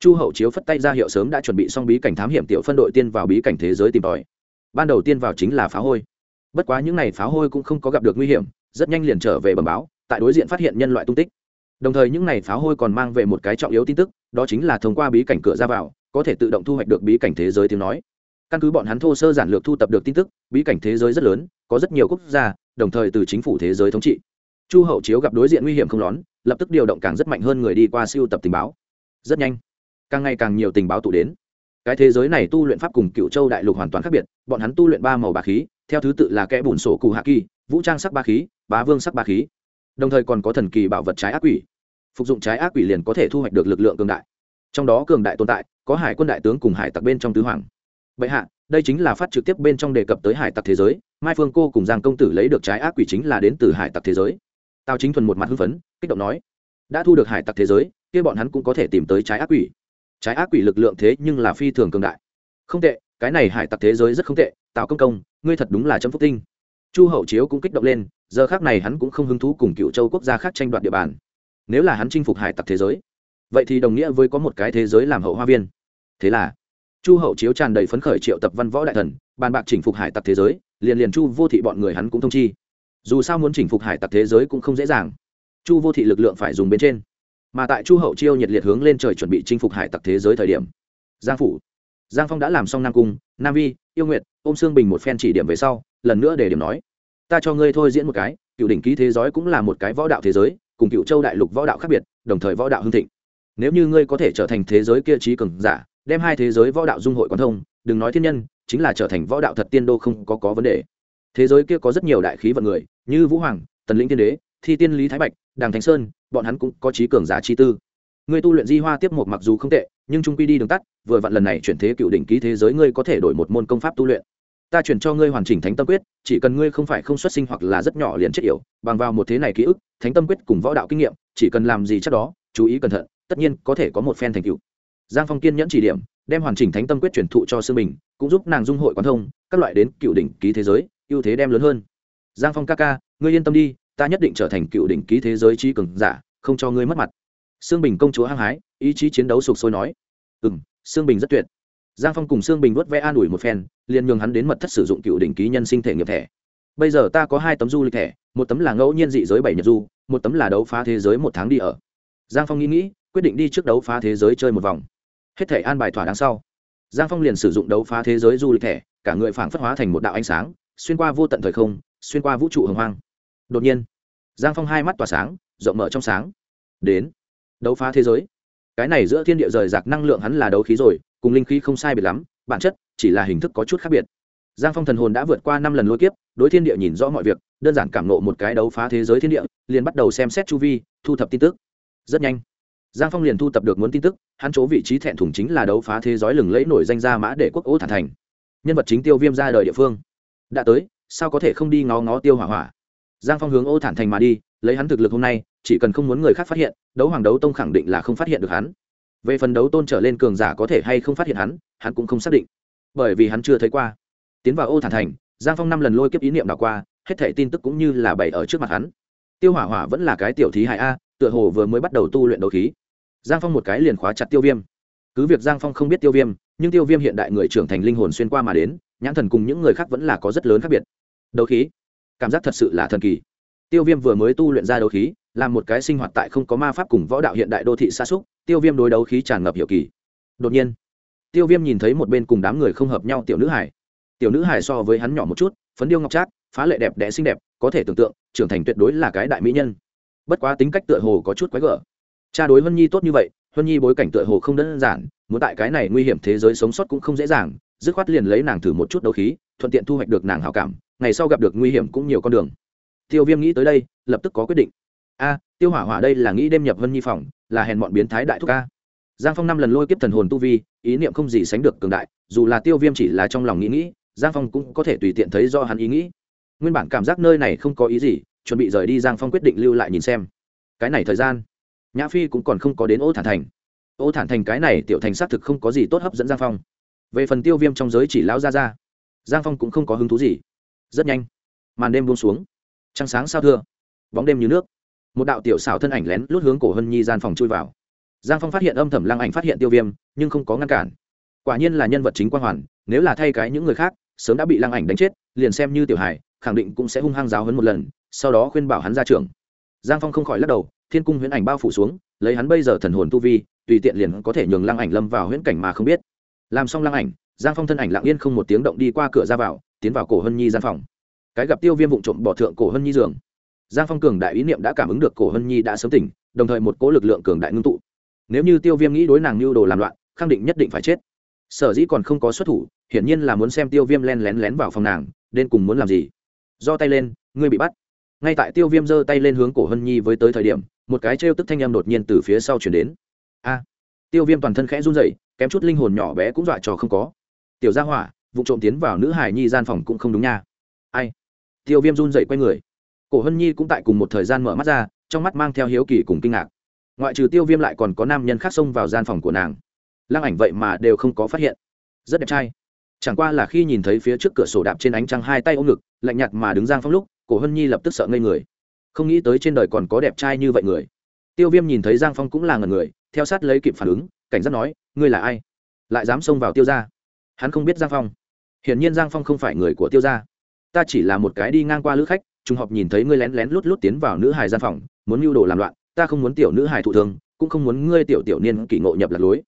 chu hậu chiếu phất tay ra hiệu sớm đã chuẩn bị xong bí cảnh thám hiểm tiểu phân đội tiên vào bí cảnh thế giới tìm tòi. Ban đầu tiên vào chính là phá hôi. Bất quá những n à y phá hôi cũng không có gặp được nguy hiểm, rất nhanh liền trở về bầm báo, tại đối diện phát hiện nhân loại tung tích. Đồng thời những n à y phá hôi còn mang về một cái trọng yếu tin tức, đó chính là thông qua bí cảnh cửa ra vào, có thể tự động thu hoạch được bí cảnh thế giới tiếng nói. Căn cứ bọn hắn thô sơ giản lược thu tập được tin tức, bí cảnh thế giới rất lớn, có rất nhiều quốc gia, đồng thời từ chính phủ thế giới thống trị. Chu hậu chiếu gặp đối diện nguy hiểm không lón, lập tức điều động càng rất mạnh hơn người đi qua siêu tập tình báo. Rất nhanh càng ngày càng nhiều tình báo tụ đến. Cái thế giới này tu luyện pháp cùng cựu châu đại lục hoàn toàn khác biệt, bọn hắn tu luyện ba màu bá khí, theo thứ tự là kẽ bùn sổ cụ hạ kỳ, vũ trang sắc ba khí, bá vương sắc ba khí. Đồng thời còn có thần kỳ bảo vật trái ác quỷ. Phục dụng trái ác quỷ liền có thể thu hoạch được lực lượng cường đại. Trong đó cường đại tồn tại, có hải quân đại tướng cùng hải tặc bên trong tứ hoàng. Bệ hạ, đây chính là phát trực tiếp bên trong đề cập tới hải tặc thế giới, mai phương cô cùng giang công tử lấy được trái ác quỷ chính là đến từ hải tặc thế giới. Tào chính thuần một mặt hưng phấn, kích động nói, đã thu được hải tặc thế giới, kia bọn hắn cũng có thể tìm tới trái ác quỷ trái ác quỷ lực lượng thế nhưng là phi thường cường đại. Không tệ, cái này hải tặc thế giới rất không tệ, tào công công, ngươi thật đúng là chấm phúc tinh. Chu hậu chiếu cũng kích động lên, giờ khác này hắn cũng không hứng thú cùng cựu châu quốc gia khác tranh đoạt địa bàn. Nếu là hắn chinh phục hải tặc thế giới, vậy thì đồng nghĩa với có một cái thế giới làm hậu hoa viên. Thế là, chu hậu chiếu tràn đầy phấn khởi triệu tập văn võ đại thần, bàn bạc chinh phục hải tặc thế giới, liền liền chu vô thị bọn người hắn cũng thông chi. Dù sao muốn chinh phục hải tặc thế giới cũng không dễ dàng. Chu vô thị lực lượng phải dùng bên trên mà tại chu hậu chiêu nhiệt liệt hướng lên trời chuẩn bị chinh phục hải tặc thế giới thời điểm, giang phủ, giang phong đã làm xong nam cung, nam vi, yêu nguyệt, ôm xương bình một phen chỉ điểm về sau, lần nữa để điểm nói, ta cho ngươi thôi diễn một cái, cựu đỉnh ký thế giới cũng là một cái võ đạo thế giới, cùng cựu châu đại lục võ đạo khác biệt, đồng thời võ đạo hưng thịnh. Nếu như ngươi có thể trở thành thế giới kia trí cường giả, đem hai thế giới võ đạo dung hội quan thông, đừng nói thiên nhân, chính là trở thành võ đạo thật tiên đô không có có vấn đề. Thế giới kia có rất nhiều đại khí vận người, như vũ hoàng, tần lĩnh tiên đế thi tiên lý thái bạch, đàng thánh sơn, bọn hắn cũng có trí cường giả chi tư. Ngươi tu luyện di hoa tiếp một mặc dù không tệ, nhưng trung quy đi đường tắt, vừa vặn lần này chuyển thế cựu đỉnh ký thế giới ngươi có thể đổi một môn công pháp tu luyện. Ta chuyển cho ngươi hoàn chỉnh thánh tâm quyết, chỉ cần ngươi không phải không xuất sinh hoặc là rất nhỏ liền chết yểu, bằng vào một thế này ký ức, thánh tâm quyết cùng võ đạo kinh nghiệm, chỉ cần làm gì chắc đó, chú ý cẩn thận, tất nhiên có thể có một phen thành cựu giang phong kiên nhẫn chỉ điểm, đem hoàn chỉnh thánh tâm quyết truyền thụ cho sư mình, cũng giúp nàng dung hội quán thông, các loại đến cựu đỉnh ký thế giới, ưu thế đem lớn hơn. Giang phong ca ca, ngươi yên tâm đi ta nhất định trở thành cựu đỉnh ký thế giới trí cường giả, không cho ngươi mất mặt. Sương bình công chúa hăng hái, ý chí chiến đấu sục sôi nói. Ừ m sương bình rất tuyệt. Giang phong cùng sương bình vớt vẽ an ủi một phen, liền nhường hắn đến mật thất sử dụng cựu đỉnh ký nhân sinh thể nghiệp thẻ. Bây giờ ta có hai tấm du lịch thẻ, một tấm là ngẫu nhiên dị giới bảy nhật du, một tấm là đấu phá thế giới một tháng đi ở. Giang phong nghĩ nghĩ, quyết định đi trước đấu phá thế giới chơi một vòng. Hết thẻ an bài thỏa đáng sau. Giang phong liền sử dụng đấu phá thế giới du lịch thẻ, cả người phảng phất hóa thành một đạo ánh sáng, xuyên qua vô tận thời không, xuyên qua vũ trụ hồng hoang. Đột nhiên giang phong hai mắt tỏa sáng, rộng mở trong sáng. Đến, đấu phá thế giới. Cái này giữa thiên địa rời rạc năng lượng hắn là đấu khí rồi, cùng linh khí không sai biệt lắm, bản chất chỉ là hình thức có chút khác biệt. Giang phong thần hồn đã vượt qua năm lần lôi kiếp, đối thiên địa nhìn rõ mọi việc, đơn giản cảm nộ một cái đấu phá thế giới thiên địa, liền bắt đầu xem xét chu vi, thu thập tin tức. Rất nhanh, giang phong liền thu thập được muốn tin tức, hắn chỗ vị trí thẹn thùng chính là đấu phá thế giới lừng lẫy nổi danh ra mã để quốc ố thản thành. Nhân vật chính tiêu viêm ra đời địa phương. Đã tới, sao có thể không đi ngó ngó tiêu hỏa hỏa? Giang phong hướng ô thản thành mà đi, lấy hắn thực lực hôm nay, chỉ cần không muốn người khác phát hiện, đấu hoàng đấu tông khẳng định là không phát hiện được hắn. Về phần đấu tôn trở lên cường giả có thể hay không phát hiện hắn hắn cũng không xác định. Bởi vì hắn chưa thấy qua. Tiến vào ô thản thành, giang phong năm lần lôi kiếp ý niệm đ qua, hết thẻ tin tức cũng như là bày ở trước mặt hắn. Tiêu hỏa hỏa vẫn là cái tiểu thí hại a, tựa hồ vừa mới bắt đầu tu luyện đấu khí. Giang phong một cái liền khóa chặt tiêu viêm. Cứ việc giang phong không biết tiêu viêm, nhưng tiêu viêm hiện đại người trưởng thành linh hồn xuyên qua mà đến, nhãn thần cùng những người khác vẫn là có rất lớn khác biệt. Đấu khí cảm giác thật sự là thần kỳ. Tiêu viêm vừa mới tu luyện ra đấu khí, làm một cái sinh hoạt tại không có ma pháp cùng võ đạo hiện đại đô thị xa xúc, tiêu viêm đối đấu khí tràn ngập hiệu kỳ. Đột nhiên, tiêu viêm nhìn thấy một bên cùng đám người không hợp nhau tiểu nữ hải. Tiểu nữ hải so với hắn nhỏ một chút, phấn điêu ngọc trác, phá lệ đẹp đẽ xinh đẹp, có thể tưởng tượng, trưởng thành tuyệt đối là cái đại mỹ nhân. Bất quá tính cách tựa hồ có chút quái gở. Cha đối vân nhi tốt như vậy vân nhi bối cảnh tựa hồ không đơn giản, muốn tại cái này nguy hiểm thế giới sống sót cũng không dễ dàng, dứt khoát liền lấy nàng thử một chút đấu khí, thuận tiện thu hoạch được nàng hảo cảm ngày sau gặp được nguy hiểm cũng nhiều con đường. Tiêu viêm nghĩ tới đây, lập tức có quyết định. A, tiêu hỏa hỏa đây là nghĩ đêm nhập vân nhi phòng, là hèn bọn biến thái đại thúc a. Giang phong năm lần lôi kiếp thần hồn tu vi, ý niệm không gì sánh được cường đại, dù là tiêu viêm chỉ là trong lòng nghĩ nghĩ, giang phong cũng có thể tùy tiện thấy do hắn ý nghĩ. Nguyên bản cảm giác nơi này không có ý gì, chuẩn bị rời đi giang phong quyết định lưu lại nhìn xem. Cái này thời gian, nhã phi cũng còn không có đến ô thản thành. Ô thản thành cái này tiểu thành xác thực không có gì tốt hấp dẫn giang phong. Về phần tiêu viêm trong giới chỉ lão ra ra giang phong cũng không có hứng thú gì rất nhanh. Màn đêm buông xuống. Trăng sáng sao thưa. Bóng đêm như nước. Một đạo tiểu xảo thân ảnh lén lút hướng cổ hân nhi gian phòng chui vào. Giang phong phát hiện âm thầm lăng ảnh phát hiện tiêu viêm, nhưng không có ngăn cản. Quả nhiên là nhân vật chính quan hoàn, nếu là thay cái những người khác, sớm đã bị lăng ảnh đánh chết, liền xem như tiểu hải khẳng định cũng sẽ hung hăng giáo hấn một lần, sau đó khuyên bảo hắn ra trường. Giang phong không khỏi lắc đầu, thiên cung huyễn ảnh bao phủ xuống, lấy hắn bây giờ thần hồn tu vi, tùy tiện liền có thể nhường lăng ảnh lâm vào huyễn cảnh mà không biết. Làm xong lăng ảnh, giang phong thân ảnh lặng yên không một tiếng động đi qua cửa ra vào tiến vào cổ hân nhi gian phòng. Cái gặp tiêu viêm vụ trộm bỏ thượng cổ hân nhi giường. Giang phong cường đại ý niệm đã cảm ứng được cổ hân nhi đã sớm tỉnh, đồng thời một cố lực lượng cường đại ngưng tụ. Nếu như tiêu viêm nghĩ đối nàng mưu đồ làm loạn, khẳng định nhất định phải chết. Sở dĩ còn không có xuất thủ, hiển nhiên là muốn xem tiêu viêm len lén lén vào phòng nàng nên cùng muốn làm gì. Do tay lên, ngươi bị bắt. Ngay tại tiêu viêm giơ tay lên hướng cổ hân nhi với tới thời điểm, một cái trêu tức thanh em đột nhiên từ phía sau chuyển đến. A! Tiêu viêm toàn thân khẽ run dậy kém chút linh hồn nhỏ bé cũng dọa trò không có. Tiểu gia hỏa vụ trộm tiến vào nữ hải nhi gian phòng cũng không đúng nha. Ai? Tiêu viêm run dậy quay người. Cổ hân nhi cũng tại cùng một thời gian mở mắt ra, trong mắt mang theo hiếu kỳ cùng kinh ngạc. Ngoại trừ tiêu viêm lại còn có nam nhân khác xông vào gian phòng của nàng. Lăng ảnh vậy mà đều không có phát hiện. Rất đẹp trai. Chẳng qua là khi nhìn thấy phía trước cửa sổ đạp trên ánh trăng hai tay ôm ngực, lạnh nhạt mà đứng giang phong lúc, cổ hân nhi lập tức sợ ngây người. Không nghĩ tới trên đời còn có đẹp trai như vậy người. Tiêu viêm nhìn thấy giang phong cũng là ngần người, theo sát lấy kịp phản ứng, cảnh giác nói, ngươi là ai? Lại dám xông vào tiêu ra hắn không biết giang phong hiển nhiên giang phong không phải người của tiêu gia. Ta chỉ là một cái đi ngang qua lữ khách, trùng hợp nhìn thấy ngươi lén lén lút lút tiến vào nữ hài gian phòng, muốn mưu đồ làm loạn, ta không muốn tiểu nữ hài thụ thương, cũng không muốn ngươi tiểu tiểu niên kỷ ngộ nhập lạc lối.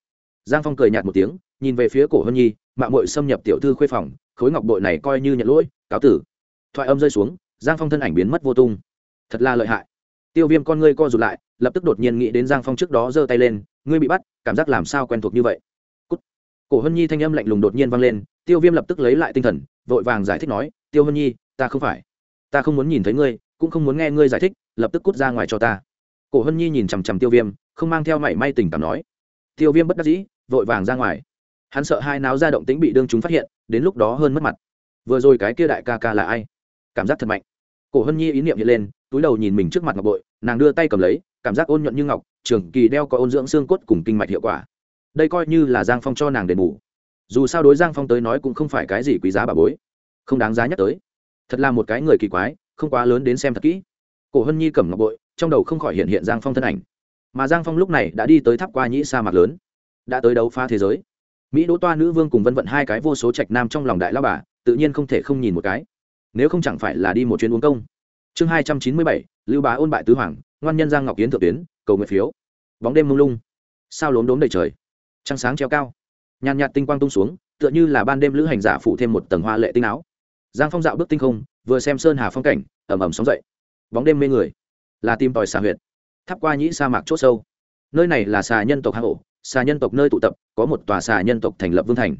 Giang phong cười nhạt một tiếng, nhìn về phía cổ hân nhi mạng mội xâm nhập tiểu thư khuê phòng, khối ngọc bội này coi như nhận lỗi, cáo tử. Thoại âm rơi xuống, giang phong thân ảnh biến mất vô tung. Thật là lợi hại. Tiêu viêm con ngươi co rụt lại, lập tức đột nhiên nghĩ đến giang phong trước đó giơ tay lên, ngươi bị bắt, cảm giác làm sao quen thuộc như vậy? Cút. cổ hân nhi thanh âm lạnh lùng đột nhiên vang lên tiêu viêm lập tức lấy lại tinh thần, vội vàng giải thích nói, tiêu hân nhi, ta không phải. Ta không muốn nhìn thấy ngươi, cũng không muốn nghe ngươi giải thích, lập tức cút ra ngoài cho ta. Cổ hân nhi nhìn chằm chằm tiêu viêm, không mang theo mảy may tình cảm nói. Tiêu viêm bất đắc dĩ, vội vàng ra ngoài. Hắn sợ hai náo ra động tính bị đương chúng phát hiện, đến lúc đó hơn mất mặt. Vừa rồi cái kia đại ca ca là ai? Cảm giác thật mạnh. Cổ hân nhi ý niệm hiện lên, túi đầu nhìn mình trước mặt ngọc bội, nàng đưa tay cầm lấy, cảm giác ôn nhuận như ngọc, trường kỳ đeo có ôn dưỡng xương cốt cùng kinh mạch hiệu quả. Đây coi như là giang phong cho nàng đền bù dù sao đối giang phong tới nói cũng không phải cái gì quý giá bà bối. Không đáng giá nhắc tới. Thật là một cái người kỳ quái, không quá lớn đến xem thật kỹ. Cổ hân nhi cầm ngọc bội, trong đầu không khỏi hiện hiện giang phong thân ảnh. Mà giang phong lúc này đã đi tới tháp qua nhĩ sa mạc lớn, đã tới đấu pha thế giới. Mỹ đỗ toa nữ vương cùng vân vận hai cái vô số trạch nam trong lòng đại lao bà, tự nhiên không thể không nhìn một cái. Nếu không chẳng phải là đi một chuyến uống công. Chương hai trăm chín mươi bảy, lưu bá ôn bại tứ hoàng, ngoan nhân giang ngọc kiến thượng tuyến, cầu nguyện phiếu. Bóng đêm mông lung, sao lốm đốm đầy trời. Trăng sáng treo cao nhàn nhạt tinh quang tung xuống, tựa như là ban đêm lữ hành giả phủ thêm một tầng hoa lệ tinh áo. Giang phong dạo bước tinh không, vừa xem sơn hà phong cảnh ẩm ẩm sóng dậy. Bóng đêm mê người, là tim tòi xà huyệt, thắp qua nhĩ sa mạc chốt sâu. Nơi này là xà nhân tộc hang ổ, xà nhân tộc nơi tụ tập, có một tòa xà nhân tộc thành lập vương thành.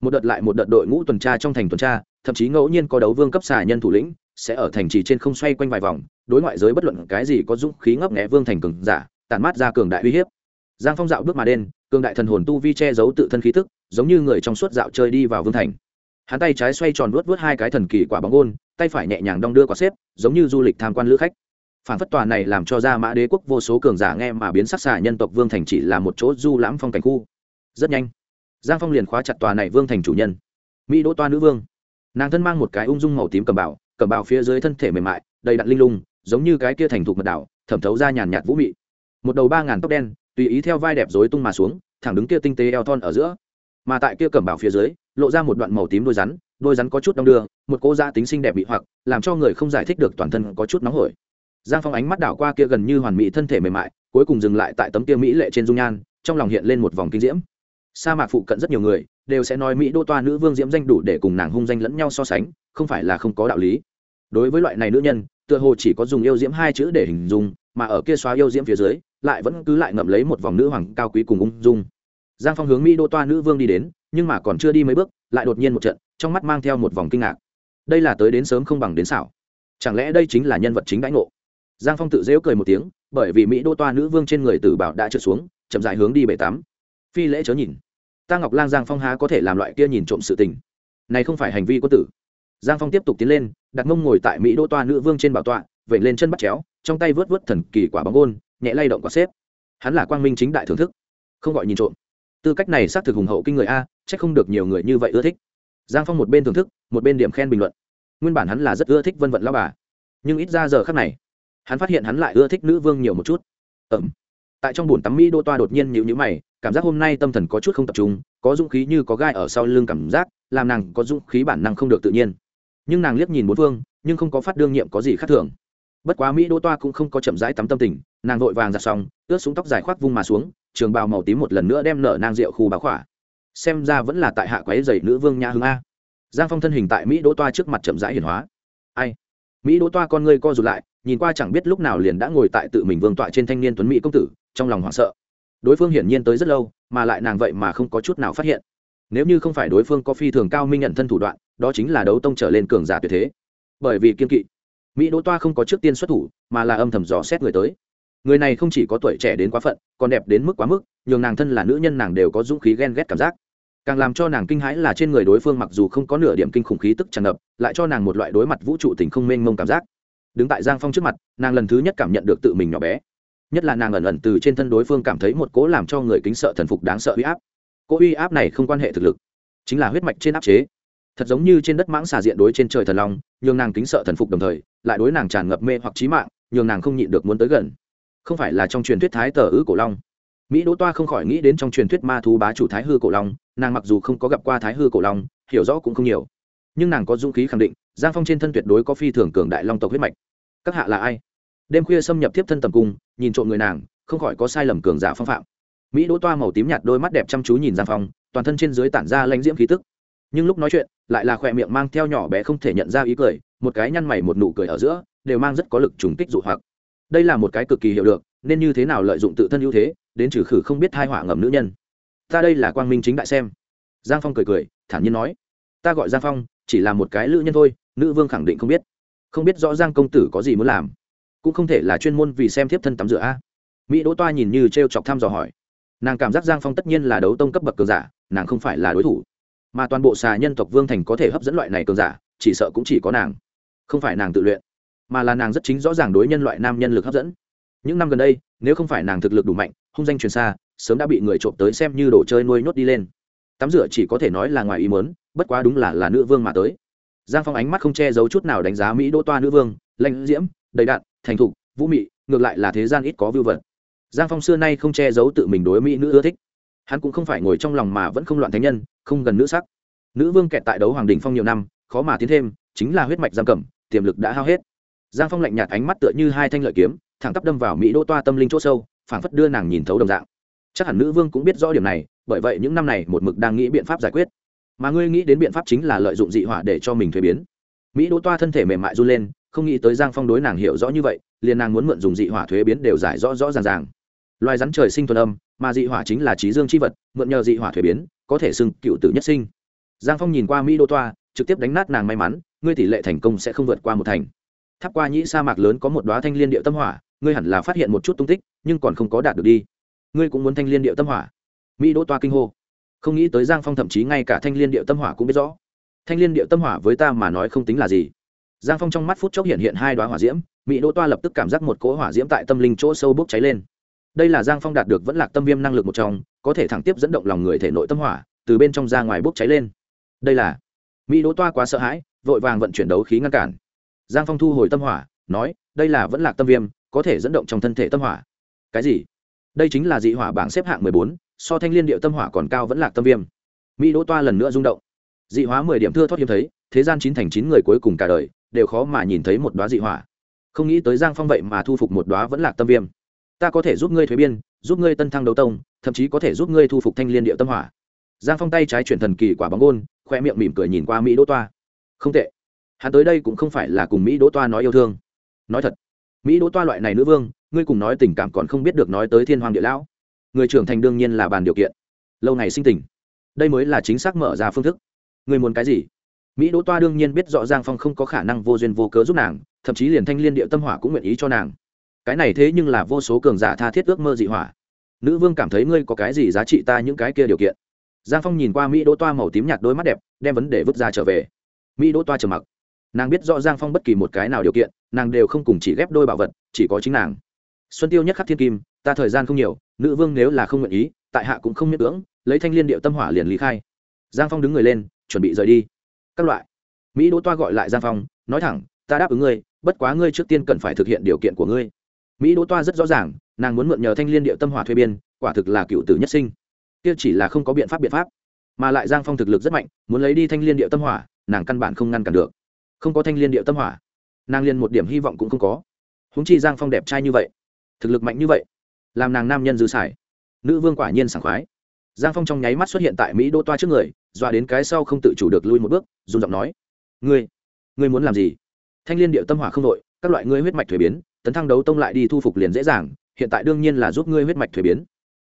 Một đợt lại một đợt đội ngũ tuần tra trong thành tuần tra, thậm chí ngẫu nhiên có đấu vương cấp xà nhân thủ lĩnh, sẽ ở thành trì trên không xoay quanh vài vòng, đối ngoại giới bất luận cái gì có dũng khí ngấp nghẽ vương thành cường giả tàn mát ra cường đại uy hiếp. Giang phong dạo bước mà đen cường đại thần hồn tu vi che giấu tự thân khí tức, giống như người trong suốt dạo chơi đi vào vương thành. Hắn tay trái xoay tròn vuốt vuốt hai cái thần kỳ quả bóng gôn, tay phải nhẹ nhàng đong đưa quả xếp, giống như du lịch tham quan lữ khách. Phản phất tòa này làm cho ra mã đế quốc vô số cường giả nghe mà biến sắc xả nhân tộc vương thành chỉ là một chỗ du lãm phong cảnh khu. Rất nhanh, giang phong liền khóa chặt tòa này vương thành chủ nhân. Mỹ đỗ toa nữ vương. Nàng thân mang một cái ung dung màu tím cầm bảo cầm bảo phía dưới thân thể mềm mại, đầy đặn linh lung, giống như cái kia thành thục mật đảo, thẩm thấu ra nhàn nhạt vũ mị. Một đầu ba ngàn tóc đen tùy ý theo vai đẹp rối tung mà xuống, thẳng đứng kia tinh tế eo thon ở giữa. Mà tại kia cẩm bảo phía dưới, lộ ra một đoạn màu tím đôi rắn đôi rắn có chút đong đưa, một cô da tính xinh đẹp bị hoặc, làm cho người không giải thích được toàn thân có chút nóng hổi. Giang phong ánh mắt đảo qua kia gần như hoàn mỹ thân thể mềm mại, cuối cùng dừng lại tại tấm kia mỹ lệ trên dung nhan, trong lòng hiện lên một vòng kinh diễm. Sa mạc phụ cận rất nhiều người, đều sẽ nói mỹ đô toa nữ vương diễm danh đủ để cùng nàng hung danh lẫn nhau so sánh, không phải là không có đạo lý. Đối với loại này nữ nhân, tựa hồ chỉ có dùng yêu diễm hai chữ để hình dung, mà ở kia xóa yêu diễm phía dưới lại vẫn cứ lại ngậm lấy một vòng nữ hoàng cao quý cùng ung dung. Giang phong hướng mỹ đô toa nữ vương đi đến, nhưng mà còn chưa đi mấy bước, lại đột nhiên một trận, trong mắt mang theo một vòng kinh ngạc. Đây là tới đến sớm không bằng đến xảo. Chẳng lẽ đây chính là nhân vật chính đãi ngộ? Giang phong tự dễu cười một tiếng, bởi vì mỹ đô toa nữ vương trên người tử bảo đã trượt xuống, chậm dại hướng đi bể tắm. Phi lễ chớ nhìn. Ta ngọc lang giang phong há có thể làm loại kia nhìn trộm sự tình? Này không phải hành vi quân tử. Giang phong tiếp tục tiến lên, đặt mông ngồi tại mỹ đô toa nữ vương trên bảo tọa vẩy lên chân bắt chéo, trong tay vớt vớt thần kỳ quả bóng gôn nhẹ lay động quả xếp. Hắn là quang minh chính đại thưởng thức. Không gọi nhìn trộm. Tư cách này xác thực hùng hậu kinh người a c h ắ c không được nhiều người như vậy ưa thích. Giang phong một bên thưởng thức, một bên điểm khen bình luận. Nguyên bản hắn là rất ưa thích vân vận lao bà, nhưng ít ra giờ khác này, hắn phát hiện hắn lại ưa thích nữ vương nhiều một chút. Ẩm tại trong bồn tắm mỹ đô toa đột nhiên nhịu nhữ mày, cảm giác hôm nay tâm thần có chút không tập trung, có dũng khí như có gai ở sau lưng cảm giác, làm nàng có dũng khí bản năng không được tự nhiên. Nhưng nàng liếc nhìn bốn phương, nhưng không có phát đương nhiệm có gì khác thường. Bất quá mỹ đô toa cũng không có chậm rãi tắm tâm tình nàng vội vàng giặt xong, ướt xuống tóc dài khoác vung mà xuống, trường bào màu tím một lần nữa đem nở nang rượu khu báo khỏa. Xem ra vẫn là tại hạ quái dày nữ vương nhã hương a. Giang phong thân hình tại mỹ đỗ toa trước mặt chậm rãi hiển hóa. Ai? Mỹ đỗ toa con ngươi co rụt lại, nhìn qua chẳng biết lúc nào liền đã ngồi tại tự mình vương tọa trên thanh niên tuấn mỹ công tử, trong lòng hoảng sợ. Đối phương hiển nhiên tới rất lâu, mà lại nàng vậy mà không có chút nào phát hiện. Nếu như không phải đối phương có phi thường cao minh nhận thân thủ đoạn, đó chính là đấu tông trở lên cường giả tuyệt thế. Bởi vì kiên kỵ, mỹ đỗ toa không có trước tiên xuất thủ, mà là âm thầm dò xét người tới người này không chỉ có tuổi trẻ đến quá phận, còn đẹp đến mức quá mức, nhường nàng thân là nữ nhân nàng đều có dũng khí ghen ghét cảm giác. Càng làm cho nàng kinh hãi là trên người đối phương mặc dù không có nửa điểm kinh khủng khí tức tràn ngập, lại cho nàng một loại đối mặt vũ trụ tình không mênh mông cảm giác. Đứng tại giang phong trước mặt, nàng lần thứ nhất cảm nhận được tự mình nhỏ bé. Nhất là nàng ẩn ẩn từ trên thân đối phương cảm thấy một cố làm cho người kính sợ thần phục đáng sợ uy áp. Cố uy áp này không quan hệ thực lực, chính là huyết mạch trên áp chế. Thật giống như trên đất mãng xà diện đối trên trời thần long, nhường nàng kính sợ thần phục đồng thời, lại đối nàng tràn ngập mê hoặc trí mạng, nhường nàng không nhịn được muốn tới gần không phải là trong truyền thuyết thái tờ ứ cổ long. Mỹ đỗ toa không khỏi nghĩ đến trong truyền thuyết ma thú bá chủ thái hư cổ long, nàng mặc dù không có gặp qua thái hư cổ long, hiểu rõ cũng không nhiều. Nhưng nàng có dũng khí khẳng định, giang phong trên thân tuyệt đối có phi thường cường đại long tộc huyết mạch. Các hạ là ai? Đêm khuya xâm nhập tiếp thân tầm cung, nhìn trộm người nàng, không khỏi có sai lầm cường giả phong phạm. Mỹ đỗ toa màu tím nhạt đôi mắt đẹp chăm chú nhìn giang phong, toàn thân trên dưới tản ra lãnh diễm khí tức. Nhưng lúc nói chuyện, lại là khỏe miệng mang theo nhỏ bé không thể nhận ra ý cười, một cái nhăn mày một nụ cười ở giữa, đều mang rất có lực trùng kích dụ hoặc đây là một cái cực kỳ hiệu được, nên như thế nào lợi dụng tự thân ưu thế, đến trừ khử không biết thai họa ngầm nữ nhân. Ta đây là quang minh chính đại xem. Giang phong cười cười, thản nhiên nói. Ta gọi giang phong, chỉ là một cái lữ nhân thôi, nữ vương khẳng định không biết. Không biết rõ giang công tử có gì muốn làm. Cũng không thể là chuyên môn vì xem thiếp thân tắm rửa a. Mỹ đỗ toa nhìn như t r e o chọc thăm dò hỏi. Nàng cảm giác giang phong tất nhiên là đấu tông cấp bậc cường giả, nàng không phải là đối thủ. Mà toàn bộ xà nhân tộc vương thành có thể hấp dẫn loại này cường giả, chỉ sợ cũng chỉ có nàng. Không phải nàng tự luyện mà là nàng rất chính rõ ràng đối nhân loại nam nhân lực hấp dẫn. Những năm gần đây, nếu không phải nàng thực lực đủ mạnh, hung danh truyền xa, sớm đã bị người trộm tới xem như đồ chơi nuôi nhốt đi lên. Tắm rửa chỉ có thể nói là ngoài ý mớn bất quá đúng là là nữ vương mà tới. Giang phong ánh mắt không che giấu chút nào đánh giá mỹ đỗ toa nữ vương lãnh diễm, đầy đạn thành thục, vũ mị, ngược lại là thế gian ít có vưu vật. Giang phong xưa nay không che giấu tự mình đối mỹ nữ ưa thích. Hắn cũng không phải ngồi trong lòng mà vẫn không loạn thánh nhân, không gần nữ sắc. Nữ vương kẹt tại đấu hoàng đình phong nhiều năm, khó mà tiến thêm, chính là huyết mạch giam cầm, tiềm lực đã hao hết giang phong lạnh nhạt ánh mắt tựa như hai thanh lợi kiếm, thẳng tắp đâm vào mỹ đô toa tâm linh chỗ sâu, phảng phất đưa nàng nhìn thấu đồng dạng. Chắc hẳn nữ vương cũng biết rõ điểm này, bởi vậy những năm này một mực đang nghĩ biện pháp giải quyết. Mà ngươi nghĩ đến biện pháp chính là lợi dụng dị hỏa để cho mình thuế biến. Mỹ đỗ toa thân thể mềm mại run lên, không nghĩ tới giang phong đối nàng hiểu rõ như vậy, liền nàng muốn mượn dùng dị hỏa thuế biến đều giải rõ rõ ràng ràng. Loài rắn trời sinh thuần âm, mà dị hỏa chính là trí dương c h i vật, mượn nhờ dị hỏa thuế biến, có thể xưng cựu tử nhất sinh. Giang phong nhìn qua mỹ đỗ toa, trực tiếp đánh nát nàng may mắn, ngươi tỷ lệ thành công sẽ không vượt qua một thành tháp qua nhĩ sa mạc lớn có một đoá thanh liên điệu tâm hỏa, ngươi hẳn là phát hiện một chút tung tích, nhưng còn không có đạt được đi. Ngươi cũng muốn thanh liên điệu tâm hỏa? Mỹ đỗ toa kinh hô. Không nghĩ tới giang phong thậm chí ngay cả thanh liên điệu tâm hỏa cũng biết rõ. Thanh liên điệu tâm hỏa với ta mà nói không tính là gì. Giang phong trong mắt phút chốc hiện hiện hai đoá hỏa diễm, mỹ đỗ toa lập tức cảm giác một cỗ hỏa diễm tại tâm linh chỗ sâu bốc cháy lên. Đây là giang phong đạt được vẫn lạc tâm viêm năng lực một trong, có thể thẳng tiếp dẫn động lòng người thể nội tâm hỏa, từ bên trong ra ngoài bốc cháy lên. Đây là mỹ đỗ toa quá sợ hãi, vội vàng vận chuyển đấu khí ngăn cản giang phong thu hồi tâm hỏa, nói, đây là vẫn lạc tâm viêm, có thể dẫn động trong thân thể tâm hỏa. Cái gì? Đây chính là dị hỏa bảng xếp hạng mười bốn, so thanh liên điệu tâm hỏa còn cao vẫn lạc tâm viêm. Mỹ đỗ toa lần nữa rung động. Dị hóa mười điểm thưa thoát hiếm thấy, thế gian chín thành chín người cuối cùng cả đời, đều khó mà nhìn thấy một đoá dị hỏa. Không nghĩ tới giang phong vậy mà thu phục một đoá vẫn lạc tâm viêm. Ta có thể giúp ngươi thuế biên, giúp ngươi tân thăng đấu tông, thậm chí có thể giúp ngươi thu phục thanh liên điệu tâm hỏa. Giang phong tay trái chuyển thần kỳ quả bóng gôn, khoe miệng mỉm cười nhìn qua mỹ đỗ toa. Không tệ hắn tới đây cũng không phải là cùng mỹ đỗ toa nói yêu thương. Nói thật, mỹ đỗ toa loại này nữ vương, ngươi cùng nói tình cảm còn không biết được nói tới thiên hoàng địa lão. Người trưởng thành đương nhiên là bàn điều kiện. Lâu ngày sinh tình, đây mới là chính xác mở ra phương thức. Người muốn cái gì? Mỹ đỗ toa đương nhiên biết rõ giang phong không có khả năng vô duyên vô cớ giúp nàng, thậm chí liền thanh liên địa tâm hỏa cũng nguyện ý cho nàng. Cái này thế nhưng là vô số cường giả tha thiết ước mơ dị hỏa. Nữ vương cảm thấy ngươi có cái gì giá trị ta những cái kia điều kiện. Giang phong nhìn qua mỹ đỗ toa màu tím nhạt đôi mắt đẹp, đem vấn đề vứt ra trở về. Mỹ đỗ toa trầm mặc nàng biết rõ giang phong bất kỳ một cái nào điều kiện, nàng đều không cùng chỉ ghép đôi bảo vật, chỉ có chính nàng. Xuân tiêu nhất khắc thiên kim, ta thời gian không nhiều, nữ vương nếu là không nguyện ý, tại hạ cũng không miễn cưỡng, lấy thanh liên điệu tâm hỏa liền lý khai. Giang phong đứng người lên, chuẩn bị rời đi. Các loại. Mỹ đỗ toa gọi lại giang phong, nói thẳng, ta đáp ứng ngươi, bất quá ngươi trước tiên cần phải thực hiện điều kiện của ngươi. Mỹ đỗ toa rất rõ ràng, nàng muốn mượn nhờ thanh liên điệu tâm hỏa thuê biên, quả thực là cựu tử nhất sinh. Kia chỉ là không có biện pháp biện pháp, mà lại giang phong thực lực rất mạnh, muốn lấy đi thanh liên điệu tâm hỏa, nàng căn bản không ngăn cản được không có thanh liên địa tâm hỏa. Nàng liền một điểm hy vọng cũng không có. Húng chi giang phong đẹp trai như vậy, thực lực mạnh như vậy, làm nàng nam nhân dư xài nữ vương quả nhiên sảng khoái. Giang phong trong nháy mắt xuất hiện tại mỹ đô toa trước người, dọa đến cái sau không tự chủ được lui một bước dù giọng nói, ngươi ngươi muốn làm gì? Thanh liên địa tâm hỏa không đội, các loại ngươi huyết mạch thuế biến, tấn thăng đấu tông lại đi thu phục liền dễ dàng, hiện tại đương nhiên là giúp ngươi huyết mạch thuế biến.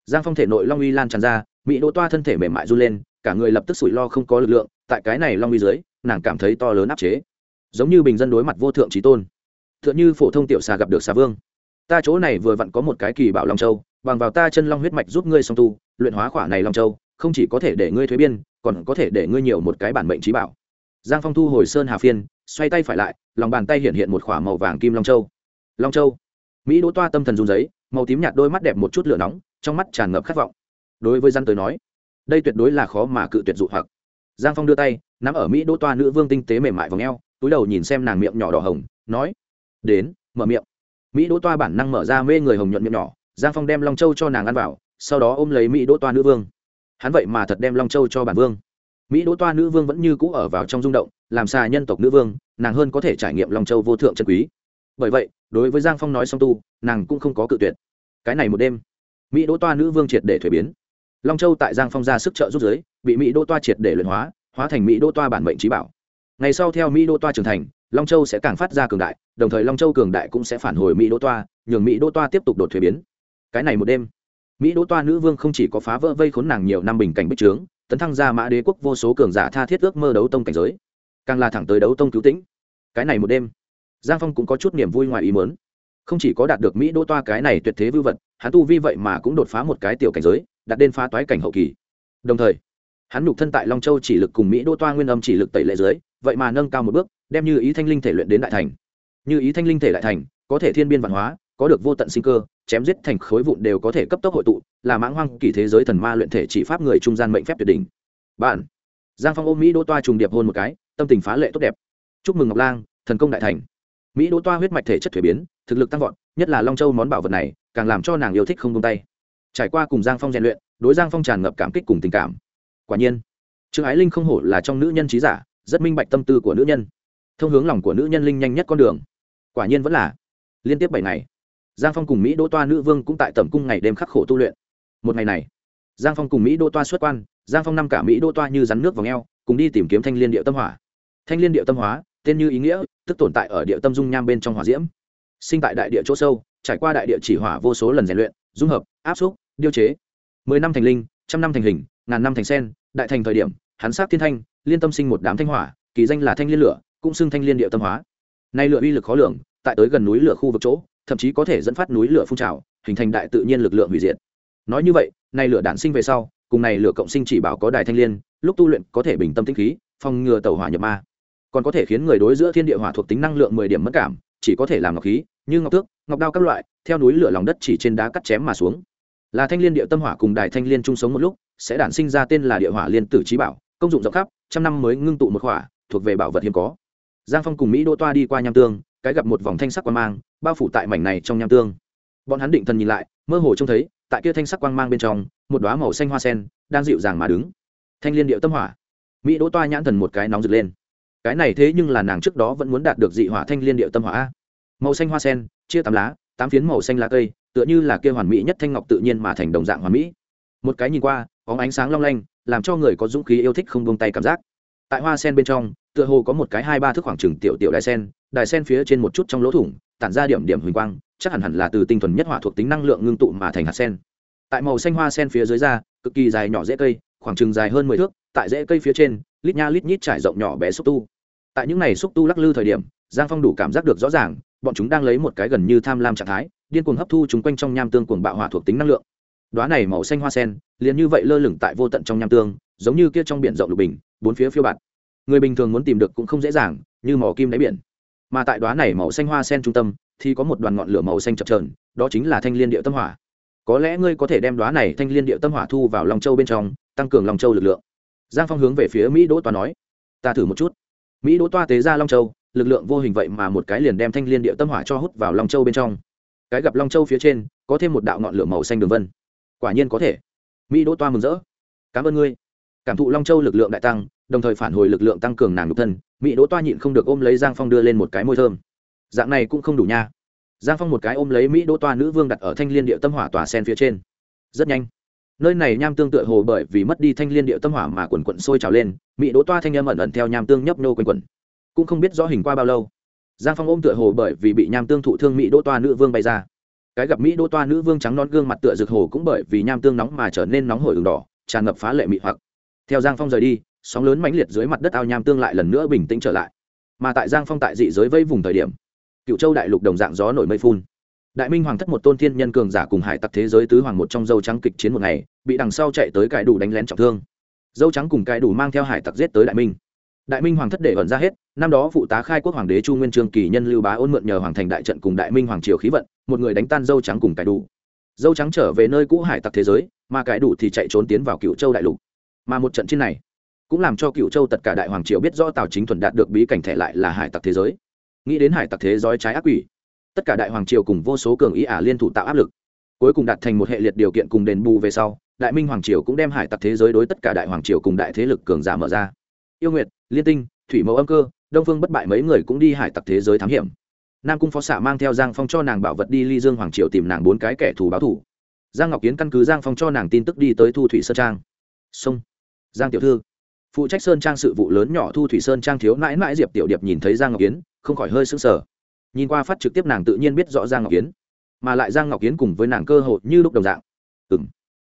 Giang phong thể nội long uy lan tràn ra, mỹ đỗ toa thân thể mềm mại run lên, cả người lập tức sủi lo không có lực lượng, tại cái này long uy dưới, nàng cảm thấy to lớn áp chế giống như bình dân đối mặt vô thượng trí tôn. T h ư ợ n như phổ thông tiểu xà gặp được xà vương. Ta chỗ này vừa vặn có một cái kỳ bảo long châu, bằng vào ta chân long huyết mạch giúp ngươi song tu, luyện hóa khỏa này long châu, không chỉ có thể để ngươi thuế biên, còn có thể để ngươi nhiều một cái bản mệnh trí bảo. Giang phong thu hồi sơn hà phiên, xoay tay phải lại, lòng bàn tay hiện hiện một k h ỏ a màu vàng kim long châu. Long châu. Mỹ đỗ toa tâm thần run giấy màu tím nhạt đôi mắt đẹp một chút lửa nóng, trong mắt tràn ngập khát vọng. Đối với giang tới nói, đây tuyệt đối là khó mà cự tuyệt dụ hoặc. Giang phong đưa tay, nắm ở mỹ đỗ toa nữ vương tinh tế mềm mại v ò n g e o túi đầu nhìn xem nàng miệng nhỏ đỏ hồng, nói, đến, mở miệng. Mỹ đỗ toa bản năng mở ra mê người hồng nhuận miệng nhỏ, giang phong đem long châu cho nàng ăn vào, sau đó ôm lấy mỹ đỗ toa nữ vương. Hắn vậy mà thật đem long châu cho bản vương. Mỹ đỗ toa nữ vương vẫn như cũ ở vào trong rung động, làm xà nhân tộc nữ vương, nàng hơn có thể trải nghiệm long châu vô thượng chân quý. Bởi vậy, đối với giang phong nói song tu, nàng cũng không có cự tuyệt. Cái này một đêm, mỹ đỗ toa nữ vương triệt để thuế biến. Long châu tại giang phong ra sức trợ rút giới, bị mỹ đỗ toa triệt để luyện hóa hóa thành mỹ đỗ toa bản mệnh trí bảo ngày sau theo mỹ đô toa trưởng thành, long châu sẽ càng phát ra cường đại, đồng thời long châu cường đại cũng sẽ phản hồi mỹ đô toa, nhường mỹ đô toa tiếp tục đột thuế biến. Cái này một đêm, mỹ đỗ toa nữ vương không chỉ có phá vỡ vây khốn nàng nhiều năm bình cảnh bích trướng, tấn thăng ra mã đế quốc vô số cường giả tha thiết ước mơ đấu tông cảnh giới, càng là thẳng tới đấu tông cứu tĩnh. Cái này một đêm, giang phong cũng có chút niềm vui ngoài ý mớn không chỉ có đạt được mỹ đỗ toa cái này tuyệt thế vư vật, hắn tu vi vậy mà cũng đột phá một cái tiểu cảnh giới đặt đến phá toái cảnh hậu kỳ. Đồng thời hắn nhục thân tại long châu chỉ lực cùng mỹ Đô toa nguyên âm chỉ lực tẩy lệ dưới, vậy mà nâng cao một bước, đem như ý thanh linh thể luyện đến đại thành. Như ý thanh linh thể đại thành, có thể thiên biên văn hóa, có được vô tận sinh cơ, chém giết thành khối vụn đều có thể cấp tốc hội tụ, là mãng hoang kỳ thế giới thần ma luyện thể chỉ pháp người trung gian mệnh phép tuyệt đỉnh. Bạn, giang phong ôm mỹ Đô toa trùng điệp hôn một cái, tâm tình phá lệ tốt đẹp. Chúc mừng ngọc lang, thần công đại thành. Mỹ đỗ toa huyết mạch thể chất thuế biến, thực lực tăng vọt, nhất là long châu món bảo vật này, càng làm cho nàng yêu thích không tung tay. Trải qua cùng giang phong rèn luyện, đối giang phong tràn ngập cảm kích cùng tình cảm quả nhiên. Trương ái linh không hổ là trong nữ nhân trí giả, rất minh bạch tâm tư của nữ nhân. Thông hướng lòng của nữ nhân linh nhanh nhất con đường. Quả nhiên vẫn là. Liên tiếp bảy ngày, giang phong cùng mỹ đỗ toa nữ vương cũng tại tẩm cung ngày đêm khắc khổ tu luyện. Một ngày này, giang phong cùng mỹ đỗ toa xuất quan, giang phong năm cả mỹ đỗ toa như rắn nước vào ngheo cùng đi tìm kiếm thanh liên điệu tâm hỏa. Thanh liên điệu tâm hóa tên như ý nghĩa, tức tồn tại ở địa tâm dung nham bên trong hỏa diễm. Sinh tại đại địa chỗ sâu, trải qua đại địa chỉ hỏa vô số lần rèn luyện, dung hợp, áp xúc điêu chế. Mười năm thành linh, trăm năm thành hình, ngàn năm thành sen đại thành thời điểm, hắn sát thiên thanh, liên tâm sinh một đám thanh hỏa, kỳ danh là thanh liên lửa, cũng xưng thanh liên địa tâm hóa. Nay lửa uy lực khó lường, tại tới gần núi lửa khu vực chỗ, thậm chí có thể dẫn phát núi lửa phun trào, hình thành đại tự nhiên lực lượng hủy diệt. Nói như vậy, nay lửa đản sinh về sau, cùng này lửa cộng sinh chỉ bảo có đài thanh liên, lúc tu luyện có thể bình tâm tinh khí, phòng ngừa tẩu hỏa nhập ma. Còn có thể khiến người đối giữa thiên địa hỏa thuộc tính năng lượng mười điểm mất cảm, chỉ có thể làm ngọc khí, như ngọc thước, ngọc đao các loại, theo núi lửa lòng đất chỉ trên đá cắt chém mà xuống. Là thanh liên địa tâm hỏa cùng đài thanh liên chung sống một lúc sẽ đản sinh ra tên là địa hỏa liên tử trí bảo, công dụng rộng khắp, trăm năm mới ngưng tụ một hỏa thuộc về bảo vật hiếm có. Giang phong cùng mỹ đô toa đi qua nham tương, cái gặp một vòng thanh sắc quang mang, bao phủ tại mảnh này trong nham tương. Bọn hắn định thần nhìn lại, mơ hồ trông thấy, tại kia thanh sắc quang mang bên trong, một đoá màu xanh hoa sen đang dịu dàng mà đứng. Thanh liên địa tâm hỏa. Mỹ đỗ toa nhãn thần một cái nóng rực lên. Cái này thế nhưng là nàng trước đó vẫn muốn đạt được dị hỏa thanh liên điệu tâm hỏa màu xanh hoa sen, chia tám lá, tám phiến màu xanh lá cây, tựa như là kia hoàn mỹ nhất thanh ngọc tự nhiên mà thành đồng dạng hoàn mỹ. Một cái nhìn qua có ánh sáng long lanh, làm cho người có dũng khí yêu thích không buông tay cảm giác. Tại hoa sen bên trong, tựa hồ có một cái hai ba thước khoảng trừng tiểu tiểu đài sen đài sen phía trên một chút trong lỗ thủng, tản ra điểm điểm huỳnh quang, chắc hẳn hẳn là từ tinh thuần nhất hỏa thuộc tính năng lượng ngưng tụ mà thành hạt sen. Tại màu xanh hoa sen phía dưới da cực kỳ dài nhỏ dễ cây, khoảng chừng dài hơn mười thước, tại rễ cây phía trên, lít nha lít nhít trải rộng nhỏ bé xúc tu. Tại những này xúc tu lắc lư thời điểm, giang phong đủ cảm giác được rõ ràng, bọn chúng đang lấy một cái gần như tham lam trạng thái, điên cuồng hấp thu chúng quanh trong nham tương cuồng bạo hỏa thuộc tính năng lượng đoá này màu xanh hoa sen, liền như vậy lơ lửng tại vô tận trong nham tương, giống như kia trong biển rộng lục bình, bốn phía phiêu bạt. Người bình thường muốn tìm được cũng không dễ dàng, như mỏ kim đáy biển. Mà tại đoá này màu xanh hoa sen trung tâm, thì có một đoàn ngọn lửa màu xanh chập trờn đó chính là thanh liên điệu tâm hỏa. Có lẽ ngươi có thể đem đoá này thanh liên điệu tâm hỏa thu vào lòng châu bên trong, tăng cường lòng châu lực lượng. Giang phong hướng về phía mỹ đỗ toa nói, ta thử một chút. Mỹ đỗ toa tế ra long châu, lực lượng vô hình vậy mà một cái liền đem thanh liên địa tâm hỏa cho hút vào long châu bên trong. Cái gặp long châu phía trên, có thêm một đạo ngọn lửa màu xanh đường vân quả nhiên có thể. Mỹ đỗ toa mừng rỡ. Cảm ơn ngươi. Cảm thụ long châu lực lượng đại tăng, đồng thời phản hồi lực lượng tăng cường nàng nhục thân, mỹ đỗ toa nhịn không được ôm lấy giang phong đưa lên một cái môi thơm. Dạng này cũng không đủ nha. Giang phong một cái ôm lấy mỹ đỗ toa nữ vương đặt ở thanh liên địa tâm hỏa tòa sen phía trên. Rất nhanh. Nơi này nham tương tựa hồ bởi vì mất đi thanh liên địa tâm hỏa mà quần quận sôi trào lên, mỹ đỗ toa thanh âm ẩn ẩn theo nham tương nhấp nô quanh quẩn. Cũng không biết rõ hình qua bao lâu. Giang phong ôm tựa hồ bởi vì bị nham tương thụ thương mỹ đỗ toa nữ vương bay ra cái gặp mỹ đô toa nữ vương trắng non gương mặt tựa rực hồ cũng bởi vì nham tương nóng mà trở nên nóng hổi đường đỏ, tràn ngập phá lệ mị hoặc. Theo giang phong rời đi, sóng lớn mãnh liệt dưới mặt đất ao nham tương lại lần nữa bình tĩnh trở lại. Mà tại giang phong tại dị giới vây vùng thời điểm, cựu châu đại lục đồng dạng gió nổi mây phun. Đại minh hoàng thất một tôn thiên nhân cường giả cùng hải tặc thế giới tứ hoàng một trong dâu trắng kịch chiến một ngày, bị đằng sau chạy tới cải đủ đánh lén trọng thương. Dâu trắng cùng cải đủ mang theo hải tặc giết tới đại minh đại minh hoàng thất để ẩn ra hết, năm đó phụ tá khai quốc hoàng đế chu nguyên trương kỳ nhân lưu bá ôn mượn nhờ hoàng thành đại trận cùng đại minh hoàng triều khí vận, một người đánh tan dâu trắng cùng cải đủ. Dâu trắng trở về nơi cũ hải tặc thế giới, mà cải đủ thì chạy trốn tiến vào cựu châu đại lục. Mà một trận chiến này, cũng làm cho cựu châu tất cả đại hoàng triều biết rõ tào chính thuần đạt được bí cảnh thẻ lại là hải tặc thế giới. Nghĩ đến hải tặc thế giới trái ác quỷ, tất cả đại hoàng triều cùng vô số cường ý ả liên thủ tạo áp lực. Cuối cùng đạt thành một hệ liệt điều kiện cùng đền bù về sau, đại minh hoàng triều cũng đem hải tặc thế giới đối tất cả đại hoàng triều cùng đại thế lực cường giả mở ra. Yêu nguyệt liên tinh, thủy mẫu âm cơ, đông phương bất bại mấy người cũng đi hải tặc thế giới thám hiểm. Nam cung phó xạ mang theo giang phong cho nàng bảo vật đi ly dương hoàng triều tìm nàng bốn cái kẻ thù báo thủ. Giang ngọc kiến căn cứ giang phong cho nàng tin tức đi tới thu thủy sơn trang. Sông. Giang tiểu thư. Phụ trách sơn trang sự vụ lớn nhỏ thu thủy sơn trang thiếu mãi mãi diệp tiểu điệp nhìn thấy giang ngọc kiến, không khỏi hơi sững sờ. Nhìn qua phát trực tiếp nàng tự nhiên biết rõ giang ngọc kiến. Mà lại giang ngọc kiến cùng với nàng cơ hội như lúc đồng dạng. Ừ m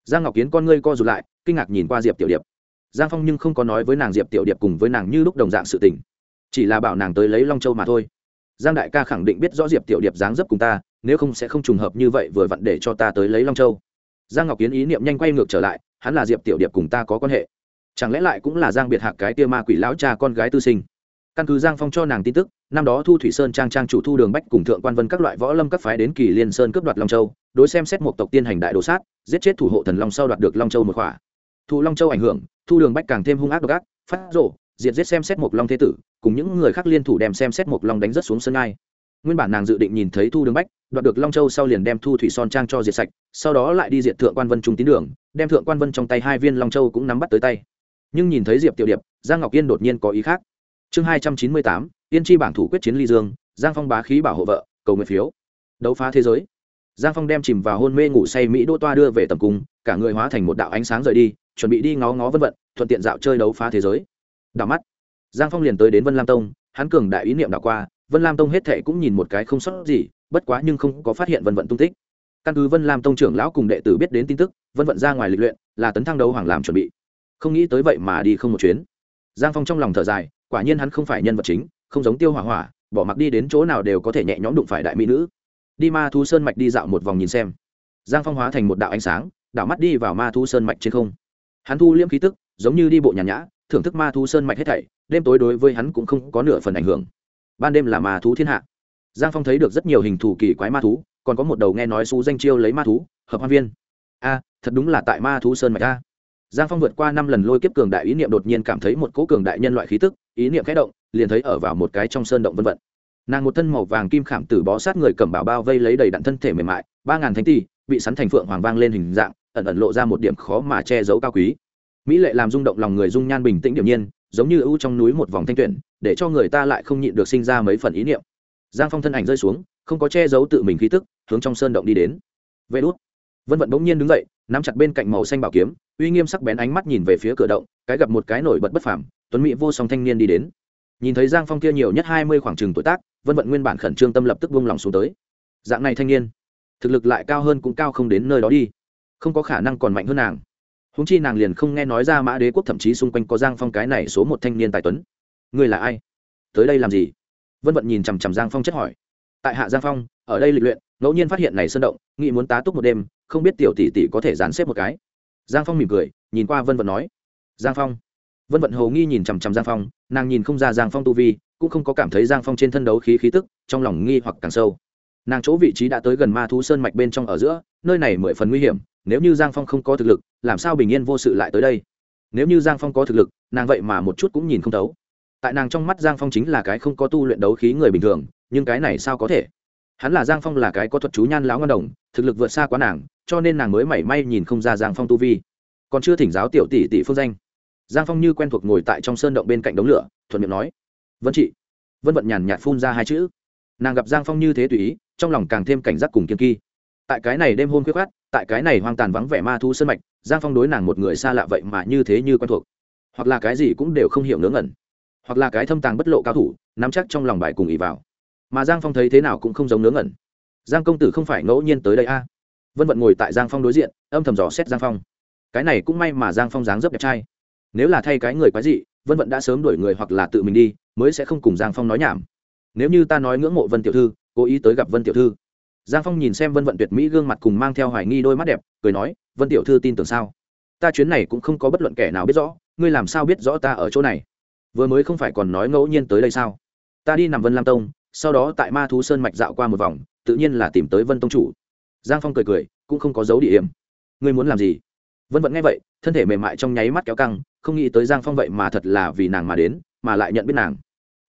giang ngọc kiến con ngươi co rụt lại, kinh ngạc nhìn qua diệp tiểu điệp giang phong nhưng không có nói với nàng diệp tiểu điệp cùng với nàng như lúc đồng dạng sự tình. Chỉ là bảo nàng tới lấy long châu mà thôi. Giang đại ca khẳng định biết rõ diệp tiểu điệp dáng dấp cùng ta, nếu không sẽ không trùng hợp như vậy vừa vặn để cho ta tới lấy long châu. Giang ngọc kiến ý niệm nhanh quay ngược trở lại, hắn là diệp tiểu điệp cùng ta có quan hệ. Chẳng lẽ lại cũng là giang biệt hạc cái tia ma quỷ lão cha con gái tư sinh? Căn cứ giang phong cho nàng tin tức, năm đó thu thủy sơn trang trang chủ thu đường bách cùng thượng quan vân các loại võ lâm các phái đến kỳ liên sơn cướp đoạt long châu, đối xem xét một tộc tiên hành đại đồ sát, giết chết thủ hộ thần long sau đoạt được long châu một khỏa thu long châu ảnh hưởng, thu đường bách càng thêm hung ác độc ác, phát rộ, diệt giết xem xét một long thế tử, cùng những người khác liên thủ đem xem xét một long đánh rất xuống sân ai nguyên bản nàng dự định nhìn thấy thu đường bách, đoạt được long châu sau liền đem thu thủy son trang cho diệt sạch, sau đó lại đi diệt thượng quan vân trung tín đường, đem thượng quan vân trong tay hai viên long châu cũng nắm bắt tới tay. Nhưng nhìn thấy diệp tiểu điệp, giang ngọc yên đột nhiên có ý khác. Chương hai trăm chín mươi tám, yên chi bảng thủ quyết chiến ly dương, giang phong bá khí bảo hộ vợ, cầu nguyện phiếu. Đấu phá thế giới. Giang phong đem chìm vào hôn mê ngủ say mỹ đô toa đưa về tầm cung, cả người hóa thành một đạo ánh sáng rời đi chuẩn bị đi ngó ngó vân vận, thuận tiện dạo chơi đấu phá thế giới. Đảo mắt, giang phong liền tới đến vân lam tông, hắn cường đại ý niệm đảo qua, vân lam tông hết thệ cũng nhìn một cái không sót gì, bất quá nhưng không có phát hiện vân vận tung tích. Căn cứ vân lam tông trưởng lão cùng đệ tử biết đến tin tức, vân vận ra ngoài lịch luyện, là tấn thăng đấu hoàng làm chuẩn bị. Không nghĩ tới vậy mà đi không một chuyến. Giang phong trong lòng thở dài, quả nhiên hắn không phải nhân vật chính, không giống tiêu hỏa hỏa, bỏ mặc đi đến chỗ nào đều có thể nhẹ nhõm đụng phải đại mỹ nữ. Đi ma thu sơn mạch đi dạo một vòng nhìn xem. Giang phong hóa thành một đạo ánh sáng, đảo mắt đi vào ma thu sơn mạch trên không hắn thu liễm khí tức, giống như đi bộ nhàn nhã, thưởng thức ma thu sơn mạch hết thảy, đêm tối đối với hắn cũng không có nửa phần ảnh hưởng. Ban đêm là ma thú thiên hạ. Giang phong thấy được rất nhiều hình thù kỳ quái ma thú, còn có một đầu nghe nói xú danh chiêu lấy ma thú, hợp hoan viên. A, thật đúng là tại ma thú sơn mạch a. Giang phong vượt qua năm lần lôi kiếp cường đại ý niệm đột nhiên cảm thấy một cỗ cường đại nhân loại khí tức, ý niệm khẽ động, liền thấy ở vào một cái trong sơn động vân vận nàng một thân màu vàng kim khảm tử bó sát người cầm bảo bao vây lấy đầy đặn thân thể mềm mại, ba ngàn thánh tỷ bị sắn thành phượng hoàng vang lên hình dạng ẩn ẩn lộ ra một điểm khó mà che giấu cao quý. Mỹ lệ làm rung động lòng người dung nhan bình tĩnh điểm nhiên, giống như ưu trong núi một vòng thanh tuyển, để cho người ta lại không nhịn được sinh ra mấy phần ý niệm. Giang phong thân ảnh rơi xuống, không có che giấu tự mình khí tức, hướng trong sơn động đi đến. Vê đốt vân vận bỗng nhiên đứng dậy, nắm chặt bên cạnh màu xanh bảo kiếm, uy nghiêm sắc bén ánh mắt nhìn về phía cửa động, cái gặp một cái nổi bật bất phàm, tuấn mỹ vô song thanh niên đi đến. Nhìn thấy giang phong kia nhiều nhất hai mươi khoảng trừng tuổi tác, vân vận nguyên bản khẩn trương tâm lập tức vung lòng xuống tới. Dạng này thanh niên, thực lực lại cao hơn cũng cao không đến nơi đó đi không có khả năng còn mạnh hơn nàng. Húng chi nàng liền không nghe nói ra mã đế quốc thậm chí xung quanh có giang phong cái này số một thanh niên tài tuấn. Ngươi là ai? Tới đây làm gì? Vân vận nhìn chằm chằm giang phong chất hỏi. Tại hạ giang phong, ở đây lịch luyện, ngẫu nhiên phát hiện này sơn động, nghĩ muốn tá túc một đêm, không biết tiểu tỷ tỷ có thể dàn xếp một cái. Giang phong mỉm cười, nhìn qua vân vận nói. Giang phong. Vân vận hầu nghi nhìn chằm chằm giang phong, nàng nhìn không ra giang phong tu vi, cũng không có cảm thấy giang phong trên thân đấu khí khí tức, trong lòng nghi hoặc càng sâu. Nàng chỗ vị trí đã tới gần ma thú sơn mạch bên trong ở giữa, nơi này mười phần nguy hiểm nếu như giang phong không có thực lực, làm sao bình yên vô sự lại tới đây? Nếu như giang phong có thực lực, nàng vậy mà một chút cũng nhìn không thấu. Tại nàng trong mắt giang phong chính là cái không có tu luyện đấu khí người bình thường, nhưng cái này sao có thể? Hắn là giang phong là cái có thuật chú nhan lão ngân đồng, thực lực vượt xa quá nàng, cho nên nàng mới mảy may nhìn không ra giang phong tu vi. Còn chưa thỉnh giáo tiểu tỷ tỷ phương danh. Giang phong như quen thuộc ngồi tại trong sơn động bên cạnh đống lửa, thuận miệng nói, vân chị. Vân vận nhàn nhạt phun ra hai chữ. Nàng gặp giang phong như thế tùy ý, trong lòng càng thêm cảnh giác cùng kiên kỳ tại cái này đêm hôn khuyết khát tại cái này hoang tàn vắng vẻ ma thu sân mạch, giang phong đối nàng một người xa lạ vậy mà như thế như quen thuộc. Hoặc là cái gì cũng đều không hiểu ngớ ngẩn. Hoặc là cái thâm tàng bất lộ cao thủ, nắm chắc trong lòng bài cùng ý vào. Mà giang phong thấy thế nào cũng không giống ngớ ngẩn. Giang công tử không phải ngẫu nhiên tới đây a? Vân vận ngồi tại giang phong đối diện, âm thầm dò xét giang phong. Cái này cũng may mà giang phong dáng dấp đẹp trai. Nếu là thay cái người quái dị, vân vận đã sớm đuổi người hoặc là tự mình đi, mới sẽ không cùng giang phong nói nhảm. Nếu như ta nói ngưỡng mộ vân tiểu thư, cố ý tới gặp vân tiểu thư giang phong nhìn xem vân vận tuyệt mỹ gương mặt cùng mang theo hoài nghi đôi mắt đẹp, cười nói, vân tiểu thư tin tưởng sao? Ta chuyến này cũng không có bất luận kẻ nào biết rõ, ngươi làm sao biết rõ ta ở chỗ này? Vừa mới không phải còn nói ngẫu nhiên tới đây sao? Ta đi nằm vân lam tông, sau đó tại ma thú sơn mạch dạo qua một vòng, tự nhiên là tìm tới vân tông chủ. Giang phong cười cười, cũng không có dấu địa hiểm. Ngươi muốn làm gì? Vân Vận nghe vậy, thân thể mềm mại trong nháy mắt kéo căng, không nghĩ tới giang phong vậy mà thật là vì nàng mà đến, mà lại nhận biết nàng.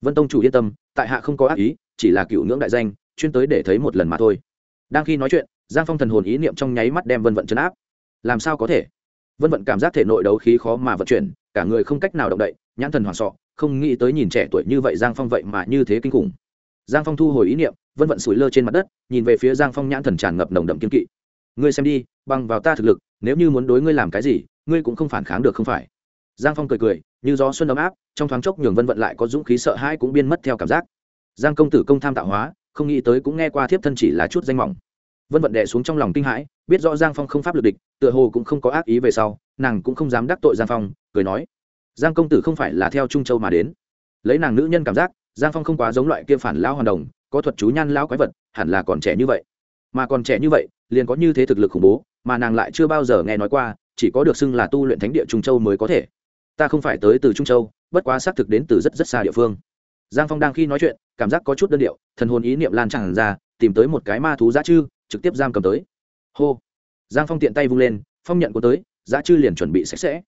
Vân tông chủ yên tâm, tại hạ không có ác ý, chỉ là cựu ngưỡng đại danh, chuyên tới để thấy một lần mà thôi đang khi nói chuyện, giang phong thần hồn ý niệm trong nháy mắt đem vân vận chấn áp. Làm sao có thể? Vân vận cảm giác thể nội đấu khí khó mà vận chuyển, cả người không cách nào động đậy, nhãn thần hoảng sọ không nghĩ tới nhìn trẻ tuổi như vậy giang phong vậy mà như thế kinh khủng. Giang phong thu hồi ý niệm, vân vận sủi lơ trên mặt đất, nhìn về phía giang phong nhãn thần tràn ngập nồng đậm kiên kỵ. Ngươi xem đi, bằng vào ta thực lực, nếu như muốn đối ngươi làm cái gì, ngươi cũng không phản kháng được không phải. Giang phong cười cười, như gió xuân ấm áp, trong thoáng chốc nhường vân vận lại có dũng khí sợ hãi cũng biên mất theo cảm giác. Giang công tử công tham tạo hóa không nghĩ tới cũng nghe qua thiếp thân chỉ là chút danh mỏng. Vân vận đẻ xuống trong lòng kinh hãi, biết rõ giang phong không pháp lực địch, tựa hồ cũng không có ác ý về sau, nàng cũng không dám đắc tội giang phong, cười nói, giang công tử không phải là theo trung châu mà đến. Lấy nàng nữ nhân cảm giác, giang phong không quá giống loại kia phản lão hoàn đồng, có thuật chú nhan lão quái vật, hẳn là còn trẻ như vậy. Mà còn trẻ như vậy, liền có như thế thực lực khủng bố, mà nàng lại chưa bao giờ nghe nói qua, chỉ có được xưng là tu luyện thánh địa trung châu mới có thể. Ta không phải tới từ trung châu, bất quá xác thực đến từ rất rất xa địa phương giang phong đang khi nói chuyện, cảm giác có chút đơn điệu, thần hồn ý niệm lan tràn ra, tìm tới một cái ma thú giá chư, trực tiếp giam cầm tới. Hô! Giang phong tiện tay vung lên, phong nhận của tới giá chư liền chuẩn bị sạch sẽ.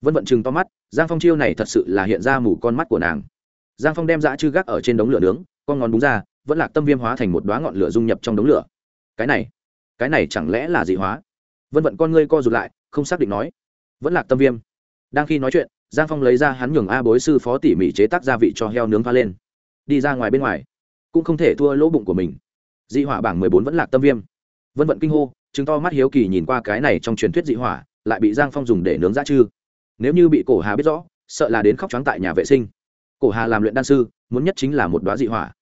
Vân vận chừng to mắt, giang phong chiêu này thật sự là hiện ra mù con mắt của nàng. Giang phong đem dã chư gác ở trên đống lửa nướng, con ngón búng ra, vẫn lạc tâm viêm hóa thành một đoá ngọn lửa dung nhập trong đống lửa. Cái này cái này chẳng lẽ là dị hóa? Vân vận con ngươi co rụt lại, không xác định nói. Vẫn lạc tâm viêm. Đang khi nói chuyện giang phong lấy ra hắn nhường a bối sư phó tỉ mỉ chế tác gia vị cho heo nướng pha lên. Đi ra ngoài bên ngoài, cũng không thể thua lỗ bụng của mình. Dị hỏa bảng mười bốn vẫn lạc tâm viêm. Vân vận kinh hô chứng to mắt hiếu kỳ nhìn qua cái này trong truyền thuyết dị hỏa, lại bị giang phong dùng để nướng ra chư. Nếu như bị cổ hà biết rõ, sợ là đến khóc trắng tại nhà vệ sinh. Cổ hà làm luyện đan sư, muốn nhất chính là một đoá dị hỏa.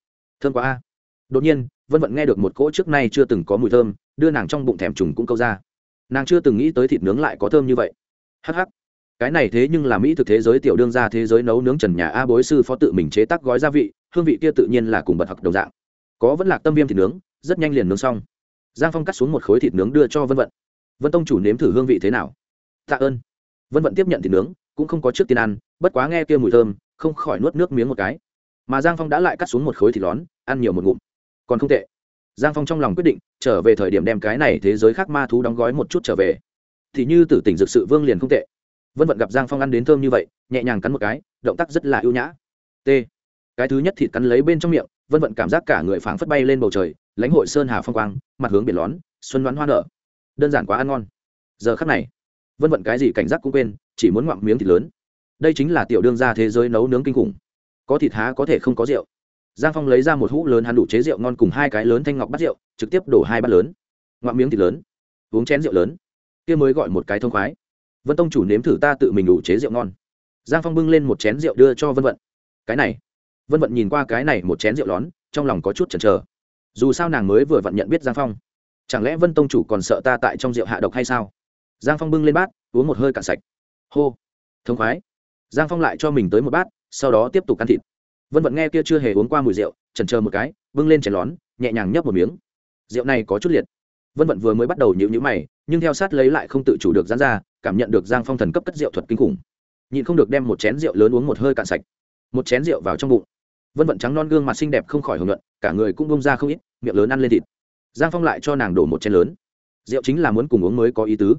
Thơm quá a. Đột nhiên, vân vận nghe được một cỗ trước nay chưa từng có mùi thơm, đưa nàng trong bụng thèm trùng cũng câu ra. Nàng chưa từng nghĩ tới thịt nướng lại có thơm như vậy. Hh cái này thế nhưng là mỹ thực thế giới tiểu đương ra thế giới nấu nướng trần nhà a bối sư phó tự mình chế tác gói gia vị, hương vị kia tự nhiên là cùng bật học đồng dạng. Có vẫn lạc tâm viêm thịt nướng, rất nhanh liền nướng xong. Giang phong cắt xuống một khối thịt nướng đưa cho vân vận. Vân tông chủ nếm thử hương vị thế nào? Tạ ơn. Vân vận tiếp nhận thịt nướng, cũng không có trước tiên ăn, bất quá nghe kia mùi thơm, không khỏi nuốt nước miếng một cái. Mà giang phong đã lại cắt xuống một khối thịt lón, ăn nhiều một ngụm. Còn không tệ. Giang phong trong lòng quyết định, trở về thời điểm đem cái này thế giới khác ma thú đóng gói một chút trở về. Thì như tử tỉnh dược sự vương liền không tệ vân vận gặp giang phong ăn đến thơm như vậy, nhẹ nhàng cắn một cái, động tác rất là ưu nhã. T. Cái thứ nhất thịt cắn lấy bên trong miệng, vân vận cảm giác cả người phảng phất bay lên bầu trời, lãnh hội sơn hà phong quang, mặt hướng biển lón, xuân đoán hoa nở. Đơn giản quá ăn ngon. Giờ khắc này, vân vận cái gì cảnh giác cũng quên, chỉ muốn ngoạm miếng thịt lớn. Đây chính là tiểu đương gia thế giới nấu nướng kinh khủng. Có thịt há có thể không có rượu. Giang phong lấy ra một hũ lớn hắn đủ chế rượu ngon cùng hai cái lớn thanh ngọc bắt rượu, trực tiếp đổ hai bát lớn. Ngoạm miếng thịt lớn, uống chén rượu lớn. Kia mới gọi một cái thông khoái vân tông chủ nếm thử ta tự mình đủ chế rượu ngon. Giang phong bưng lên một chén rượu đưa cho vân vận. Cái này. Vân vận nhìn qua cái này một chén rượu lón, trong lòng có chút chần chờ. Dù sao nàng mới vừa vặn nhận biết giang phong. Chẳng lẽ vân tông chủ còn sợ ta tại trong rượu hạ độc hay sao? Giang phong bưng lên bát, uống một hơi cạn sạch. Hô. Thông khoái. Giang phong lại cho mình tới một bát, sau đó tiếp tục ăn thịt. Vân vận nghe kia chưa hề uống qua mùi rượu trần chờ một cái, bưng lên chén lón, nhẹ nhàng nhấp một miếng. Rượu này có chút liệt. Vân vận vừa mới bắt đầu nhịu nhữ mày, nhưng theo sát lấy lại không tự chủ được dán ra cảm nhận được giang phong thần cấp cất rượu thuật kinh khủng. Nhịn không được đem một chén rượu lớn uống một hơi cạn sạch. Một chén rượu vào trong bụng. Vân vận trắng non gương mặt xinh đẹp không khỏi hưởng luận cả người cũng bông ra không ít miệng lớn ăn lên thịt. Giang phong lại cho nàng đổ một chén lớn. Rượu chính là muốn cùng uống mới có ý tứ.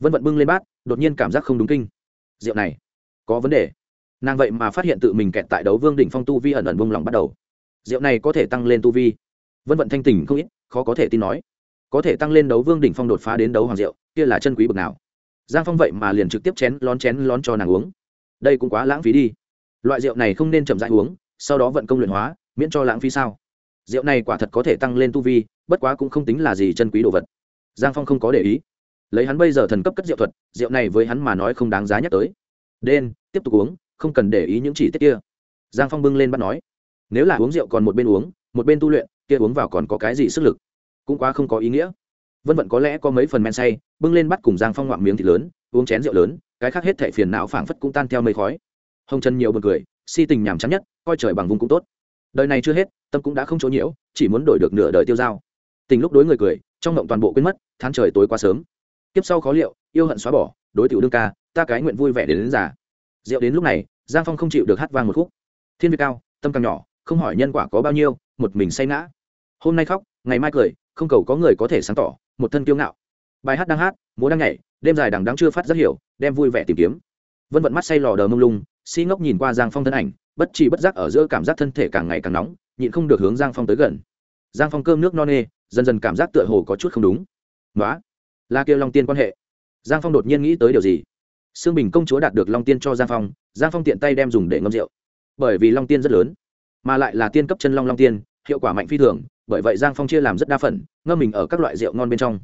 Vân vận bưng lên bát đột nhiên cảm giác không đúng kinh. Rượu này có vấn đề. Nàng vậy mà phát hiện tự mình kẹt tại đấu vương đỉnh phong tu vi ẩn ẩn bông lòng bắt đầu. Rượu này có thể tăng lên tu vi. Vân vận thanh tình không ít khó có thể tin nói. Có thể tăng lên đấu vương đỉnh phong đột phá đến đấu hoàng rượu, kia là chân quý bực nào? Giang phong vậy mà liền trực tiếp chén lón chén lón cho nàng uống. Đây cũng quá lãng phí đi. Loại rượu này không nên chậm rãi uống, sau đó vận công luyện hóa, miễn cho lãng phí sao? Rượu này quả thật có thể tăng lên tu vi, bất quá cũng không tính là gì chân quý đồ vật. Giang phong không có để ý. Lấy hắn bây giờ thần cấp cất rượu thuật, rượu này với hắn mà nói không đáng giá nhắc tới. Đen tiếp tục uống, không cần để ý những chỉ tiết kia. Giang phong bưng lên bắt nói, nếu là uống rượu còn một bên uống, một bên tu luyện, kia uống vào còn có cái gì sức lực? Cũng quá không có ý nghĩa. Vân vận có lẽ có mấy phần men say bưng lên bắt cùng giang phong ngoạm miếng thịt lớn uống chén rượu lớn cái khác hết thệ phiền não phảng phất cũng tan theo mây khói. Hồng chân nhiều b u ồ n cười si tình nhàm chán nhất coi trời bằng vùng cũng tốt. Đời này chưa hết tâm cũng đã không chỗ nhiễu chỉ muốn đổi được nửa đời tiêu dao. Tình lúc đối người cười trong mộng toàn bộ quên mất than trời tối quá sớm. Tiếp sau khó liệu yêu hận xóa bỏ đối tiểu đương ca ta cái nguyện vui vẻ đến, đến già. Rượu đến lúc này giang phong không chịu được hát vang một khúc. Thiên việt cao tâm càng nhỏ không hỏi nhân quả có bao nhiêu một mình say ngã. Hôm nay khóc ngày mai cười không cầu có người có thể sáng tỏ một thân kiêu ngạo bài hát đang hát, múa đang nhảy, đêm dài đằng đắng chưa phát rất hiểu, đem vui vẻ tìm kiếm. Vân vận mắt say lò đờ mông lung, si ngốc nhìn qua giang phong thân ảnh, bất chi bất giác ở giữa cảm giác thân thể càng ngày càng nóng, nhịn không được hướng giang phong tới gần. Giang phong cơm nước no nê, dần dần cảm giác tựa hồ có chút không đúng. Nói là kêu long tiên quan hệ. Giang phong đột nhiên nghĩ tới điều gì? Sương bình công chúa đạt được long tiên cho giang phong giang phong tiện tay đem dùng để ngâm rượu. Bởi vì long tiên rất lớn, mà lại là tiên cấp chân long long tiên, hiệu quả mạnh phi thường, bởi vậy giang phong chia làm rất đa phần, ngâm mình ở các loại rượu ngon bên trong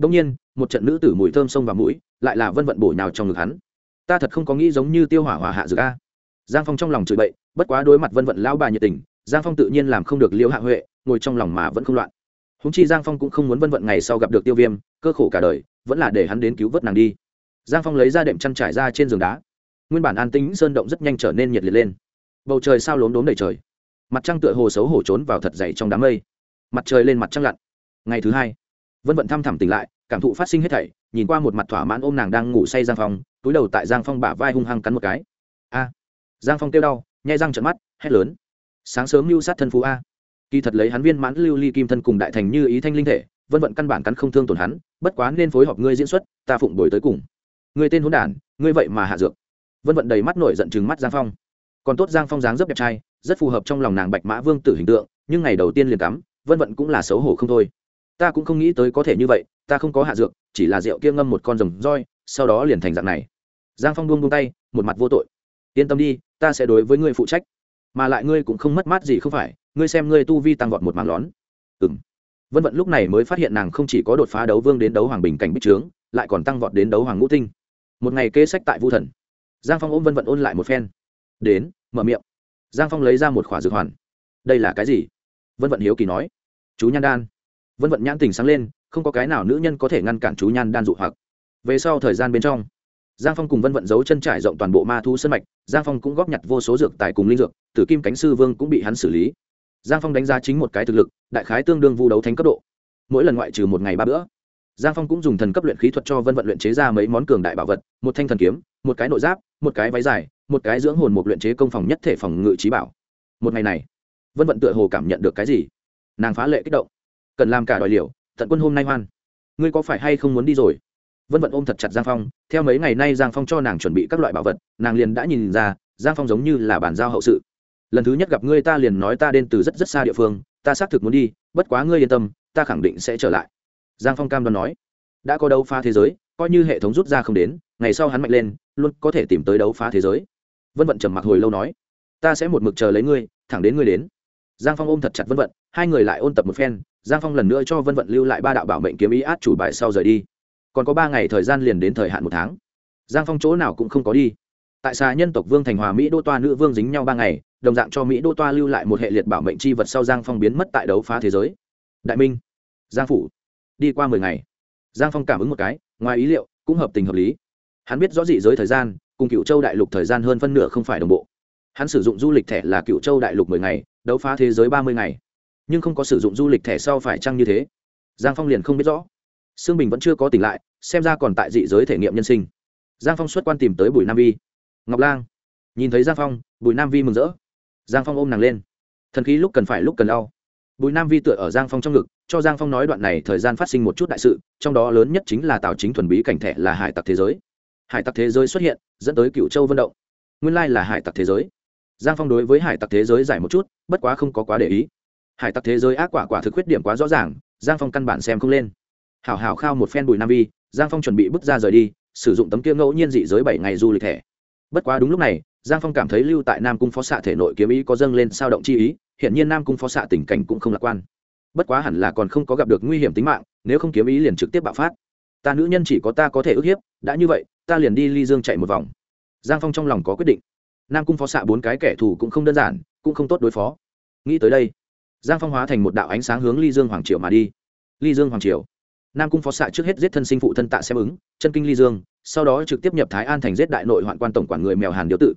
đông nhiên, một trận nữ tử mùi thơm sông vào mũi, lại là vân vận bổ nhào trong ngực hắn. Ta thật không có nghĩ giống như tiêu hỏa hỏa hạ dược a. Giang phong trong lòng chửi bậy, bất quá đối mặt vân vận lão bà nhiệt tình, giang phong tự nhiên làm không được liễu hạ huệ, ngồi trong lòng mà vẫn không loạn. Hùng chi giang phong cũng không muốn vân vận ngày sau gặp được tiêu viêm, cơ khổ cả đời, vẫn là để hắn đến cứu vớt nàng đi. Giang phong lấy ra đệm chăn trải ra trên giường đá. Nguyên bản an tĩnh, sơn động rất nhanh trở nên nhiệt liệt lên. Bầu trời sao lốm đốm đầy trời. Mặt trăng tựa hồ xấu hổ trốn vào thật dày trong đám mây. Mặt trời lên mặt trăng lặn. Ngày thứ hai vân vận thăm thẳm tỉnh lại, cảm thụ phát sinh hết thảy, nhìn qua một mặt thỏa mãn ôm nàng đang ngủ say giang phong, túi đầu tại giang phong bả vai hung hăng cắn một cái. A. Giang phong kêu đau, nhai răng trận mắt, hét lớn. Sáng sớm mưu sát thân phú a. Kỳ thật lấy hắn viên mãn lưu ly kim thân cùng đại thành như ý thanh linh thể, vân vận căn bản cắn không thương tổn hắn, bất quá nên phối hợp ngươi diễn xuất, ta phụng đổi tới cùng. Ngươi tên hôn đản, ngươi vậy mà hạ dược. Vân vận đầy mắt nổi giận chừng mắt giang phong. Còn tốt giang phong dáng dấp đẹp trai, rất phù hợp trong lòng nàng bạch mã vương tử hình tượng, nhưng ngày đầu tiên liền cắm, vân vận cũng là xấu hổ không thôi ta cũng không nghĩ tới có thể như vậy, ta không có hạ dược, chỉ là rượu kia ngâm một con rồng roi, sau đó liền thành dạng này. Giang phong buông buông tay, một mặt vô tội. Yên tâm đi, ta sẽ đối với ngươi phụ trách. Mà lại ngươi cũng không mất mát gì không phải, ngươi xem ngươi tu vi tăng vọt một mảng lón ừ m vân vận lúc này mới phát hiện nàng không chỉ có đột phá đấu vương đến đấu hoàng bình cảnh bích trướng, lại còn tăng vọt đến đấu hoàng ngũ tinh. Một ngày kế sách tại vu thần. Giang phong ôm vân vận ôn lại một phen. Đến, mở miệng. Giang phong lấy ra một khỏa dược hoàn. Đây là cái gì? Vân vận hiếu kỳ nói. Chú nhan đan vân vận nhãn tình sáng lên, không có cái nào nữ nhân có thể ngăn cản chú nhan đan dụ hoặc. Về sau thời gian bên trong, giang phong cùng vân vận giấu chân trải rộng toàn bộ ma thu sân mạch, giang phong cũng góp nhặt vô số dược tài cùng linh dược, tử kim cánh sư vương cũng bị hắn xử lý. Giang phong đánh giá chính một cái thực lực, đại khái tương đương vu đấu thánh cấp độ. Mỗi lần ngoại trừ một ngày ba bữa, giang phong cũng dùng thần cấp luyện khí thuật cho vân vận luyện chế ra mấy món cường đại bảo vật, một thanh thần kiếm, một cái nội giáp, một cái váy dài, một cái dưỡng hồn một luyện chế công phòng nhất thể phòng ngự trí bảo. Một ngày này, vân vận tựa hồ cảm nhận được cái gì? Nàng phá lệ kích động cần làm cả đòi liều, tận quân hôm nay hoan. Ngươi có phải hay không muốn đi rồi? Vân vận ôm thật chặt giang phong, theo mấy ngày nay giang phong cho nàng chuẩn bị các loại bảo vật, nàng liền đã nhìn ra, giang phong giống như là bàn giao hậu sự. Lần thứ nhất gặp ngươi ta liền nói ta đến từ rất rất xa địa phương, ta xác thực muốn đi, bất quá ngươi yên tâm, ta khẳng định sẽ trở lại. Giang phong cam đoan nói. Đã có đấu phá thế giới, coi như hệ thống rút ra không đến, ngày sau hắn mạnh lên, luôn có thể tìm tới đấu phá thế giới. Vân vận trầm mặc hồi lâu nói. Ta sẽ một mực chờ lấy ngươi, thẳng đến ngươi đến. Giang phong ôm thật chặt vân vận, hai người lại ôn tập một phen giang phong lần nữa cho vân vận lưu lại ba đạo bảo mệnh kiếm ý át chủ bài sau rời đi. Còn có ba ngày thời gian liền đến thời hạn một tháng. Giang phong chỗ nào cũng không có đi. Tại xà nhân tộc vương thành hòa mỹ đô toa nữ vương dính nhau ba ngày, đồng dạng cho mỹ đô toa lưu lại một hệ liệt bảo mệnh c h i vật sau giang phong biến mất tại đấu phá thế giới. Đại minh, giang phủ, đi qua mười ngày. Giang phong cảm ứng một cái, ngoài ý liệu, cũng hợp tình hợp lý. Hắn biết rõ dị giới thời gian, cùng cựu châu đại lục thời gian hơn phân nửa không phải đồng bộ. Hắn sử dụng du lịch thẻ là cựu châu đại lục mười ngày, đấu phá thế giới ba mươi ngày nhưng không có sử dụng du lịch thẻ sau phải chăng như thế? Giang phong liền không biết rõ. Sương bình vẫn chưa có tỉnh lại, xem ra còn tại dị giới thể nghiệm nhân sinh. Giang phong xuất quan tìm tới bùi nam vi. Ngọc lang. Nhìn thấy giang phong, bùi nam vi mừng rỡ. Giang phong ôm nàng lên. Thần khí lúc cần phải lúc cần đau bùi nam vi tựa ở giang phong trong ngực, cho giang phong nói đoạn này thời gian phát sinh một chút đại sự, trong đó lớn nhất chính là tào chính thuần bí cảnh thẻ là hải tặc thế giới. Hải tặc thế giới xuất hiện, dẫn tới cựu châu vận động. Nguyên lai là hải tặc thế giới. Giang phong đối với hải tặc thế giới giải một chút, bất quá không có quá để ý hải tặc thế giới ác quả quả thực khuyết điểm quá rõ ràng, giang phong căn bản xem không lên. Hảo hảo khao một phen bùi nam vi, giang phong chuẩn bị bước ra rời đi, sử dụng tấm kia ngẫu nhiên dị giới bảy ngày du lịch thẻ. Bất quá đúng lúc này, giang phong cảm thấy lưu tại nam cung phó xạ thể nội kiếm ý có dâng lên sao động chi ý hiện nhiên nam cung phó xạ tình cảnh cũng không lạc quan. Bất quá hẳn là còn không có gặp được nguy hiểm tính mạng, nếu không kiếm ý liền trực tiếp bạo phát. Ta nữ nhân chỉ có ta có thể ức hiếp, đã như vậy, ta liền đi ly dương chạy một vòng. Giang phong trong lòng có quyết định. Nam cung phó xạ bốn cái kẻ thù cũng không đơn giản, cũng không tốt đối phó. Nghĩ tới đây giang phong hóa thành một đạo ánh sáng hướng ly dương hoàng triều mà đi. Ly dương hoàng triều. Nam cung phó xạ trước hết giết thân sinh phụ thân tạ xem ứng, chân kinh ly dương, sau đó trực tiếp nhập thái an thành giết đại nội hoạn quan tổng quản người mèo hàn điêu tự.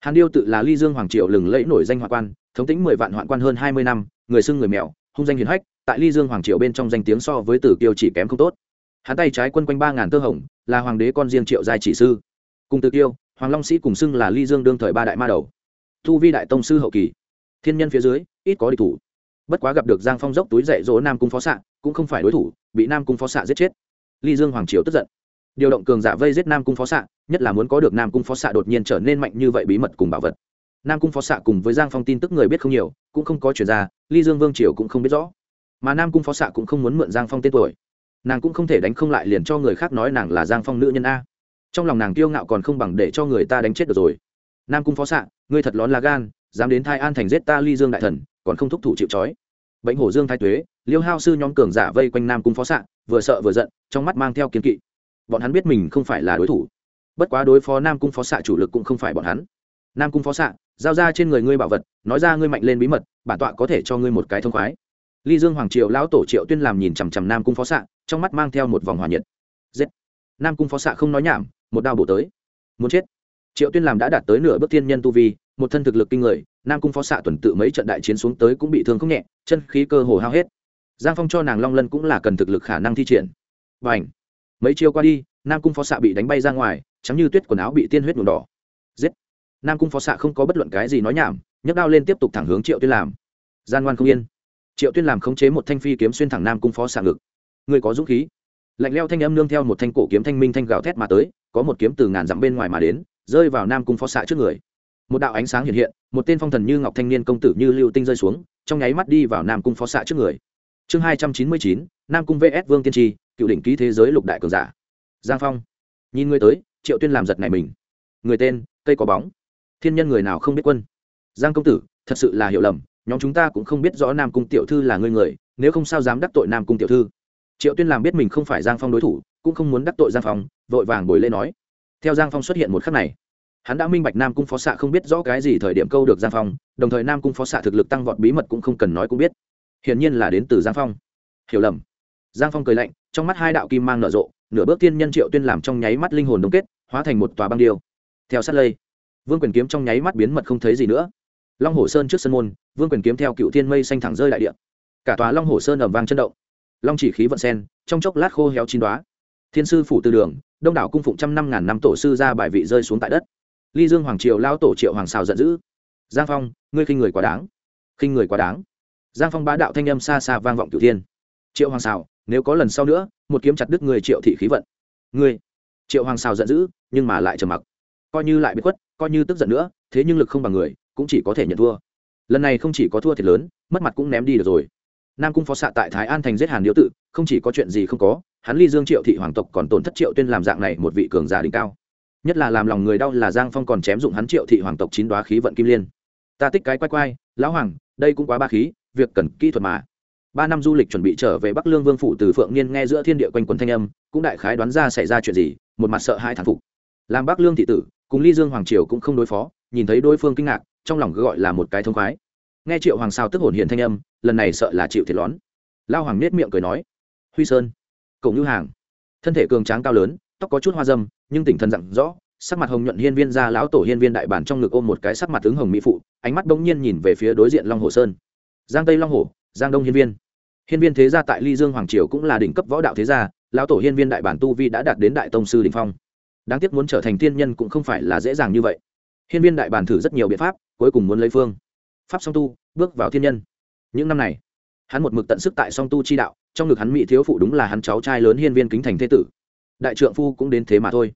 Hàn điêu tự là ly dương hoàng triều lừng lẫy nổi danh hoạn quan, thống tính mười vạn hoạn quan hơn hai mươi năm, người xưng người mèo, hung danh hiền hách, tại ly dương hoàng triều bên trong danh tiếng so với tử kiêu chỉ kém không tốt. Hắn tay trái quân quanh ba ngàn tơ hồng, là hoàng đế con riêng triệu giai chỉ sư. Cùng tử kiêu, hoàng long sĩ cùng xưng là ly dương đương thời ba đại ma đầu. Thu vi đại tông sư hậu kỳ. Thiên nhân phía dưới, ít có địch thủ bất quá gặp được giang phong dốc túi dạy dỗ nam cung phó xạ, cũng không phải đối thủ, bị nam cung phó xạ giết chết. Ly dương hoàng triều tức giận. Điều động cường giả vây giết nam cung phó xạ, nhất là muốn có được nam cung phó xạ đột nhiên trở nên mạnh như vậy bí mật cùng bảo vật. Nam cung phó xạ cùng với giang phong tin tức người biết không nhiều, cũng không có chuyển ra, ly dương vương triều cũng không biết rõ. Mà nam cung phó xạ cũng không muốn mượn giang phong tên tuổi. Nàng cũng không thể đánh không lại liền cho người khác nói nàng là giang phong nữ nhân a. Trong lòng nàng kiêu ngạo còn không bằng để cho người ta đánh chết được rồi. Nam cung phó xạ, ngươi thật lón là gan, dám đến thai an thành giết ta ly dương đại thần còn không thúc thủ chịu trói. Bệnh hổ dương thái tuế, liêu hao sư nhóm cường giả vây quanh nam cung phó xạ vừa sợ vừa giận, trong mắt mang theo kiến kỵ. Bọn hắn biết mình không phải là đối thủ. Bất quá đối phó nam cung phó xạ chủ lực cũng không phải bọn hắn. Nam cung phó xạ giao ra trên người ngươi bảo vật, nói ra ngươi mạnh lên bí mật, bản tọa có thể cho ngươi một cái thông khoái. Ly dương hoàng triều lão tổ triệu tuyên làm nhìn chằm chằm nam cung phó xạ trong mắt mang theo một vòng hòa nhiệt. Giết! Nam cung phó xạ không nói nhảm, một đao bổ tới. Muốn chết. Triệu tuyên làm đã đạt tới nửa bước thiên nhân tu vi một thân thực lực kinh người, nam cung phó xạ tuần tự mấy trận đại chiến xuống tới cũng bị thương không nhẹ, chân khí cơ hồ hao hết. Giang phong cho nàng long lân cũng là cần thực lực khả năng thi triển. Và ảnh mấy chiêu qua đi, nam cung phó xạ bị đánh bay ra ngoài chấm như tuyết quần áo bị tiên huyết nhuộm đỏ. Giết! Nam cung phó xạ không có bất luận cái gì nói nhảm, nhấc đao lên tiếp tục thẳng hướng triệu tuyên làm gian ngoan không yên. Triệu tuyên làm khống chế một thanh phi kiếm xuyên thẳng nam cung phó xạ ngực. Người có dũng khí. Lạnh leo thanh âm nương theo một thanh cổ kiếm thanh minh thanh gào thét mà tới, có một kiếm từ ngàn dặm bên ngoài mà đến, rơi vào nam cung phó xạ trước người một đạo ánh sáng hiện hiện, một tên phong thần như ngọc thanh niên công tử như lưu tinh rơi xuống, trong nháy mắt đi vào nam cung phó xạ trước người. Chương hai trăm chín mươi chín, nam cung vs vương tiên tri, cựu đỉnh ký thế giới lục đại cường giả. Giang phong, nhìn người tới, triệu tuyên làm giật này mình. Người tên, cây có bóng. Thiên nhân người nào không biết quân? Giang công tử, thật sự là hiểu lầm, nhóm chúng ta cũng không biết rõ nam cung tiểu thư là người người, nếu không sao dám đắc tội nam cung tiểu thư. Triệu tuyên làm biết mình không phải giang phong đối thủ, cũng không muốn đắc tội giang phong, vội vàng bồi lên nói. Theo giang phong xuất hiện một khắc này hắn đã minh bạch nam cung phó xạ không biết rõ cái gì thời điểm câu được giang phong, đồng thời nam cung phó xạ thực lực tăng vọt bí mật cũng không cần nói cũng biết. Hiển nhiên là đến từ giang phong. Hiểu lầm. Giang phong cười lạnh, trong mắt hai đạo kim mang nở rộ, nửa bước tiên nhân triệu tuyên làm trong nháy mắt linh hồn đông kết, hóa thành một tòa băng điêu. Theo sát lây, vương quyền kiếm trong nháy mắt biến mật không thấy gì nữa. Long hồ sơn trước sân môn, vương quyền kiếm theo cựu thiên mây xanh thẳng rơi đại địa. Cả tòa long hồ sơn ẩm vang chân động. Long chỉ khí vận sen, trong chốc lát khô héo chín đoá thiên sư phủ tư đường, đông đảo cung phụng trăm năm ngàn năm tổ sư ra bài vị rơi xuống tại đất ly dương hoàng triều lao tổ triệu hoàng xào giận dữ. Giang phong, ngươi khinh người quá đáng. Khinh người quá đáng. Giang phong bá đạo thanh âm xa xa vang vọng cửu thiên. Triệu hoàng xào nếu có lần sau nữa, một kiếm chặt đứt người triệu thị khí vận. Ngươi, triệu hoàng xào giận dữ, nhưng mà lại trầm mặc. Coi như lại bị khuất, coi như tức giận nữa, thế nhưng lực không bằng người, cũng chỉ có thể nhận thua. Lần này không chỉ có thua thiệt lớn, mất mặt cũng ném đi được rồi. Nam cung phó xạ tại thái an thành giết hàn điếu tự, không chỉ có chuyện gì không có, hắn ly dương triệu thị hoàng tộc còn tổn thất triệu tuyên làm dạng này một vị cường giả đỉnh cao nhất là làm lòng người đau là giang phong còn chém dụng hắn triệu thị hoàng tộc chín đoá khí vận kim liên. Ta tích cái quay quay lão hoàng, đây cũng quá ba khí, việc cần kỹ thuật mà. Ba năm du lịch chuẩn bị trở về bắc lương vương phủ từ phượng niên nghe giữa thiên địa quanh quần thanh âm, cũng đại khái đoán ra xảy ra chuyện gì, một mặt sợ hai thản phục. Làm bắc lương thị tử, cùng ly dương hoàng triều cũng không đối phó, nhìn thấy đối phương kinh ngạc, trong lòng cứ gọi là một cái thông khoái. Nghe triệu hoàng sao tức hồn hiền thanh âm, lần này sợ là chịu thiệt lón. Lao hoàng nết miệng cười nói, huy sơn cổng ngữ hàng, thân thể cường tráng cao lớn, tóc có chút hoa dâm nhưng tỉnh thần dặn rõ, sắc mặt hồng nhuận hiên viên ra lão tổ hiên viên đại bản trong ngực ôm một cái sắc mặt tướng hồng mỹ phụ, ánh mắt bỗng nhiên nhìn về phía đối diện long hồ sơn. Giang tây long hồ, giang đông hiên viên. Hiên viên thế gia tại ly dương hoàng triều cũng là đỉnh cấp võ đạo thế gia, lão tổ hiên viên đại bản tu vi đã đạt đến đại tông sư đình phong. Đáng tiếc muốn trở thành tiên nhân cũng không phải là dễ dàng như vậy. Hiên viên đại bản thử rất nhiều biện pháp, cuối cùng muốn lấy phương. Pháp song tu, bước vào thiên nhân. Những năm này, hắn một mực tận sức tại song tu chi đạo, trong ngực hắn mỹ thiếu phụ đúng là hắn cháu trai lớn hiên viên kính thành thế tử đại trượng phu cũng đến thế mà thôi.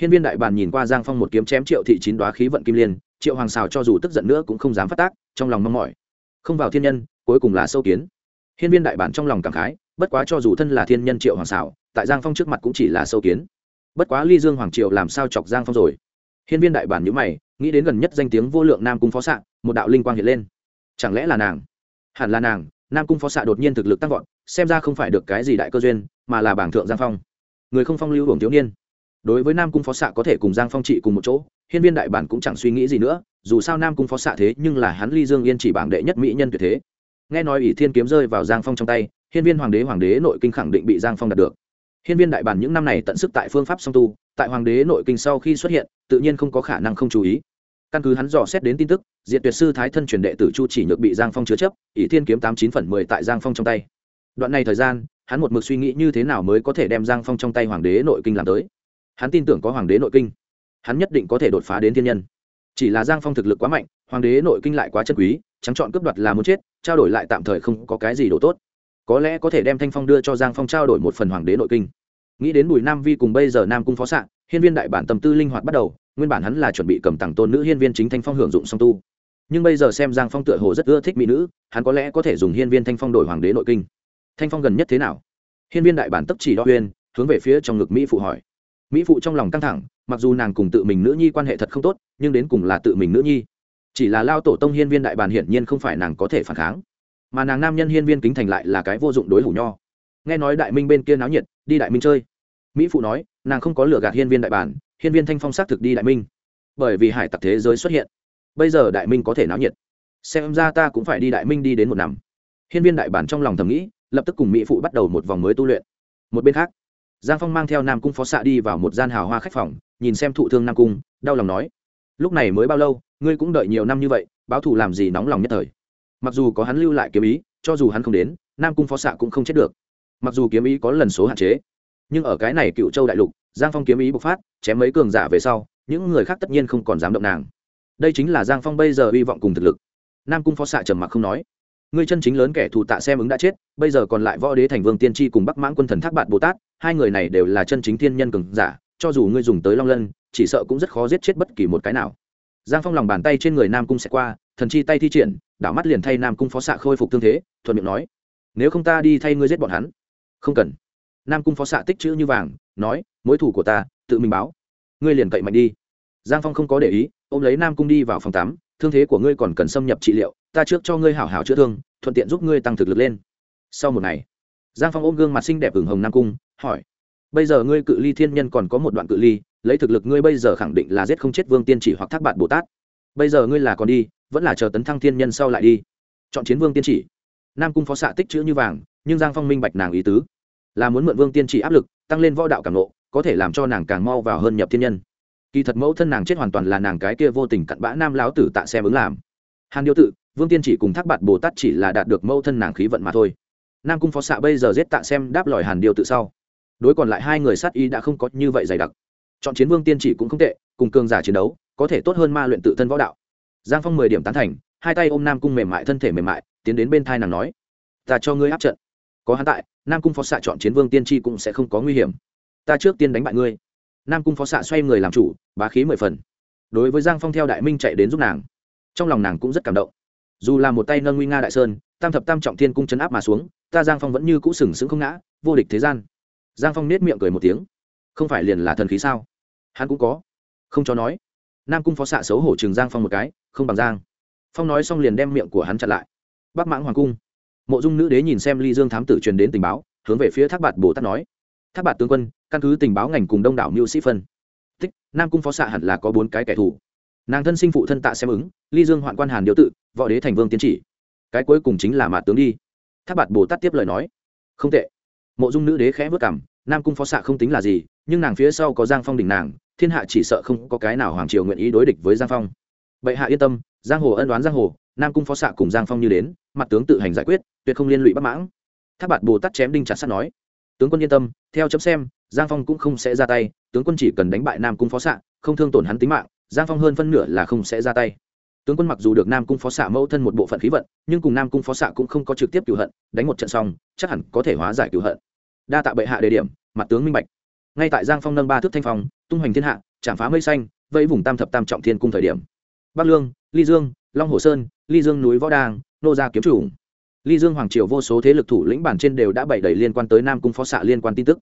Hiên viên đại bàn nhìn qua giang phong một kiếm chém triệu thị chín đoá khí vận kim liên, triệu hoàng xào cho dù tức giận nữa cũng không dám phát tác, trong lòng mong mỏi. Không vào thiên nhân, cuối cùng là sâu kiến. Hiên viên đại bản trong lòng cảm khái, bất quá cho dù thân là thiên nhân triệu hoàng xảo tại giang phong trước mặt cũng chỉ là sâu kiến. Bất quá ly dương hoàng triệu làm sao chọc giang phong rồi? Hiên viên đại bản nhữ mày, nghĩ đến gần nhất danh tiếng vô lượng nam cung phó xạ một đạo linh quang hiện lên. Chẳng lẽ là nàng? Hẳn là nàng, nam cung phó xạ đột nhiên thực lực tăng vọt, xem ra không phải được cái gì đại cơ duyên, mà là bảng thượng giang phong người không phong lưu hưởng thiếu niên. Đối với nam cung phó xạ có thể cùng giang phong trị cùng một chỗ, hiên viên đại bản cũng chẳng suy nghĩ gì nữa, dù sao nam cung phó xạ thế nhưng là hắn ly dương yên chỉ bảng đệ nhất mỹ nhân tuyệt thế. Nghe nói ỷ thiên kiếm rơi vào giang phong trong tay, hiên viên hoàng đế hoàng đế nội kinh khẳng định bị giang phong đạt được. Hiên viên đại bản những năm này tận sức tại phương pháp song tu, tại hoàng đế nội kinh sau khi xuất hiện, tự nhiên không có khả năng không chú ý. Căn cứ hắn dò xét đến tin tức diện tuyệt sư thái thân truyền đệ tử chu chỉ nhược bị giang phong chứa chấp, ỷ thiên kiếm tám chín phần mười tại giang phong trong tay. Đoạn này thời gian hắn một mực suy nghĩ như thế nào mới có thể đem giang phong trong tay hoàng đế nội kinh làm tới. Hắn tin tưởng có hoàng đế nội kinh, hắn nhất định có thể đột phá đến thiên nhân. Chỉ là giang phong thực lực quá mạnh, hoàng đế nội kinh lại quá chân quý, trắng chọn cướp đoạt là muốn chết, trao đổi lại tạm thời không có cái gì đồ tốt. Có lẽ có thể đem thanh phong đưa cho giang phong trao đổi một phần hoàng đế nội kinh. Nghĩ đến bùi nam vi cùng bây giờ nam cung phó s ạ hiên viên đại bản tâm tư linh hoạt bắt đầu, nguyên bản hắn là chuẩn bị cầm tặng tôn nữ hiên viên chính thanh phong hưởng dụng song tu. Nhưng bây giờ xem giang phong tựa hồ rất ưa thích mỹ nữ, hắn có lẽ có thể dùng hiên viên thanh phong đổi hoàng đế nội kinh thanh phong gần nhất thế nào? Hiên viên đại bản tấp chỉ đo huyên, hướng về phía trong ngực mỹ phụ hỏi. Mỹ phụ trong lòng căng thẳng, mặc dù nàng cùng tự mình nữ nhi quan hệ thật không tốt, nhưng đến cùng là tự mình nữ nhi. Chỉ là lao tổ tông hiên viên đại bản hiển nhiên không phải nàng có thể phản kháng. Mà nàng nam nhân hiên viên kính thành lại là cái vô dụng đối hủ nho. Nghe nói đại minh bên kia náo nhiệt, đi đại minh chơi. Mỹ phụ nói, nàng không có lừa gạt hiên viên đại bản, hiên viên thanh phong xác thực đi đại minh. Bởi vì hải tặc thế giới xuất hiện. Bây giờ đại minh có thể náo nhiệt. Xem ra ta cũng phải đi đại minh đi đến một năm. Hiên viên đại bản trong lòng thầm nghĩ lập tức cùng mỹ phụ bắt đầu một vòng mới tu luyện. Một bên khác, giang phong mang theo nam cung phó xạ đi vào một gian hào hoa khách phòng, nhìn xem thụ thương nam cung, đau lòng nói, lúc này mới bao lâu, ngươi cũng đợi nhiều năm như vậy, báo thù làm gì nóng lòng nhất thời? Mặc dù có hắn lưu lại kiếm ý, cho dù hắn không đến, nam cung phó xạ cũng không chết được. Mặc dù kiếm ý có lần số hạn chế, nhưng ở cái này cựu châu đại lục, giang phong kiếm ý bộc phát, chém mấy cường giả về sau, những người khác tất nhiên không còn dám động nàng. Đây chính là giang phong bây giờ hy vọng cùng thực lực. Nam cung phó xạ trầm mặc không nói ngươi chân chính lớn kẻ thù tạ xem ứng đã chết, bây giờ còn lại võ đế thành vương tiên tri cùng bắc mãng quân thần thác bạn bồ tát, hai người này đều là chân chính thiên nhân cường giả, cho dù ngươi dùng tới long lân, chỉ sợ cũng rất khó giết chết bất kỳ một cái nào. Giang phong lòng bàn tay trên người nam cung sẽ qua, thần chi tay thi triển, đảo mắt liền thay nam cung phó xạ khôi phục tương thế, thuận miệng nói, nếu không ta đi thay ngươi giết bọn hắn. Không cần. Nam cung phó xạ tích chữ như vàng, nói, mối thủ của ta, tự mình báo. Ngươi liền cậy mạnh đi. Giang phong không có để ý, ôm lấy nam cung đi vào phòng tắm, thương thế của ngươi còn cần xâm nhập trị liệu ta trước cho ngươi hảo hảo chữa thương thuận tiện giúp ngươi tăng thực lực lên. Sau một ngày giang phong ôm gương mặt xinh đẹp ửng hồng nam cung hỏi bây giờ ngươi cự ly thiên nhân còn có một đoạn cự ly lấy thực lực ngươi bây giờ khẳng định là giết không chết vương tiên chỉ hoặc thác bạn bồ tát. Bây giờ ngươi là còn đi vẫn là chờ tấn thăng thiên nhân sau lại đi. Chọn chiến vương tiên chỉ. Nam cung phó xạ tích chữ như vàng nhưng giang phong minh bạch nàng ý tứ là muốn mượn vương tiên chỉ áp lực tăng lên võ đạo cảm ngộ, có thể làm cho nàng càng mau vào hơn nhập thiên nhân. Kỳ thật mẫu thân nàng chết hoàn toàn là nàng cái kia vô tình cặn bã nam láo tử tạ xem ứng làm. Hàn điêu tự vương tiên chỉ cùng thác bạt bồ tát chỉ là đạt được mâu thân nàng khí vận mà thôi. Nam cung phó xạ bây giờ giết tạ xem đáp lòi hàn điều tự sau. Đối còn lại hai người sát y đã không có như vậy dày đặc. Chọn chiến vương tiên chỉ cũng không tệ, cùng cường giả chiến đấu, có thể tốt hơn ma luyện tự thân võ đạo. Giang phong mười điểm tán thành, hai tay ôm nam cung mềm mại, thân thể mềm mại, tiến đến bên thai nàng nói, ta cho ngươi áp trận. Có hắn tại, nam cung phó xạ chọn chiến vương tiên tri cũng sẽ không có nguy hiểm. Ta trước tiên đánh bại ngươi. Nam cung phó xạ xoay người làm chủ, bá khí mười phần. Đối với giang phong theo đại minh chạy đến giúp nàng, trong lòng nàng cũng rất cảm động dù là một tay nâng nguy nga đại sơn, tam thập tam trọng thiên cung chấn áp mà xuống, ta giang phong vẫn như cũ sừng sững không ngã, vô địch thế gian. Giang phong nết miệng cười một tiếng. Không phải liền là thần khí sao? Hắn cũng có. Không cho nói. Nam cung phó xạ xấu hổ chừng giang phong một cái, không bằng giang. Phong nói xong liền đem miệng của hắn chặn lại. Bắc mãng hoàng cung. Mộ dung nữ đế nhìn xem ly dương thám tử truyền đến tình báo, hướng về phía thác bạt bồ tát nói. Thác bạt tướng quân, căn cứ tình báo ngành cùng đông đảo mưu sĩ phân. Tích nam cung phó xạ hẳn là có bốn cái kẻ thù nàng thân sinh phụ thân tạ xem ứng, ly dương hoạn quan hàn điếu tự, võ đế thành vương tiến chỉ. Cái cuối cùng chính là mạt tướng đi. Tháp bạt bồ tát tiếp lời nói. Không tệ. Mộ dung nữ đế khẽ vất cảm nam cung phó xạ không tính là gì, nhưng nàng phía sau có giang phong đỉnh nàng, thiên hạ chỉ sợ không có cái nào hoàng triều nguyện ý đối địch với giang phong. Bệ hạ yên tâm, giang hồ ân đoán giang hồ, nam cung phó xạ cùng giang phong như đến mặt tướng tự hành giải quyết, tuyệt không liên lụy bắc mãng. Tháp bạt bồ tát chém đinh chặt sắt nói. Tướng quân yên tâm, theo chấm xem, giang phong cũng không sẽ ra tay, tướng quân chỉ cần đánh bại nam cung phó xạ, không thương tổn hắn tính mạng giang phong hơn phân nửa là không sẽ ra tay. Tướng quân mặc dù được nam cung phó xạ mẫu thân một bộ phận khí vận, nhưng cùng nam cung phó xạ cũng không có trực tiếp cựu hận, đánh một trận xong, chắc hẳn có thể hóa giải cựu hận. Đa tạ bệ hạ đề điểm, mặt tướng minh bạch. Ngay tại giang phong nâng ba thước thanh phong, tung hoành thiên hạ, chạm phá mây xanh, vẫy vùng tam thập tam trọng thiên cung thời điểm. Bắc lương, ly dương, long hồ sơn, ly dương núi võ đang nô gia kiếm chủ. Ly dương hoàng triều vô số thế lực thủ lĩnh bản trên đều đã bày đẩy liên quan tới nam cung phó xạ liên quan tin tức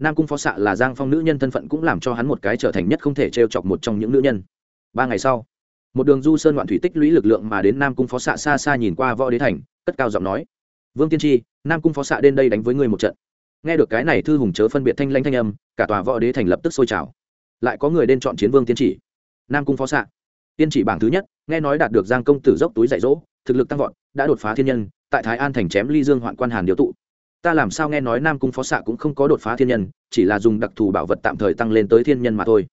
nam cung phó xạ là giang phong nữ nhân thân phận cũng làm cho hắn một cái trở thành nhất không thể t r e o chọc một trong những nữ nhân. Ba ngày sau, một đường du sơn ngoạn thủy tích lũy lực lượng mà đến nam cung phó xạ xa xa nhìn qua võ đế thành, cất cao giọng nói, vương tiên tri, nam cung phó xạ đến đây đánh với ngươi một trận. Nghe được cái này thư hùng chớ phân biệt thanh lanh thanh âm, cả tòa võ đế thành lập tức sôi trào. Lại có người đến chọn chiến vương tiên chỉ nam cung phó xạ, tiên chỉ bảng thứ nhất, nghe nói đạt được giang công tử dốc túi dạy dỗ, thực lực tăng vọt, đã đột phá thiên nhân, tại thái an thành chém ly dương hoạn quan hàn điều tụ ta làm sao nghe nói nam cung phó xạ cũng không có đột phá thiên nhân, chỉ là dùng đặc thù bảo vật tạm thời tăng lên tới thiên nhân mà thôi.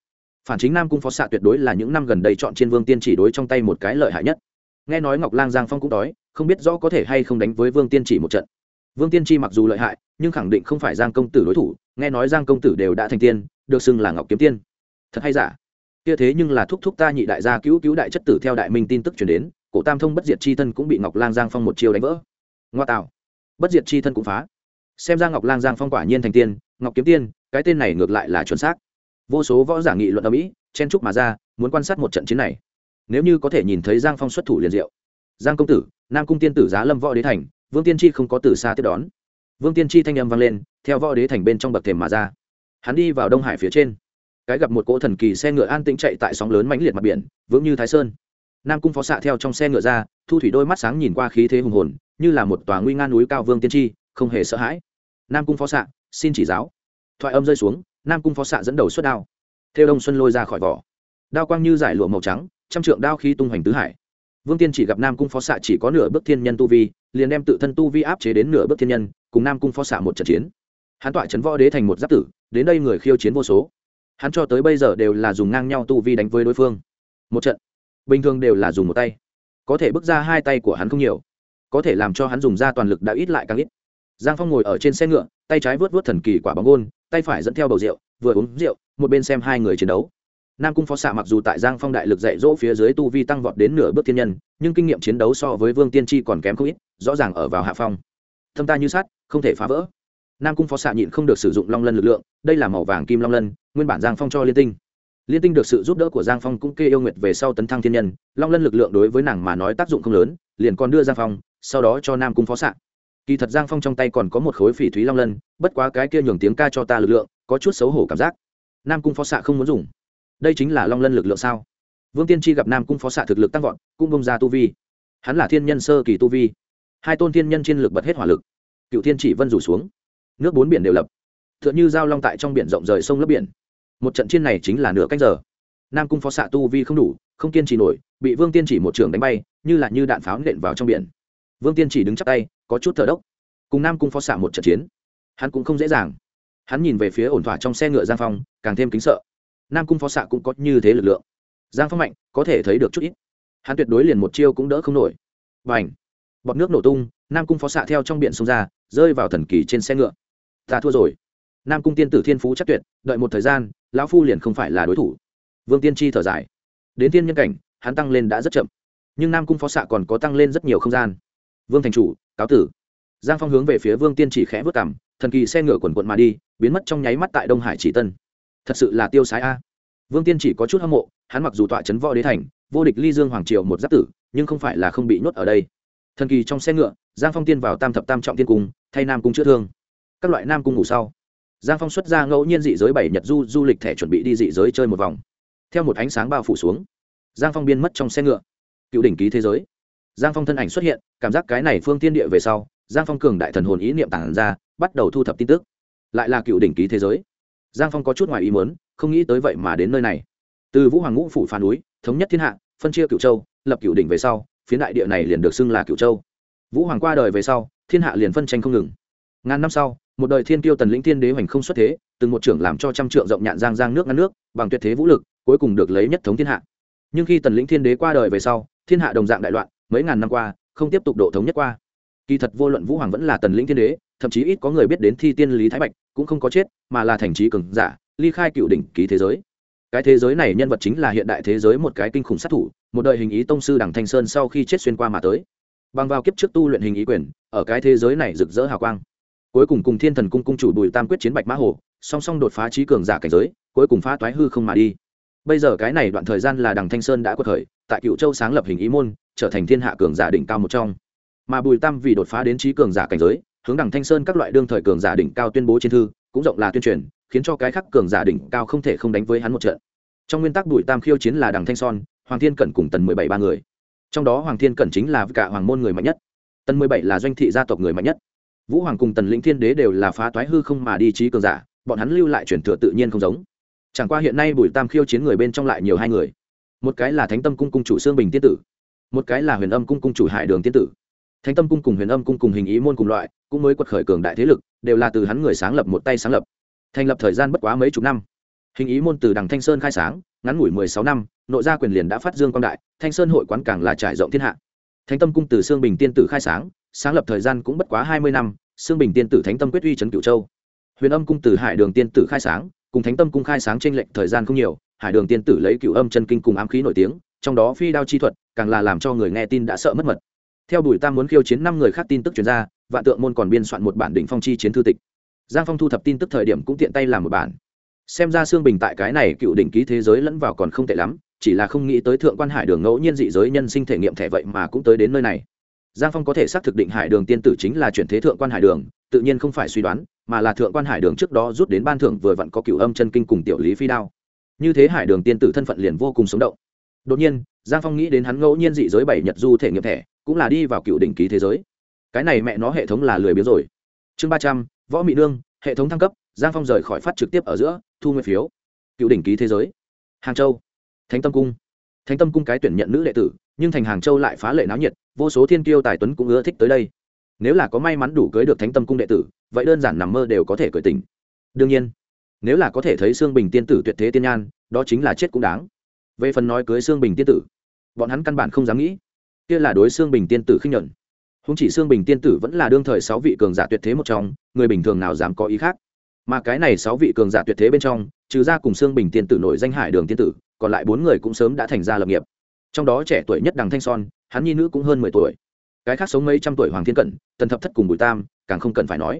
Phản chính nam cung phó xạ tuyệt đối là những năm gần đây chọn trên vương tiên chỉ đối trong tay một cái lợi hại nhất. Nghe nói ngọc lang giang phong cũng đói, không biết rõ có thể hay không đánh với vương tiên chỉ một trận. Vương tiên tri mặc dù lợi hại, nhưng khẳng định không phải giang công tử đối thủ, nghe nói giang công tử đều đã thành tiên, được xưng là ngọc kiếm tiên. Thật hay giả? Kia thế nhưng là thúc thúc ta nhị đại gia cứu cứu đại chất tử theo đại minh tin tức chuyển đến, cổ tam thông bất diệt chi thân cũng bị ngọc lang giang phong một chiêu đánh vỡ. Ngoa tạo. Bất diệt chi thân cũng phá xem ra ngọc lang giang phong quả nhiên thành tiên, ngọc kiếm tiên, cái tên này ngược lại là chuẩn xác. Vô số võ giả nghị luận ở mỹ, chen trúc mà ra, muốn quan sát một trận chiến này. Nếu như có thể nhìn thấy giang phong xuất thủ liền diệu. Giang công tử, nam cung tiên tử giá lâm võ đế thành, vương tiên tri không có từ xa tiếp đón. Vương tiên tri thanh âm vang lên, theo võ đế thành bên trong bậc thềm mà ra. Hắn đi vào đông hải phía trên. Cái gặp một cỗ thần kỳ xe ngựa an tĩnh chạy tại sóng lớn mãnh liệt mặt biển, vững như thái sơn. Nam cung phó xạ theo trong xe ngựa ra, thu thủy đôi mắt sáng nhìn qua khí thế hùng hồn, như là một tòa nguy nga núi cao vương tiên tri không hề sợ hãi nam cung phó xạ, xin chỉ giáo. Thoại âm rơi xuống, nam cung phó xạ dẫn đầu xuất đao. Theo đông xuân lôi ra khỏi vỏ. Đao quang như giải lụa màu trắng, trăm trượng đao khí tung hoành tứ hải. Vương tiên chỉ gặp nam cung phó xạ chỉ có nửa bước thiên nhân tu vi, liền đem tự thân tu vi áp chế đến nửa bước thiên nhân, cùng nam cung phó xạ một trận chiến. Hắn tọa chấn võ đế thành một giáp tử, đến đây người khiêu chiến vô số. Hắn cho tới bây giờ đều là dùng ngang nhau tu vi đánh với đối phương. Một trận, bình thường đều là dùng một tay. Có thể bước ra hai tay của hắn không nhiều, có thể làm cho hắn dùng ra toàn lực đã ít lại càng ít giang phong ngồi ở trên xe ngựa, tay trái vớt vớt thần kỳ quả bóng gôn, tay phải dẫn theo bầu rượu, vừa uống rượu, một bên xem hai người chiến đấu. Nam cung phó xạ mặc dù tại giang phong đại lực dạy dỗ phía dưới tu vi tăng vọt đến nửa bước thiên nhân, nhưng kinh nghiệm chiến đấu so với vương tiên tri còn kém không ít, rõ ràng ở vào hạ phong. Thâm ta như sát không thể phá vỡ. Nam cung phó xạ nhịn không được sử dụng long lân lực lượng, đây là màu vàng kim long lân, nguyên bản giang phong cho liên tinh. Liên tinh được sự giúp đỡ của giang phong cũng kê yêu nguyệt về sau tấn thăng thiên nhân, long lân lực lượng đối với nàng mà nói tác dụng không lớn, liền còn đưa giang phong, sau đó cho nam cung phó xạ kỳ thật giang phong trong tay còn có một khối phỉ thúy long lân, bất quá cái kia nhường tiếng ca cho ta lực lượng, có chút xấu hổ cảm giác. Nam cung phó xạ không muốn dùng. Đây chính là long lân lực lượng sao? Vương tiên tri gặp nam cung phó xạ thực lực tăng vọt cung bông ra tu vi. Hắn là thiên nhân sơ kỳ tu vi. Hai tôn thiên nhân trên lực bật hết hỏa lực. Cựu thiên chỉ vân rủ xuống. Nước bốn biển đều lập. T h ư ợ n h ư giao long tại trong biển rộng rời sông lấp biển. Một trận chiến này chính là nửa cách giờ. Nam cung phó xạ tu vi không đủ, không kiên trì nổi, bị vương tiên chỉ một trường đánh bay, như là như đạn pháo nện vào trong biển vương tiên chỉ đứng chắc tay, có chút thở đốc. Cùng nam cung phó xạ một trận chiến, hắn cũng không dễ dàng. Hắn nhìn về phía ổn thỏa trong xe ngựa giang phong, càng thêm kính sợ. Nam cung phó xạ cũng có như thế lực lượng. Giang phong mạnh, có thể thấy được chút ít. Hắn tuyệt đối liền một chiêu cũng đỡ không nổi. Và ảnh bọt nước nổ tung, nam cung phó xạ theo trong biển sông ra, rơi vào thần kỳ trên xe ngựa. Ta thua rồi. Nam cung tiên tử thiên phú chắc tuyệt, đợi một thời gian, lão phu liền không phải là đối thủ. Vương tiên tri thở dài. Đến tiên nhân cảnh, hắn tăng lên đã rất chậm. Nhưng nam cung phó xạ còn có tăng lên rất nhiều không gian vương thành chủ, cáo tử. Giang phong hướng về phía vương tiên chỉ khẽ vớt cảm thần kỳ xe ngựa quần quận mà đi, biến mất trong nháy mắt tại đông hải chỉ tân. Thật sự là tiêu sái a. Vương tiên chỉ có chút hâm mộ, hắn mặc dù tọa trấn võ đế thành, vô địch ly dương hoàng triều một giáp tử, nhưng không phải là không bị nhốt ở đây. Thần kỳ trong xe ngựa, giang phong tiên vào tam thập tam trọng tiên cung, thay nam cung chữa thương. Các loại nam cung ngủ sau. Giang phong xuất ra ngẫu nhiên dị giới bảy nhật du du lịch thẻ chuẩn bị đi dị giới chơi một vòng. Theo một ánh sáng bao phủ xuống, giang phong biên mất trong xe ngựa. Cựu đỉnh ký thế giới giang phong thân ảnh xuất hiện, cảm giác cái này phương tiên địa về sau, giang phong cường đại thần hồn ý niệm tản ra, bắt đầu thu thập tin tức. Lại là cựu đỉnh ký thế giới. Giang phong có chút ngoài ý muốn, không nghĩ tới vậy mà đến nơi này. Từ vũ hoàng ngũ phủ phản núi, thống nhất thiên hạ, phân chia cựu châu, lập cựu đỉnh về sau phía đại địa này liền được xưng là cựu châu. Vũ hoàng qua đời về sau, thiên hạ liền phân tranh không ngừng. Ngàn năm sau, một đời thiên tiêu tần lĩnh thiên đế hoành không xuất thế, từng một trưởng làm cho trăm trượng rộng nhạn giang giang nước ngăn nước, bằng tuyệt thế vũ lực, cuối cùng được lấy nhất thống thiên hạ. Nhưng khi tần lĩnh thiên đế qua đời về sau, thiên hạ đồng dạng đại loạn mấy ngàn năm qua, không tiếp tục độ thống nhất qua. Kỳ thật vô luận vũ hoàng vẫn là tần lĩnh thiên đế, thậm chí ít có người biết đến thi tiên lý thái bạch, cũng không có chết, mà là thành trí cường giả, ly khai cựu đỉnh ký thế giới. Cái thế giới này nhân vật chính là hiện đại thế giới một cái kinh khủng sát thủ, một đời hình ý tông sư đằng thanh sơn sau khi chết xuyên qua mà tới. Bằng vào kiếp trước tu luyện hình ý quyền, ở cái thế giới này rực rỡ hào quang. Cuối cùng cùng thiên thần cung cung chủ bùi tam quyết chiến bạch mã hồ, song song đột phá trí cường giả cảnh giới, cuối cùng phá toái hư không mà đi bây giờ cái này đoạn thời gian là đằng thanh sơn đã có thời tại cựu châu sáng lập hình ý môn, trở thành thiên hạ cường giả đỉnh cao một trong. Mà bùi tam vì đột phá đến trí cường giả cảnh giới, hướng đằng thanh sơn các loại đương thời cường giả đỉnh cao tuyên bố trên thư, cũng rộng là tuyên truyền, khiến cho cái khắc cường giả đỉnh cao không thể không đánh với hắn một trận. Trong nguyên tắc bùi tam khiêu chiến là đằng thanh son, hoàng thiên cẩn cùng tần mười bảy ba người. Trong đó hoàng thiên cẩn chính là cả hoàng môn người mạnh nhất. Tần mười bảy là doanh thị gia tộc người mạnh nhất. Vũ hoàng cùng tần lĩnh thiên đế đều là phá toái hư không mà đi trí cường giả, bọn hắn lưu lại truyền thừa tự nhiên không giống chẳng qua hiện nay bùi tam khiêu chiến người bên trong lại nhiều hai người. Một cái là thánh tâm cung cung chủ sương bình tiên tử, một cái là huyền âm cung cung chủ hải đường tiên tử. Thánh tâm cung cùng huyền âm cung cùng hình ý môn cùng loại, cũng mới quật khởi cường đại thế lực, đều là từ hắn người sáng lập một tay sáng lập. Thành lập thời gian bất quá mấy chục năm. Hình ý môn từ đằng thanh sơn khai sáng, ngắn ngủi mười sáu năm, nội gia quyền liền đã phát dương quang đại, thanh sơn hội quán càng là trải rộng thiên hạ. Thánh tâm cung từ sương bình tiên tử khai sáng sáng lập thời gian cũng bất quá hai mươi năm, sương bình tiên tử thánh tâm quyết uy trấn cửu châu. Huyền âm cung từ hải đường tiên tử khai sáng cùng thánh tâm cung khai sáng trên lệnh thời gian không nhiều, hải đường tiên tử lấy cửu âm chân kinh cùng ám khí nổi tiếng, trong đó phi đao chi thuật, càng là làm cho người nghe tin đã sợ mất mật. Theo bùi tam muốn khiêu chiến năm người khác tin tức chuyển ra, vạn tượng môn còn biên soạn một bản đỉnh phong chi chiến thư tịch. Giang phong thu thập tin tức thời điểm cũng tiện tay làm một bản. Xem ra xương bình tại cái này cựu đỉnh ký thế giới lẫn vào còn không tệ lắm, chỉ là không nghĩ tới thượng quan hải đường ngẫu nhiên dị giới nhân sinh thể nghiệm thẻ vậy mà cũng tới đến nơi này. Giang phong có thể xác thực định hải đường tiên tử chính là chuyển thế thượng quan hải đường, tự nhiên không phải suy đoán mà là thượng quan hải đường trước đó rút đến ban thưởng vừa vặn có cựu âm chân kinh cùng tiểu lý phi đao. Như thế hải đường tiên tử thân phận liền vô cùng sống động. Đột nhiên, giang phong nghĩ đến hắn ngẫu nhiên dị giới bảy nhật du thể nghiệm thẻ, cũng là đi vào cựu đỉnh ký thế giới. Cái này mẹ nó hệ thống là lười biếng rồi. Chương ba trăm, võ mỹ nương, hệ thống thăng cấp, giang phong rời khỏi phát trực tiếp ở giữa, thu nguyên phiếu. Cựu đỉnh ký thế giới. Hàng châu. Thánh tâm cung. Thánh tâm cung cái tuyển nhận nữ đệ tử, nhưng thành hàng châu lại phá lệ náo nhiệt, vô số thiên kiêu tài tuấn cũng ưa thích tới đây nếu là có may mắn đủ cưới được thánh tâm cung đệ tử, vậy đơn giản nằm mơ đều có thể cởi tình đương nhiên, nếu là có thể thấy xương bình tiên tử tuyệt thế tiên nhan, đó chính là chết cũng đáng. Về phần nói cưới xương bình tiên tử, bọn hắn căn bản không dám nghĩ. Kia là đối xương bình tiên tử khinh nhuận húng chỉ xương bình tiên tử vẫn là đương thời sáu vị cường giả tuyệt thế một trong, người bình thường nào dám có ý khác? Mà cái này sáu vị cường giả tuyệt thế bên trong, trừ ra cùng xương bình tiên tử nổi danh hải đường tiên tử, còn lại bốn người cũng sớm đã thành ra lập nghiệp. Trong đó trẻ tuổi nhất đằng thanh son, hắn nhi nữ cũng hơn mười tuổi cái khác sống mấy trăm tuổi hoàng thiên cận tần thập thất cùng bùi tam, càng không cần phải nói.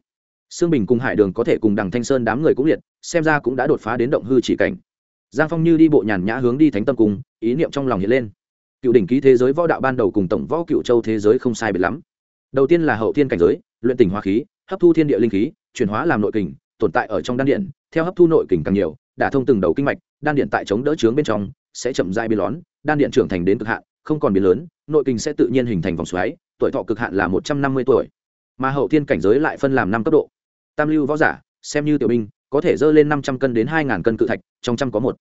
Sương bình cùng hải đường có thể cùng đằng thanh sơn đám người cũng liệt, xem ra cũng đã đột phá đến động hư chỉ cảnh. Giang phong như đi bộ nhàn nhã hướng đi thánh tâm cung, ý niệm trong lòng hiện lên. Cựu đỉnh ký thế giới võ đạo ban đầu cùng tổng võ cựu châu thế giới không sai biệt lắm. Đầu tiên là hậu thiên cảnh giới, luyện tỉnh hóa khí, hấp thu thiên địa linh khí, chuyển hóa làm nội kình, tồn tại ở trong đan điện. Theo hấp thu nội kình càng nhiều, đả thông từng đầu kinh mạch, đan điện tại chống đỡ trướng bên trong sẽ chậm dai biến lón, đan điện trưởng thành đến cực hạn, không còn biến lớn, nội kình sẽ tự nhiên hình thành vòng xoáy tuổi thọ cực hạn là một trăm năm mươi tuổi, mà hậu thiên cảnh giới lại phân làm năm cấp độ. Tam lưu võ giả, xem như tiểu binh, có thể dơ lên năm trăm cân đến hai ngàn cân cự thạch, trong trăm có một.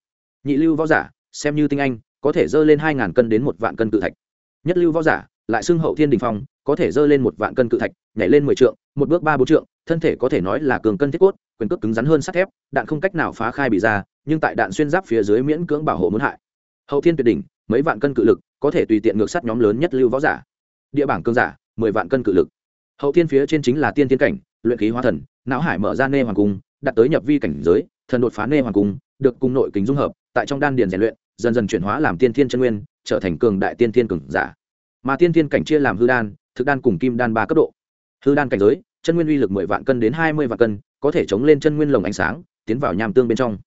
Nhị lưu võ giả, xem như tinh anh, có thể dơ lên hai ngàn cân đến một vạn cân cự thạch. Nhất lưu võ giả, lại xưng hậu thiên đình phong, có thể dơ lên một vạn cân cự thạch, nhảy lên mười trượng, một bước ba bốn trượng, thân thể có thể nói là cường cân thiết cốt, quyền cước cứng rắn hơn sắt thép, đạn không cách nào phá khai bị ra, nhưng tại đạn xuyên giáp phía dưới miễn cưỡng bảo hộ muốn hại. Hậu thiên tuyệt đỉnh, mấy vạn cân cự lực, có thể tùy tiện ngược sát nhóm lớn nhất lưu võ giả địa bảng cương giả, mười vạn cân cự lực. Hậu thiên phía trên chính là tiên tiên cảnh, luyện khí hóa thần, não hải mở ra nê hoàng cung, đặt tới nhập vi cảnh giới, thần đột phá nê hoàng cung, được cùng nội kính dung hợp, tại trong đan điền rèn luyện, dần dần chuyển hóa làm tiên thiên chân nguyên, trở thành cường đại tiên thiên cường giả. Mà tiên thiên cảnh chia làm hư đan, thực đan cùng kim đan ba cấp độ. Hư đan cảnh giới, chân nguyên uy lực mười vạn cân đến hai mươi vạn cân, có thể chống lên chân nguyên lồng ánh sáng, tiến vào nham tương bên trong.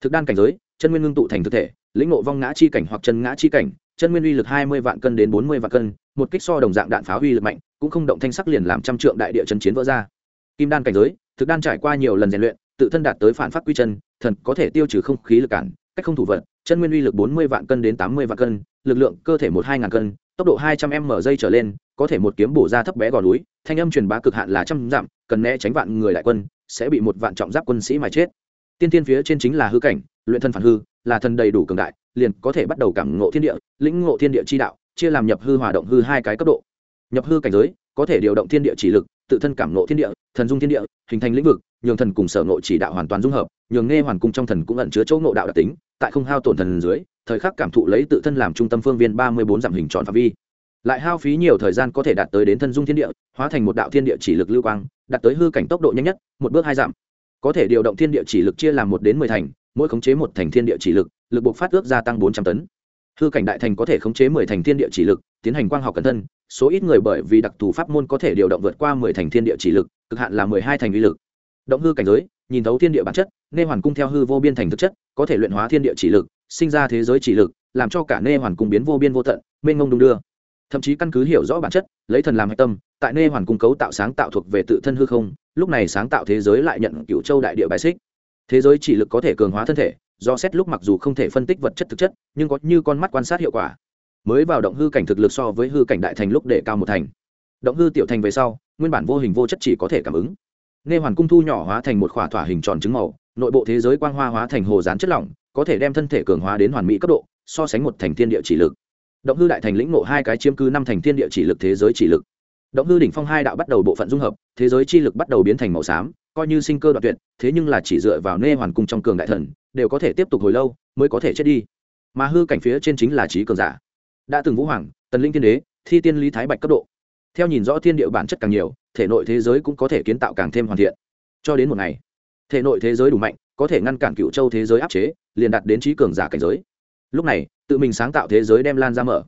Thực đan cảnh giới, chân nguyên ngưng tụ thành thực thể, lĩnh ngộ vong ngã chi cảnh hoặc chân ngã chi cảnh chân nguyên uy lực hai mươi vạn cân đến bốn mươi vạn cân, một kích so đồng dạng đạn pháo uy lực mạnh, cũng không động thanh sắc liền làm trăm trượng đại địa chân chiến vỡ ra kim đan cảnh giới, thực đan trải qua nhiều lần rèn luyện, tự thân đạt tới phản phát quy chân, thần có thể tiêu trừ không khí lực cản, cách không thủ vận. chân nguyên uy lực bốn mươi vạn cân đến tám mươi vạn cân, lực lượng cơ thể một hai ngàn cân, tốc độ hai trăm m giây trở lên, có thể một kiếm bổ ra thấp bé gò núi, thanh âm truyền bá cực hạn là trăm dặm, cần né tránh vạn người đại quân, sẽ bị một vạn trọng giáp quân sĩ mà chết tiên tiên phía trên chính là hư cảnh, luyện thân phản hư là thần đầy đủ cường đại, liền có thể bắt đầu cảm ngộ thiên địa, lĩnh ngộ thiên địa chi đạo, chia làm nhập hư hòa động hư hai cái cấp độ. Nhập hư cảnh giới, có thể điều động thiên địa chỉ lực, tự thân cảm ngộ thiên địa, thần dung thiên địa, hình thành lĩnh vực, nhường thần cùng sở ngộ chỉ đạo hoàn toàn dung hợp, nhường nghe hoàn cung trong thần cũng ẩn chứa chỗ ngộ đạo đặc tính, tại không hao tổn thần dưới, thời khắc cảm thụ lấy tự thân làm trung tâm phương viên ba mươi bốn dặm hình tròn phạm vi. Lại hao phí nhiều thời gian có thể đạt tới đến thân dung thiên địa, hóa thành một đạo thiên địa chỉ lực lưu quang, đạt tới hư cảnh tốc độ nhanh nhất, một bước hai dặm. Có thể điều động thiên địa chỉ lực chia làm một đến mười thành mỗi khống chế một thành thiên địa chỉ lực lực buộc phát ước gia tăng bốn trăm tấn. Hư cảnh đại thành có thể khống chế mười thành thiên địa chỉ lực, tiến hành quang học cẩn thân, số ít người bởi vì đặc thù pháp môn có thể điều động vượt qua mười thành thiên địa chỉ lực, cực hạn là mười hai thành uy lực. Động hư cảnh giới, nhìn thấu thiên địa bản chất, nê hoàn cung theo hư vô biên thành thực chất, có thể luyện hóa thiên địa chỉ lực, sinh ra thế giới chỉ lực, làm cho cả nê hoàn cung biến vô biên vô tận, mênh ngông đung đưa. Thậm chí căn cứ hiểu rõ bản chất, lấy thần làm hạch tâm, tại nê hoàn cung cấu tạo sáng tạo thuộc về tự thân hư không, lúc này sáng tạo thế giới lại nhận cựu châu đại địa bài xích thế giới chỉ lực có thể cường hóa thân thể, do xét lúc mặc dù không thể phân tích vật chất thực chất, nhưng có như con mắt quan sát hiệu quả. Mới vào động hư cảnh thực lực so với hư cảnh đại thành lúc để cao một thành. Động hư tiểu thành về sau, nguyên bản vô hình vô chất chỉ có thể cảm ứng. Nghe hoàn cung thu nhỏ hóa thành một khỏa thỏa hình tròn trứng màu, nội bộ thế giới quang hoa hóa thành hồ dán chất lỏng, có thể đem thân thể cường hóa đến hoàn mỹ cấp độ, so sánh một thành thiên địa chỉ lực. Động hư đại thành lĩnh ngộ hai cái chiếm cứ năm thành thiên địa chỉ lực thế giới chỉ lực. Động hư đỉnh phong hai đạo bắt đầu bộ phận dung hợp, thế giới chi lực bắt đầu biến thành màu xám coi như sinh cơ đoạn tuyệt, thế nhưng là chỉ dựa vào nê hoàn cung trong cường đại thần, đều có thể tiếp tục hồi lâu, mới có thể chết đi. Mà hư cảnh phía trên chính là trí cường giả. Đã từng vũ hoàng, tần linh thiên đế, thi tiên lý thái bạch cấp độ. Theo nhìn rõ thiên địa bản chất càng nhiều, thể nội thế giới cũng có thể kiến tạo càng thêm hoàn thiện. Cho đến một ngày, thể nội thế giới đủ mạnh, có thể ngăn cản cựu châu thế giới áp chế, liền đạt đến trí cường giả cảnh giới. Lúc này, tự mình sáng tạo thế giới đem lan ra mở.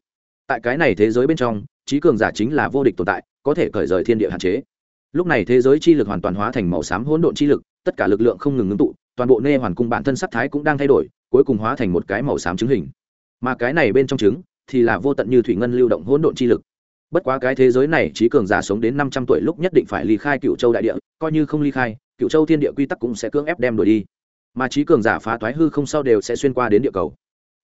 Tại cái này thế giới bên trong, trí cường giả chính là vô địch tồn tại, có thể cởi rời thiên địa hạn chế lúc này thế giới chi lực hoàn toàn hóa thành màu xám hỗn độn chi lực, tất cả lực lượng không ngừng ngưng tụ, toàn bộ nê hoàn cung bản thân sắc thái cũng đang thay đổi, cuối cùng hóa thành một cái màu xám trứng hình. Mà cái này bên trong trứng thì là vô tận như thủy ngân lưu động hỗn độn chi lực. Bất quá cái thế giới này trí cường giả sống đến năm trăm tuổi lúc nhất định phải ly khai cựu châu đại địa, coi như không ly khai cựu châu thiên địa quy tắc cũng sẽ cưỡng ép đem đuổi đi. Mà trí cường giả phá toái hư không sau đều sẽ xuyên qua đến địa cầu.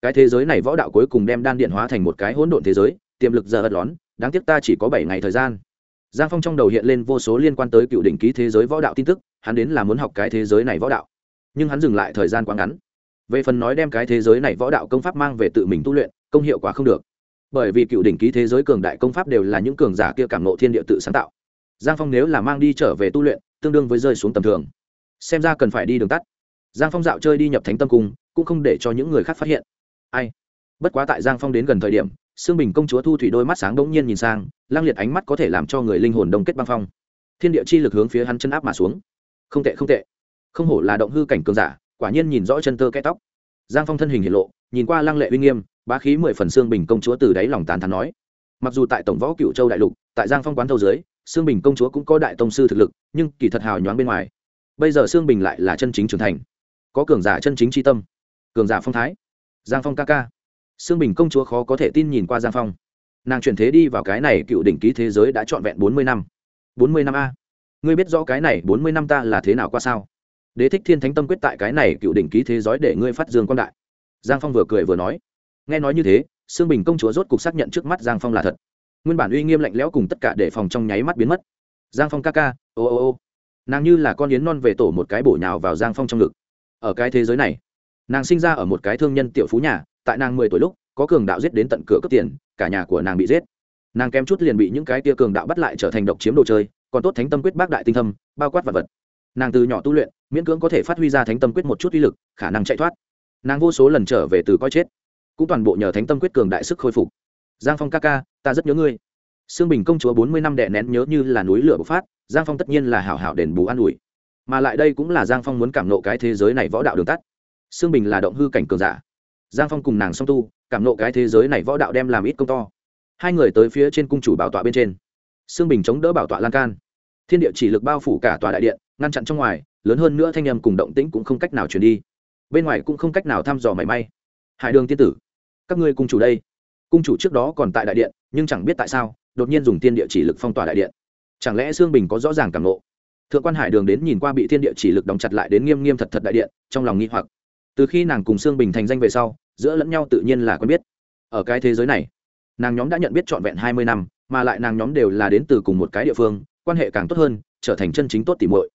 Cái thế giới này võ đạo cuối cùng đem đan điện hóa thành một cái hỗn độn thế giới, tiềm lực giờ ất lón, đáng tiếc ta chỉ có bảy ngày thời gian giang phong trong đầu hiện lên vô số liên quan tới cựu đỉnh ký thế giới võ đạo tin tức hắn đến là muốn học cái thế giới này võ đạo. Nhưng hắn dừng lại thời gian quá ngắn. Về phần nói đem cái thế giới này võ đạo công pháp mang về tự mình tu luyện công hiệu quả không được. Bởi vì cựu đỉnh ký thế giới cường đại công pháp đều là những cường giả kia cảm nộ thiên địa tự sáng tạo. Giang phong nếu là mang đi trở về tu luyện tương đương với rơi xuống tầm thường. Xem ra cần phải đi đường tắt. Giang phong dạo chơi đi nhập thánh tâm cung cũng không để cho những người khác phát hiện. Ai? Bất quá tại giang phong đến gần thời điểm Sương Bình công chúa thu thủy đôi mắt sáng bỗng nhiên nhìn sang, lang liệt ánh mắt có thể làm cho người linh hồn đông kết băng phong. Thiên địa chi lực hướng phía hắn chân áp mà xuống. Không tệ không tệ. Không hổ là động hư cảnh cường giả, quả nhiên nhìn rõ chân tơ kẽ tóc. Giang Phong thân hình hiện lộ, nhìn qua lăng lệ uy nghiêm, bá khí mười phần xương Bình công chúa từ đáy lòng tán thán nói: Mặc dù tại tổng võ Cựu Châu đại lục, tại Giang Phong quán thâu dưới, xương Bình công chúa cũng có đại tông sư thực lực, nhưng kỳ thật hào nhoáng bên ngoài. Bây giờ xương Bình lại là chân chính trưởng thành, có cường giả chân chính chi tâm, cường giả phong thái. Giang Phong ca ca xương Bình công chúa khó có thể tin nhìn qua Giang Phong. Nàng chuyển thế đi vào cái này cựu đỉnh ký thế giới đã trọn vẹn bốn mươi năm. bốn mươi năm a. Ngươi biết rõ cái này bốn mươi năm ta là thế nào qua sao? Đế thích Thiên Thánh Tâm quyết tại cái này cựu đỉnh ký thế giới để ngươi phát dương quan đại. Giang Phong vừa cười vừa nói. Nghe nói như thế, Sương Bình công chúa rốt cục xác nhận trước mắt Giang Phong là thật. Nguyên bản uy nghiêm lạnh lẽo cùng tất cả để phòng trong nháy mắt biến mất. Giang Phong ca ca, ô ô ô. Nàng như là con yến non về tổ một cái bổ nhào vào Giang Phong trong ngực. Ở cái thế giới này, nàng sinh ra ở một cái thương nhân tiểu phú nhà, tại nàng mười tuổi lúc có cường đạo giết đến tận cửa cướp tiền cả nhà của nàng bị giết. Nàng kém chút liền bị những cái tia cường đạo bắt lại trở thành độc chiếm đồ chơi, còn tốt thánh tâm quyết bác đại tinh thâm, bao quát vật vật. Nàng từ nhỏ tu luyện, miễn cưỡng có thể phát huy ra thánh tâm quyết một chút uy lực, khả năng chạy thoát. Nàng vô số lần trở về từ coi chết, cũng toàn bộ nhờ thánh tâm quyết cường đại sức khôi phục. Giang phong ca ca, ta rất nhớ ngươi. Sương bình công chúa bốn mươi năm đè nén nhớ như là núi lửa bộc phát, giang phong tất nhiên là hảo hảo đền bù an ủi. Mà lại đây cũng là giang phong muốn cảm nộ cái thế giới này võ đạo đường tắt. Sương bình là động hư cảnh cường giả giang phong cùng nàng song tu, cảm nộ cái thế giới này võ đạo đem làm ít công to. Hai người tới phía trên cung chủ bảo tọa bên trên. Xương bình chống đỡ bảo tọa lan can. Thiên địa chỉ lực bao phủ cả tòa đại điện, ngăn chặn trong ngoài, lớn hơn nữa thanh âm cùng động tĩnh cũng không cách nào truyền đi. Bên ngoài cũng không cách nào thăm dò mảy may. Hải đường tiên tử, các ngươi cung chủ đây. Cung chủ trước đó còn tại đại điện, nhưng chẳng biết tại sao, đột nhiên dùng thiên địa chỉ lực phong tỏa đại điện. Chẳng lẽ xương bình có rõ ràng cảm nộ? Thượng quan hải đường đến nhìn qua bị thiên địa chỉ lực đóng chặt lại đến nghiêm nghiêm thật thật đại điện, trong lòng nghi hoặc từ khi nàng cùng sương bình thành danh về sau, giữa lẫn nhau tự nhiên là quen biết. Ở cái thế giới này, nàng nhóm đã nhận biết trọn vẹn hai mươi năm, mà lại nàng nhóm đều là đến từ cùng một cái địa phương, quan hệ càng tốt hơn, trở thành chân chính tốt tỉ muội.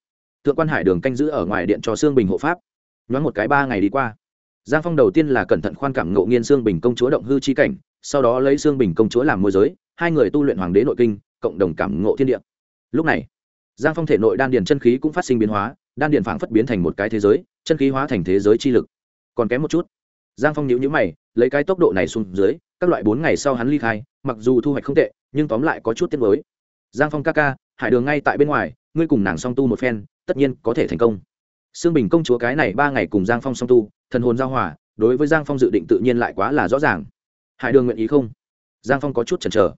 Thượng quan hải đường canh giữ ở ngoài điện cho sương bình hộ pháp. Nhoáng một cái ba ngày đi qua, giang phong đầu tiên là cẩn thận khoan cảm ngộ nghiên sương bình công chúa động hư chi cảnh, sau đó lấy sương bình công chúa làm môi giới, hai người tu luyện hoàng đế nội kinh, cộng đồng cảm ngộ thiên địa. Lúc này, giang phong thể nội đan điền chân khí cũng phát sinh biến hóa, đan điền phảng phất biến thành một cái thế giới chân khí hóa thành thế giới chi lực. Còn kém một chút. Giang phong nhíu nhíu mày, lấy cái tốc độ này xuống dưới, các loại bốn ngày sau hắn ly khai, mặc dù thu hoạch không tệ, nhưng tóm lại có chút tiết mới giang phong ca ca, hải đường ngay tại bên ngoài, ngươi cùng nàng song tu một phen, tất nhiên có thể thành công. Sương bình công chúa cái này ba ngày cùng giang phong song tu, thần hồn giao hòa, đối với giang phong dự định tự nhiên lại quá là rõ ràng. Hải đường nguyện ý không? Giang phong có chút chần chờ.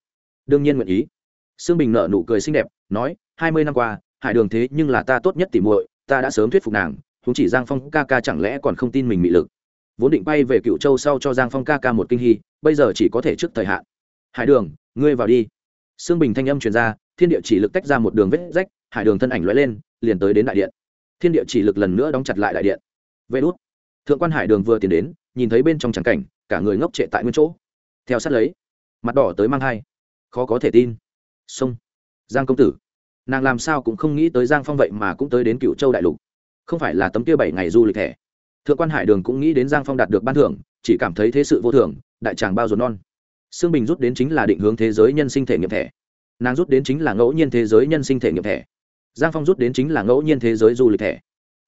Đương nhiên nguyện ý. Sương bình nở nụ cười xinh đẹp, nói, hai mươi năm qua, hải đường thế nhưng là ta tốt nhất tỉ muội, ta đã sớm thuyết phục nàng chúng chỉ giang phong ca ca chẳng lẽ còn không tin mình mị lực? Vốn định bay về cựu châu sau cho giang phong ca ca một kinh hy bây giờ chỉ có thể trước thời hạn. Hải đường, ngươi vào đi. Xương bình thanh âm truyền ra, thiên địa chỉ lực tách ra một đường vết rách, hải đường thân ảnh lóe lên, liền tới đến đại điện. Thiên địa chỉ lực lần nữa đóng chặt lại đại điện. Vê đốt thượng quan hải đường vừa tiến đến, nhìn thấy bên trong trắng cảnh, cả người ngốc trệ tại nguyên chỗ. Theo sát lấy, mặt đỏ tới mang hai. Khó có thể tin. Sông. Giang công tử. Nàng làm sao cũng không nghĩ tới giang phong vậy mà cũng tới đến cựu châu đại lục không phải là tấm kia bảy ngày du lịch thẻ thượng quan hải đường cũng nghĩ đến giang phong đạt được ban thưởng, chỉ cảm thấy thế sự vô thường, đại tràng bao dồn non. Sương bình rút đến chính là định hướng thế giới nhân sinh thể nghiệm thẻ nàng rút đến chính là ngẫu nhiên thế giới nhân sinh thể nghiệm thẻ giang phong rút đến chính là ngẫu nhiên thế giới du lịch thẻ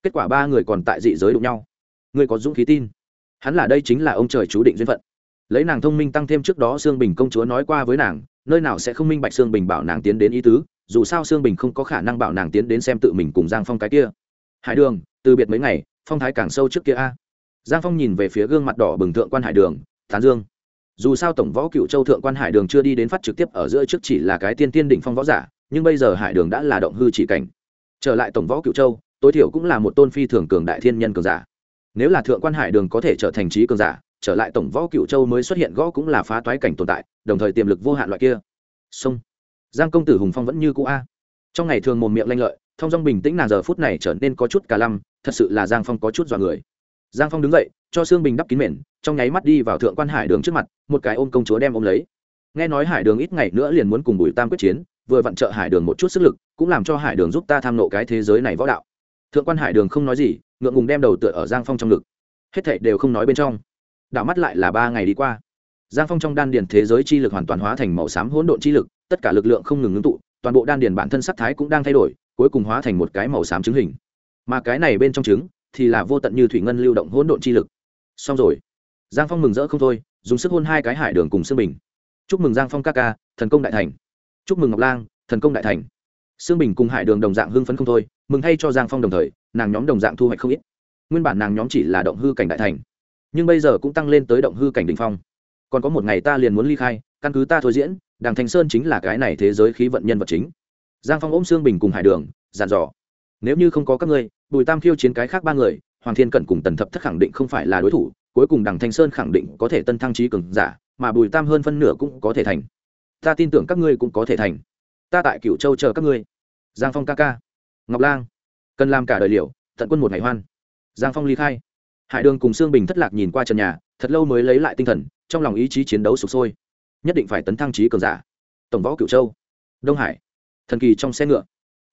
kết quả ba người còn tại dị giới đụng nhau. Người có dũng khí tin? Hắn là đây chính là ông trời chú định duyên phận. Lấy nàng thông minh tăng thêm trước đó sương bình công chúa nói qua với nàng, nơi nào sẽ không minh bạch sương bình bảo nàng tiến đến ý tứ, dù sao sương bình không có khả năng bảo nàng tiến đến xem tự mình cùng giang phong cái kia hải đường, từ biệt mấy ngày, phong thái càng sâu trước kia a. Giang phong nhìn về phía gương mặt đỏ bừng thượng quan hải đường, tán dương. Dù sao tổng võ cựu châu thượng quan hải đường chưa đi đến phát trực tiếp ở giữa trước chỉ là cái tiên tiên đỉnh phong võ giả, nhưng bây giờ hải đường đã là động hư chỉ cảnh. Trở lại tổng võ cựu châu, tối thiểu cũng là một tôn phi thường cường đại thiên nhân cường giả. Nếu là thượng quan hải đường có thể trở thành trí cường giả, trở lại tổng võ cựu châu mới xuất hiện gõ cũng là phá toái cảnh tồn tại, đồng thời tiềm lực vô hạn loại kia. Sông. Giang công tử hùng phong vẫn như cũ a. Trong ngày thường mồm miệng lanh lợi thông dong bình tĩnh nàng giờ phút này trở nên có chút cả lăm, thật sự là giang phong có chút dọa người. Giang phong đứng dậy, cho xương bình đắp kín mền, trong nháy mắt đi vào thượng quan hải đường trước mặt, một cái ôm công chúa đem ôm lấy. Nghe nói hải đường ít ngày nữa liền muốn cùng bùi tam quyết chiến, vừa vặn trợ hải đường một chút sức lực, cũng làm cho hải đường giúp ta tham nộ cái thế giới này võ đạo. Thượng quan hải đường không nói gì, ngượng ngùng đem đầu tựa ở giang phong trong ngực. Hết thệ đều không nói bên trong. Đảo mắt lại là ba ngày đi qua. Giang phong trong đan điền thế giới chi lực hoàn toàn hóa thành màu xám hỗn độn chi lực, tất cả lực lượng không ngừng ngưng tụ, toàn bộ đan điền bản thân sắc thái cũng đang thay đổi cuối cùng hóa thành một cái màu xám trứng hình. Mà cái này bên trong trứng thì là vô tận như thủy ngân lưu động hỗn độn chi lực. Xong rồi. Giang phong mừng rỡ không thôi, dùng sức hôn hai cái hải đường cùng xương bình. Chúc mừng giang phong ca ca, thần công đại thành. Chúc mừng ngọc lang, thần công đại thành. Sương bình cùng hải đường đồng dạng hưng phấn không thôi, mừng thay cho giang phong đồng thời, nàng nhóm đồng dạng thu hoạch không ít. Nguyên bản nàng nhóm chỉ là động hư cảnh đại thành, nhưng bây giờ cũng tăng lên tới động hư cảnh đình phong. Còn có một ngày ta liền muốn ly khai, căn cứ ta thôi diễn, đàng thành sơn chính là cái này thế giới khí vận nhân vật chính giang phong ôm sương bình cùng hải đường dàn dò, nếu như không có các ngươi, bùi tam khiêu chiến cái khác ba người, hoàng thiên cẩn cùng tần thập thất khẳng định không phải là đối thủ, cuối cùng đằng thanh sơn khẳng định có thể tân thăng trí cường giả, mà bùi tam hơn phân nửa cũng có thể thành. Ta tin tưởng các ngươi cũng có thể thành. Ta tại Cửu châu chờ các ngươi. Giang phong ca ca. Ngọc lang, cần làm cả đời liệu, tận quân một ngày hoan. Giang phong ly khai. Hải đường cùng sương bình thất lạc nhìn qua trần nhà, thật lâu mới lấy lại tinh thần, trong lòng ý chí chiến đấu sụp sôi, nhất định phải tấn thăng trí cường giả. Tổng võ Cửu châu, đông hải thần kỳ trong xe ngựa.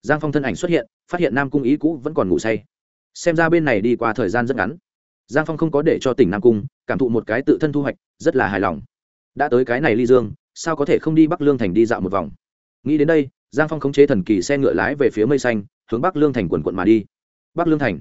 Giang phong thân ảnh xuất hiện, phát hiện nam cung ý cũ vẫn còn ngủ say. Xem ra bên này đi qua thời gian rất ngắn. Giang phong không có để cho tỉnh nam cung cảm thụ một cái tự thân thu hoạch, rất là hài lòng. Đã tới cái này ly dương, sao có thể không đi bắc lương thành đi dạo một vòng? Nghĩ đến đây, giang phong khống chế thần kỳ xe ngựa lái về phía mây xanh, hướng bắc lương thành quần quận mà đi. Bắc lương thành.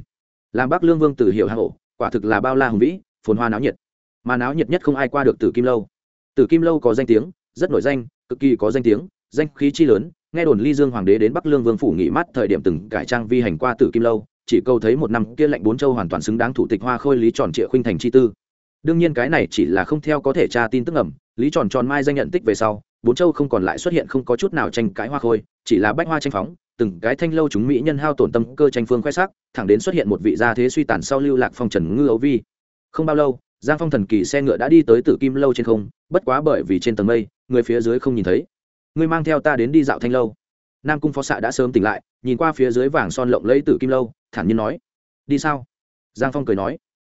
Làm bắc lương vương tử hiệu hạ hộ quả thực là bao la hùng vĩ, phồn hoa náo nhiệt. Mà náo nhiệt nhất không ai qua được tử kim lâu. Tử kim lâu có danh tiếng, rất nổi danh, cực kỳ có danh tiếng, danh khí chi lớn nghe đồn ly dương hoàng đế đến bắc lương vương phủ nghỉ mát thời điểm từng cải trang vi hành qua tử kim lâu, chỉ câu thấy một năm kia lệnh bốn châu hoàn toàn xứng đáng thủ tịch hoa khôi lý tròn trịa khuynh thành chi tư. Đương nhiên cái này chỉ là không theo có thể tra tin tức ẩm lý tròn tròn mai danh nhận tích về sau, bốn châu không còn lại xuất hiện không có chút nào tranh cãi hoa khôi, chỉ là bách hoa tranh phóng, từng cái thanh lâu chúng mỹ nhân hao tổn tâm cơ tranh phương khoe sắc, thẳng đến xuất hiện một vị gia thế suy tàn sau lưu lạc phong trần ngư ấu vi. Không bao lâu, giang phong thần kỳ xe ngựa đã đi tới tử kim lâu trên không, bất quá bởi vì trên tầng mây, người phía dưới không nhìn thấy ngươi mang theo ta đến đi dạo thanh lâu. Nam cung phó xạ đã sớm tỉnh lại, nhìn qua phía dưới vàng son lộng lấy tử kim lâu, thản nhiên nói, đi sao? Giang phong cười nói,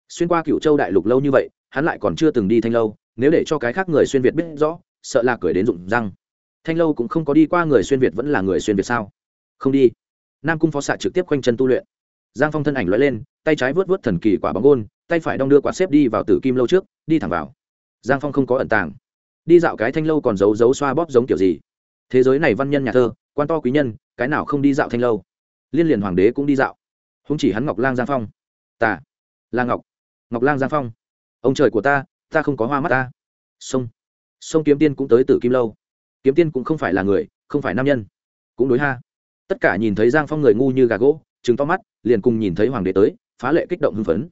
xuyên qua cựu châu đại lục lâu như vậy, hắn lại còn chưa từng đi thanh lâu, nếu để cho cái khác người xuyên việt biết rõ, sợ là cười đến rụng răng. Thanh lâu cũng không có đi qua người xuyên việt vẫn là người xuyên việt sao? Không đi. Nam cung phó xạ trực tiếp quanh chân tu luyện. Giang phong thân ảnh l lên, tay trái vớt vớt thần kỳ quả bóng gôn, tay phải đong đưa quả xếp đi vào tử kim lâu trước, đi thẳng vào. Giang phong không có ẩn tàng đi dạo cái thanh lâu còn giấu giấu xoa bóp giống kiểu gì. Thế giới này văn nhân nhà thơ, quan to quý nhân, cái nào không đi dạo thanh lâu? Liên liền hoàng đế cũng đi dạo. Không chỉ hắn ngọc lang giang phong. Tà là ngọc. Ngọc lang giang phong. Ông trời của ta ta không có hoa mắt ta. Sông. Sông kiếm tiên cũng tới từ kim lâu. Kiếm tiên cũng không phải là người, không phải nam nhân. Cũng đối ha. Tất cả nhìn thấy giang phong người ngu như gà gỗ chứng to mắt, liền cùng nhìn thấy hoàng đế tới, phá lệ kích động hưng phấn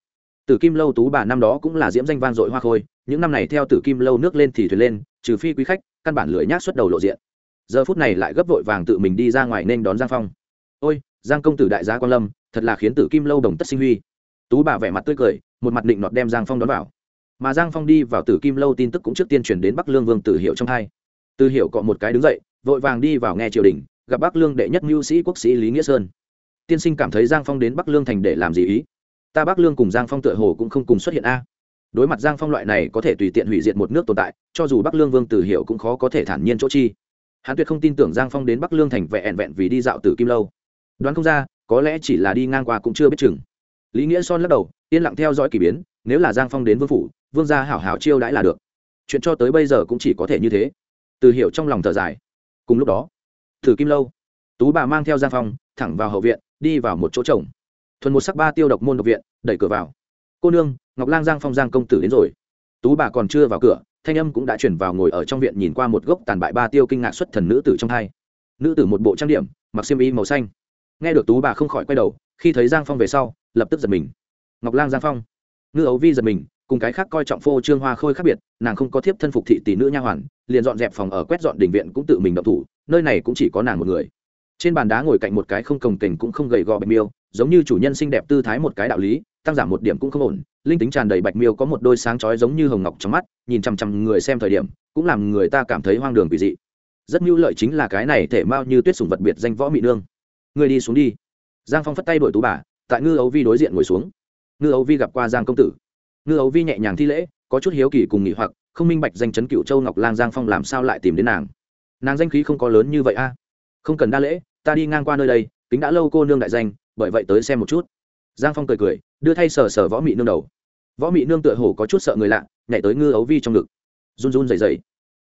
tử kim lâu tú bà năm đó cũng là diễm danh vang dội hoa khôi, những năm này theo tử kim lâu nước lên thì thuyền lên, trừ phi quý khách, căn bản lưỡi nhác xuất đầu lộ diện. Giờ phút này lại gấp vội vàng tự mình đi ra ngoài nên đón giang phong. Ôi, giang công tử đại gia quan lâm, thật là khiến tử kim lâu đồng tất sinh huy. Tú bà vẻ mặt tươi cười, một mặt định nọt đem giang phong đón vào. Mà giang phong đi vào tử kim lâu tin tức cũng trước tiên chuyển đến bắc lương vương tử hiệu trong hai. Từ hiểu cọ một cái đứng dậy, vội vàng đi vào nghe triều đình, gặp bắc lương đệ nhất mưu sĩ quốc sĩ lý nghĩa sơn. Tiên sinh cảm thấy giang phong đến bắc lương thành để làm gì ý? Ta bắc lương cùng giang phong tựa hồ cũng không cùng xuất hiện a. đối mặt giang phong loại này có thể tùy tiện hủy diệt một nước tồn tại, cho dù bắc lương vương từ hiệu cũng khó có thể thản nhiên chỗ chi. hắn tuyệt không tin tưởng giang phong đến bắc lương thành vẹn vẹn vì đi dạo từ kim lâu. đoán không ra, có lẽ chỉ là đi ngang qua cũng chưa biết chừng. lý nghĩa son lắc đầu, yên lặng theo dõi k ỳ biến, nếu là giang phong đến vương phủ, vương gia hảo hảo chiêu đãi là được. chuyện cho tới bây giờ cũng chỉ có thể như thế. từ hiệu trong lòng thở dài. cùng lúc đó thử kim lâu, tú bà mang theo giang phong, thẳng vào hậu viện, đi vào một chỗ trồng thuần một sắc ba tiêu độc môn độc viện, đẩy cửa vào. Cô nương, ngọc lang giang phong giang công tử đến rồi. Tú bà còn chưa vào cửa, thanh âm cũng đã chuyển vào ngồi ở trong viện nhìn qua một gốc tàn bại ba tiêu kinh ngạc xuất thần nữ tử trong hai. Nữ tử một bộ trang điểm, mặc xiêm y màu xanh. Nghe được tú bà không khỏi quay đầu, khi thấy giang phong về sau, lập tức giật mình. Ngọc lang giang phong. Ngư ấu vi giật mình, cùng cái khác coi trọng phô trương hoa khôi khác biệt, nàng không có thiếp thân phục thị tỷ nữ nha hoàn, liền dọn dẹp phòng ở quét dọn đình viện cũng tự mình động thủ, nơi này cũng chỉ có nàng một người. Trên bàn đá ngồi cạnh một cái không cồng kềnh cũng không gầy gò bạch miêu giống như chủ nhân xinh đẹp tư thái một cái đạo lý, tăng giảm một điểm cũng không ổn. Linh tính tràn đầy bạch miêu có một đôi sáng chói giống như hồng ngọc trong mắt, nhìn chằm chằm người xem thời điểm, cũng làm người ta cảm thấy hoang đường kỳ dị. Rất mưu lợi chính là cái này thể mao như tuyết sùng vật biệt danh võ mị nương. Người đi xuống đi. Giang phong phất tay đổi tú bà, tại ngư ấu vi đối diện ngồi xuống. Ngư ấu vi gặp qua giang công tử. Ngư ấu vi nhẹ nhàng thi lễ, có chút hiếu kỳ cùng nghỉ hoặc, không minh bạch danh chấn cựu châu ngọc lang giang phong làm sao lại tìm đến nàng. Nàng danh khí không có lớn như vậy a. Không cần đa lễ, ta đi ngang qua nơi đây, kính đã lâu cô nương đại danh bởi vậy tới xem một chút. Giang phong cười cười, đưa thay sờ sờ võ mị nương đầu. Võ mị nương tựa hồ có chút sợ người lạ, nhảy tới ngư ấu vi trong ngực. Run run dày dày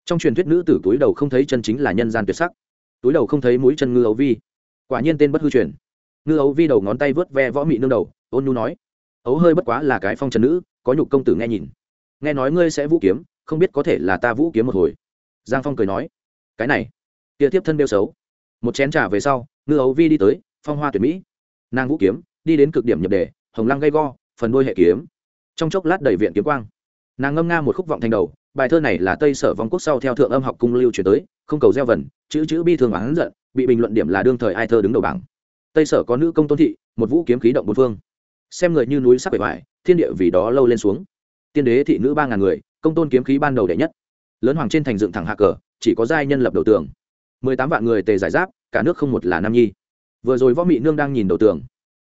trong truyền thuyết nữ tử túi đầu không thấy chân chính là nhân gian tuyệt sắc. Túi đầu không thấy mũi chân ngư ấu vi. Quả nhiên tên bất hư truyền. Ngư ấu vi đầu ngón tay vớt ve võ mị nương đầu, ôn nhu nói, ấu hơi bất quá là cái phong trần nữ, có nhục công tử nghe nhìn. Nghe nói ngươi sẽ vũ kiếm, không biết có thể là ta vũ kiếm một hồi. Giang phong cười nói, cái này. Tia tiếp thân đeo xấu. Một chén trà về sau, ngư ấu vi đi tới, phong hoa tuyệt mỹ nàng vũ kiếm, đi đến cực điểm nhập đề, hồng lăng gay go, phần đôi hệ kiếm. Trong chốc lát đầy viện kiếm quang. Nàng ngâm nga một khúc vọng thành đầu, bài thơ này là tây sở vong quốc sau theo thượng âm học cung lưu truyền tới, không cầu gieo vần, chữ chữ bi thường oán giận, bị bình luận điểm là đương thời ai thơ đứng đầu bảng. Tây sở có nữ công tôn thị, một vũ kiếm khí động bốn phương. Xem người như núi sắc bề ngoài thiên địa vì đó lâu lên xuống. Tiên đế thị nữ ba ngàn người, công tôn kiếm khí ban đầu đệ nhất. Lớn hoàng trên thành dựng thẳng hạ cờ, chỉ có giai nhân lập đầu tường. Mười tám vạn người tề giải giáp, cả nước không một là nam nhi vừa rồi võ mị nương đang nhìn đầu tường.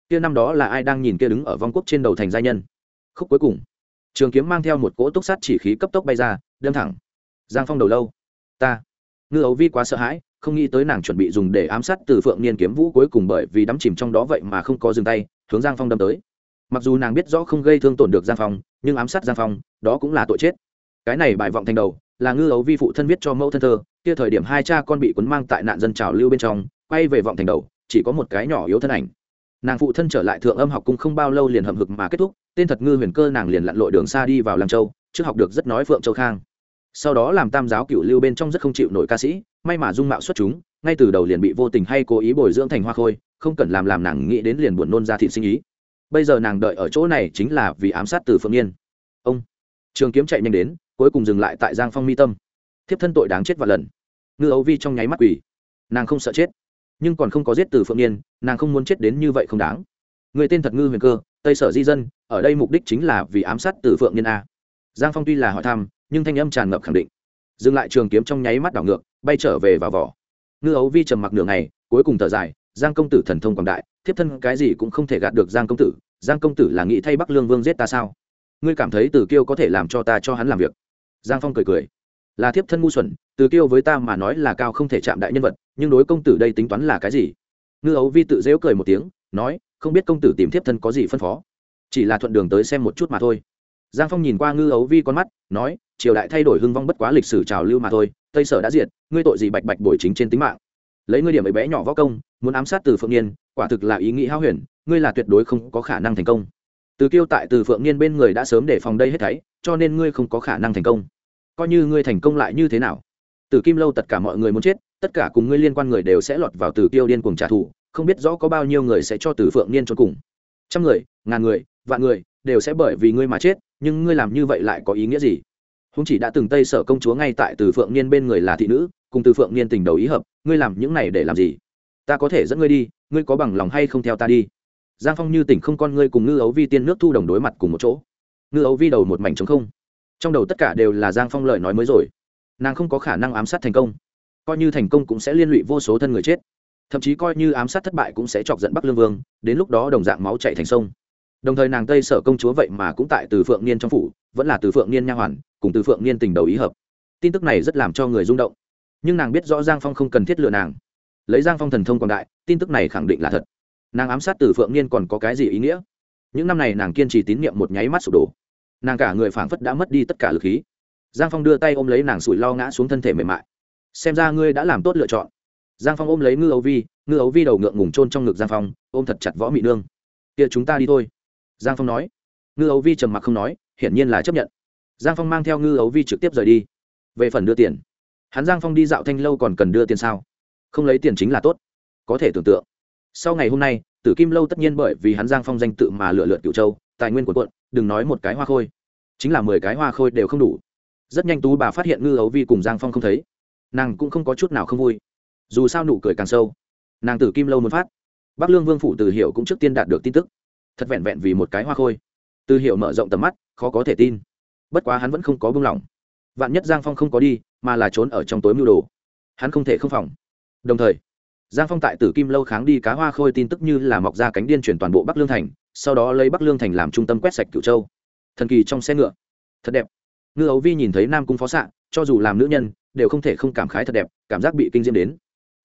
Kia năm đó là ai đang nhìn kia đứng ở vong quốc trên đầu thành giai nhân? Khúc cuối cùng. Trường kiếm mang theo một cỗ túc sát chỉ khí cấp tốc bay ra, đâm thẳng. Giang phong đầu lâu. Ta. Ngư ấu vi quá sợ hãi, không nghĩ tới nàng chuẩn bị dùng để ám sát từ phượng niên kiếm vũ cuối cùng bởi vì đắm chìm trong đó vậy mà không có dừng tay, hướng giang phong đâm tới. Mặc dù nàng biết rõ không gây thương tổn được giang phong, nhưng ám sát giang phong, đó cũng là tội chết. Cái này bại vọng thành đầu, là ngư ấu vi phụ thân viết cho mẫu thân thơ, kia thời điểm hai cha con bị cuốn mang tại nạn dân trào lưu bên trong, quay về vọng thành đầu chỉ có một cái nhỏ yếu thân ảnh. Nàng phụ thân trở lại thượng âm học cung không bao lâu liền hầm hực mà kết thúc, tên thật ngư huyền cơ nàng liền lặn lội đường xa đi vào làng châu, trước học được rất nói phượng châu khang. Sau đó làm tam giáo cựu lưu bên trong rất không chịu nổi ca sĩ, may mà dung mạo xuất chúng, ngay từ đầu liền bị vô tình hay cố ý bồi dưỡng thành hoa khôi, không cần làm làm nàng nghĩ đến liền buồn nôn ra thị sinh ý. Bây giờ nàng đợi ở chỗ này chính là vì ám sát từ phượng yên ông, trường kiếm chạy nhanh đến, cuối cùng dừng lại tại giang phong mi tâm. Thiếp thân tội đáng chết và lần. Ngư ấu vi trong nháy mắt quỷ nàng không sợ chết nhưng còn không có giết từ phượng niên, nàng không muốn chết đến như vậy không đáng. Người tên thật ngư huyền cơ, tây sở di dân, ở đây mục đích chính là vì ám sát từ phượng niên a. Giang phong tuy là hỏi thăm, nhưng thanh âm tràn ngập khẳng định. Dừng lại trường kiếm trong nháy mắt đảo ngược, bay trở về vào vỏ. Ngư ấu vi trầm mặc nửa ngày, cuối cùng thở dài, giang công tử thần thông quảng đại, thiếp thân cái gì cũng không thể gạt được giang công tử, giang công tử là nghĩ thay bắc lương vương giết ta sao? Ngươi cảm thấy từ kiêu có thể làm cho ta cho hắn làm việc? Giang phong cười cười là thiếp thân ngu xuẩn, từ kiêu với ta mà nói là cao không thể chạm đại nhân vật, nhưng đối công tử đây tính toán là cái gì? Ngư ấu vi tự dễu cười một tiếng, nói, không biết công tử tìm thiếp thân có gì phân phó. Chỉ là thuận đường tới xem một chút mà thôi. Giang phong nhìn qua ngư ấu vi con mắt, nói, triều đại thay đổi hưng vong bất quá lịch sử trào lưu mà thôi, tây sở đã diệt, ngươi tội gì bạch bạch bồi chính trên tính mạng. Lấy ngươi điểm ấy bé nhỏ võ công, muốn ám sát từ phượng niên, quả thực là ý nghĩ hao huyền, ngươi là tuyệt đối không có khả năng thành công. Từ kiêu tại từ phượng niên bên người đã sớm để phòng đây hết thảy, cho nên ngươi không có khả năng thành công coi như ngươi thành công lại như thế nào. Từ kim lâu tất cả mọi người muốn chết, tất cả cùng ngươi liên quan người đều sẽ lọt vào từ kiêu điên cùng trả thù, không biết rõ có bao nhiêu người sẽ cho từ phượng niên cho cùng. Trăm người, ngàn người, vạn người đều sẽ bởi vì ngươi mà chết, nhưng ngươi làm như vậy lại có ý nghĩa gì? Húng chỉ đã từng tây sở công chúa ngay tại từ phượng niên bên người là thị nữ, cùng từ phượng niên tình đầu ý hợp, ngươi làm những này để làm gì? Ta có thể dẫn ngươi đi, ngươi có bằng lòng hay không theo ta đi? Giang phong như tỉnh không con ngươi cùng ngư ấu vi tiên nước thu đồng đối mặt cùng một chỗ. Ngư ấu vi đầu một mảnh trống không trong đầu tất cả đều là giang phong lời nói mới rồi. Nàng không có khả năng ám sát thành công. Coi như thành công cũng sẽ liên lụy vô số thân người chết. Thậm chí coi như ám sát thất bại cũng sẽ chọc dẫn bắc lương vương, đến lúc đó đồng dạng máu chạy thành sông. Đồng thời nàng tây sở công chúa vậy mà cũng tại từ phượng niên trong phủ, vẫn là từ phượng niên nha hoàn, cùng từ phượng niên tình đầu ý hợp. Tin tức này rất làm cho người rung động. Nhưng nàng biết rõ giang phong không cần thiết lựa nàng. Lấy giang phong thần thông quảng đại, tin tức này khẳng định là thật. Nàng ám sát từ phượng niên còn có cái gì ý nghĩa? Những năm này nàng kiên trì tín nhiệm một nháy mắt sụp đổ nàng cả người phảng phất đã mất đi tất cả lực khí. Giang phong đưa tay ôm lấy nàng sủi lo ngã xuống thân thể mềm mại. Xem ra ngươi đã làm tốt lựa chọn. Giang phong ôm lấy ngư ấu vi, ngư ấu vi đầu ngượng ngùng trôn trong ngực giang phong, ôm thật chặt võ mị nương. Kia chúng ta đi thôi. Giang phong nói. Ngư ấu vi trầm mặc không nói, hiển nhiên là chấp nhận. Giang phong mang theo ngư ấu vi trực tiếp rời đi. Về phần đưa tiền. Hắn giang phong đi dạo thanh lâu còn cần đưa tiền sao? Không lấy tiền chính là tốt. Có thể tưởng tượng. Sau ngày hôm nay, tử kim lâu tất nhiên bởi vì hắn giang phong danh tự mà lựa lượt cựu châu, tài nguyên của quận đừng nói một cái hoa khôi. Chính là mười cái hoa khôi đều không đủ. Rất nhanh tú bà phát hiện ngư ấu vi cùng giang phong không thấy. Nàng cũng không có chút nào không vui. Dù sao nụ cười càng sâu. Nàng tử kim lâu muốn phát. Bắc lương vương phủ từ hiệu cũng trước tiên đạt được tin tức. Thật vẹn vẹn vì một cái hoa khôi. Từ hiệu mở rộng tầm mắt, khó có thể tin. Bất quá hắn vẫn không có buông lỏng. Vạn nhất giang phong không có đi, mà là trốn ở trong tối mưu đồ, hắn không thể không phòng. Đồng thời, giang phong tại tử kim lâu kháng đi cá hoa khôi tin tức như là mọc ra cánh điên chuyển toàn bộ bắc lương thành sau đó lấy bắc lương thành làm trung tâm quét sạch cửu châu thần kỳ trong xe ngựa thật đẹp ngư ấu vi nhìn thấy nam cung phó xạ cho dù làm nữ nhân đều không thể không cảm khái thật đẹp cảm giác bị kinh diễm đến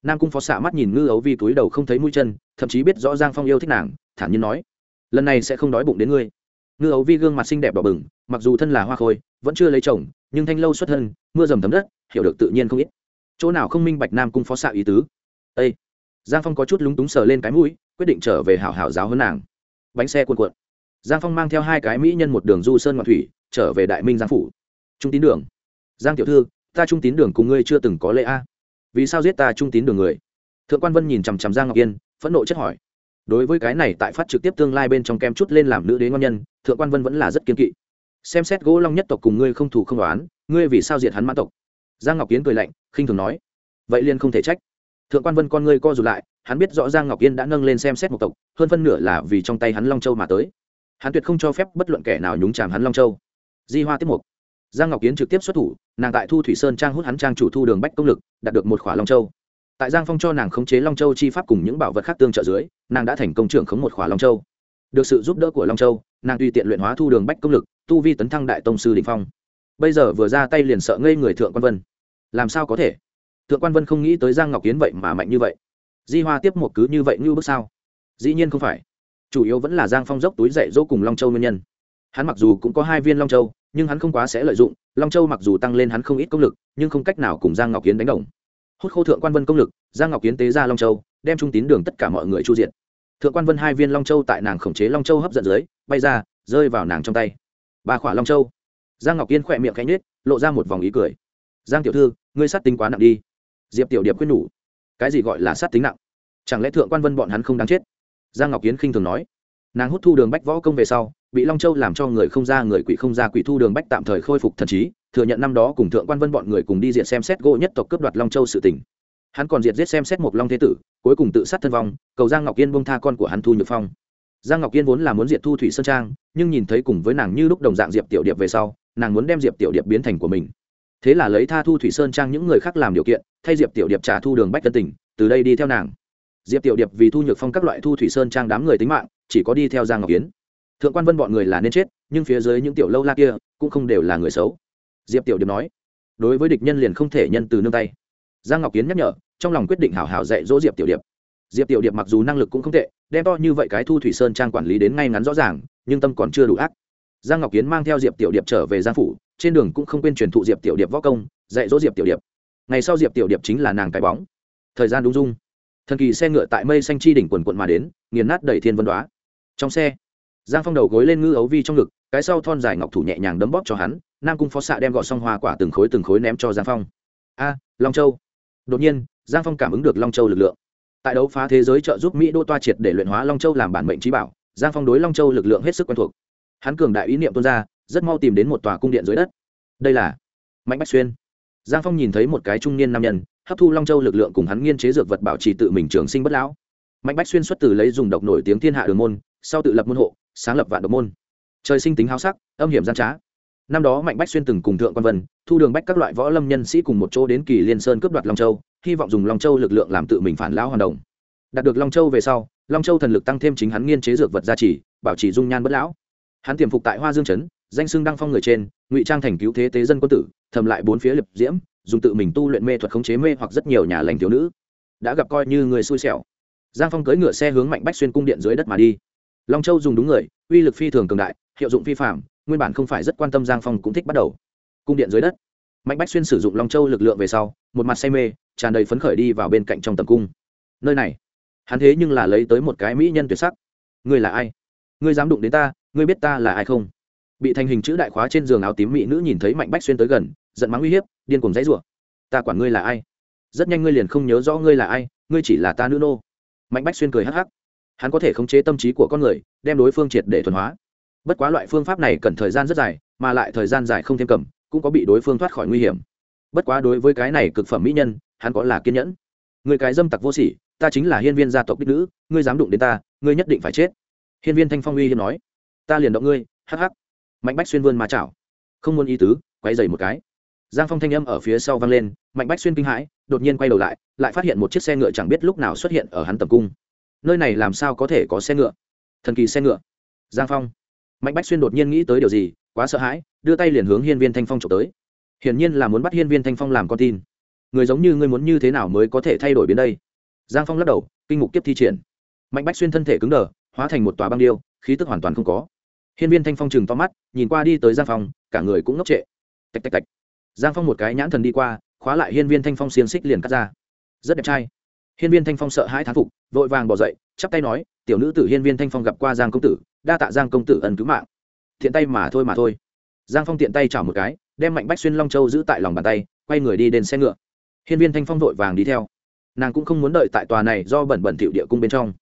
nam cung phó xạ mắt nhìn ngư ấu vi túi đầu không thấy mũi chân thậm chí biết rõ giang phong yêu thích nàng thản nhiên nói lần này sẽ không đói bụng đến ngươi ngư ấu vi gương mặt xinh đẹp đỏ bừng mặc dù thân là hoa khôi vẫn chưa lấy chồng nhưng thanh lâu xuất thân mưa dầm thấm đất hiểu được tự nhiên không ít chỗ nào không minh bạch nam cung phó xạ ý tứ â giang phong có chút lúng túng sờ lên cái mũi quyết định trở về hảo hảo giáo hơn nàng bánh xe cuồn cuộn. Giang phong mang theo hai cái mỹ nhân một đường du sơn ngoạn thủy, trở về đại minh giang phủ. Trung tín đường. Giang tiểu thư, ta trung tín đường cùng ngươi chưa từng có lễ a. Vì sao giết ta trung tín đường người? Thượng quan vân nhìn chằm chằm giang ngọc yên, phẫn nộ chất hỏi. Đối với cái này tại phát trực tiếp tương lai bên trong kem chút lên làm nữ đế ngon nhân, thượng quan vân vẫn là rất kiên kỵ. Xem xét gỗ long nhất tộc cùng ngươi không thủ không đoán ngươi vì sao diệt hắn mã tộc? Giang ngọc kiến cười lạnh, khinh thường nói. Vậy liền không thể trách thượng quan vân con ngươi co rụt lại, hắn biết rõ giang ngọc yên đã nâng lên xem xét một tộc, hơn phân nửa là vì trong tay hắn long châu mà tới. Hắn tuyệt không cho phép bất luận kẻ nào nhúng chàm hắn long châu. Di hoa tiếp mục. Giang ngọc yến trực tiếp xuất thủ, nàng tại thu thủy sơn trang hút hắn trang chủ thu đường bách công lực, đạt được một khỏa long châu. Tại giang phong cho nàng khống chế long châu chi pháp cùng những bảo vật khác tương trợ dưới, nàng đã thành công trưởng khống một khỏa long châu. Được sự giúp đỡ của long châu, nàng tùy tiện luyện hóa thu đường bách công lực, tu vi tấn thăng đại tông sư đình phong. Bây giờ vừa ra tay liền sợ ngây người thượng quan vân. Làm sao có thể? Thượng quan vân không nghĩ tới giang ngọc kiến vậy mà mạnh như vậy. Di hoa tiếp một cứ như vậy như bước sao? Dĩ nhiên không phải. Chủ yếu vẫn là giang phong dốc túi dậy dỗ cùng long châu nguyên nhân. Hắn mặc dù cũng có hai viên long châu, nhưng hắn không quá sẽ lợi dụng. Long châu mặc dù tăng lên hắn không ít công lực, nhưng không cách nào cùng giang ngọc kiến đánh đồng. Hút khô thượng quan vân công lực, giang ngọc kiến tế ra long châu, đem trung tín đường tất cả mọi người chu diện thượng quan vân hai viên long châu tại nàng khống chế long châu hấp dẫn dưới, bay ra, rơi vào nàng trong tay. Ba khỏa long châu. Giang ngọc Kiến khỏe miệng khẽ nết lộ ra một vòng ý cười. Giang tiểu thư, ngươi sát tính quá nặng đi diệp tiểu điệp quyết nhủ cái gì gọi là sát tính nặng? Chẳng lẽ thượng quan vân bọn hắn không đáng chết? Giang ngọc kiến khinh thường nói. Nàng hút thu đường bách võ công về sau bị long châu làm cho người không ra người quỷ không ra quỷ thu đường bách tạm thời khôi phục thần trí thừa nhận năm đó cùng thượng quan vân bọn người cùng đi diện xem xét gỗ nhất tộc cướp đoạt long châu sự tình, hắn còn diệt giết xem xét một long thế tử cuối cùng tự sát thân vong cầu giang ngọc yên bông tha con của hắn thu nhược phong. Giang ngọc yên vốn là muốn diệt thu thủy sơn trang nhưng nhìn thấy cùng với nàng như lúc đồng dạng diệp tiểu điệp về sau nàng muốn đem diệp tiểu điệp biến thành của mình thế là lấy tha thu thủy sơn trang những người khác làm điều kiện, thay diệp tiểu điệp trả thu đường bách tân tỉnh từ đây đi theo nàng. Diệp tiểu điệp vì thu nhược phong các loại thu thủy sơn trang đám người tính mạng, chỉ có đi theo giang ngọc kiến thượng quan vân bọn người là nên chết, nhưng phía dưới những tiểu lâu la kia cũng không đều là người xấu. Diệp tiểu điệp nói, đối với địch nhân liền không thể nhân từ nương tay. Giang ngọc kiến nhắc nhở, trong lòng quyết định hảo hảo dạy dỗ diệp tiểu điệp. Diệp tiểu điệp mặc dù năng lực cũng không tệ, đem to như vậy cái thu thủy sơn trang quản lý đến ngay ngắn rõ ràng, nhưng tâm còn chưa đủ ác giang ngọc kiến mang theo diệp tiểu điệp trở về giang phủ, trên đường cũng không quên truyền thụ diệp tiểu điệp võ công, dạy dỗ diệp tiểu điệp. Ngày sau diệp tiểu điệp chính là nàng cái bóng. Thời gian đúng dung. Thần kỳ xe ngựa tại mây xanh chi đỉnh quần quận mà đến, nghiền nát đầy thiên vân đoá trong xe, giang phong đầu gối lên ngư ấu vi trong ngực, cái sau thon dài ngọc thủ nhẹ nhàng đấm bóp cho hắn, nam cung phó xạ đem gọt xong hoa quả từng khối từng khối ném cho giang phong. A, long châu. Đột nhiên, giang phong cảm ứng được long châu lực lượng. Tại đấu phá thế giới trợ giúp mỹ đô toa triệt để luyện hóa long châu làm bản mệnh trí bảo, giang phong đối long châu lực lượng hết sức quen thuộc hắn cường đại ý niệm tuôn ra, rất mau tìm đến một tòa cung điện dưới đất. Đây là mạnh bách xuyên. Giang phong nhìn thấy một cái trung niên nam nhân, hấp thu long châu lực lượng cùng hắn nghiên chế dược vật bảo trì tự mình trường sinh bất lão. Mạnh bách xuyên xuất từ lấy dùng độc nổi tiếng thiên hạ đường môn, sau tự lập môn hộ, sáng lập vạn độc môn. Trời sinh tính háo sắc, âm hiểm gian trá. Năm đó mạnh bách xuyên từng cùng thượng quan vân, thu đường bách các loại võ lâm nhân sĩ cùng một chỗ đến kỳ liên sơn cướp đoạt long châu, hy vọng dùng long châu lực lượng làm tự mình phản lão hoàn đồng. Đạt được long châu về sau, long châu thần lực tăng thêm chính hắn nghiên chế dược vật gia trì, bảo trì dung nhan bất lão hắn tiềm phục tại hoa dương trấn, danh xưng đăng phong người trên, ngụy trang thành cứu thế tế dân quân tử, thầm lại bốn phía liệp diễm, dùng tự mình tu luyện mê thuật khống chế mê hoặc rất nhiều nhà lành thiếu nữ. Đã gặp coi như người xui xẻo. Giang phong cưỡi ngựa xe hướng mạnh bách xuyên cung điện dưới đất mà đi. Long châu dùng đúng người, uy lực phi thường cường đại, hiệu dụng phi phạm nguyên bản không phải rất quan tâm giang phong cũng thích bắt đầu. Cung điện dưới đất. Mạnh bách xuyên sử dụng long châu lực lượng về sau, một mặt say mê, tràn đầy phấn khởi đi vào bên cạnh trong tầm cung. Nơi này, hắn thế nhưng là lấy tới một cái mỹ nhân tuyệt sắc. Ngươi là ai? Ngươi dám đụng đến ta ngươi biết ta là ai không? Bị thành hình chữ đại khóa trên giường áo tím mỹ nữ nhìn thấy mạnh bách xuyên tới gần, giận mắng uy hiếp, điên cùng dãy rủa. Ta quản ngươi là ai? Rất nhanh ngươi liền không nhớ rõ ngươi là ai, ngươi chỉ là ta nữ nô. Mạnh bách xuyên cười hắc hắc. Hắn có thể khống chế tâm trí của con người, đem đối phương triệt để thuần hóa. Bất quá loại phương pháp này cần thời gian rất dài, mà lại thời gian dài không thêm cầm, cũng có bị đối phương thoát khỏi nguy hiểm. Bất quá đối với cái này cực phẩm mỹ nhân, hắn có là kiên nhẫn. Người cái dâm tặc vô sỉ, ta chính là hiên viên gia tộc đích nữ, ngươi dám đụng đến ta, ngươi nhất định phải chết. Hiên viên thanh phong uy hiên nói ta liền động ngươi, hắc hắc. Mạnh bách xuyên vươn mà chảo. Không muốn ý tứ quay dày một cái. Giang phong thanh âm ở phía sau vang lên, mạnh bách xuyên kinh hãi, đột nhiên quay đầu lại lại phát hiện một chiếc xe ngựa chẳng biết lúc nào xuất hiện ở hắn tầm cung. Nơi này làm sao có thể có xe ngựa? Thần kỳ xe ngựa. Giang phong. Mạnh bách xuyên đột nhiên nghĩ tới điều gì, quá sợ hãi, đưa tay liền hướng hiên viên thanh phong trộm tới. Hiển nhiên là muốn bắt hiên viên thanh phong làm con tin. Người giống như ngươi muốn như thế nào mới có thể thay đổi biến đây? Giang phong lắc đầu, kinh mục tiếp thi triển. Mạnh bách xuyên thân thể cứng đờ, hóa thành một tòa băng điêu, khí tức hoàn toàn không có hiên viên thanh phong chừng to mắt, nhìn qua đi tới giang phong, cả người cũng ngốc trệ. Tạch tạch tạch. Giang phong một cái nhãn thần đi qua, khóa lại hiên viên thanh phong xiềng xích liền cắt ra. Rất đẹp trai. Hiên viên thanh phong sợ hãi thán phục, vội vàng bỏ dậy, chắp tay nói, tiểu nữ tử hiên viên thanh phong gặp qua giang công tử, đa tạ giang công tử ẩn cứu mạng. Thiện tay mà thôi mà thôi. Giang phong tiện tay chảo một cái, đem mạnh bách xuyên long châu giữ tại lòng bàn tay, quay người đi đến xe ngựa. Hiên viên thanh phong vội vàng đi theo. Nàng cũng không muốn đợi tại tòa này do bẩn bẩn thiệu địa cung bên trong.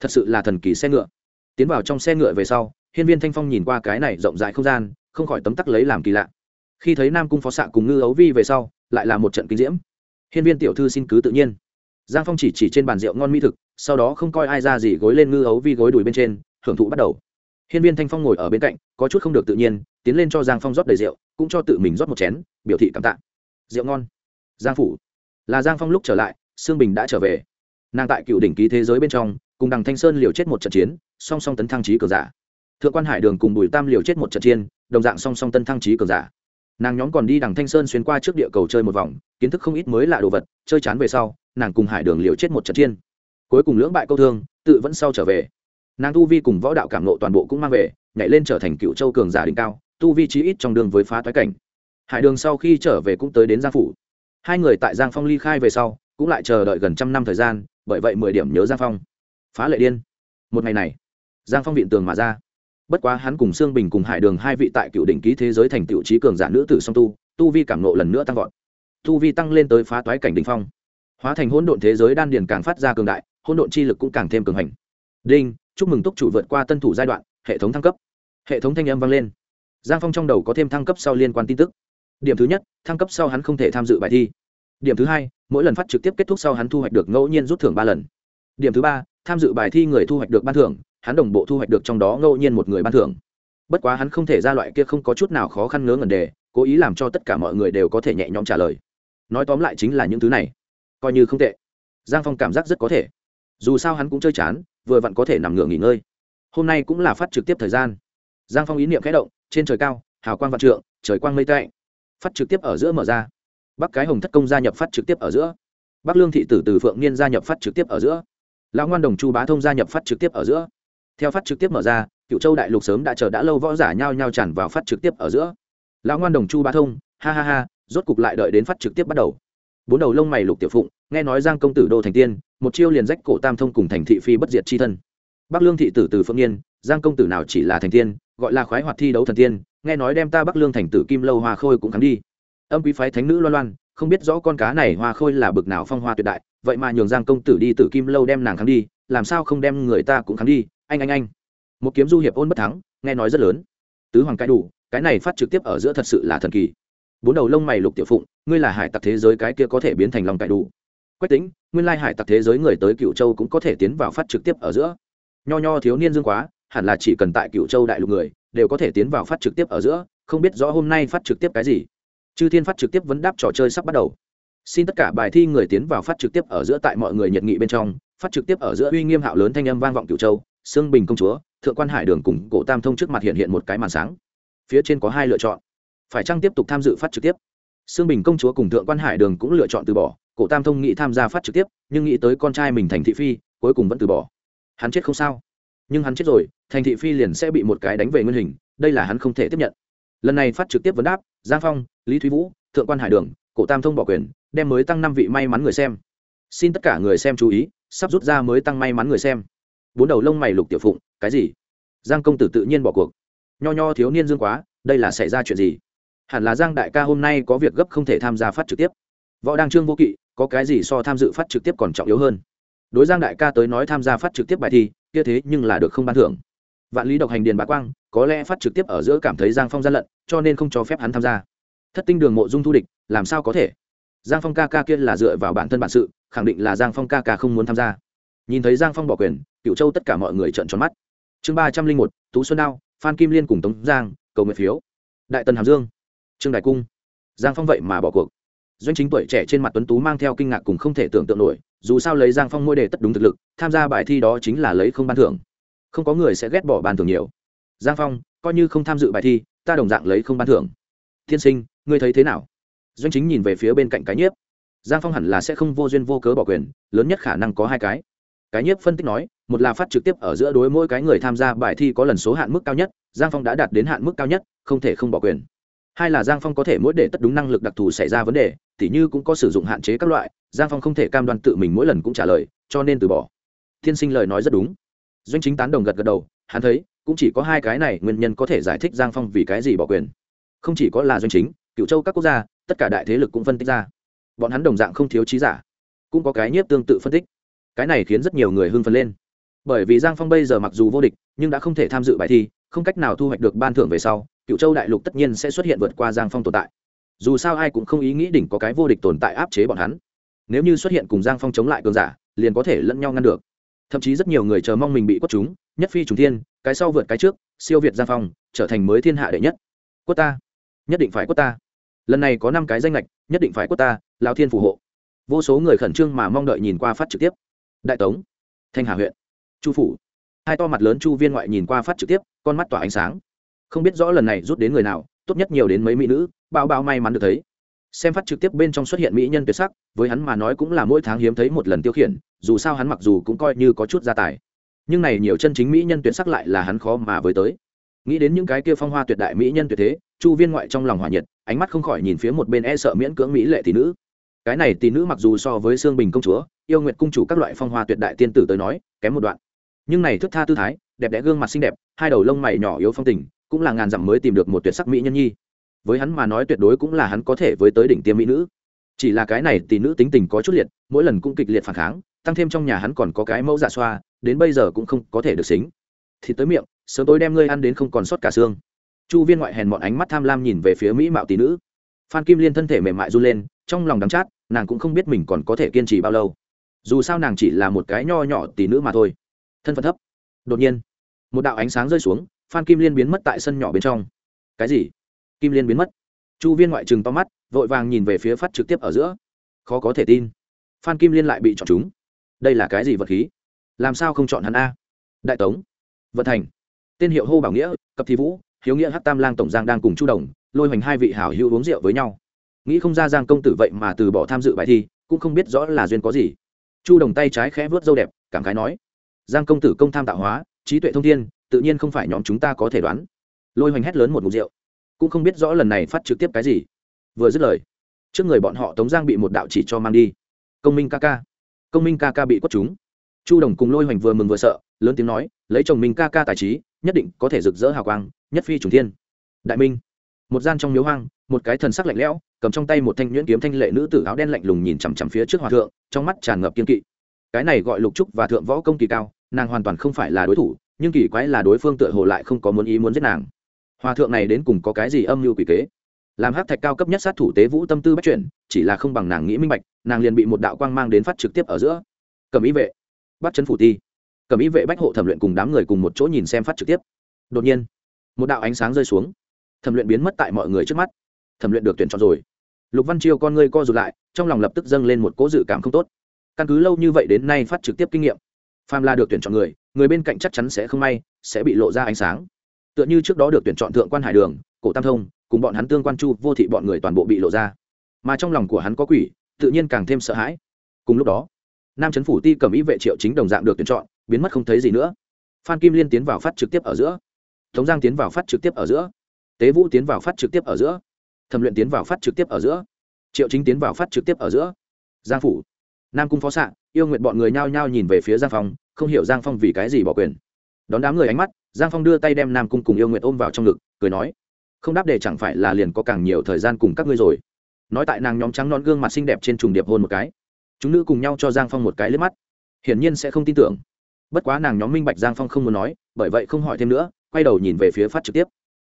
Thật sự là thần kỳ xe ngựa. Tiến vào trong xe ngựa về sau hiên viên thanh phong nhìn qua cái này rộng rãi không gian, không khỏi tấm tắc lấy làm kỳ lạ. Khi thấy nam cung phó xạ cùng ngư ấu vi về sau, lại là một trận kinh diễm. Hiên viên tiểu thư xin cứ tự nhiên. Giang phong chỉ chỉ trên bàn rượu ngon mỹ thực, sau đó không coi ai ra gì gối lên ngư ấu vi gối đùi bên trên, hưởng thụ bắt đầu. Hiên viên thanh phong ngồi ở bên cạnh, có chút không được tự nhiên, tiến lên cho giang phong rót đầy rượu, cũng cho tự mình rót một chén, biểu thị cảm tạ. Rượu ngon. Giang phủ. Là giang phong lúc trở lại, sương bình đã trở về. Nàng tại cựu đỉnh ký thế giới bên trong, cùng đằng thanh sơn liều chết một trận chiến, song song tấn thăng trí cường giả thượng quan hải đường cùng bùi tam liều chết một trận chiên đồng dạng song song tân thăng trí cường giả. Nàng nhóm còn đi đằng thanh sơn xuyên qua trước địa cầu chơi một vòng, kiến thức không ít mới lạ đồ vật, chơi chán về sau, nàng cùng hải đường liều chết một trận chiên cuối cùng lưỡng bại câu thương, tự vẫn sau trở về. Nàng tu vi cùng võ đạo cảm lộ toàn bộ cũng mang về, nhảy lên trở thành cựu châu cường giả đỉnh cao, tu vi chí ít trong đường với phá toái cảnh. Hải đường sau khi trở về cũng tới đến giang phủ. Hai người tại giang phong ly khai về sau, cũng lại chờ đợi gần trăm năm thời gian, bởi vậy mười điểm nhớ giang phong. Phá lệ điên. Một ngày này, giang phong viện tường mà ra bất quá hắn cùng sương bình cùng hải đường hai vị tại cựu đỉnh ký thế giới thành cựu trí cường giả nữ tử song tu tu vi cảm nộ lần nữa tăng vọt. Tu vi tăng lên tới phá toái cảnh đ ỉ n h phong. Hóa thành hỗn độn thế giới đan điền càng phát ra cường đại, hỗn độn chi lực cũng càng thêm cường hành. Đinh, chúc mừng túc chủ vượt qua tân thủ giai đoạn, hệ thống thăng cấp. Hệ thống thanh âm vang lên. Giang phong trong đầu có thêm thăng cấp sau liên quan tin tức. Điểm thứ nhất, thăng cấp sau hắn không thể tham dự bài thi. Điểm thứ hai, mỗi lần phát trực tiếp kết thúc sau hắn thu hoạch được ngẫu nhiên rút thưởng ba lần. Điểm thứ ba, tham dự bài thi người thu hoạch được ban thưởng hắn đồng bộ thu hoạch được trong đó ngẫu nhiên một người ban thưởng. Bất quá hắn không thể ra loại kia không có chút nào khó khăn ngớ ngẩn đề, cố ý làm cho tất cả mọi người đều có thể nhẹ nhõm trả lời. Nói tóm lại chính là những thứ này. Coi như không tệ. Giang phong cảm giác rất có thể. Dù sao hắn cũng chơi chán, vừa vặn có thể nằm ngửa nghỉ ngơi. Hôm nay cũng là phát trực tiếp thời gian. Giang phong ý niệm khẽ động, trên trời cao, hào quang vạn trượng, trời quang mây tệ. Phát trực tiếp ở giữa mở ra. Bắc cái hồng thất công gia nhập phát trực tiếp ở giữa. Bắc lương thị tử từ phượng niên gia nhập phát trực tiếp ở giữa. Lão ngoan đồng chu bá thông gia nhập phát trực tiếp ở giữa theo phát trực tiếp mở ra, cựu châu đại lục sớm đã chờ đã lâu võ giả nhao nhao tràn vào phát trực tiếp ở giữa. Lão ngoan đồng chu ba thông, ha ha ha, rốt cục lại đợi đến phát trực tiếp bắt đầu. Bốn đầu lông mày lục tiểu phụng, nghe nói giang công tử đô thành tiên, một chiêu liền rách cổ tam thông cùng thành thị phi bất diệt c h i thân. Bắc lương thị tử từ phượng niên giang công tử nào chỉ là thành tiên, gọi là khoái hoạt thi đấu thần tiên, nghe nói đem ta bắc lương thành tử kim lâu hoa khôi cũng thắng đi. Âm quý phái thánh nữ loan loan, không biết rõ con cá này hoa khôi là bực nào phong hoa tuyệt đại, vậy mà nhường giang công tử đi tử kim lâu đem nàng thắng đi, làm sao không đem người ta cũng thắng đi anh anh anh. Một kiếm du hiệp ôn bất thắng, nghe nói rất lớn. Tứ hoàng cái đủ, cái này phát trực tiếp ở giữa thật sự là thần kỳ. Bốn đầu lông mày lục tiểu phụng, ngươi là hải tặc thế giới cái kia có thể biến thành lòng cải đủ. Quách tính nguyên lai hải tặc thế giới người tới cựu châu cũng có thể tiến vào phát trực tiếp ở giữa. Nho nho thiếu niên dương quá, hẳn là chỉ cần tại cựu châu đại lục người, đều có thể tiến vào phát trực tiếp ở giữa, không biết rõ hôm nay phát trực tiếp cái gì. Chư thiên phát trực tiếp vấn đáp trò chơi sắp bắt đầu. Xin tất cả bài thi người tiến vào phát trực tiếp ở giữa tại mọi người nhiệt nghị bên trong, phát trực tiếp ở giữa uy nghiêm hạo lớn thanh âm vang vọng cửu châu xương bình công chúa, thượng quan hải đường cùng cổ tam thông trước mặt hiện hiện một cái màn sáng. Phía trên có hai lựa chọn. Phải chăng tiếp tục tham dự phát trực tiếp? Xương bình công chúa cùng thượng quan hải đường cũng lựa chọn từ bỏ, cổ tam thông nghĩ tham gia phát trực tiếp, nhưng nghĩ tới con trai mình thành thị phi, cuối cùng vẫn từ bỏ. Hắn chết không sao. Nhưng hắn chết rồi, thành thị phi liền sẽ bị một cái đánh về nguyên hình, đây là hắn không thể tiếp nhận. Lần này phát trực tiếp vấn đáp, giang phong, lý thúy vũ, thượng quan hải đường, cổ tam thông bỏ quyền, đem mới tăng năm vị may mắn người xem. Xin tất cả người xem chú ý, sắp rút ra mới tăng may mắn người xem bốn đầu lông mày lục tiểu phụng, cái gì? Giang công tử tự nhiên bỏ cuộc. Nho nho thiếu niên dương quá, đây là xảy ra chuyện gì? Hẳn là giang đại ca hôm nay có việc gấp không thể tham gia phát trực tiếp. Võ đăng trương vô kỵ, có cái gì so tham dự phát trực tiếp còn trọng yếu hơn? Đối giang đại ca tới nói tham gia phát trực tiếp bài thi, kia thế nhưng là được không ban thưởng. Vạn lý độc hành điền bá quang, có lẽ phát trực tiếp ở giữa cảm thấy giang phong gian lận, cho nên không cho phép hắn tham gia. Thất tinh đường mộ dung thu địch, làm sao có thể? Giang phong ca ca kia là dựa vào bản thân bản sự, khẳng định là giang phong ca ca không muốn tham gia nhìn thấy giang phong bỏ quyền cựu châu tất cả mọi người trợn tròn mắt. Chương ba trăm linh một, tú xuân đao, phan kim liên cùng tống giang, cầu nguyện phiếu. Đại tần hàm dương, trương đại cung. Giang phong vậy mà bỏ cuộc. Doanh chính tuổi trẻ trên mặt tuấn tú mang theo kinh ngạc cùng không thể tưởng tượng nổi, dù sao lấy giang phong mỗi đề tất đúng thực lực, tham gia bài thi đó chính là lấy không ban thưởng. Không có người sẽ ghét bỏ ban thưởng nhiều. Giang phong, coi như không tham dự bài thi, ta đồng dạng lấy không ban thưởng. Tiên sinh, ngươi thấy thế nào? Doanh chính nhìn về phía bên cạnh cái nhiếp. Giang phong hẳn là sẽ không vô duyên vô cớ bỏ quyền, lớn nhất khả năng có hai cái cái nhiếp phân tích nói, một là phát trực tiếp ở giữa đối mỗi cái người tham gia bài thi có lần số hạn mức cao nhất, giang phong đã đạt đến hạn mức cao nhất, không thể không bỏ quyền. Hai là giang phong có thể mỗi để tất đúng năng lực đặc thù xảy ra vấn đề, tỉ như cũng có sử dụng hạn chế các loại, giang phong không thể cam đoan tự mình mỗi lần cũng trả lời, cho nên từ bỏ. Thiên sinh lời nói rất đúng. Doanh chính tán đồng gật gật đầu, hắn thấy, cũng chỉ có hai cái này nguyên nhân có thể giải thích giang phong vì cái gì bỏ quyền. Không chỉ có là doanh chính, cựu châu các quốc gia, tất cả đại thế lực cũng phân tích ra. Bọn hắn đồng dạng không thiếu trí giả. Cũng có cái nhiếp tương tự phân tích cái này khiến rất nhiều người hưng phấn lên. Bởi vì giang phong bây giờ mặc dù vô địch, nhưng đã không thể tham dự bài thi, không cách nào thu hoạch được ban thưởng về sau, cựu châu đại lục tất nhiên sẽ xuất hiện vượt qua giang phong tồn tại. Dù sao ai cũng không ý nghĩ đỉnh có cái vô địch tồn tại áp chế bọn hắn. Nếu như xuất hiện cùng giang phong chống lại cường giả, liền có thể lẫn nhau ngăn được. Thậm chí rất nhiều người chờ mong mình bị quất chúng, nhất phi trùng thiên, cái sau vượt cái trước, siêu việt giang phong, trở thành mới thiên hạ đệ nhất. Quất ta. Nhất định phải quất ta. Lần này có năm cái danh lệch nhất định phải quất ta lao thiên phù hộ. Vô số người khẩn trương mà mong đợi nhìn qua phát trực tiếp đại tống, thanh hà huyện, chu phủ. Hai to mặt lớn chu viên ngoại nhìn qua phát trực tiếp, con mắt tỏa ánh sáng. Không biết rõ lần này rút đến người nào, tốt nhất nhiều đến mấy mỹ nữ, bao bao may mắn được thấy. Xem phát trực tiếp bên trong xuất hiện mỹ nhân tuyệt sắc, với hắn mà nói cũng là mỗi tháng hiếm thấy một lần tiêu khiển, dù sao hắn mặc dù cũng coi như có chút gia tài. Nhưng này nhiều chân chính mỹ nhân tuyệt sắc lại là hắn khó mà với tới. Nghĩ đến những cái kia phong hoa tuyệt đại mỹ nhân tuyệt thế, chu viên ngoại trong lòng hòa nhiệt, ánh mắt không khỏi nhìn phía một bên e sợ miễn cưỡng mỹ lệ tỷ nữ cái này tỷ nữ mặc dù so với sương bình công chúa, yêu nguyện cung chủ các loại phong hoa tuyệt đại tiên tử tới nói, kém một đoạn. Nhưng này thức tha tư thái, đẹp đẽ gương mặt xinh đẹp, hai đầu lông mày nhỏ yếu phong tình, cũng là ngàn dặm mới tìm được một tuyệt sắc mỹ nhân nhi. Với hắn mà nói tuyệt đối cũng là hắn có thể với tới đỉnh tiêm mỹ nữ. Chỉ là cái này tỷ nữ tính tình có chút liệt, mỗi lần cũng kịch liệt phản kháng, tăng thêm trong nhà hắn còn có cái mẫu dạ xoa, đến bây giờ cũng không có thể được xính. Thì tới miệng, sớm tối đem ngươi ăn đến không còn sót cả xương. Chu viên ngoại hèn bọn ánh mắt tham lam nhìn về phía mỹ mạo tỷ nữ. Phan kim liên thân thể mềm mại run lên, trong lòng đắng chát nàng cũng không biết mình còn có thể kiên trì bao lâu. Dù sao nàng chỉ là một cái nho nhỏ tỷ nữ mà thôi. Thân phận thấp. Đột nhiên, một đạo ánh sáng rơi xuống, phan kim liên biến mất tại sân nhỏ bên trong. Cái gì? Kim liên biến mất. Chu viên ngoại trừng to mắt, vội vàng nhìn về phía phát trực tiếp ở giữa. Khó có thể tin. Phan kim liên lại bị chọn chúng. Đây là cái gì vật khí? Làm sao không chọn hắn a? Đại tống. Vận thành. Tên hiệu hô bảo nghĩa, cập thi vũ, hiếu nghĩa hát tam lang tổng giang đang cùng chu đồng, lôi hoành hai vị hảo hữu uống rượu với nhau nghĩ không ra giang công tử vậy mà từ bỏ tham dự bài thi, cũng không biết rõ là duyên có gì. Chu đồng tay trái khẽ vớt dâu đẹp, cảm khái nói, giang công tử công tham tạo hóa, trí tuệ thông thiên, tự nhiên không phải nhóm chúng ta có thể đoán. Lôi hoành hét lớn một mục rượu, cũng không biết rõ lần này phát trực tiếp cái gì. Vừa dứt lời, trước người bọn họ tống giang bị một đạo chỉ cho mang đi. Công minh ca ca, công minh ca ca bị quất chúng. Chu đồng cùng lôi hoành vừa mừng vừa sợ, lớn tiếng nói, lấy chồng minh ca ca tài trí, nhất định có thể rực rỡ hào quang, nhất phi trùng thiên. Đại minh, một gian trong miếu hoang một cái thần sắc lạnh lẽo, cầm trong tay một thanh nhuyễn kiếm thanh lệ nữ tử áo đen lạnh lùng nhìn chằm chằm phía trước hòa thượng, trong mắt tràn ngập kiên kỵ. Cái này gọi lục trúc và thượng võ công kỳ cao, nàng hoàn toàn không phải là đối thủ, nhưng kỳ quái là đối phương tựa hồ lại không có muốn ý muốn giết nàng. Hòa thượng này đến cùng có cái gì âm mưu quỷ kế? Làm hát thạch cao cấp nhất sát thủ tế vũ tâm tư bắt chuyển, chỉ là không bằng nàng nghĩ minh bạch, nàng liền bị một đạo quang mang đến phát trực tiếp ở giữa. Cầm ý vệ, bắt chấn phủ ti cầm ý vệ bách hộ thẩm luyện cùng đám người cùng một chỗ nhìn xem phát trực tiếp. Đột nhiên, một đạo ánh sáng rơi xuống. Thẩm luyện biến mất tại mọi người trước mắt thẩm luyện được tuyển chọn rồi. Lục văn chiêu con ngươi co rụt lại, trong lòng lập tức dâng lên một cỗ dự cảm không tốt. Căn cứ lâu như vậy đến nay phát trực tiếp kinh nghiệm pham la được tuyển chọn người người bên cạnh chắc chắn sẽ không may, sẽ bị lộ ra ánh sáng. Tựa như trước đó được tuyển chọn thượng quan hải đường, cổ tam thông, cùng bọn hắn tương quan chu vô thị bọn người toàn bộ bị lộ ra. Mà trong lòng của hắn có quỷ, tự nhiên càng thêm sợ hãi. Cùng lúc đó, nam trấn phủ ti cầm ý vệ triệu chính đồng dạng được tuyển chọn, biến mất không thấy gì nữa. Phan kim liên tiến vào phát trực tiếp ở giữa. Tống giang tiến vào phát trực tiếp ở giữa. Tế vũ tiến vào phát trực tiếp ở giữa thẩm luyện tiến vào phát trực tiếp ở giữa. Triệu chính tiến vào phát trực tiếp ở giữa. Giang phủ. Nam cung phó xạ, yêu nguyện bọn người nhao nhao nhìn về phía giang phong, không hiểu giang phong vì cái gì bỏ quyền. Đón đám người ánh mắt, giang phong đưa tay đem nam cung cùng yêu nguyện ôm vào trong ngực, cười nói, không đáp để chẳng phải là liền có càng nhiều thời gian cùng các ngươi rồi. Nói tại nàng nhóm trắng non gương mặt xinh đẹp trên trùng điệp hôn một cái. Chúng nữ cùng nhau cho giang phong một cái lướt mắt. Hiển nhiên sẽ không tin tưởng. Bất quá nàng nhóm minh bạch giang phong không muốn nói, bởi vậy không hỏi thêm nữa, quay đầu nhìn về phía phát trực tiếp.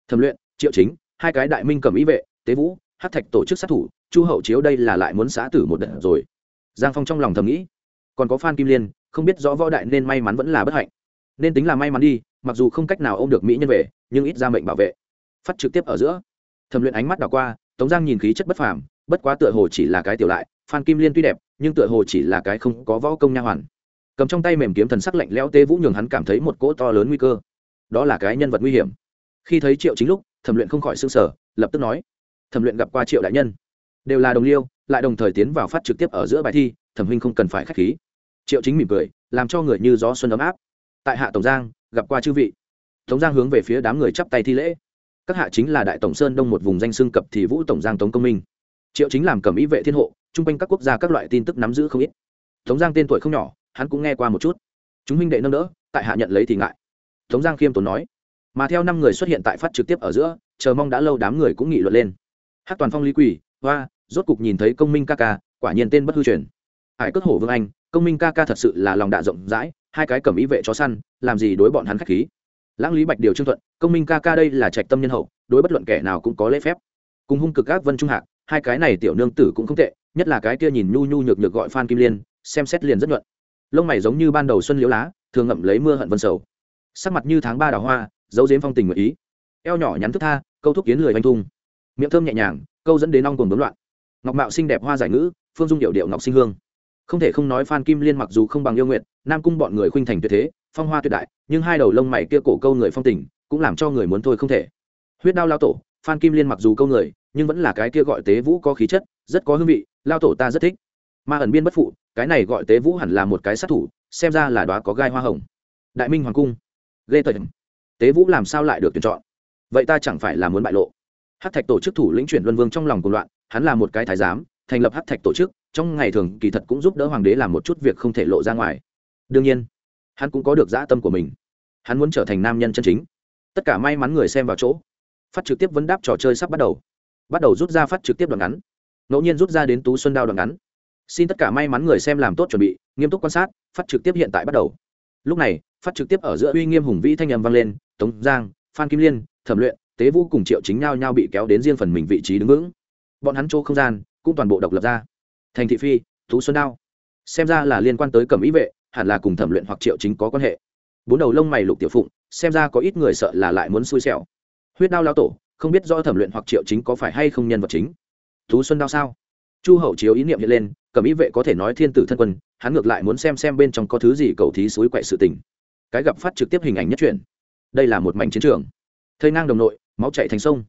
Thẩm luyện, triệu chính, hai cái đại minh cầm ý vệ tế vũ, hát thạch tổ chức sát thủ, chu hậu chiếu đây là lại muốn xã tử một đợt rồi. Giang phong trong lòng thầm nghĩ, còn có phan kim liên, không biết rõ võ đại nên may mắn vẫn là bất hạnh. Nên tính là may mắn đi, mặc dù không cách nào ôm được mỹ nhân về, nhưng ít ra mệnh bảo vệ. Phát trực tiếp ở giữa. Thẩm luyện ánh mắt đảo qua, tống giang nhìn khí chất bất phàm, bất quá tựa hồ chỉ là cái tiểu lại, phan kim liên tuy đẹp, nhưng tựa hồ chỉ là cái không có võ công nha hoàn. Cầm trong tay mềm kiếm thần sắc lạnh lẽo tê vũ nhường hắn cảm thấy một cỗ to lớn nguy cơ. Đó là cái nhân vật nguy hiểm. Khi thấy triệu chính lúc, thẩm luyện không khỏi s ư n g sở lập tức nói thẩm luyện gặp qua triệu đại nhân. Đều là đồng liêu, lại đồng thời tiến vào phát trực tiếp ở giữa bài thi, thẩm huynh không cần phải k h á c h khí. Triệu chính mỉm cười, làm cho người như gió xuân ấm áp. Tại hạ tổng giang, gặp qua chư vị. Tống giang hướng về phía đám người chắp tay thi lễ. Các hạ chính là đại tổng sơn đông một vùng danh xương cập thì vũ tổng giang tống công minh. Triệu chính làm cầm ý vệ thiên hộ chung quanh các quốc gia các loại tin tức nắm giữ không ít. Tống giang tên tuổi không nhỏ, hắn cũng nghe qua một chút. Chúng minh đệ nâng đỡ, tại hạ nhận lấy thì ngại. Tống giang khiêm tốn nói. Mà theo năm người xuất hiện tại phát trực tiếp ở giữa, chờ mong đã lâu đám người cũng nghị luận lên hát toàn phong lý quỳ, hoa, rốt cục nhìn thấy công minh ca ca, quả nhiên tên bất hư truyền. Hải cất hổ vương anh, công minh ca ca thật sự là lòng đạ rộng rãi, hai cái cầm ý vệ chó săn, làm gì đối bọn hắn khách khí. Lãng lý bạch điều trương thuận, công minh ca ca đây là trạch tâm nhân hậu, đối bất luận kẻ nào cũng có lễ phép. Cùng hung cực các vân trung hạc, hai cái này tiểu nương tử cũng không tệ, nhất là cái kia nhìn nhu nhu nhược nhược gọi phan kim liên, xem xét liền rất nhuận. Lông mày giống như ban đầu xuân liễu lá, thường ngậm lấy mưa hận vân sầu. Sắc mặt như tháng ba đào hoa, dấu dếm phong tình nguyện ý. Eo nhỏ nhắn thức tha, câu thúc kiến lười oanh thung miệng thơm nhẹ nhàng, câu dẫn đến ong cùng bấn loạn. Ngọc mạo xinh đẹp hoa giải ngữ, phương dung điệu điệu ngọc sinh hương. Không thể không nói phan kim liên mặc dù không bằng yêu nguyện nam cung bọn người khuynh thành tuyệt thế, phong hoa tuyệt đại, nhưng hai đầu lông mày kia cổ câu người phong tình, cũng làm cho người muốn thôi không thể. Huyết đao lao tổ, phan kim liên mặc dù câu người, nhưng vẫn là cái kia gọi tế vũ có khí chất, rất có hương vị, lao tổ ta rất thích. Ma ẩn biên bất phụ, cái này gọi tế vũ hẳn là một cái sát thủ, xem ra là đoá có gai hoa hồng. Đại minh hoàng cung. Ghê tởm. Tế vũ làm sao lại được tuyển chọn? Vậy ta chẳng phải là muốn bại lộ hát thạch tổ chức thủ lĩnh chuyển luân vương trong lòng cùng loạn, hắn là một cái thái giám, thành lập hát thạch tổ chức, trong ngày thường kỳ thật cũng giúp đỡ hoàng đế làm một chút việc không thể lộ ra ngoài. Đương nhiên, hắn cũng có được dã tâm của mình. Hắn muốn trở thành nam nhân chân chính. Tất cả may mắn người xem vào chỗ. Phát trực tiếp vấn đáp trò chơi sắp bắt đầu. Bắt đầu rút ra phát trực tiếp đoạn ngắn. Ngẫu nhiên rút ra đến tú xuân đao đoạn ngắn. Xin tất cả may mắn người xem làm tốt chuẩn bị, nghiêm túc quan sát, phát trực tiếp hiện tại bắt đầu. Lúc này, phát trực tiếp ở giữa uy nghiêm hùng vĩ thanh âm vang lên, tống giang, phan kim liên, thẩm luyện tế vũ cùng triệu chính nhau nhau bị kéo đến riêng phần mình vị trí đứng vững. Bọn hắn chỗ không gian cũng toàn bộ độc lập ra. Thành thị phi, thú xuân đao. Xem ra là liên quan tới cẩm ý vệ, hẳn là cùng thẩm luyện hoặc triệu chính có quan hệ. Bốn đầu lông mày lục tiểu phụng, xem ra có ít người sợ là lại muốn xui xẻo. Huyết đao lao tổ, không biết do thẩm luyện hoặc triệu chính có phải hay không nhân vật chính. Thú xuân đao sao? Chu hậu chiếu ý niệm hiện lên, cẩm ý vệ có thể nói thiên tử thân quân, hắn ngược lại muốn xem xem bên trong có thứ gì cầu thí suối quậy sự tình. Cái gặp phát trực tiếp hình ảnh nhất truyền đây là một mảnh chiến trường thây ngang đồng nội, máu chạy thành sông.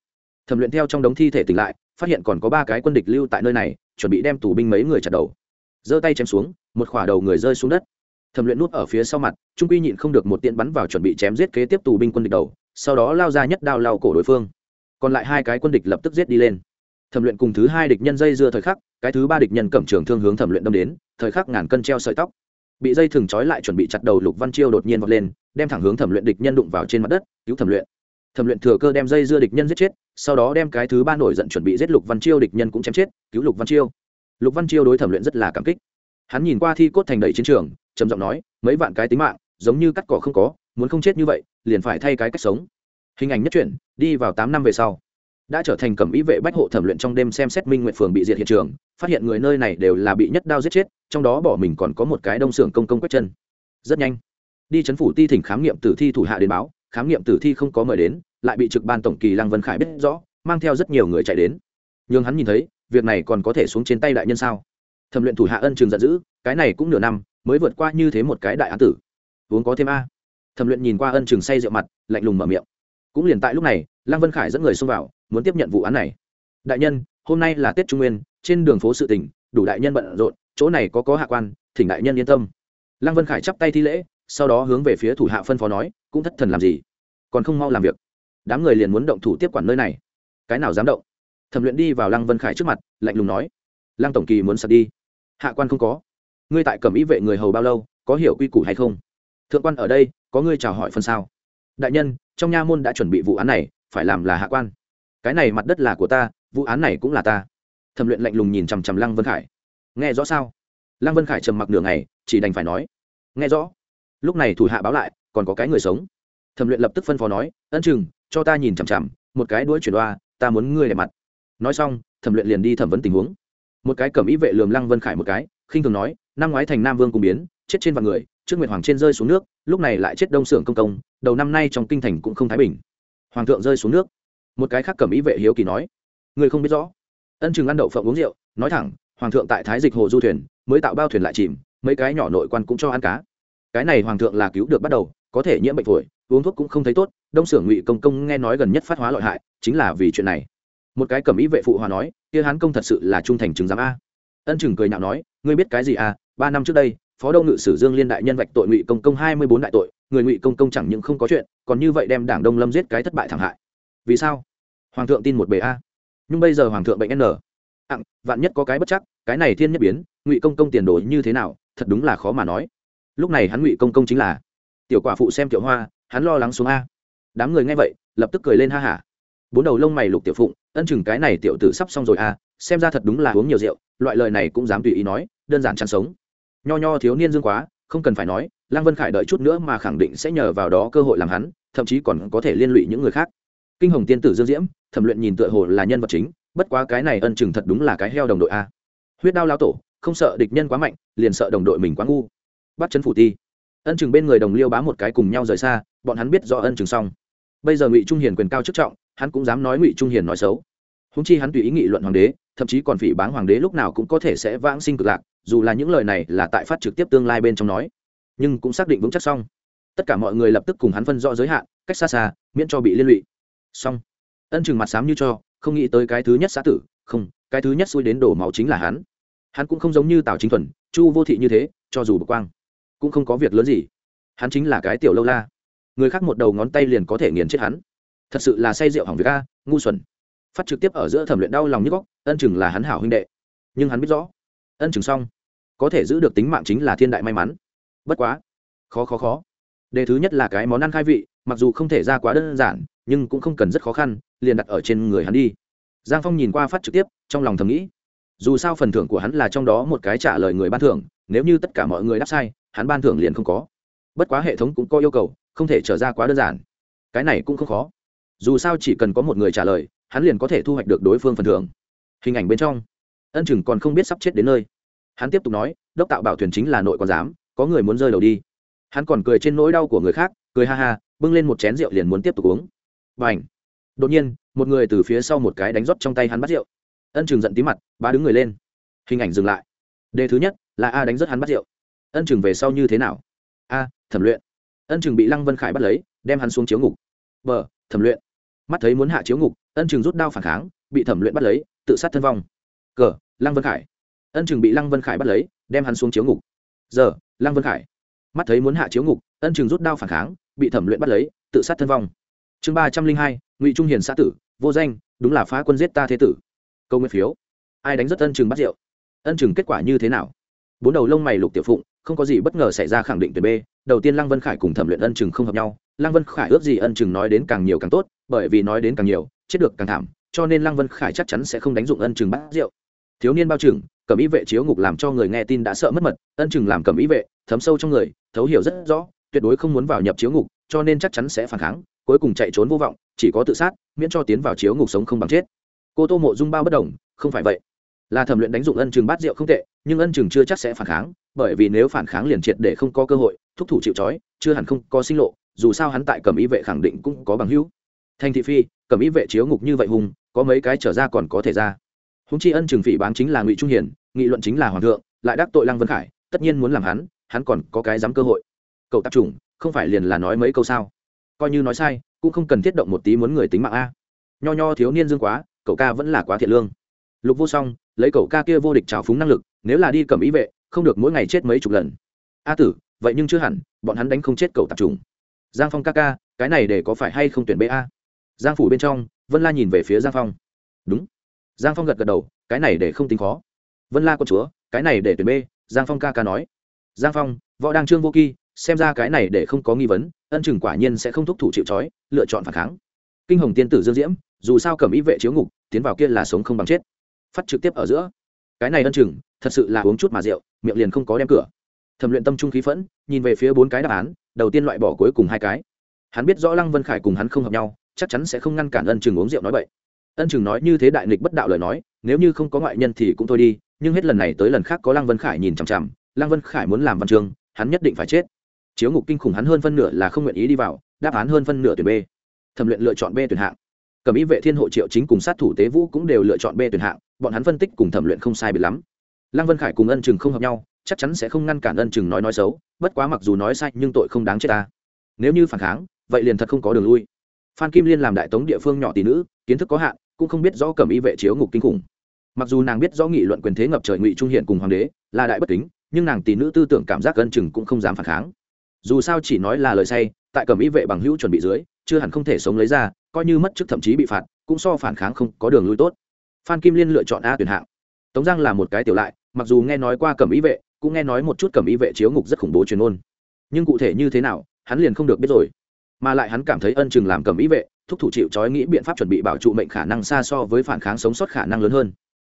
Thẩm luyện theo trong đống thi thể tỉnh lại, phát hiện còn có ba cái quân địch lưu tại nơi này, chuẩn bị đem tù binh mấy người chặt đầu. Giơ tay chém xuống, một khỏa đầu người rơi xuống đất. Thẩm luyện nút ở phía sau mặt, trung quy nhịn không được một tiện bắn vào chuẩn bị chém giết kế tiếp tù binh quân địch đầu, sau đó lao ra nhất đao lao cổ đối phương. Còn lại hai cái quân địch lập tức giết đi lên. Thẩm luyện cùng thứ hai địch nhân dây dưa thời khắc, cái thứ ba địch nhân cẩm trường thương hướng thẩm luyện đâm đến, thời khắc ngàn cân treo sợi tóc. Bị dây thừng trói lại chuẩn bị chặt đầu lục văn chiêu đột nhiên vọt lên, đem thẳng hướng thẩm luyện địch nhân đụng vào trên mặt đất, cứu thẩm luyện thẩm luyện thừa cơ đem dây dưa địch nhân giết chết sau đó đem cái thứ ba nổi giận chuẩn bị giết lục văn chiêu địch nhân cũng chém chết cứu lục văn chiêu. Lục văn chiêu đối thẩm luyện rất là cảm kích. Hắn nhìn qua thi cốt thành đầy chiến trường trầm giọng nói mấy vạn cái tính mạng giống như cắt cỏ không có muốn không chết như vậy liền phải thay cái cách sống. Hình ảnh nhất chuyển, đi vào tám năm về sau đã trở thành cẩm ý vệ bách hộ thẩm luyện trong đêm xem xét minh nguyện phường bị diệt hiện trường phát hiện người nơi này đều là bị nhất đao giết chết trong đó bỏ mình còn có một cái đông xưởng công công quét chân. Rất nhanh đi chấn phủ ti thỉnh khám nghiệm tử thi thủ hạ đến báo khám nghiệm tử thi không có mời đến, lại bị trực ban tổng kỳ lăng vân khải biết rõ, mang theo rất nhiều người chạy đến. Nhưng hắn nhìn thấy, việc này còn có thể xuống trên tay đại nhân sao? Thẩm luyện thủ hạ ân trường giận dữ, cái này cũng nửa năm, mới vượt qua như thế một cái đại án tử. Uống có thêm a. Thẩm luyện nhìn qua ân trường say rượu mặt, lạnh lùng mở miệng. Cũng liền tại lúc này, lăng vân khải dẫn người xông vào, muốn tiếp nhận vụ án này. Đại nhân, hôm nay là tết trung nguyên, trên đường phố sự tỉnh đủ đại nhân bận rộn, chỗ này có có hạ quan, thỉnh đại nhân yên tâm. Lăng vân khải chắp tay thi lễ sau đó hướng về phía thủ hạ phân phó nói, cũng thất thần làm gì? Còn không mau làm việc. Đám người liền muốn động thủ tiếp quản nơi này. Cái nào dám động? Thẩm luyện đi vào lăng vân khải trước mặt, lạnh lùng nói, lăng tổng kỳ muốn sập đi. Hạ quan không có. Ngươi tại cẩm ý vệ người hầu bao lâu, có hiểu quy củ hay không? Thượng quan ở đây, có ngươi chào hỏi phần sao? Đại nhân, trong nha môn đã chuẩn bị vụ án này, phải làm là hạ quan. Cái này mặt đất là của ta, vụ án này cũng là ta. Thẩm luyện lạnh lùng nhìn chằm chằm lăng vân khải. Nghe rõ sao? Lăng vân khải trầm mặc nửa ngày, chỉ đành phải nói, nghe rõ lúc này thủ hạ báo lại, còn có cái người sống. Thẩm luyện lập tức phân phó nói, ân chừng, cho ta nhìn chằm chằm, một cái đuôi chuyển đoa, ta muốn ngươi để mặt. Nói xong, thẩm luyện liền đi thẩm vấn tình huống. Một cái cẩm ý vệ lườm lăng vân khải một cái, khinh thường nói, năm ngoái thành nam vương cùng biến, chết trên vạn người, trước nguyệt hoàng trên rơi xuống nước, lúc này lại chết đông xưởng công công, đầu năm nay trong kinh thành cũng không thái bình. Hoàng thượng rơi xuống nước. Một cái khác cẩm ý vệ hiếu kỳ nói người không biết rõ. Ân chừng ăn đậu phộng uống rượu, nói thẳng, hoàng thượng tại thái dịch hồ du thuyền, mới tạo bao thuyền lại chìm, mấy cái nhỏ nội quan cũng cho ăn cá cái này hoàng thượng là cứu được bắt đầu, có thể nhiễm bệnh phổi, uống thuốc cũng không thấy tốt, đông xưởng ngụy công công nghe nói gần nhất phát hóa lợi hại, chính là vì chuyện này. Một cái cầm ý vệ phụ hòa nói, kia hán công thật sự là trung thành chứng giám a. Ân chừng cười nhạo nói, ngươi biết cái gì à ba năm trước đây, phó đông ngự sử dương liên đại nhân vạch tội ngụy công công hai mươi bốn đại tội, người ngụy công công chẳng những không có chuyện, còn như vậy đem đảng đông lâm giết cái thất bại thảm hại. Vì sao? Hoàng thượng tin một bề a. Nhưng bây giờ hoàng thượng bệnh n. Ặng vạn nhất có cái bất chắc, cái này thiên nhất biến, ngụy công công tiền đồ như thế nào, thật đúng là khó mà nói lúc này hắn ngụy công công chính là tiểu quả phụ xem tiểu hoa, hắn lo lắng xuống a. Đám người nghe vậy, lập tức cười lên ha hả. Bốn đầu lông mày lục tiểu phụng, ân chừng cái này tiểu tử sắp xong rồi a xem ra thật đúng là uống nhiều rượu, loại lời này cũng dám tùy ý nói, đơn giản chăn sống. Nho nho thiếu niên dương quá, không cần phải nói, lăng vân khải đợi chút nữa mà khẳng định sẽ nhờ vào đó cơ hội làm hắn, thậm chí còn có thể liên lụy những người khác. Kinh hồng tiên tử dương diễm, thẩm luyện nhìn tựa hồ là nhân vật chính, bất quá cái này ân chừng thật đúng là cái heo đồng đội a. Huyết đao lao tổ, không sợ địch nhân quá mạnh, liền sợ đồng đội mình quá ngu bắt chấn phủ ti. Ân chừng bên người đồng liêu bá một cái cùng nhau rời xa, bọn hắn biết do ân chừng xong. Bây giờ ngụy trung hiền quyền cao chức trọng, hắn cũng dám nói ngụy trung hiền nói xấu. Húng chi hắn tùy ý nghị luận hoàng đế, thậm chí còn phỉ báng hoàng đế lúc nào cũng có thể sẽ vãng sinh cực lạc, dù là những lời này là tại phát trực tiếp tương lai bên trong nói. Nhưng cũng xác định vững chắc xong. Tất cả mọi người lập tức cùng hắn phân rõ giới hạn, cách xa xa, miễn cho bị liên lụy. Xong. Ân chừng mặt sám như cho, không nghĩ tới cái thứ nhất xã tử, không, cái thứ nhất xui đến đổ máu chính là hắn. Hắn cũng không giống như tào chính thuần, chu vô thị như thế, cho dù bực quang cũng không có việc lớn gì. Hắn chính là cái tiểu lâu la. Người khác một đầu ngón tay liền có thể nghiền chết hắn. Thật sự là say rượu hỏng việc a, ngu xuẩn. Phát trực tiếp ở giữa thẩm luyện đau lòng như góc, ân chừng là hắn hảo huynh đệ. Nhưng hắn biết rõ, ân chừng xong, có thể giữ được tính mạng chính là thiên đại may mắn. Bất quá, khó khó khó. Đề thứ nhất là cái món ăn khai vị, mặc dù không thể ra quá đơn giản, nhưng cũng không cần rất khó khăn, liền đặt ở trên người hắn đi. Giang phong nhìn qua phát trực tiếp, trong lòng thầm nghĩ, dù sao phần thưởng của hắn là trong đó một cái trả lời người ban thưởng, nếu như tất cả mọi người đáp sai hắn ban thưởng liền không có. Bất quá hệ thống cũng có yêu cầu không thể trở ra quá đơn giản. Cái này cũng không khó. Dù sao chỉ cần có một người trả lời hắn liền có thể thu hoạch được đối phương phần thưởng. Hình ảnh bên trong ân chừng còn không biết sắp chết đến nơi. Hắn tiếp tục nói đốc tạo bảo thuyền chính là nội còn dám, có người muốn rơi đầu đi. Hắn còn cười trên nỗi đau của người khác cười ha ha bưng lên một chén rượu liền muốn tiếp tục uống. Và ảnh đột nhiên một người từ phía sau một cái đánh rót trong tay hắn bắt rượu. Ân chừng giận tí mặt ba đứng người lên. Hình ảnh dừng lại. Đề thứ nhất là a đánh rất hắn bắt rượu ân chừng về sau như thế nào? A, thẩm luyện. Ân chừng bị lăng vân khải bắt lấy, đem hắn xuống chiếu ngục. B, thẩm luyện. Mắt thấy muốn hạ chiếu ngục, ân chừng rút đao phản kháng, bị thẩm luyện bắt lấy, tự sát thân vong. Cờ lăng vân khải. Ân chừng bị lăng vân khải bắt lấy, đem hắn xuống chiếu ngục. Giờ lăng vân khải. Mắt thấy muốn hạ chiếu ngục, ân chừng rút đao phản kháng, bị thẩm luyện bắt lấy, tự sát thân vong. Chương ba trăm linh hai, ngụy trung hiền xã tử, vô danh, đúng là phá quân giết ta thế tử. Câu nguyên phiếu. Ai đánh rất ân chừng bắt rượu? Ân chừng kết quả như thế nào? Bốn đầu lông mày lục tiểu phụng không có gì bất ngờ xảy ra khẳng định tuyển b. Đầu tiên lăng vân khải cùng thẩm luyện ân chừng không hợp nhau. Lăng vân khải ước gì ân chừng nói đến càng nhiều càng tốt, bởi vì nói đến càng nhiều, chết được càng thảm, cho nên lăng vân khải chắc chắn sẽ không đánh dụng ân chừng bắt rượu. Thiếu niên bao trừng cầm ý vệ chiếu ngục làm cho người nghe tin đã sợ mất mật, ân chừng làm cầm ý vệ, thấm sâu trong người, thấu hiểu rất rõ, tuyệt đối không muốn vào nhập chiếu ngục, cho nên chắc chắn sẽ phản kháng, cuối cùng chạy trốn vô vọng, chỉ có tự sát, miễn cho tiến vào chiếu ngục sống không bằng chết. Cô tô mộ dung bao bất đồng không phải vậy là thẩm luyện đánh dụng ân chừng bát rượu không tệ nhưng ân chừng chưa chắc sẽ phản kháng bởi vì nếu phản kháng liền triệt để không có cơ hội thúc thủ chịu trói chưa hẳn không có sinh lộ dù sao hắn tại cẩm ý vệ khẳng định cũng có bằng hữu. Thành thị phi cẩm ý vệ chiếu ngục như vậy hùng có mấy cái trở ra còn có thể ra. Húng chi ân trừng phỉ bán chính là ngụy trung hiền, nghị luận chính là hoàng thượng lại đắc tội lăng vân khải tất nhiên muốn làm hắn hắn còn có cái dám cơ hội. Cậu tạp chủng không phải liền là nói mấy câu sao? Coi như nói sai cũng không cần thiết động một tí muốn người tính mạng a. Nho nho thiếu niên dương quá cậu ca vẫn là quá thiện lương lục vô song, lấy cậu ca kia vô địch trào phúng năng lực, nếu là đi cầm ý vệ, không được mỗi ngày chết mấy chục lần. A tử, vậy nhưng chưa hẳn, bọn hắn đánh không chết cậu tạp trùng giang phong ca ca, cái này để có phải hay không tuyển ba giang phủ bên trong, vân la nhìn về phía giang phong. Đúng. Giang phong gật gật đầu, cái này để không tính khó. Vân la con chúa, cái này để tuyển b giang phong ca ca nói. Giang phong, võ đang trương vô kỳ xem ra cái này để không có nghi vấn, ân chừng quả nhiên sẽ không thúc thủ chịu c lựa chọn phản kháng. Kinh hồng tiên tử dương diễm, dù sao cầm ý vệ chiếu ngục, tiến vào kia là sống không bằng chết phát trực tiếp ở giữa. Cái này ân chừng, thật sự là uống chút mà rượu, miệng liền không có đem cửa. Thẩm luyện tâm trung khí phẫn, nhìn về phía bốn cái đáp án, đầu tiên loại bỏ cuối cùng hai cái. Hắn biết rõ lăng vân khải cùng hắn không hợp nhau, chắc chắn sẽ không ngăn cản ân chừng uống rượu nói vậy ân chừng nói như thế đại nghịch bất đạo lời nói, nếu như không có ngoại nhân thì cũng thôi đi, nhưng hết lần này tới lần khác có lăng vân khải nhìn chằm chằm, lăng vân khải muốn làm văn chương, hắn nhất định phải chết. Chiếu ngục kinh khủng hắn hơn phân nửa là không nguyện ý đi vào, đáp án hơn phân nửa tuyển b. Thẩm luyện lựa chọn b tuyển hạng. Cầm ý vệ thiên hộ triệu chính cùng sát thủ tế vũ cũng đều lựa chọn b tuyển hạng bọn hắn phân tích cùng thẩm luyện không sai biệt lắm. Lăng vân khải cùng ân chừng không hợp nhau, chắc chắn sẽ không ngăn cản ân chừng nói nói xấu, bất quá mặc dù nói sai nhưng tội không đáng chết ta. Nếu như phản kháng, vậy liền thật không có đường lui. Phan kim liên làm đại tống địa phương nhỏ tỷ nữ, kiến thức có hạn, cũng không biết rõ cầm y vệ chiếu ngục kinh khủng. Mặc dù nàng biết rõ nghị luận quyền thế ngập trời ngụy trung hiện cùng hoàng đế là đại bất kính, nhưng nàng tỷ nữ tư tưởng cảm giác Ân chừng cũng không dám phản kháng. Dù sao chỉ nói là lời say, tại cầm y vệ bằng hữu chuẩn bị dưới, chưa hẳn không thể sống lấy ra, coi như mất chức thậm chí bị phạt, cũng so phản kháng không có đường lui tốt phan kim liên lựa chọn a tuyển hạng. Tống giang là một cái tiểu lại, mặc dù nghe nói qua cầm ý vệ, cũng nghe nói một chút cầm ý vệ chiếu ngục rất khủng bố truyền ôn nhưng cụ thể như thế nào, hắn liền không được biết rồi. Mà lại hắn cảm thấy ân chừng làm cầm ý vệ, thúc thủ chịu trói nghĩ biện pháp chuẩn bị bảo trụ mệnh khả năng xa so với phản kháng sống sót khả năng lớn hơn.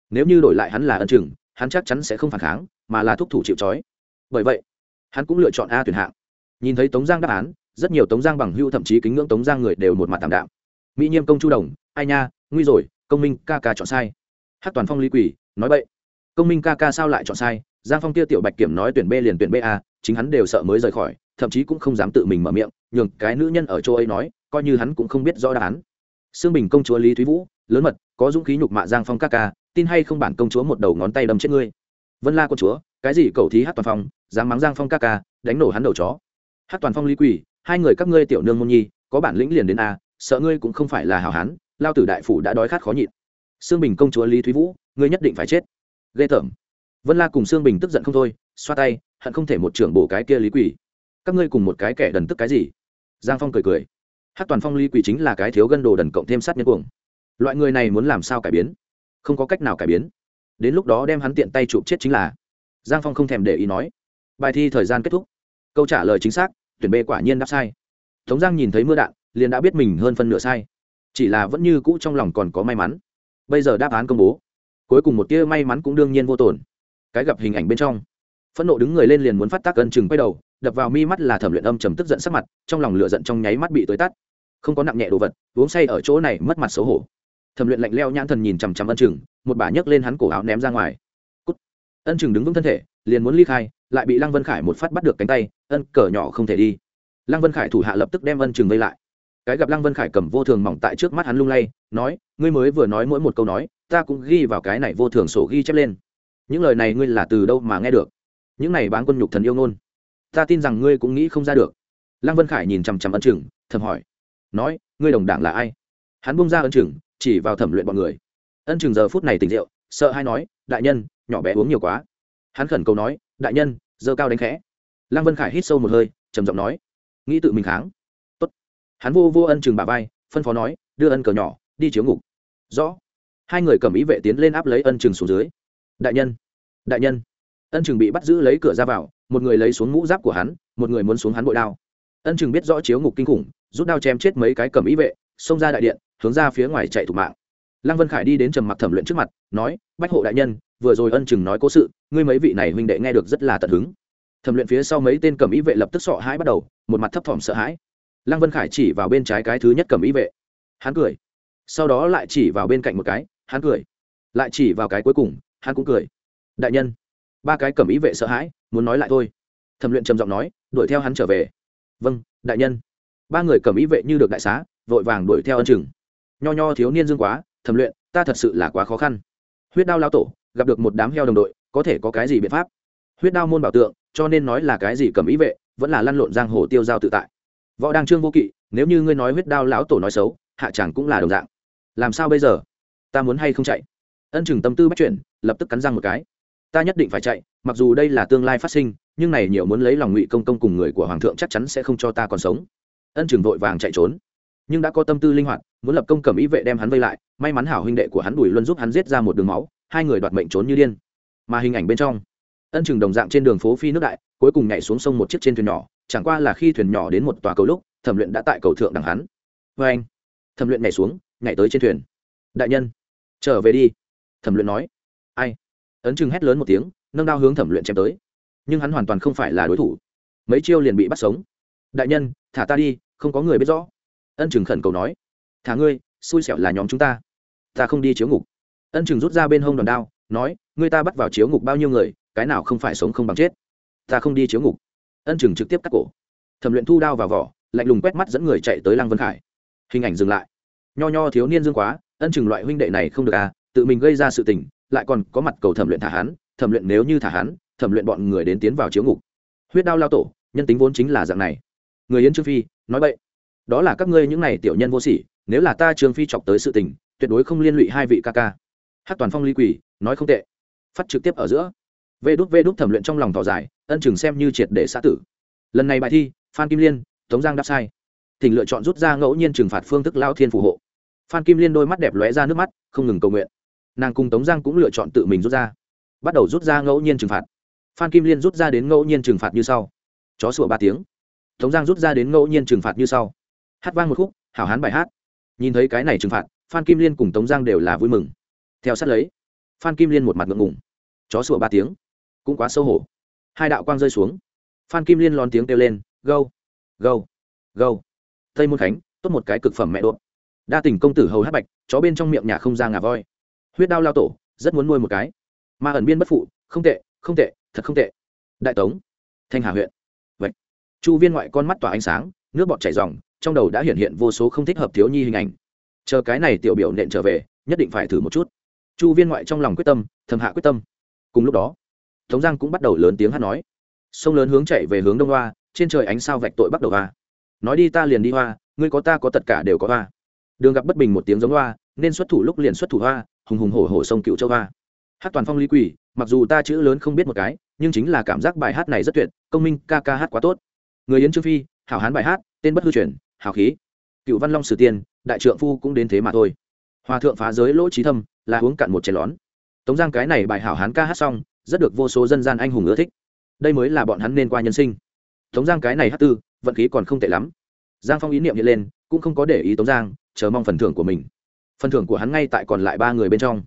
Nếu như đổi lại hắn là ân chừng, hắn chắc chắn sẽ không phản kháng, mà là thúc thủ chịu trói. Bởi vậy, hắn cũng lựa chọn a tuyển hạng. Nhìn thấy tống giang đáp án, rất nhiều tống giang bằng hưu thậm chí kính ngưỡng tống giang người đều một mặt tạm đạm. Mỹ nhiêm công chu đồng, ai nha, nguy rồi công minh ca ca chọn sai. Hát toàn phong ly quỷ, nói vậy công minh ca ca sao lại chọn sai? Giang phong kia tiểu bạch kiểm nói tuyển b liền tuyển b a, chính hắn đều sợ mới rời khỏi, thậm chí cũng không dám tự mình mở miệng, nhường cái nữ nhân ở châu ấy nói, coi như hắn cũng không biết rõ đáp án. Xương bình công chúa lý thúy vũ, lớn mật, có dũng khí nhục mạ giang phong ca ca, tin hay không bản công chúa một đầu ngón tay đâm chết ngươi? Vân la công chúa, cái gì cầu thí hát toàn phong, dám mắng giang phong ca ca, đánh nổ hắn đầu chó. Hát toàn phong lý quỷ, hai người các ngươi tiểu nương môn nhi, có bản lĩnh liền đến a, sợ ngươi cũng không phải là hảo hán lao tử đại phủ đã đói khát khó nhịn. Sương bình công chúa lý thúy vũ, ngươi nhất định phải chết. Ghê tởm. Vân la cùng sương bình tức giận không thôi, xoa tay, hận không thể một trưởng bổ cái kia lý quỷ. Các ngươi cùng một cái kẻ đần tức cái gì? Giang phong cười cười. Hát toàn phong lý quỷ chính là cái thiếu gân đồ đần cộng thêm sát nhân cuồng. Loại người này muốn làm sao cải biến? Không có cách nào cải biến. Đến lúc đó đem hắn tiện tay chụp chết chính là. Giang phong không thèm để ý nói. Bài thi thời gian kết thúc. Câu trả lời chính xác, tuyển b quả nhiên đáp sai. Tống giang nhìn thấy mưa đạn, liền đã biết mình hơn phân nửa sai chỉ là vẫn như cũ trong lòng còn có may mắn. Bây giờ đáp án công bố. Cuối cùng một tia may mắn cũng đương nhiên vô tổn cái gặp hình ảnh bên trong. Phẫn nộ đứng người lên liền muốn phát tác cân chừng quay đầu, đập vào mi mắt là thẩm luyện âm trầm tức giận sắc mặt, trong lòng lửa giận trong nháy mắt bị tới tắt. Không có nặng nhẹ đồ vật, uống say ở chỗ này mất mặt xấu hổ. Thẩm luyện lạnh leo nhãn thần nhìn chằm chằm ân chừng, một bà nhấc lên hắn cổ áo ném ra ngoài. Cút. ân chừng đứng vững thân thể, liền muốn ly khai, lại bị lăng vân khải một phát bắt được cánh tay, ân, cờ nhỏ không thể đi. Lăng vân khải thủ hạ lập tức đem ân chừng vây lại cái gặp lăng vân khải cầm vô thường mỏng tại trước mắt hắn lung lay, nói, ngươi mới vừa nói mỗi một câu nói, ta cũng ghi vào cái này vô thường sổ ghi chép lên. Những lời này ngươi là từ đâu mà nghe được? Những này bán quân nhục thần yêu ngôn, ta tin rằng ngươi cũng nghĩ không ra được. Lăng vân khải nhìn chằm chằm ân chừng thầm hỏi, nói, ngươi đồng đảng là ai? Hắn bung ra ân chừng chỉ vào thẩm luyện bọn người. Ân chừng giờ phút này tỉnh rượu, sợ hay nói, đại nhân, nhỏ bé uống nhiều quá. Hắn khẩn cầu nói, đại nhân dơ cao đánh khẽ. Lăng vân khải hít sâu một hơi, trầm giọng nói, nghĩ tự mình kháng hắn vô vô ân chừng bà vai, phân phó nói, đưa ân cờ nhỏ, đi chiếu ngục. Rõ. Hai người cầm ý vệ tiến lên áp lấy ân chừng xuống dưới. Đại nhân. Đại nhân. Ân chừng bị bắt giữ lấy cửa ra vào, một người lấy xuống mũ giáp của hắn, một người muốn xuống hắn bội đao. Ân chừng biết rõ chiếu ngục kinh khủng, rút đao chém chết mấy cái cầm ý vệ, xông ra đại điện, hướng ra phía ngoài chạy thủ mạng. Lăng vân khải đi đến trầm mặc thẩm luyện trước mặt, nói, bách hộ đại nhân, vừa rồi ân chừng nói cố sự, ngươi mấy vị này huynh đệ nghe được rất là tận hứng. Thẩm luyện phía sau mấy tên cầm ý vệ lập tức sọ hãi bắt đầu, một mặt thấp thỏm sợ hãi lăng vân khải chỉ vào bên trái cái thứ nhất cầm ý vệ. Hắn cười. Sau đó lại chỉ vào bên cạnh một cái, hắn cười. Lại chỉ vào cái cuối cùng, hắn cũng cười. Đại nhân, ba cái cầm ý vệ sợ hãi, muốn nói lại thôi. Thẩm luyện trầm giọng nói, đuổi theo hắn trở về. Vâng đại nhân. Ba người cầm ý vệ như được đại xá, vội vàng đuổi theo ân chừng. Nho nho thiếu niên dương quá, thẩm luyện, ta thật sự là quá khó khăn. Huyết đao lao tổ, gặp được một đám heo đồng đội, có thể có cái gì biện pháp? Huyết đao môn bảo tượng, cho nên nói là cái gì cầm ý vệ, vẫn là lăn lộn giang hồ tiêu giao tự tại võ đăng trương vô kỵ, nếu như ngươi nói huyết đao lão tổ nói xấu, hạ chẳng cũng là đồng dạng. Làm sao bây giờ? Ta muốn hay không chạy? Ân chừng tâm tư bắt chuyển, lập tức cắn răng một cái. Ta nhất định phải chạy, mặc dù đây là tương lai phát sinh, nhưng này nhiều muốn lấy lòng ngụy công công cùng người của hoàng thượng chắc chắn sẽ không cho ta còn sống. Ân chừng vội vàng chạy trốn. Nhưng đã có tâm tư linh hoạt, muốn lập công cầm ý vệ đem hắn vây lại, may mắn hảo huynh đệ của hắn bùi luân giúp hắn giết ra một đường máu, hai người đoạt mệnh trốn như điên. Mà hình ảnh bên trong ân chừng đồng dạng trên đường phố phi nước đại, cuối cùng nhảy xuống sông một chiếc trên thuyền nhỏ, chẳng qua là khi thuyền nhỏ đến một tòa cầu lúc, thẩm luyện đã tại cầu thượng đằng hắn. Vê anh, thẩm luyện nhảy xuống, nhảy tới trên thuyền. Đại nhân, trở về đi, thẩm luyện nói. Ai? Ấn chừng hét lớn một tiếng, nâng đao hướng thẩm luyện chém tới. Nhưng hắn hoàn toàn không phải là đối thủ. Mấy chiêu liền bị bắt sống. Đại nhân, thả ta đi, không có người biết rõ. Ân chừng khẩn cầu nói. Thả ngươi, xui xẻo là nhóm chúng ta. Ta không đi chiếu ngục. Ân chừng rút ra bên hông đòn đao, nói, ngươi ta bắt vào chiếu ngục bao nhiêu người cái nào không phải sống không bằng chết? Ta không đi chiếu ngục. Ân chừng trực tiếp cắt cổ. Thẩm luyện thu đao vào vỏ, lạnh lùng quét mắt dẫn người chạy tới lăng vân khải. Hình ảnh dừng lại. Nho nho thiếu niên dương quá, ân chừng loại huynh đệ này không được à tự mình gây ra sự tình, lại còn có mặt cầu thẩm luyện thả hắn, thẩm luyện nếu như thả hắn, thẩm luyện bọn người đến tiến vào chiếu ngục. Huyết đao lao tổ, nhân tính vốn chính là dạng này. Người yến trương phi, nói vậy đó là các ngươi những này tiểu nhân vô sỉ, nếu là ta trương phi chọc tới sự tình, tuyệt đối không liên lụy hai vị ca ca. Hát toàn phong ly quỷ nói không tệ. Phát trực tiếp ở giữa vê đút vê đút thẩm luyện trong lòng tỏ dài, ân chừng xem như triệt để xã tử. Lần này bài thi, phan kim liên, tống giang đáp sai. Thỉnh lựa chọn rút ra ngẫu nhiên trừng phạt phương thức lao thiên phù hộ. Phan kim liên đôi mắt đẹp lóe ra nước mắt, không ngừng cầu nguyện. Nàng cùng tống giang cũng lựa chọn tự mình rút ra. Bắt đầu rút ra ngẫu nhiên trừng phạt. Phan kim liên rút ra đến ngẫu nhiên trừng phạt như sau. Chó sủa ba tiếng. Tống giang rút ra đến ngẫu nhiên trừng phạt như sau. Hát vang một khúc, hảo hán bài hát. Nhìn thấy cái này trừng phạt, phan kim liên cùng tống giang đều là vui mừng. Theo sát lấy, phan kim liên một mặt ngượng ngủng chó sủa ba tiếng cũng quá xấu hổ. Hai đạo quang rơi xuống. Phan kim liên lon tiếng kêu lên, gâu gâu gâu. Tây môn khánh, tốt một cái cực phẩm mẹ đột đa tình công tử hầu hát bạch, chó bên trong miệng nhà không ra ngà voi. Huyết đao lao tổ, rất muốn nuôi một cái. Mà ẩn biên bất phụ, không tệ không tệ, thật không tệ. Đại tống, thanh hà huyện. Vậy, chu viên ngoại con mắt tỏa ánh sáng, nước bọt chảy dòng trong đầu đã hiện hiện vô số không thích hợp thiếu nhi hình ảnh. Chờ cái này tiểu biểu nện trở về, nhất định phải thử một chút. Chu viên ngoại trong lòng quyết tâm, thầm hạ quyết tâm. Cùng lúc đó tống giang cũng bắt đầu lớn tiếng hát nói. Sông lớn hướng chạy về hướng đông hoa, trên trời ánh sao vạch tội bắt đầu hoa. Nói đi ta liền đi hoa, ngươi có ta có tất cả đều có hoa. Đường gặp bất bình một tiếng giống hoa, nên xuất thủ lúc liền xuất thủ hoa, hùng hùng hổ hổ sông cựu châu hoa. Hát toàn phong lý quỷ, mặc dù ta chữ lớn không biết một cái, nhưng chính là cảm giác bài hát này rất tuyệt, công minh, ca ca hát quá tốt. Người yến trương phi, hảo hán bài hát, tên bất hư truyền hảo khí. Cựu văn long sử tiên, đại trượng phu cũng đến thế mà thôi. Hòa thượng phá giới lỗ trí thâm, là uống cạn một chén lón. Tống giang cái này bài hảo hán ca hát xong rất được vô số dân gian anh hùng ưa thích. Đây mới là bọn hắn nên qua nhân sinh. Tống giang cái này hát tư, vận khí còn không tệ lắm. Giang phong ý niệm hiện lên, cũng không có để ý tống giang, chờ mong phần thưởng của mình. Phần thưởng của hắn ngay tại còn lại ba người bên trong.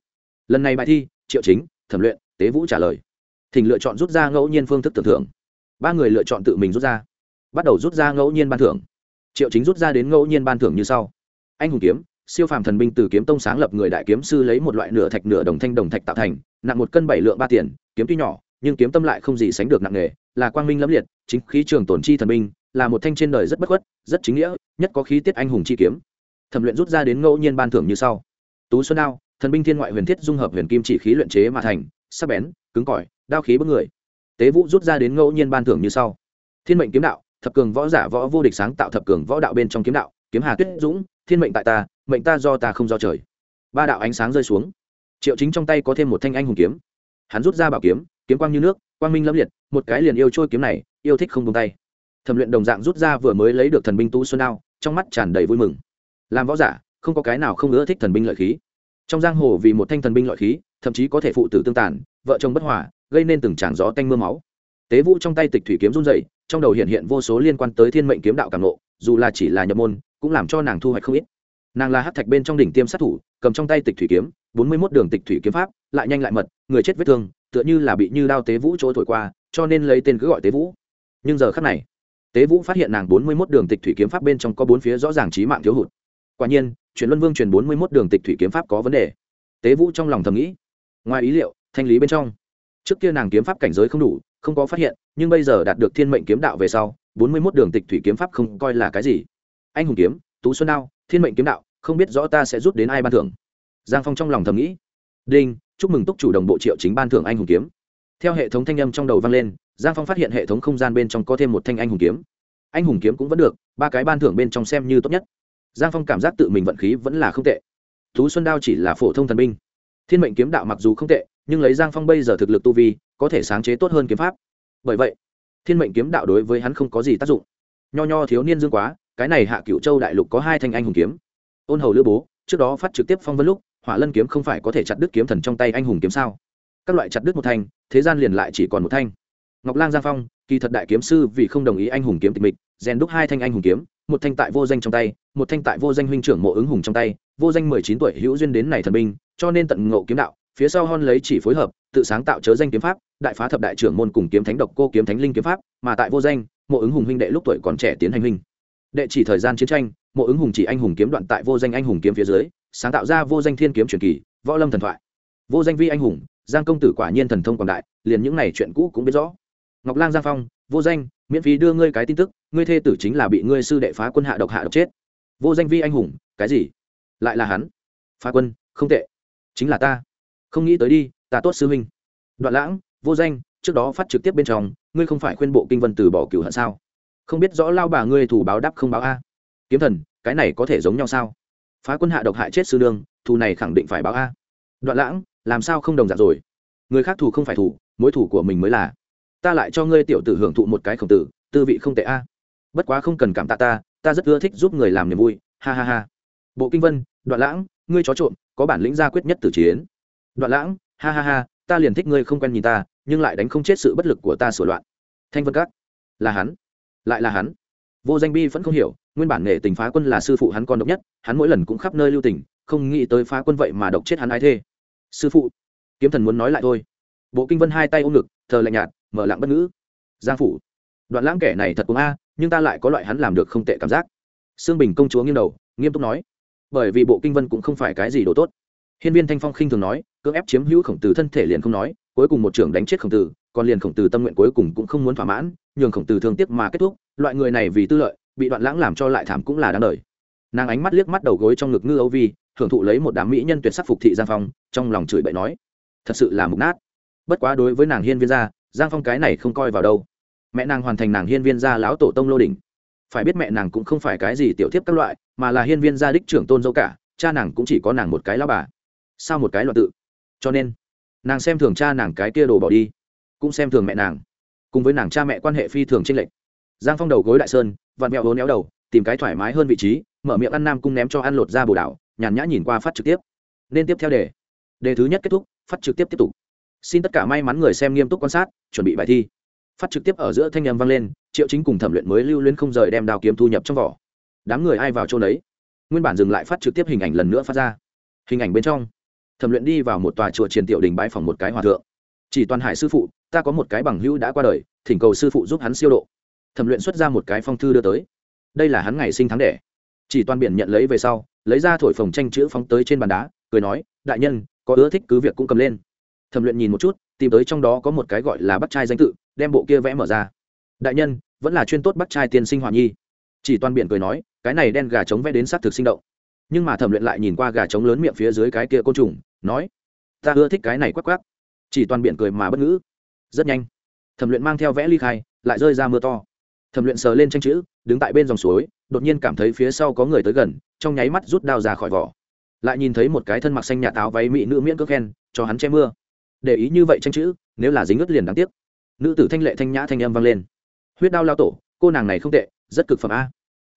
Lần này bài thi, triệu chính, thẩm luyện, tế vũ trả lời. Thỉnh lựa chọn rút ra ngẫu nhiên phương thức tưởng thưởng. Ba người lựa chọn tự mình rút ra. Bắt đầu rút ra ngẫu nhiên ban thưởng. Triệu chính rút ra đến ngẫu nhiên ban thưởng như sau. Anh hùng kiếm siêu phàm thần binh từ kiếm tông sáng lập người đại kiếm sư lấy một loại nửa thạch nửa đồng thanh đồng thạch tạo thành, nặng một cân bảy lượng ba tiền, kiếm tuy nhỏ, nhưng kiếm tâm lại không gì sánh được nặng nghề là quang minh lẫm liệt, chính khí trường tổn chi thần binh, là một thanh trên đời rất bất khuất, rất chính nghĩa, nhất có khí tiết anh hùng chi kiếm. Thẩm luyện rút ra đến ngẫu nhiên ban thưởng như sau. Tú xuân đao, thần binh thiên ngoại huyền thiết dung hợp huyền kim chỉ khí luyện chế mà thành, sắc bén, cứng cỏi, đao khí bức người. Tế vũ rút ra đến ngẫu nhiên ban thưởng như sau. Thiên mệnh kiếm đạo, thập cường võ giả võ vô địch sáng tạo thập cường võ đạo bên trong kiếm đạo, kiếm hà tuyết dũng, thiên mệnh tại ta mệnh ta do ta không do trời. Ba đạo ánh sáng rơi xuống. Triệu chính trong tay có thêm một thanh anh hùng kiếm. Hắn rút ra bảo kiếm kiếm quang như nước, quang minh lâm liệt, một cái liền yêu trôi kiếm này, yêu thích không tung tay. Thẩm luyện đồng dạng rút ra vừa mới lấy được thần binh tu xuân đao, trong mắt tràn đầy vui mừng. Làm võ giả, không có cái nào không ưa thích thần binh lợi khí. Trong giang hồ vì một thanh thần binh lợi khí, thậm chí có thể phụ tử tương tàn, vợ chồng bất hòa, gây nên từng tràng gió tanh mưa máu. Tế vũ trong tay tịch thủy kiếm run dày trong đầu hiện hiện vô số liên quan tới thiên mệnh kiếm đạo cảm lộ dù là chỉ là nhập môn, cũng làm cho nàng thu hoạch không ít nàng là hát thạch bên trong đỉnh tiêm sát thủ, cầm trong tay tịch thủy kiếm, bốn mươi mốt đường tịch thủy kiếm pháp, lại nhanh lại mật, người chết vết thương, tựa như là bị như đao tế vũ chỗ thổi qua, cho nên lấy tên cứ gọi tế vũ. Nhưng giờ khắc này, tế vũ phát hiện nàng bốn mươi mốt đường tịch thủy kiếm pháp bên trong có bốn phía rõ ràng trí mạng thiếu hụt. Quả nhiên truyền luân vương truyền bốn mươi mốt đường tịch thủy kiếm pháp có vấn đề. Tế vũ trong lòng thầm nghĩ, ngoài ý liệu, thanh lý bên trong, trước kia nàng kiếm pháp cảnh giới không đủ, không có phát hiện, nhưng bây giờ đạt được thiên mệnh kiếm đạo về sau, bốn mươi mốt đường tịch thủy kiếm pháp không coi là cái gì. Anh hùng kiếm, tú xuân đao thiên mệnh kiếm đạo, không biết rõ ta sẽ rút đến ai ban thưởng. Giang phong trong lòng thầm nghĩ. Đinh, chúc mừng túc chủ đồng bộ triệu chính ban thưởng anh hùng kiếm. Theo hệ thống thanh âm trong đầu vang lên, giang phong phát hiện hệ thống không gian bên trong có thêm một thanh anh hùng kiếm. Anh hùng kiếm cũng vẫn được, ba cái ban thưởng bên trong xem như tốt nhất. Giang phong cảm giác tự mình vận khí vẫn là không tệ. Tú xuân đao chỉ là phổ thông thần binh. Thiên mệnh kiếm đạo mặc dù không tệ, nhưng lấy giang phong bây giờ thực lực tu vi, có thể sáng chế tốt hơn kiếm pháp. Bởi vậy, thiên mệnh kiếm đạo đối với hắn không có gì tác dụng. Nho nho thiếu niên dương quá cái này hạ cựu châu đại lục có hai thanh anh hùng kiếm. Ôn hầu lữ bố, trước đó phát trực tiếp phong vân lúc, hỏa lân kiếm không phải có thể chặt đứt kiếm thần trong tay anh hùng kiếm sao? Các loại chặt đứt một thanh, thế gian liền lại chỉ còn một thanh. Ngọc lang giang phong, kỳ thật đại kiếm sư vì không đồng ý anh hùng kiếm tịch mịch, rèn đúc hai thanh anh hùng kiếm, một thanh tại vô danh trong tay, một thanh tại vô danh huynh trưởng mộ ứng hùng trong tay, vô danh mười chín tuổi hữu duyên đến này thần binh, cho nên tận ngộ kiếm đạo, phía sau hon lấy chỉ phối hợp, tự sáng tạo chớ danh kiếm pháp, đại phá thập đại trưởng môn cùng kiếm thánh độc cô kiếm thánh linh kiếm pháp, mà tại vô danh, mộ ứng hùng huynh đệ lúc tuổi còn trẻ tiến hành huynh đệ chỉ thời gian chiến tranh, mộ ứng hùng chỉ anh hùng kiếm đoạn tại vô danh anh hùng kiếm phía dưới, sáng tạo ra vô danh thiên kiếm truyền kỳ, võ lâm thần thoại. Vô danh vi anh hùng, giang công tử quả nhiên thần thông quảng đại, liền những này chuyện cũ cũng biết rõ. Ngọc lang giang phong, vô danh, miễn phí đưa ngươi cái tin tức, ngươi thê tử chính là bị ngươi sư đệ phá quân hạ độc hạ độc chết. Vô danh vi anh hùng, cái gì? Lại là hắn. Phá quân, không tệ. Chính là ta. Không nghĩ tới đi, ta tốt sư huynh. Đoạn lãng, vô danh, trước đó phát trực tiếp bên trong, ngươi không phải khuyên bộ kinh vân từ bỏ cửu hận sao? Không biết rõ lao bà ngươi thủ báo đáp không báo a. Kiếm thần, cái này có thể giống nhau sao? Phá quân hạ độc hại chết sư đương thù này khẳng định phải báo a. Đoạn lãng, làm sao không đồng dạng rồi? Người khác thù không phải thù, mối thù của mình mới là. Ta lại cho ngươi tiểu tử hưởng thụ một cái khổng tử, tư vị không tệ a. Bất quá không cần cảm tạ ta ta rất ưa thích giúp người làm niềm vui, ha ha ha. Bộ kinh vân, đoạn lãng, ngươi chó trộm, có bản lĩnh gia quyết nhất tử chiến. Đoạn lãng, ha ha ha, ta liền thích ngươi không quen nhìn ta, nhưng lại đánh không chết sự bất lực của ta sửa loạn. Thanh vân các, là hắn lại là hắn. Vô danh bi vẫn không hiểu, nguyên bản nghệ tình phá quân là sư phụ hắn con độc nhất, hắn mỗi lần cũng khắp nơi lưu tình, không nghĩ tới phá quân vậy mà độc chết hắn ai thê. Sư phụ, kiếm thần muốn nói lại thôi. Bộ kinh vân hai tay ôm ngực, thờ lạnh nhạt, mở lặng bất ngữ. Giang phủ. Đoạn lãng kẻ này thật cũng a, nhưng ta lại có loại hắn làm được không tệ cảm giác. Sương bình công chúa nghiêng đầu, nghiêm túc nói. Bởi vì bộ kinh vân cũng không phải cái gì đồ tốt. Hiên viên thanh phong khinh thường nói, cưỡng ép chiếm hữu khổng tử thân thể liền không nói, cuối cùng một trưởng đánh chết khổng tử, còn liền khổng tử tâm nguyện cuối cùng cũng không muốn thỏa mãn nhường khổng tử thương tiếc mà kết thúc, loại người này vì tư lợi, bị đoạn lãng làm cho lại thảm cũng là đáng đời. Nàng ánh mắt liếc mắt đầu gối trong ngực ngư âu vi, hưởng thụ lấy một đám mỹ nhân tuyệt sắc phục thị giang phong, trong lòng chửi bậy nói, thật sự là mục nát. Bất quá đối với nàng hiên viên gia, giang phong cái này không coi vào đâu. Mẹ nàng hoàn thành nàng hiên viên gia lão tổ tông lô đỉnh. Phải biết mẹ nàng cũng không phải cái gì tiểu thiếp các loại, mà là hiên viên gia đích trưởng tôn dâu cả, cha nàng cũng chỉ có nàng một cái lao bà. Sao một cái loạn tự? Cho nên, nàng xem thường cha nàng cái kia đồ bỏ đi, cũng xem thường mẹ nàng cùng với nàng cha mẹ quan hệ phi thường tranh lệch. Giang phong đầu gối đại sơn, vặn mẹo hố néo đầu, tìm cái thoải mái hơn vị trí, mở miệng ăn nam cung ném cho ăn lột ra bồ đảo nhàn nhã nhìn qua phát trực tiếp. Nên tiếp theo đề. Đề thứ nhất kết thúc, phát trực tiếp tiếp tục. Xin tất cả may mắn người xem nghiêm túc quan sát, chuẩn bị bài thi. Phát trực tiếp ở giữa thanh âm m vang lên, triệu chính cùng thẩm luyện mới lưu lên không rời đem đào kiếm thu nhập trong vỏ. Đám người ai vào chỗ đấy nguyên bản dừng lại phát trực tiếp hình ảnh lần nữa phát ra. Hình ảnh bên trong. Thẩm luyện đi vào một tòa chùa triền tiểu đình bãi phòng một cái hòa thượng. Chỉ toàn hải sư phụ ta có một cái bằng hữu đã qua đời, thỉnh cầu sư phụ giúp hắn siêu độ. Thẩm luyện xuất ra một cái phong thư đưa tới. Đây là hắn ngày sinh tháng đẻ. Chỉ toàn biển nhận lấy về sau, lấy ra thổi phồng tranh chữ phóng tới trên bàn đá, cười nói, đại nhân, có ưa thích cứ việc cũng cầm lên. Thẩm luyện nhìn một chút, tìm tới trong đó có một cái gọi là bắt trai danh tự, đem bộ kia vẽ mở ra. Đại nhân, vẫn là chuyên tốt bắt trai tiên sinh hòa nhi. Chỉ toàn biển cười nói, cái này đen gà trống vẽ đến s á t thực sinh động. Nhưng mà thẩm luyện lại nhìn qua gà trống lớn miệng phía dưới cái kia côn trùng, nói, ta ưa thích cái này quắc quắc. Chỉ toàn biển cười mà bất ngữ rất nhanh. Thẩm luyện mang theo vẽ ly khai, lại rơi ra mưa to. Thẩm luyện sờ lên tranh chữ, đứng tại bên dòng suối, đột nhiên cảm thấy phía sau có người tới gần, trong nháy mắt rút đao ra khỏi vỏ. Lại nhìn thấy một cái thân mặc xanh nhà táo váy mỹ nữ miễn cước khen, cho hắn che mưa. Để ý như vậy tranh chữ, nếu là dính ướt liền đáng tiếc. Nữ tử thanh lệ thanh nhã thanh âm vang lên. Huyết đao lao tổ, cô nàng này không tệ, rất cực phẩm a.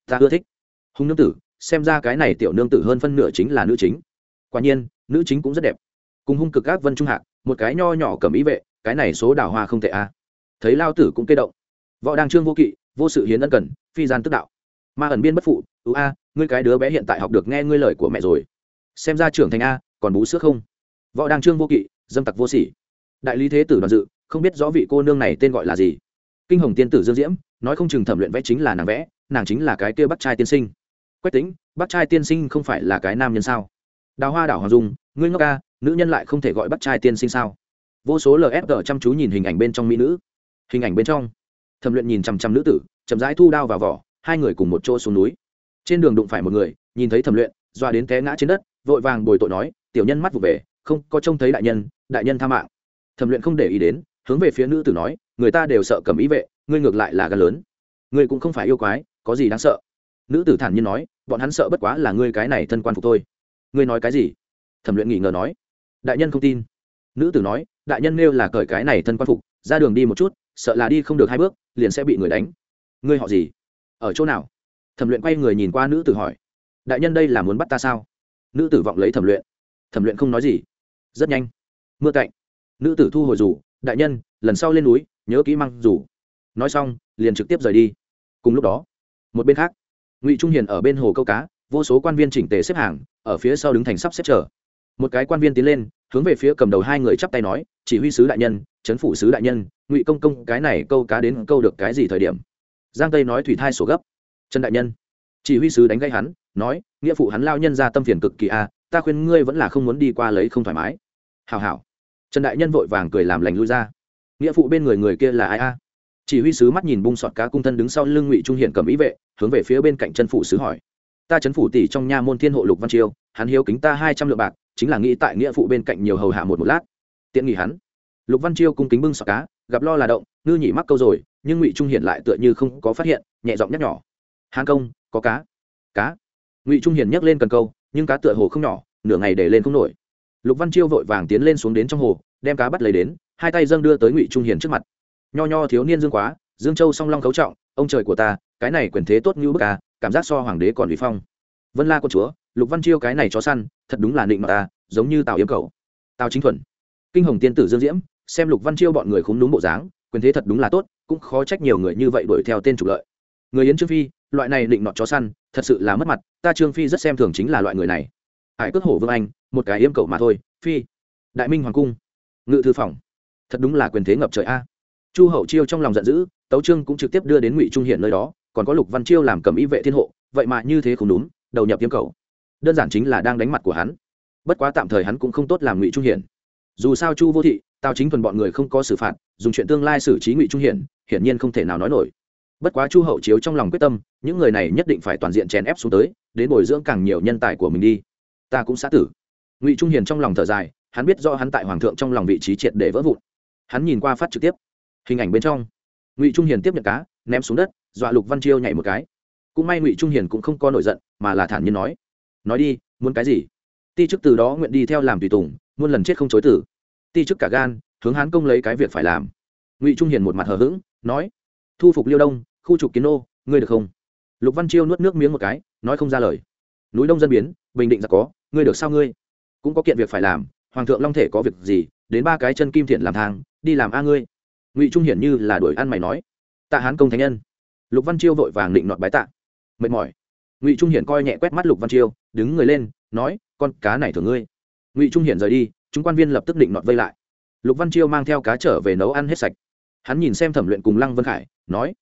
Ta ưa thích. Hùng nương tử, xem ra cái này tiểu nương tử hơn phân nửa chính là nữ chính. Quả nhiên, nữ chính cũng rất đẹp. Cùng hung cực các vân trung hạc, một cái nho nhỏ cầm ý vệ cái này số đào hoa không tệ a thấy lao tử cũng kê động. Võ đang trương vô kỵ, vô sự hiến ân cần, phi gian tức đạo. Ma ẩn biên bất phụ ưu a, ngươi cái đứa bé hiện tại học được nghe ngươi lời của mẹ rồi. Xem ra trưởng thành a, còn bú sữa không? Võ đang trương vô kỵ, dâm tặc vô sỉ. Đại lý thế tử đoàn dự, không biết rõ vị cô nương này tên gọi là gì. Kinh hồng tiên tử dương diễm, nói không chừng thẩm luyện vẽ chính là nàng vẽ, nàng chính là cái kia bắt trai tiên sinh. Quách tính bắt trai tiên sinh không phải là cái nam nhân sao? Đào hoa đảo hoàng dung, ngươi ngốc ca nữ nhân lại không thể gọi bắt trai tiên sinh sao? Vô số lfg chăm chú nhìn hình ảnh bên trong mỹ nữ. Hình ảnh bên trong. Thẩm luyện nhìn chằm chằm nữ tử, chậm rãi thu đao vào vỏ, hai người cùng một chỗ xuống núi. Trên đường đụng phải một người, nhìn thấy thẩm luyện, doa đến té ngã trên đất, vội vàng bồi tội nói, tiểu nhân mắt vụ về, không có trông thấy đại nhân đại nhân tha mạng. Thẩm luyện không để ý đến, hướng về phía nữ tử nói, người ta đều sợ cầm ý vệ, ngươi ngược lại là gan lớn. Ngươi cũng không phải yêu quái, có gì đáng sợ? Nữ tử thản nhiên nói, bọn hắn sợ bất quá là ngươi cái này thân quan phục tôi ngươi nói cái gì? Thẩm luyện nghỉ ngờ nói. Đại nhân không tin nữ tử nói, đại nhân nêu là cởi cái này thân quan phục, ra đường đi một chút, sợ là đi không được hai bước, liền sẽ bị người đánh. Ngươi họ gì? Ở chỗ nào? Thẩm luyện quay người nhìn qua nữ tử hỏi. Đại nhân đây là muốn bắt ta sao? Nữ tử vọng lấy thẩm luyện. Thẩm luyện không nói gì. Rất nhanh. Mưa cạnh nữ tử thu hồi rủ đại nhân, lần sau lên núi, nhớ kỹ măng rủ nói xong, liền trực tiếp rời đi. Cùng lúc đó, một bên khác, ngụy trung hiền ở bên hồ câu cá, vô số quan viên chỉnh tề xếp hàng, ở phía sau đứng thành sắp xếp chờ. Một cái quan viên tiến lên hướng về phía cầm đầu hai người chắp tay nói, chỉ huy sứ đại nhân, chấn phủ sứ đại nhân, ngụy công công, cái này câu cá đến câu được cái gì thời điểm? Giang tây nói thủy thai sổ gấp. Trần đại nhân. Chỉ huy sứ đánh gây hắn, nói, nghĩa phụ hắn lao nhân ra tâm phiền cực kỳ a, ta khuyên ngươi vẫn là không muốn đi qua lấy không thoải mái. Hào hào trần đại nhân vội vàng cười làm lành lui ra. Nghĩa phụ bên người người kia là ai a? Chỉ huy sứ mắt nhìn bung sọt cá cung thân đứng sau lưng ngụy trung hiện cầm ý vệ, hướng về phía bên cạnh chân phụ sứ hỏi. Ta chấn phủ tỷ trong nha môn thiên hộ lục văn chiêu hắn hiếu kính ta hai trăm lượng bạc chính là nghĩ tại nghĩa phụ bên cạnh nhiều hầu hạ một một lát. Tiện nghỉ hắn. Lục văn chiêu cung kính bưng sọt cá, gặp lo là động, ngư nhị mắc câu rồi, nhưng ngụy trung hiển lại tựa như không có phát hiện, nhẹ giọng nhắc nhỏ hang công, có cá. Cá. Ngụy trung hiển nhấc lên cần câu, nhưng cá tựa hồ không nhỏ, nửa ngày để lên không nổi. Lục văn chiêu vội vàng tiến lên xuống đến trong hồ, đem cá bắt lấy đến, hai tay dâng đưa tới ngụy trung hiển trước mặt. Nho nho thiếu niên dương quá, dương châu song long khấu trọng, ông trời của ta, cái này quyền thế tốt như bức ca cảm giác so hoàng đế còn uy phong vân la quân chúa lục văn chiêu cái này chó săn thật đúng là định mà ta, giống như tào yếm cầu, tào chính thuần. Kinh hồng tiên tử dương diễm, xem lục văn chiêu bọn người khúng đúng bộ dáng, quyền thế thật đúng là tốt, cũng khó trách nhiều người như vậy đuổi theo tên trục lợi. Người yến trương phi, loại này định nọt chó săn, thật sự là mất mặt, ta trương phi rất xem thường chính là loại người này. Hải cước hổ vương anh, một cái yếm cầu mà thôi, phi. Đại minh hoàng cung. Ngự thư phòng. Thật đúng là quyền thế ngập trời a. Chu hậu chiêu trong lòng giận dữ, tấu trương cũng trực tiếp đưa đến ngụy trung hiển nơi đó, còn có lục văn chiêu làm cầm y vệ thiên hộ, vậy mà như thế không đúng đầu nhập tiêm cầu. Đơn giản chính là đang đánh mặt của hắn. Bất quá tạm thời hắn cũng không tốt làm ngụy trung hiển. Dù sao chu vô thị, tào chính thuần bọn người không có xử phạt, dùng chuyện tương lai xử trí ngụy trung hiển hiển nhiên không thể nào nói nổi. Bất quá chu hậu chiếu trong lòng quyết tâm, những người này nhất định phải toàn diện chèn ép xuống tới, đến bồi dưỡng càng nhiều nhân tài của mình đi. Ta cũng xã tử. Ngụy trung hiền trong lòng thở dài, hắn biết do hắn tại hoàng thượng trong lòng vị trí triệt để vỡ vụn. Hắn nhìn qua phát trực tiếp, hình ảnh bên trong. Ngụy trung hiền tiếp nhận cá, ném xuống đất, dọa lục văn chiêu nhảy một cái cũng may ngụy trung hiền cũng không có nổi giận, mà là thản nhiên nói nói đi, muốn cái gì? Ti chức từ đó nguyện đi theo làm tùy tùng, muôn lần chết không chối tử ti chức cả gan, hướng hán công lấy cái việc phải làm. Ngụy trung hiền một mặt hờ hững, nói, thu phục liêu đông, khu trục kiến nô, ngươi được không? Lục văn chiêu nuốt nước miếng một cái, nói không ra lời. Núi đông dân biến, bình định giặc có, ngươi được sao ngươi? Cũng có kiện việc phải làm, hoàng thượng long thể có việc gì, đến ba cái chân kim thiện làm thang, đi làm a ngươi. Ngụy trung hiển như là đuổi ăn mày nói. Tạ hán công thánh nhân. Lục văn chiêu vội vàng định nọt bái tạ mệt mỏi. Ngụy trung hiển coi nhẹ quét mắt lục văn chiêu, đứng người lên, nói, con cá này thường ngươi. Ngụy trung hiển rời đi, chúng quan viên lập tức định nọt vây lại. Lục văn chiêu mang theo cá trở về nấu ăn hết sạch. Hắn nhìn xem thẩm luyện cùng lăng vân khải, nói,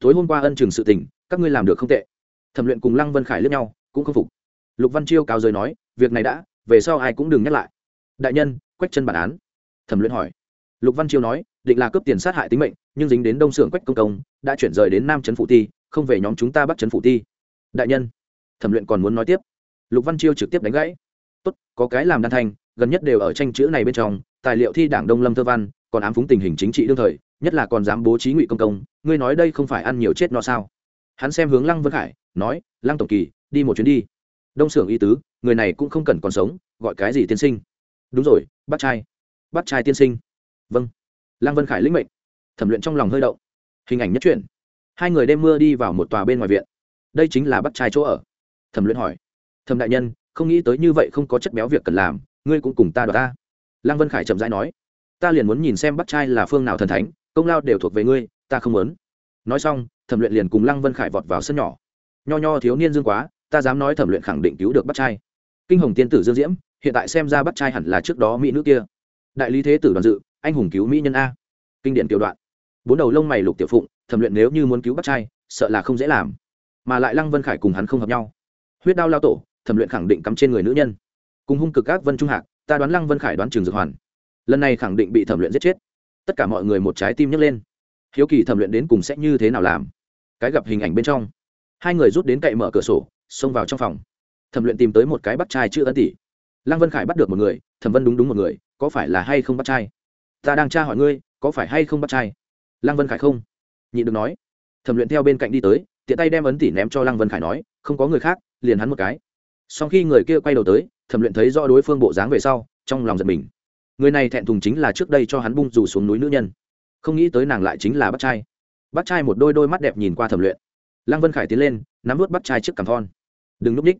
tối hôm qua ân trường sự tình, các ngươi làm được không tệ. Thẩm luyện cùng lăng vân khải lướt nhau, cũng không phục. Lục văn chiêu cao rời nói, việc này đã, về sau ai cũng đừng nhắc lại. Đại nhân, quách chân bản án. Thẩm luyện hỏi. Lục văn chiêu nói, định là cướp tiền sát hại tính mệnh nhưng dính đến đông xưởng quách công công, đã chuyển rời đến nam trấn Phụ ti, không về nhóm chúng ta bắt trấn Phụ ti. Đại nhân, thẩm luyện còn muốn nói tiếp. Lục văn chiêu trực tiếp đánh gãy. Tốt, có cái làm đan thanh gần nhất đều ở tranh chữ này bên trong, tài liệu thi đảng đông lâm thơ văn, còn ám phúng tình hình chính trị đương thời, nhất là còn dám bố trí ngụy công công, ngươi nói đây không phải ăn nhiều chết no sao? Hắn xem hướng lăng vân khải, nói, lăng tổng kỳ, đi một chuyến đi. Đông xưởng y tứ, người này cũng không cần còn sống, gọi cái gì tiên sinh? Đúng rồi bắt trai. Bắt trai tiên sinh. Vâng. Lăng vân khải lĩnh mệnh thẩm luyện trong lòng hơi động. Hình ảnh nhất truyện. Hai người đêm mưa đi vào một tòa bên ngoài viện. Đây chính là bắt trai chỗ ở. Thẩm luyện hỏi. Thẩm đại nhân, không nghĩ tới như vậy không có chất béo việc cần làm, ngươi cũng cùng ta đoạt ta. Lăng vân khải chậm rãi nói. Ta liền muốn nhìn xem bắt trai là phương nào thần thánh, công lao đều thuộc về ngươi, ta không muốn. Nói xong, thẩm luyện liền cùng lăng vân khải vọt vào sân nhỏ. Nho nho thiếu niên dương quá, ta dám nói thẩm luyện khẳng định cứu được bắt trai. Kinh hồng tiên tử dương diễm, hiện tại xem ra bắt trai hẳn là trước đó mỹ nữ kia. Đại lý thế tử đoàn dự, anh hùng cứu mỹ nhân a. Kinh điển tiểu đoạn bốn đầu lông mày lục tiểu phụng, thẩm luyện nếu như muốn cứu bắt trai, sợ là không dễ làm. Mà lại lăng vân khải cùng hắn không hợp nhau. Huyết đao lao tổ, thẩm luyện khẳng định cắm trên người nữ nhân. Cùng hung cực các vân trung hạc, ta đoán lăng vân khải đoán trường dược hoàn. Lần này khẳng định bị thẩm luyện giết chết. Tất cả mọi người một trái tim nhấc lên. Hiếu kỳ thẩm luyện đến cùng sẽ như thế nào làm? Cái gặp hình ảnh bên trong. Hai người rút đến cậy mở cửa sổ, xông vào trong phòng. Thẩm luyện tìm tới một cái bắt trai chữ ân tỷ lăng vân khải bắt được một người, thẩm vân đúng đúng một người, có phải là hay không bắt trai? Ta đang tra hỏi ngươi, có phải hay không bắt trai? Lăng vân khải không? Nhị được nói. Thẩm luyện theo bên cạnh đi tới, tiện tay đem ấn tỷ ném cho lăng vân khải nói, không có người khác, liền hắn một cái. Sau khi người kia quay đầu tới, thẩm luyện thấy rõ đối phương bộ dáng về sau, trong lòng giật mình. Người này thẹn thùng chính là trước đây cho hắn bung rủ xuống núi nữ nhân. Không nghĩ tới nàng lại chính là bắt trai. Bắt trai một đôi đôi mắt đẹp nhìn qua thẩm luyện. Lăng vân khải tiến lên, nắm vút bắt trai trước cằm thon. Đừng núp ních.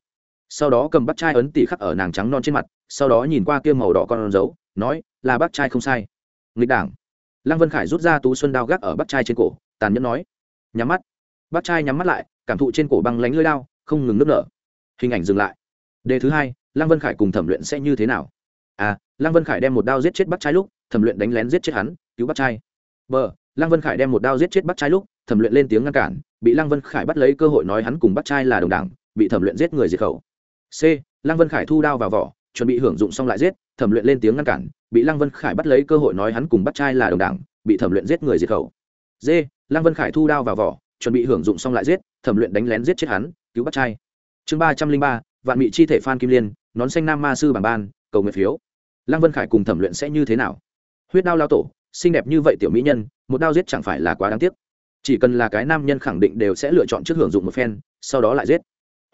Sau đó cầm bắt trai ấn tỉ khắc ở nàng trắng non trên mặt, sau đó nhìn qua kia màu đỏ con dấu nói, là bắt trai không sai. Nghịch đảng lăng vân khải rút ra tú xuân đao gác ở bắt trai trên cổ, tàn nhẫn nói, nhắm mắt. Bắt trai nhắm mắt lại, cảm thụ trên cổ băng lánh lưỡi đao, không ngừng nước nở. Hình ảnh dừng lại. Đề thứ hai, lăng vân khải cùng thẩm luyện sẽ như thế nào? A lăng vân khải đem một đao giết chết bắt trai lúc, thẩm luyện đánh lén giết chết hắn, cứu bắt trai b, lăng vân khải đem một đao giết chết bắt trai lúc, thẩm luyện lên tiếng ngăn cản, bị lăng vân khải bắt lấy cơ hội nói hắn cùng bắt trai là đồng đảng bị thẩm luyện giết người diệt khẩu. C, lăng vân khải thu đao vào vỏ, chuẩn bị hưởng dụng xong lại giết thẩm luyện lên tiếng ngăn cản, bị lăng vân khải bắt lấy cơ hội nói hắn cùng bắt trai là đồng đảng, bị thẩm luyện giết người diệt khẩu. D lăng vân khải thu đao vào vỏ, chuẩn bị hưởng dụng xong lại giết, thẩm luyện đánh lén giết chết hắn, cứu bắt trai. Chương ba trăm linh ba, vạn mỹ chi thể phan kim liên, nón xanh nam ma sư bảng ban, cầu nguyện phiếu. Lăng vân khải cùng thẩm luyện sẽ như thế nào? Huyết đao lao tổ, xinh đẹp như vậy tiểu mỹ nhân, một đao giết chẳng phải là quá đáng tiếc. Chỉ cần là cái nam nhân khẳng định đều sẽ lựa chọn trước hưởng dụng một phen, sau đó lại giết.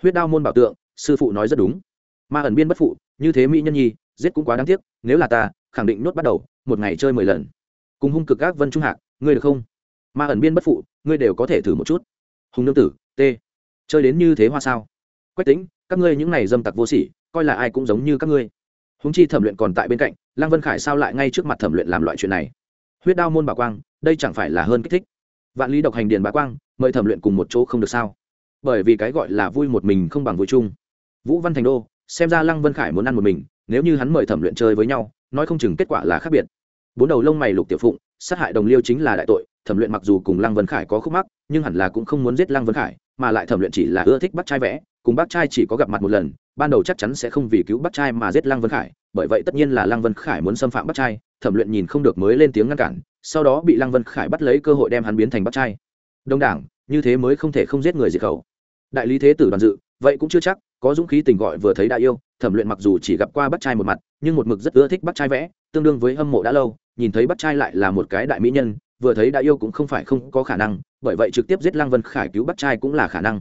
Huyết đao môn bảo tượng, sư phụ nói rất đúng. Ma ẩn biên bất phụ, như thế mỹ nhân nhi giết cũng quá đáng tiếc, nếu là ta, khẳng định nốt bắt đầu, một ngày chơi mười lần. Cùng hung cực gác vân trung hạc, ngươi được không? Ma ẩn biên bất phụ, ngươi đều có thể thử một chút. Hùng nương tử t chơi đến như thế hoa sao? Quách tính các ngươi những này dâm tặc vô sỉ, coi là ai cũng giống như các ngươi. Húng chi thẩm luyện còn tại bên cạnh, lăng vân khải sao lại ngay trước mặt thẩm luyện làm loại chuyện này? Huyết đao môn bà quang, đây chẳng phải là hơn kích thích. Vạn lý độc hành điền bà quang, mời thẩm luyện cùng một chỗ không được sao? Bởi vì cái gọi là vui một mình không bằng vui chung. Vũ văn thành đô, xem ra lăng vân khải muốn ăn một mình nếu như hắn mời thẩm luyện chơi với nhau, nói không chừng kết quả là khác biệt. Bốn đầu lông mày lục tiểu phụng, sát hại đồng liêu chính là đại tội, thẩm luyện mặc dù cùng lăng vân khải có khúc mắc, nhưng hẳn là cũng không muốn giết lăng vân khải, mà lại thẩm luyện chỉ là ưa thích bắt trai vẽ, cùng bác trai chỉ có gặp mặt một lần, ban đầu chắc chắn sẽ không vì cứu bác trai mà giết lăng vân khải, bởi vậy tất nhiên là lăng vân khải muốn xâm phạm bác trai, thẩm luyện nhìn không được mới lên tiếng ngăn cản, sau đó bị lăng vân khải bắt lấy cơ hội đem hắn biến thành bác trai. Đông đảng, như thế mới không thể không giết người diệt khẩu. Đại lý thế tử đoàn dự, vậy cũng chưa chắc, có dũng khí tình gọi vừa thấy đại yêu thẩm luyện mặc dù chỉ gặp qua bắt trai một mặt, nhưng một mực rất ưa thích bắt trai vẽ, tương đương với hâm mộ đã lâu, nhìn thấy bắt trai lại là một cái đại mỹ nhân, vừa thấy đã yêu cũng không phải không có khả năng, bởi vậy trực tiếp giết lăng vân khải cứu bắt trai cũng là khả năng.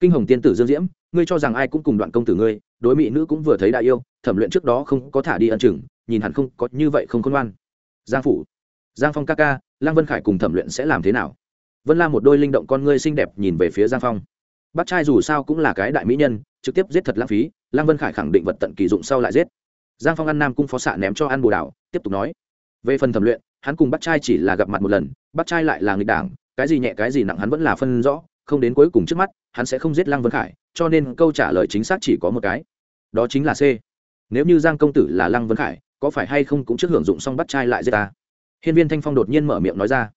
Kinh hồng tiên tử dương diễm, ngươi cho rằng ai cũng cùng đoạn công tử ngươi, đối mỹ nữ cũng vừa thấy đại yêu, thẩm luyện trước đó không có thả đi ân chừng, nhìn hẳn không có như vậy không khôn ngoan. Giang phủ, giang phong ca ca, lăng vân khải cùng thẩm luyện sẽ làm thế nào? Vân la một đôi linh động con ngươi xinh đẹp nhìn về phía giang phong. Bắt trai dù sao cũng là cái đại mỹ nhân trực tiếp giết thật lãng phí, lăng vân khải khẳng định vật tận kỳ dụng sau lại giết. Giang phong ăn nam cung phó xạ ném cho ăn bồ đảo tiếp tục nói. Về phần thẩm luyện, hắn cùng bắt trai chỉ là gặp mặt một lần bắt trai lại là người đảng, cái gì nhẹ cái gì nặng hắn vẫn là phân rõ, không đến cuối cùng trước mắt, hắn sẽ không giết lăng vân khải, cho nên câu trả lời chính xác chỉ có một cái. Đó chính là c. Nếu như giang công tử là lăng vân khải, có phải hay không cũng trước hưởng dụng xong bắt trai lại giết ta? Hiên viên thanh phong đột nhiên mở miệng nói ra.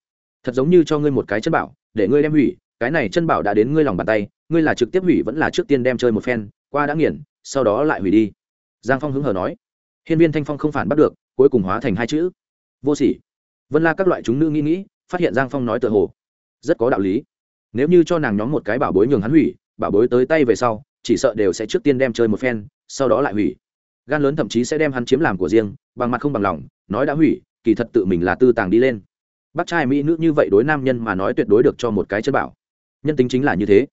Thật giống như cho ngươi một cái chân bảo, để ngươi đem hủy cái này chân bảo đã đến ngươi lòng bàn tay, ngươi là trực tiếp hủy vẫn là trước tiên đem chơi một phen, qua đã nghiền, sau đó lại hủy đi. Giang phong hứng hờ nói. Hiên viên thanh phong không phản bắt được, cuối cùng hóa thành hai chữ. Vô sỉ. Vân la các loại chúng nữ nghĩ nghĩ, phát hiện giang phong nói tựa hồ rất có đạo lý. Nếu như cho nàng nhóm một cái bảo bối nhường hắn hủy, bảo bối tới tay về sau, chỉ sợ đều sẽ trước tiên đem chơi một phen, sau đó lại hủy. Gan lớn thậm chí sẽ đem hắn chiếm làm của riêng, bằng mặt không bằng lòng, nói đã hủy, kỳ thật tự mình là tư tàng đi lên. Bác trai mỹ nữ như vậy đối nam nhân mà nói tuyệt đối được cho một cái chân bảo nhân tính chính là như thế.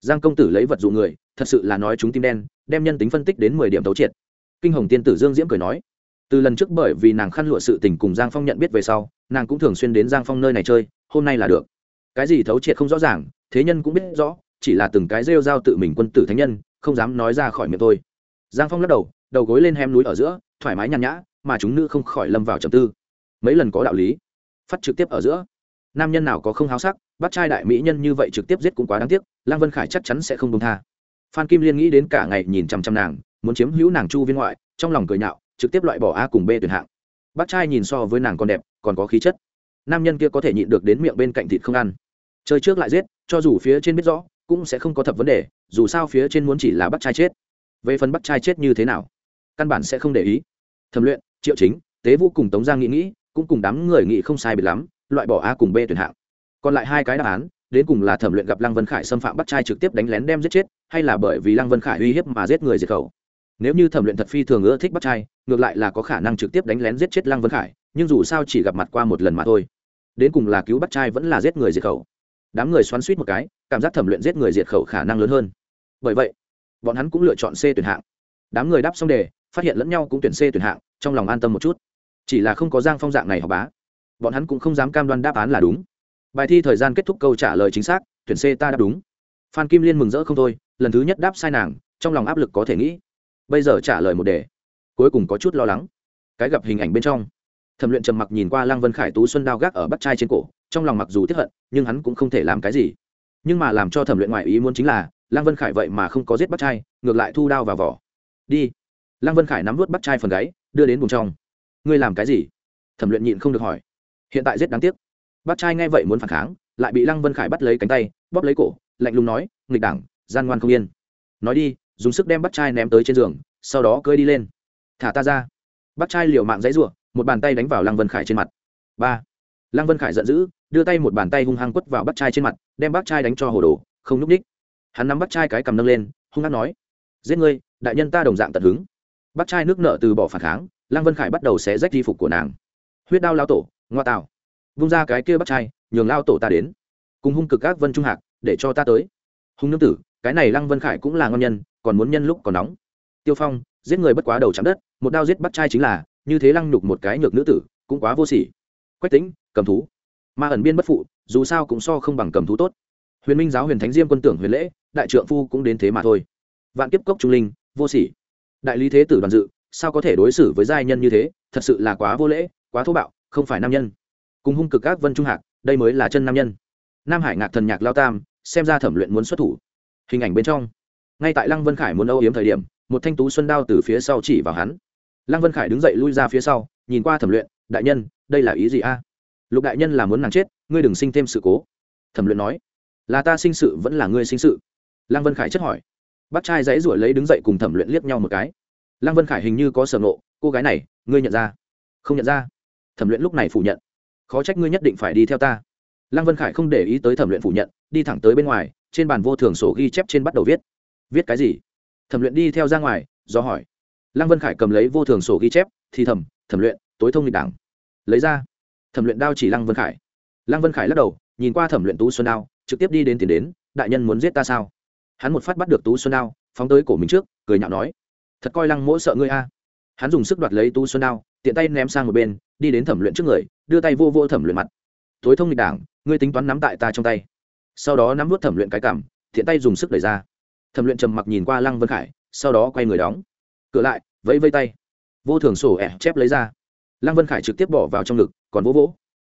Giang công tử lấy vật dụ người, thật sự là nói chúng tim đen, đem nhân tính phân tích đến mười điểm tấu triệt. Kinh hồng tiên tử dương diễm cười nói, từ lần trước bởi vì nàng khăn lụa sự tình cùng giang phong nhận biết về sau, nàng cũng thường xuyên đến giang phong nơi này chơi, hôm nay là được. Cái gì thấu triệt không rõ ràng, thế nhân cũng biết rõ, chỉ là từng cái rêu giao tự mình quân tử thánh nhân, không dám nói ra khỏi miệng tôi. Giang phong lắc đầu đầu gối lên hem núi ở giữa, thoải mái nhàn nhã, mà chúng nữ không khỏi lâm vào trầm tư. Mấy lần có đạo lý, phát trực tiếp ở giữa. Nam nhân nào có không háo sắc bắt trai đại mỹ nhân như vậy trực tiếp giết cũng quá đáng tiếc lăng vân khải chắc chắn sẽ không đông tha. Phan kim liên nghĩ đến cả ngày nhìn chằm chằm nàng, muốn chiếm hữu nàng chu viên ngoại, trong lòng cười nhạo, trực tiếp loại bỏ a cùng b tuyển hạng. Bác trai nhìn so với nàng còn đẹp, còn có khí chất. Nam nhân kia có thể nhịn được đến miệng bên cạnh thịt không ăn. Chơi trước lại giết, cho dù phía trên biết rõ, cũng sẽ không có thập vấn đề, dù sao phía trên muốn chỉ là bắt trai chết. Về phần bắt trai chết như thế nào, căn bản sẽ không để ý. Thẩm luyện, triệu chính, tế vũ cùng tống giang nghĩ nghĩ, cũng cùng đám người nghĩ không sai biệt lắm, loại bỏ a cùng b tuyển hạng còn lại hai cái đáp án, đến cùng là thẩm luyện gặp lăng vân khải xâm phạm bắt trai trực tiếp đánh lén đem giết chết, hay là bởi vì lăng vân khải uy hiếp mà giết người diệt khẩu. Nếu như thẩm luyện thật phi thường ưa thích bắt trai, ngược lại là có khả năng trực tiếp đánh lén giết chết lăng vân khải, nhưng dù sao chỉ gặp mặt qua một lần mà thôi. Đến cùng là cứu bắt trai vẫn là giết người diệt khẩu. Đám người xoắn suýt một cái, cảm giác thẩm luyện giết người diệt khẩu khả năng lớn hơn. Bởi vậy, bọn hắn cũng lựa chọn c tuyển hạng. Đám người đáp xong đề, phát hiện lẫn nhau cũng tuyển c tuyển hạng, trong lòng an tâm một chút. Chỉ là không có giang phong dạng này học bá. Bọn hắn cũng không dám cam đoan đáp án là đúng bài thi thời gian kết thúc câu trả lời chính xác, tuyển c ta đáp đúng. Phan kim liên mừng rỡ không thôi, lần thứ nhất đáp sai nàng, trong lòng áp lực có thể nghĩ. Bây giờ trả lời một đề. Cuối cùng có chút lo lắng. Cái gặp hình ảnh bên trong. Thẩm luyện trầm mặc nhìn qua lăng vân khải tú xuân đao gác ở bắt trai trên cổ, trong lòng mặc dù tiếp hận, nhưng hắn cũng không thể làm cái gì. Nhưng mà làm cho thẩm luyện ngoại ý muốn chính là, lăng vân khải vậy mà không có giết bắt trai ngược lại thu đao vào vỏ. Đi. Lăng vân khải nắm vút bắt trai phần gáy, đưa đến vùng trong. Ngươi làm cái gì? Thẩm luyện nhịn không được hỏi. Hiện tại rất đáng tiếc bác trai nghe vậy muốn phản kháng, lại bị lăng vân khải bắt lấy cánh tay, bóp lấy cổ, lạnh lùng nói, nghịch đảng, gian ngoan không yên. Nói đi, dùng sức đem bác trai ném tới trên giường, sau đó cơi đi lên. Thả ta ra. Bác trai liều mạng dãy r u ộ một bàn tay đánh vào lăng vân khải trên mặt. Ba. Lăng vân khải giận dữ, đưa tay một bàn tay hung hăng quất vào bác trai trên mặt, đem bác trai đánh cho hồ đồ, không n ú c ních hắn nắm bắt trai cái cầm nâng lên, hung hăng nói, giết ngươi, đại nhân ta đồng dạng tận hứng. Bắt trai nước nợ từ bỏ phản kháng, lăng vân khải bắt đầu xé rách di phục của nàng. Huyết đao lao tổ, ngoa tạo vung ra cái kia bắt trai nhường lao tổ ta đến. Cùng hung cực các vân trung hạc, để cho ta tới. Hung nương tử, cái này lăng vân khải cũng là ngon nhân, còn muốn nhân lúc còn nóng. Tiêu phong, giết người bất quá đầu chạm đất, một đao giết bắt trai chính là, như thế lăng nhục một cái nhược nữ tử, cũng quá vô sỉ. Quách tính cầm thú. Ma ẩn biên bất phụ, dù sao cũng so không bằng cầm thú tốt. Huyền minh giáo huyền thánh diêm quân tưởng huyền lễ, đại trượng phu cũng đến thế mà thôi. Vạn kiếp cốc trung linh, vô sỉ. Đại lý thế tử đoàn dự, sao có thể đối xử với giai nhân như thế, thật sự là quá vô lễ, quá thô bạo, không phải nam nhân cùng hung cực các vân trung hạc, đây mới là chân nam nhân. Nam hải ngạc thần nhạc lao tam, xem ra thẩm luyện muốn xuất thủ. Hình ảnh bên trong, ngay tại lăng vân khải muốn âu yếm thời điểm, một thanh tú xuân đao từ phía sau chỉ vào hắn. Lăng vân khải đứng dậy lui ra phía sau, nhìn qua thẩm luyện, đại nhân, đây là ý gì a? Lục đại nhân là muốn nàng chết, ngươi đừng sinh thêm sự cố. Thẩm luyện nói, là ta sinh sự vẫn là ngươi sinh sự. Lăng vân khải chất hỏi. Bắt trai dãy ruổi lấy đứng dậy cùng thẩm luyện liếc nhau một cái. Lăng vân khải hình như có sở nộ cô gái này, ngươi nhận ra? Không nhận ra. Thẩm luyện lúc này phủ nhận khó trách ngươi nhất định phải đi theo ta. Lăng vân khải không để ý tới thẩm luyện phủ nhận, đi thẳng tới bên ngoài, trên bàn vô thường sổ ghi chép trên bắt đầu viết. Viết cái gì? Thẩm luyện đi theo ra ngoài, do hỏi. Lăng vân khải cầm lấy vô thường sổ ghi chép, thì thẩm thẩm luyện, tối thông nghịch đảng. Lấy ra. Thẩm luyện đao chỉ lăng vân khải. Lăng vân khải lắc đầu, nhìn qua thẩm luyện tú xuân đao, trực tiếp đi đến tiền đến, đại nhân muốn giết ta sao? Hắn một phát bắt được tú xuân đao, phóng tới cổ mình trước, cười nhạo nói, thật coi lăng mỗ sợ ngươi a. Hắn dùng sức đoạt lấy tú xuân đao, tiện tay ném sang một bên đi đến thẩm luyện trước người, đưa tay vô vô thẩm luyện mặt. Tối thông nghịch đảng, ngươi tính toán nắm tại ta trong tay. Sau đó nắm vút thẩm luyện cái cảm, thiện tay dùng sức đẩy ra. Thẩm luyện trầm mặc nhìn qua lăng vân khải, sau đó quay người đóng. Cửa lại, vẫy vây tay. Vô thường sổ ẻ chép lấy ra. Lăng vân khải trực tiếp bỏ vào trong ngực, còn vỗ vỗ.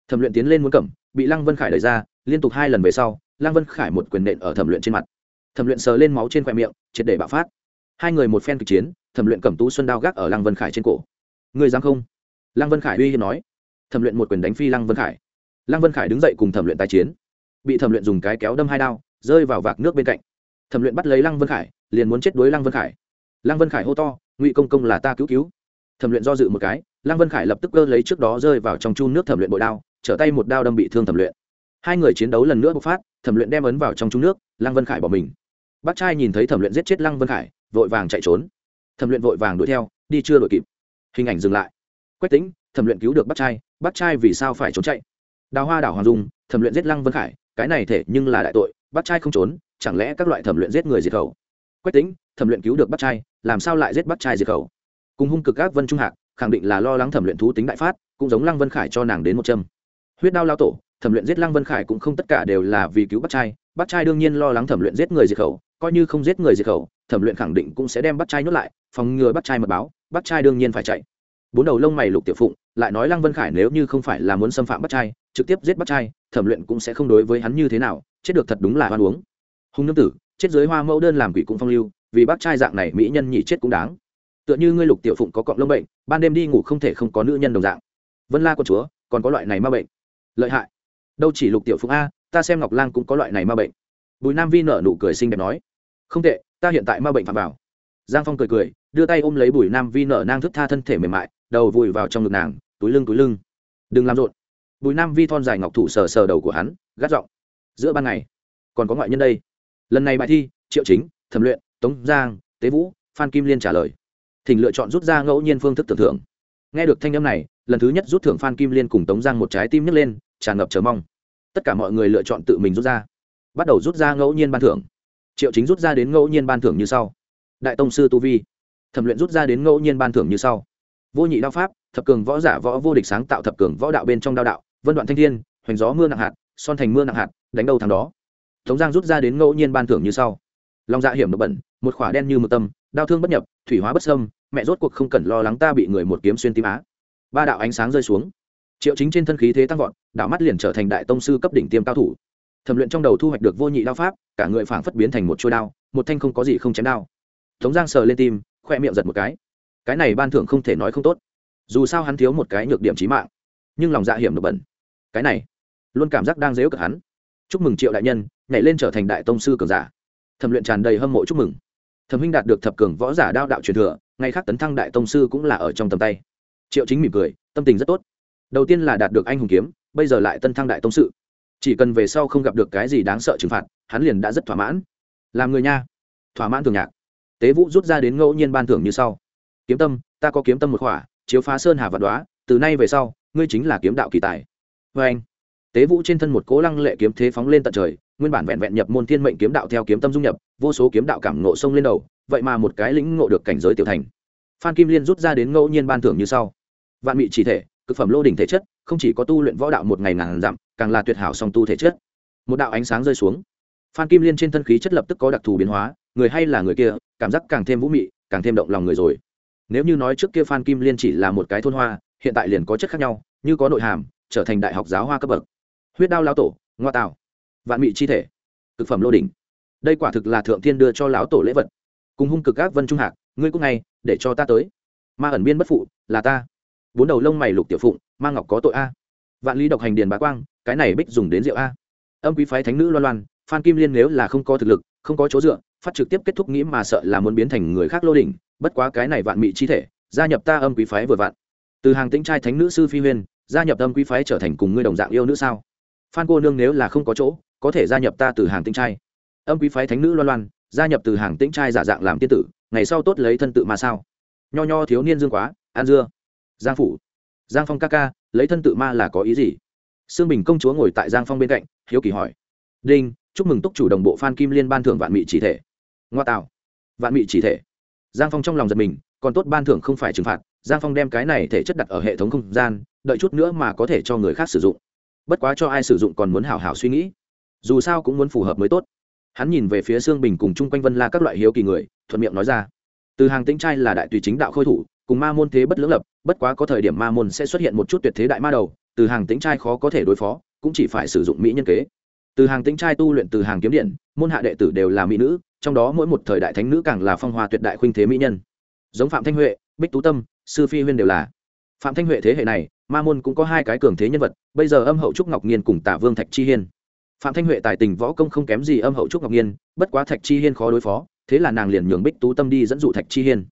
Thẩm luyện tiến lên muốn cầm, bị lăng vân khải đẩy ra, liên tục hai lần về sau, lăng vân khải một quyền nện ở thẩm luyện trên mặt. Thẩm luyện sờ lên máu trên khoe miệng, triệt để bạo phát. Hai người một phen kịch chiến, thẩm luyện cầm tú xuân đao gác ở lăng vân khải trên cổ. Người dám không? Lăng vân khải uy hiếp nói, thẩm luyện một quyền đánh phi lăng vân khải. Lăng vân khải đứng dậy cùng thẩm luyện tái chiến. Bị thẩm luyện dùng cái kéo đâm hai đao, rơi vào vạc nước bên cạnh. Thẩm luyện bắt lấy lăng vân khải, liền muốn chết đuối lăng vân khải. Lăng vân khải hô to, ngụy công công là ta cứu cứu. Thẩm luyện do dự một cái, lăng vân khải lập tức cơ lấy trước đó rơi vào trong chun nước thẩm luyện bội đao, trở tay một đao đâm bị thương thẩm luyện. Hai người chiến đấu lần nữa bộc phát, thẩm luyện đem ấn vào trong chun nước, lăng vân khải bỏ mình. Bác trai nhìn thấy thẩm luyện giết chết lăng vân khải, vội vàng chạy trốn. Thẩm luyện vội vàng đuổi theo, đi chưa đuổi kịp. Hình ảnh dừng lại quách tính thẩm luyện cứu được bắt trai bắt trai vì sao phải trốn chạy? Đào hoa đảo hoàng dung, thẩm luyện giết lăng vân khải, cái này thể nhưng là đại tội bắt trai không trốn, chẳng lẽ các loại thẩm luyện giết người diệt khẩu? Quách tính thẩm luyện cứu được bắt trai, làm sao lại giết bắt trai diệt khẩu? Cùng hung cực các vân trung hạc, khẳng định là lo lắng thẩm luyện thú tính đại phát, cũng giống lăng vân khải cho nàng đến một châm. Huyết đao lao tổ, thẩm luyện giết lăng vân khải cũng không tất cả đều là vì cứu bắt trai bắt trai đương nhiên lo lắng thẩm luyện giết người diệt khẩu, coi như không giết người diệt khẩu, thẩm luyện khẳng định cũng sẽ đem bắt trai nhốt lại, phòng ngừa bắt trai mật báo bắt trai đương nhiên phải chạy bốn đầu lông mày lục tiểu phụng lại nói lăng vân khải nếu như không phải là muốn xâm phạm bắt trai trực tiếp giết bắt trai thẩm luyện cũng sẽ không đối với hắn như thế nào chết được thật đúng là hoan uống hung nương tử chết dưới hoa mẫu đơn làm quỷ cũng phong lưu vì bác trai dạng này mỹ nhân nhị chết cũng đáng tựa như ngươi lục tiểu phụng có cọng lông bệnh ban đêm đi ngủ không thể không có nữ nhân đồng dạng vân la con chúa còn có loại này ma bệnh lợi hại đâu chỉ lục tiểu phụng a ta xem ngọc lang cũng có loại này ma bệnh bùi nam vi nở nụ cười xinh đẹp nói không tệ ta hiện tại ma bệnh phạm vào giang phong cười cười đưa tay ôm lấy bùi nam vi nở nang thức tha thân thể mềm mại đầu vùi vào trong ngực nàng, túi lưng túi lưng. Đừng làm rộn. Bùi nam vi thon dài ngọc thủ sờ sờ đầu của hắn, gắt giọng. Giữa ban ngày, còn có ngoại nhân đây. Lần này bài thi, triệu chính, thẩm luyện, tống giang, tế vũ, phan kim liên trả lời. Thỉnh lựa chọn rút ra ngẫu nhiên phương thức tưởng thưởng nghe được thanh âm này, lần thứ nhất rút thưởng phan kim liên cùng tống giang một trái tim nhấc lên, tràn ngập chờ mong. Tất cả mọi người lựa chọn tự mình rút ra. Bắt đầu rút ra ngẫu nhiên ban thưởng. Triệu chính rút ra đến ngẫu nhiên ban thưởng như sau. Đại tông sư tu vi. Thẩm luyện rút ra đến ngẫu nhiên ban thưởng như sau vô nhị đao pháp, thập cường võ giả võ vô địch sáng tạo thập cường võ đạo bên trong đao đạo, vân đoạn thanh thiên, hoành gió mưa nặng hạt, son thành mưa nặng hạt, đánh đầu thằng đó. Tống giang rút ra đến ngẫu nhiên ban thưởng như sau. Lòng dạ hiểm độc bẩn, một khỏa đen như mực tâm đau thương bất nhập, thủy hóa bất sâm mẹ rốt cuộc không cần lo lắng ta bị người một kiếm xuyên tim á. Ba đạo ánh sáng rơi xuống. Triệu chính trên thân khí thế tăng vọt đạo mắt liền trở thành đại tông sư cấp đỉnh tiêm cao thủ. Thẩm luyện trong đầu thu hoạch được vô nhị đao pháp, cả người phảng phất biến thành một chuôi đao, một thanh không có gì không chém đao. Tống giang sờ lên tim, khoe miệng giật một cái cái này ban thưởng không thể nói không tốt. Dù sao hắn thiếu một cái nhược điểm trí mạng, nhưng lòng dạ hiểm độc bẩn. Cái này, luôn cảm giác đang dếu cực hắn. Chúc mừng triệu đại nhân, nhảy lên trở thành đại tông sư cường giả. Thẩm luyện tràn đầy hâm mộ chúc mừng. Thẩm huynh đạt được thập cường võ giả đao đạo truyền thừa ngay khác tấn thăng đại tông sư cũng là ở trong tầm tay. Triệu chính mỉm cười, tâm tình rất tốt. Đầu tiên là đạt được anh hùng kiếm, bây giờ lại tân thăng đại tông sự chỉ cần về sau không gặp được cái gì đáng sợ trừng phạt, hắn liền đã rất thỏa mãn. Làm người nha. Thỏa mãn thường nhạc. Tế vũ rút ra đến ngẫu nhiên ban thưởng như sau kiếm tâm, ta có kiếm tâm một khỏa, chiếu phá sơn hà vạn đoá từ nay về sau, ngươi chính là kiếm đạo kỳ tài. Vê anh. Tế vũ trên thân một cố lăng lệ kiếm thế phóng lên tận trời, nguyên bản vẹn vẹn nhập môn thiên mệnh kiếm đạo theo kiếm tâm dung nhập, vô số kiếm đạo cảm ngộ sông lên đầu, vậy mà một cái lĩnh ngộ được cảnh giới tiểu thành. Phan kim liên rút ra đến ngẫu nhiên ban thưởng như sau. Vạn mị chỉ thể, cực phẩm lô đỉnh thể chất, không chỉ có tu luyện võ đạo một ngày ngàn dặm, càng là tuyệt hảo song tu thể chất. Một đạo ánh sáng rơi xuống. Phan kim liên trên thân khí chất lập tức có đặc thù biến hóa, người hay là người kia, cảm giác càng thêm vũ mị, càng thêm động lòng người rồi nếu như nói trước kia phan kim liên chỉ là một cái thôn hoa, hiện tại liền có chất khác nhau, như có nội hàm, trở thành đại học giáo hoa cấp bậc. Huyết đao lão tổ, ngoa tạo. Vạn mị chi thể. Thực phẩm lô đỉnh. Đây quả thực là thượng thiên đưa cho lão tổ lễ vật. Cùng hung cực các vân trung hạc, ngươi cũng ngay, để cho ta tới. Ma ẩn biên bất phụ, là ta. Bốn đầu lông mày lục tiểu phụng mang ngọc có tội a. Vạn lý độc hành điền bá quang, cái này bích dùng đến rượu a. Âm quý phái thánh nữ loan loan, phan kim liên nếu là không có thực lực, không có chỗ dựa phát trực tiếp kết thúc nghĩ mà sợ là muốn biến thành người khác lô đỉnh, bất quá cái này vạn mị chi thể, gia nhập ta âm quý phái vừa vặn. Từ hàng tĩnh trai thánh nữ sư phi huyên, gia nhập âm quý phái trở thành cùng ngươi đồng dạng yêu nữ sao? Phan cô nương nếu là không có chỗ, có thể gia nhập ta từ hàng tĩnh trai. Âm quý phái thánh nữ loan loan, gia nhập từ hàng tĩnh trai giả dạng làm tiên tử, ngày sau tốt lấy thân tự mà sao? Nho nho thiếu niên dương quá, an dưa. Giang phủ. Giang phong ca ca, lấy thân tự ma là có ý gì? Sương bình công chúa ngồi tại giang phong bên cạnh, hiếu kỳ hỏi. Đinh, chúc mừng túc chủ đồng bộ phan kim liên ban thưởng vạn mỹ chỉ thể ngoa tạo vạn mị chỉ thể. Giang phong trong lòng giật mình, còn tốt ban thưởng không phải trừng phạt, giang phong đem cái này thể chất đặt ở hệ thống không gian, đợi chút nữa mà có thể cho người khác sử dụng. Bất quá cho ai sử dụng còn muốn hảo hảo suy nghĩ. Dù sao cũng muốn phù hợp mới tốt. Hắn nhìn về phía xương bình cùng chung quanh vân la các loại hiếu kỳ người, thuận miệng nói ra. Từ hàng tĩnh trai là đại tùy chính đạo khôi thủ, cùng ma môn thế bất lưỡng lập, bất quá có thời điểm ma môn sẽ xuất hiện một chút tuyệt thế đại ma đầu, từ hàng tĩnh trai khó có thể đối phó, cũng chỉ phải sử dụng mỹ nhân kế. Từ hàng tĩnh trai tu luyện từ hàng kiếm điện, môn hạ đệ tử đều là mỹ nữ trong đó mỗi một thời đại thánh nữ càng là phong hoa tuyệt đại khuynh thế mỹ nhân. Giống phạm thanh huệ, bích tú tâm, sư phi huyên đều là. Phạm thanh huệ thế hệ này, ma môn cũng có hai cái cường thế nhân vật, bây giờ âm hậu trúc ngọc nhiên cùng tả vương thạch chi hiên. Phạm thanh huệ tài tình võ công không kém gì âm hậu trúc ngọc nhiên bất quá thạch chi hiên khó đối phó, thế là nàng liền nhường bích tú tâm đi dẫn dụ thạch chi hiên.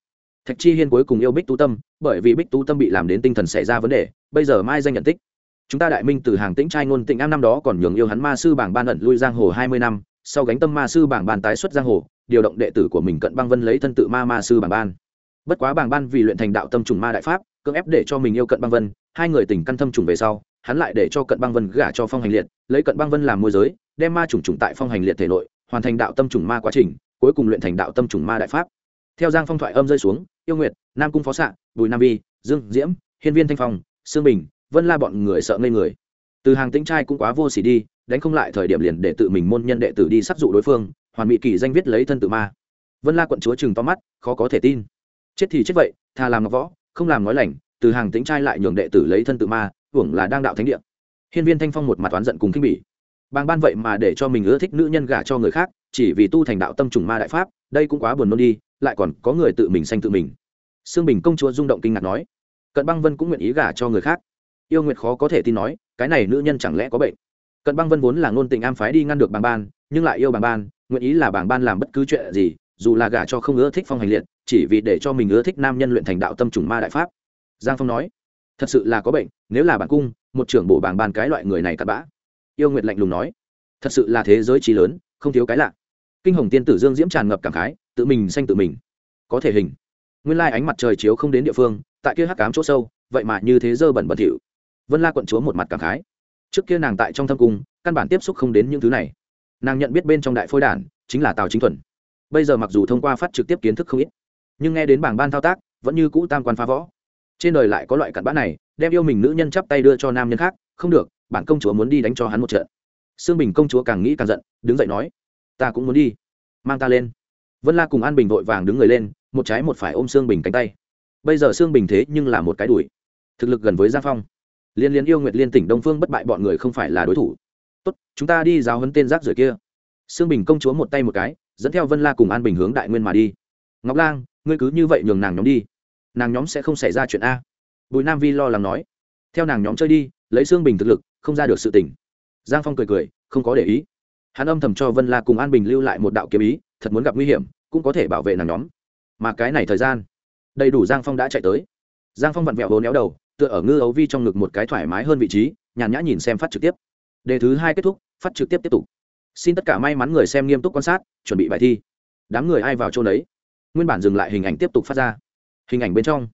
Thạch chi hiên cuối cùng yêu bích tú tâm, bởi vì bích tú tâm bị làm đến tinh thần xảy ra vấn đề, bây giờ mai danh nhận tích. Chúng ta đại minh từ hàng tĩnh trai ngôn tịnh am năm đó còn nhường yêu hắn ma sư bảng ban ẩn lui giang hồ hai mươi năm sau gánh tâm ma sư bảng ban tái xuất giang hồ, điều động đệ tử của mình cận băng vân lấy thân tự ma ma sư bảng ban. Bất quá bảng ban vì luyện thành đạo tâm trùng ma đại pháp, cưỡng ép để cho mình yêu cận băng vân, hai người tình căn thâm trùng về sau, hắn lại để cho cận băng vân gả cho phong hành liệt, lấy cận băng vân làm môi giới, đem ma trùng trùng tại phong hành liệt thể nội, hoàn thành đạo tâm trùng ma quá trình, cuối cùng luyện thành đạo tâm trùng ma đại pháp. Theo giang phong thoại âm rơi xuống, yêu nguyệt, nam cung phó xạ bùi nam vi, dương diễm, hiên viên thanh phong, sương bình, vân la bọn người sợ ngây người. Từ hàng tĩnh trai cũng quá vô s ỉ đi đánh không lại thời điểm liền để tự mình môn nhân đệ tử đi sát dụ đối phương, hoàn mỹ kỳ danh viết lấy thân tự ma. Vân la quận chúa chừng to mắt, khó có thể tin. Chết thì chết vậy thà làm ngọc võ, không làm nói lành, từ hàng tính trai lại nhường đệ tử lấy thân tự ma, hưởng là đang đạo thánh địa. Hiên viên thanh phong một mặt oán giận cùng khinh bỉ. Bàng ban vậy mà để cho mình ưa thích nữ nhân gả cho người khác, chỉ vì tu thành đạo tâm trùng ma đại pháp, đây cũng quá buồn nôn đi, lại còn có người tự mình sanh tự mình. Sương bình công chúa rung động kinh ngạc nói. Cận băng vân cũng nguyện ý gả cho người khác. Yêu nguyệt khó có thể tin nói, cái này nữ nhân chẳng lẽ có bệnh? Cận băng vân vốn là ngôn tình am phái đi ngăn được bàng ban, nhưng lại yêu bàng ban, nguyện ý là bàng ban làm bất cứ chuyện gì, dù là gả cho không ưa thích phong hành liệt, chỉ vì để cho mình ưa thích nam nhân luyện thành đạo tâm trùng ma đại pháp. Giang phong nói, thật sự là có bệnh, nếu là bản cung, một trưởng bộ bàng ban cái loại người này cặn bã. Yêu nguyệt lạnh lùng nói, thật sự là thế giới trí lớn, không thiếu cái lạ. Kinh hồng tiên tử dương diễm tràn ngập cảm khái, tự mình sanh tự mình. Có thể hình. Nguyên lai ánh mặt trời chiếu không đến địa phương, tại kia hắc cám chỗ sâu, vậy mà như thế dơ bẩn bẩn thỉu. Vân la quận chúa một mặt cảm khái trước kia nàng tại trong thâm cung, căn bản tiếp xúc không đến những thứ này. Nàng nhận biết bên trong đại phôi đản, chính là tào chính thuần. Bây giờ mặc dù thông qua phát trực tiếp kiến thức không ít, nhưng nghe đến bảng ban thao tác, vẫn như cũ tam quan phá võ. Trên đời lại có loại cặn bã này, đem yêu mình nữ nhân chắp tay đưa cho nam nhân khác, không được, bản công chúa muốn đi đánh cho hắn một trận. Sương bình công chúa càng nghĩ càng giận, đứng dậy nói, ta cũng muốn đi. Mang ta lên. Vân la cùng an bình vội vàng đứng người lên, một trái một phải ôm sương bình cánh tay. Bây giờ sương bình thế nhưng là một cái đuổi. Thực lực gần với gia phong liên liên yêu nguyệt liên tỉnh đông phương bất bại bọn người không phải là đối thủ. Tốt, chúng ta đi giáo hấn tên rác rưởi kia. Sương bình công chúa một tay một cái, dẫn theo vân la cùng an bình hướng đại nguyên mà đi. Ngọc lang, ngươi cứ như vậy nhường nàng nhóm đi. Nàng nhóm sẽ không xảy ra chuyện a. Bùi nam vi lo lắng nói. Theo nàng nhóm chơi đi, lấy Sương bình thực lực, không ra được sự tỉnh giang phong cười cười, không có để ý. Hắn âm thầm cho vân la cùng an bình lưu lại một đạo kiếm ý, thật muốn gặp nguy hiểm, cũng có thể bảo vệ nàng nhóm. Mà cái này thời gian, đầy đủ giang phong đã chạy tới. Giang phong vặn vẹo hố néo đầu tựa ở ngư ấu vi trong ngực một cái thoải mái hơn vị trí, nhàn nhã nhìn xem phát trực tiếp. Đề thứ hai kết thúc, phát trực tiếp tiếp tục. Xin tất cả may mắn người xem nghiêm túc quan sát, chuẩn bị bài thi. Đám người ai vào chỗ đấy nguyên bản dừng lại hình ảnh tiếp tục phát ra. Hình ảnh bên trong.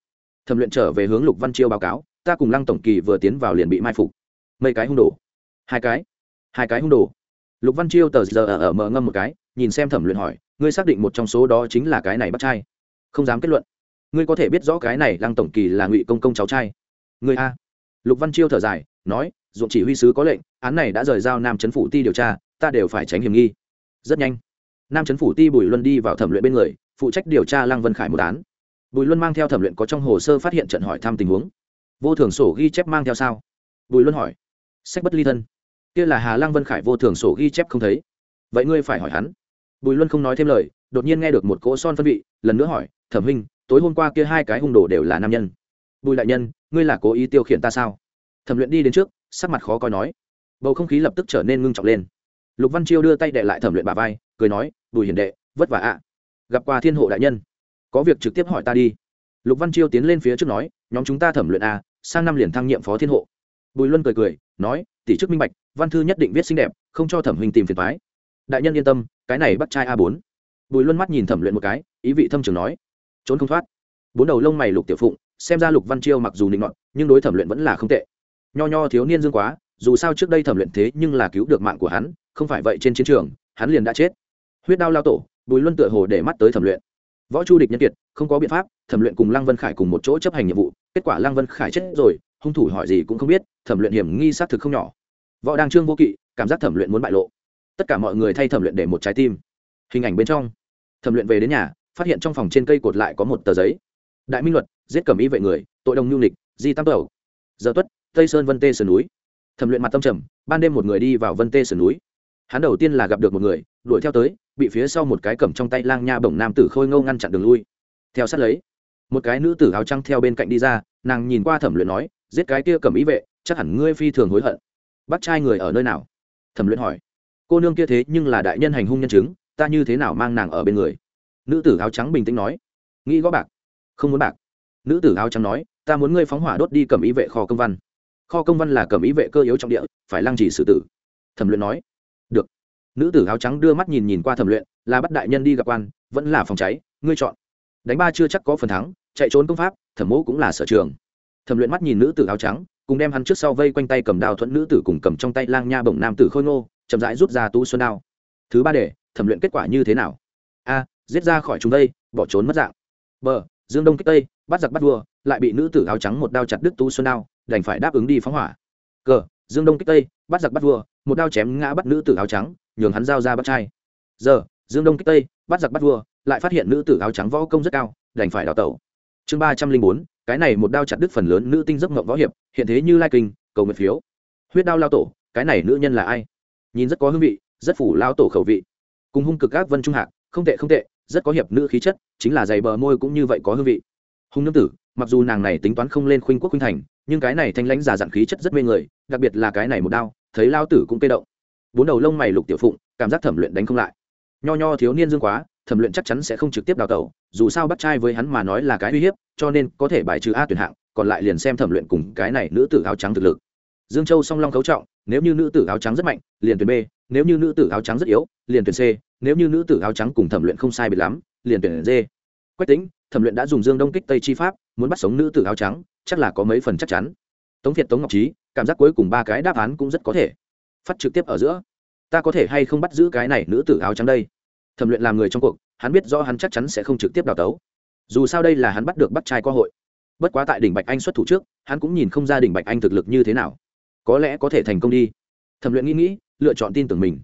Thẩm luyện trở về hướng lục văn chiêu báo cáo, ta cùng lăng tổng kỳ vừa tiến vào liền bị mai phục. Mấy cái hung đồ. Hai cái. Hai cái hung đồ. Lục văn chiêu tờ giờ ở mở ngâm một cái, nhìn xem thẩm luyện hỏi, ngươi xác định một trong số đó chính là cái này bắt trai? Không dám kết luận. Ngươi có thể biết rõ cái này lăng tổng kỳ là ngụy công công cháu trai người a. Lục văn chiêu thở dài, nói dụng chỉ huy sứ có lệnh, án này đã rời giao nam trấn phủ ti điều tra, ta đều phải tránh hiểm nghi. Rất nhanh, nam trấn phủ ti bùi luân đi vào thẩm luyện bên người, phụ trách điều tra lăng vân khải một án. Bùi luân mang theo thẩm luyện có trong hồ sơ phát hiện trận hỏi thăm tình huống. Vô thường sổ ghi chép mang theo sao? Bùi luân hỏi. Sách bất ly thân. Kia là hà lăng vân khải vô thường sổ ghi chép không thấy. Vậy ngươi phải hỏi hắn. Bùi luân không nói thêm lời, đột nhiên nghe được một cỗ son phân vị, lần nữa hỏi, thẩm huynh, tối hôm qua kia hai cái hung đồ đều là nam nhân? Bùi đại nhân ngươi là cố ý tiêu khiển ta sao? Thẩm luyện đi đến trước, sắc mặt khó coi nói. Bầu không khí lập tức trở nên ngưng trọng lên. Lục văn chiêu đưa tay đệ lại thẩm luyện bà vai, cười nói, bùi hiền đệ, vất vả ạ. Gặp qua thiên hộ đại nhân. Có việc trực tiếp hỏi ta đi. Lục văn chiêu tiến lên phía trước nói, nhóm chúng ta thẩm luyện a sang năm liền thăng nhiệm phó thiên hộ. Bùi luân cười cười, nói, tỷ chức minh bạch, văn thư nhất định viết xinh đẹp, không cho thẩm huynh tìm phiền thoái đại nhân yên tâm, cái này bắt trai a bốn. Bùi luân mắt nhìn thẩm luyện một cái, ý vị thâm trường nói. Trốn không thoát. Bốn đầu lông mày lục tiểu phụng xem ra lục văn chiêu mặc dù nịnh ngọn nhưng đối thẩm luyện vẫn là không tệ. Nho nho thiếu niên dương quá, dù sao trước đây thẩm luyện thế nhưng là cứu được mạng của hắn, không phải vậy trên chiến trường, hắn liền đã chết. Huyết đao lao tổ, bùi luân tựa hồ để mắt tới thẩm luyện. Võ chu địch nhân kiệt, không có biện pháp, thẩm luyện cùng lăng vân khải cùng một chỗ chấp hành nhiệm vụ, kết quả lăng vân khải chết rồi, hung thủ hỏi gì cũng không biết, thẩm luyện hiểm nghi xác thực không nhỏ. Võ đang trương vô kỵ, cảm giác thẩm luyện muốn bại lộ. Tất cả mọi người thay thẩm luyện để một trái tim. Hình ảnh bên trong, thẩm luyện về đến nhà, phát hiện trong phòng trên cây cột lại có một tờ giấy đại minh luật, giết cầm ý vệ người, tội đồng nhu nịch, di tam tẩu. Giờ tuất, tây sơn vân tê sườn núi. Thẩm luyện mặt tâm trầm, ban đêm một người đi vào vân tê sườn núi. Hắn đầu tiên là gặp được một người, đuổi theo tới, bị phía sau một cái cầm trong tay lang nha bổng nam tử khôi ngâu ngăn chặn đường lui. Theo sát lấy, một cái nữ tử áo trăng theo bên cạnh đi ra, nàng nhìn qua thẩm luyện nói, giết cái kia cầm ý vệ, chắc hẳn ngươi phi thường hối hận. Bắt trai người ở nơi nào? Thẩm luyện hỏi. Cô nương kia thế nhưng là đại nhân hành hung nhân chứng, ta như thế nào mang nàng ở bên người? Nữ tử áo trắng bình tĩnh nói. Nghĩ gõ bạc không muốn bạc. Nữ tử áo trắng nói, ta muốn ngươi phóng hỏa đốt đi cầm ý vệ kho công văn. Kho công văn là cầm ý vệ cơ yếu trong địa, phải lăng trì xử tử. Thẩm luyện nói, được. Nữ tử áo trắng đưa mắt nhìn nhìn qua thẩm luyện, là bắt đại nhân đi gặp quan, vẫn là phòng cháy, ngươi chọn. Đánh ba chưa chắc có phần thắng, chạy trốn công pháp, thẩm mẫu cũng là sở trường. Thẩm luyện mắt nhìn nữ tử áo trắng, cùng đem hắn trước sau vây quanh tay cầm đào thuẫn nữ tử cùng cầm trong tay lang nha bổng nam tử khôi ngô, chậm rãi rút ra tu xuân đao. Thứ ba để thẩm luyện kết quả như thế nào? A, giết ra khỏi chúng đây, bỏ trốn mất dạng. B dương đông kích tây, bắt giặc bắt vua, lại bị nữ tử áo trắng một đao chặt đứt tu xuân đao, đành phải đáp ứng đi phóng hỏa. Cờ, dương đông kích tây, bắt giặc bắt vua, một đao chém ngã bắt nữ tử áo trắng, nhường hắn giao ra bắt trai. Giờ, dương đông kích tây, bắt giặc bắt vua, lại phát hiện nữ tử áo trắng võ công rất cao, đành phải đào tẩu. Chương ba trăm linh bốn, cái này một đao chặt đứt phần lớn nữ tinh giấc mộng võ hiệp, hiện thế như lai kinh, cầu nguyện phiếu. Huyết đao lao tổ, cái này nữ nhân là ai? Nhìn rất có hương vị, rất phủ lao tổ khẩu vị. Cùng hung cực các vân trung hạc, không tệ không tệ rất có hiệp nữ khí chất, chính là giày bờ môi cũng như vậy có hương vị. Hung nương tử, mặc dù nàng này tính toán không lên khuynh quốc khuynh thành, nhưng cái này thanh lãnh giả dặn khí chất rất mê người, đặc biệt là cái này một đao, thấy lao tử cũng cây động. Bốn đầu lông mày lục tiểu phụng, cảm giác thẩm luyện đánh không lại. Nho nho thiếu niên dương quá, thẩm luyện chắc chắn sẽ không trực tiếp đào tẩu, dù sao bắt trai với hắn mà nói là cái uy hiếp, cho nên có thể bài trừ a tuyển hạng, còn lại liền xem thẩm luyện cùng cái này nữ tử áo trắng thực lực. Dương châu song long cấu trọng nếu như nữ tử áo trắng rất mạnh, liền tuyển b, nếu như nữ tử áo trắng rất yếu, liền tuyển c, nếu như nữ tử áo trắng cùng thẩm luyện không sai biệt lắm, liền tuyển d. Quách tính thẩm luyện đã dùng dương đông kích tây chi pháp, muốn bắt sống nữ tử áo trắng, chắc là có mấy phần chắc chắn. Tống việt, tống ngọc trí cảm giác cuối cùng ba cái đáp án cũng rất có thể. Phát trực tiếp ở giữa. Ta có thể hay không bắt giữ cái này nữ tử áo trắng đây? Thẩm luyện làm người trong cuộc, hắn biết rõ hắn chắc chắn sẽ không trực tiếp đào tấu. Dù sao đây là hắn bắt được bắt trai cơ hội. Bất quá tại đỉnh bạch anh xuất thủ trước, hắn cũng nhìn không ra đỉnh bạch anh thực lực như thế nào có lẽ có thể thành công đi. Thẩm luyện nghĩ nghĩ, lựa chọn tin tưởng mình.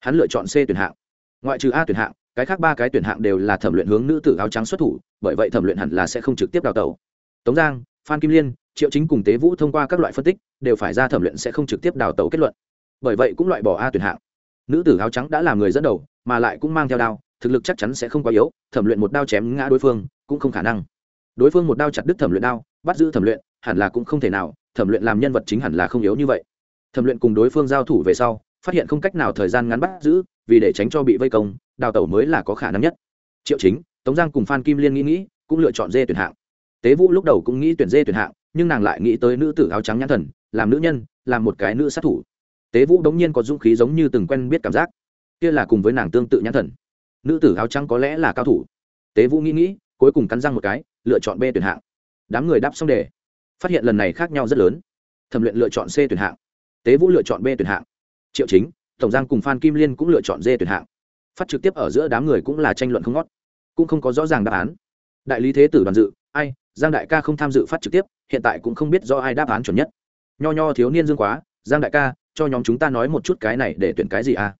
Hắn lựa chọn c tuyển hạng. Ngoại trừ a tuyển hạng, cái khác ba cái tuyển hạng đều là thẩm luyện hướng nữ tử áo trắng xuất thủ, bởi vậy thẩm luyện hẳn là sẽ không trực tiếp đào tẩu. Tống giang, phan kim liên, triệu chính cùng tế vũ thông qua các loại phân tích, đều phải ra thẩm luyện sẽ không trực tiếp đào tẩu kết luận. Bởi vậy cũng loại bỏ a tuyển hạng. Nữ tử áo trắng đã là người dẫn đầu, mà lại cũng mang theo đao, thực lực chắc chắn sẽ không quá yếu, thẩm luyện một đao chém ngã đối phương, cũng không khả năng. Đối phương một đao chặt đứt thẩm luyện đao, bắt giữ thẩm luyện hẳn là cũng không thể nào, thẩm luyện làm nhân vật chính hẳn là không yếu như vậy. Thẩm luyện cùng đối phương giao thủ về sau, phát hiện không cách nào thời gian ngắn bắt giữ, vì để tránh cho bị vây công, đào tẩu mới là có khả năng nhất. Triệu chính, tống giang cùng phan kim liên nghĩ nghĩ, cũng lựa chọn dê tuyển hạng. Tế vũ lúc đầu cũng nghĩ tuyển dê tuyển hạng, nhưng nàng lại nghĩ tới nữ tử áo trắng nhãn thần, làm nữ nhân, làm một cái nữ sát thủ. Tế vũ đống nhiên có dũng khí giống như từng quen biết cảm giác. Kia là cùng với nàng tương tự nhãn thần. Nữ tử áo trắng có lẽ là cao thủ. Tế vũ nghĩ nghĩ, cuối cùng cắn răng một cái, lựa chọn b tuyển hạng. Đám người đáp xong đề phát hiện lần này khác nhau rất lớn. Thẩm luyện lựa chọn c tuyển hạng. Tế vũ lựa chọn b tuyển hạng. Triệu chính, tổng giang cùng phan kim liên cũng lựa chọn d tuyển hạng. Phát trực tiếp ở giữa đám người cũng là tranh luận không ngót. Cũng không có rõ ràng đáp án. Đại lý thế tử đoàn dự, ai, giang đại ca không tham dự phát trực tiếp, hiện tại cũng không biết do ai đáp án chuẩn nhất. Nho nho thiếu niên dương quá, giang đại ca, cho nhóm chúng ta nói một chút cái này để tuyển cái gì à?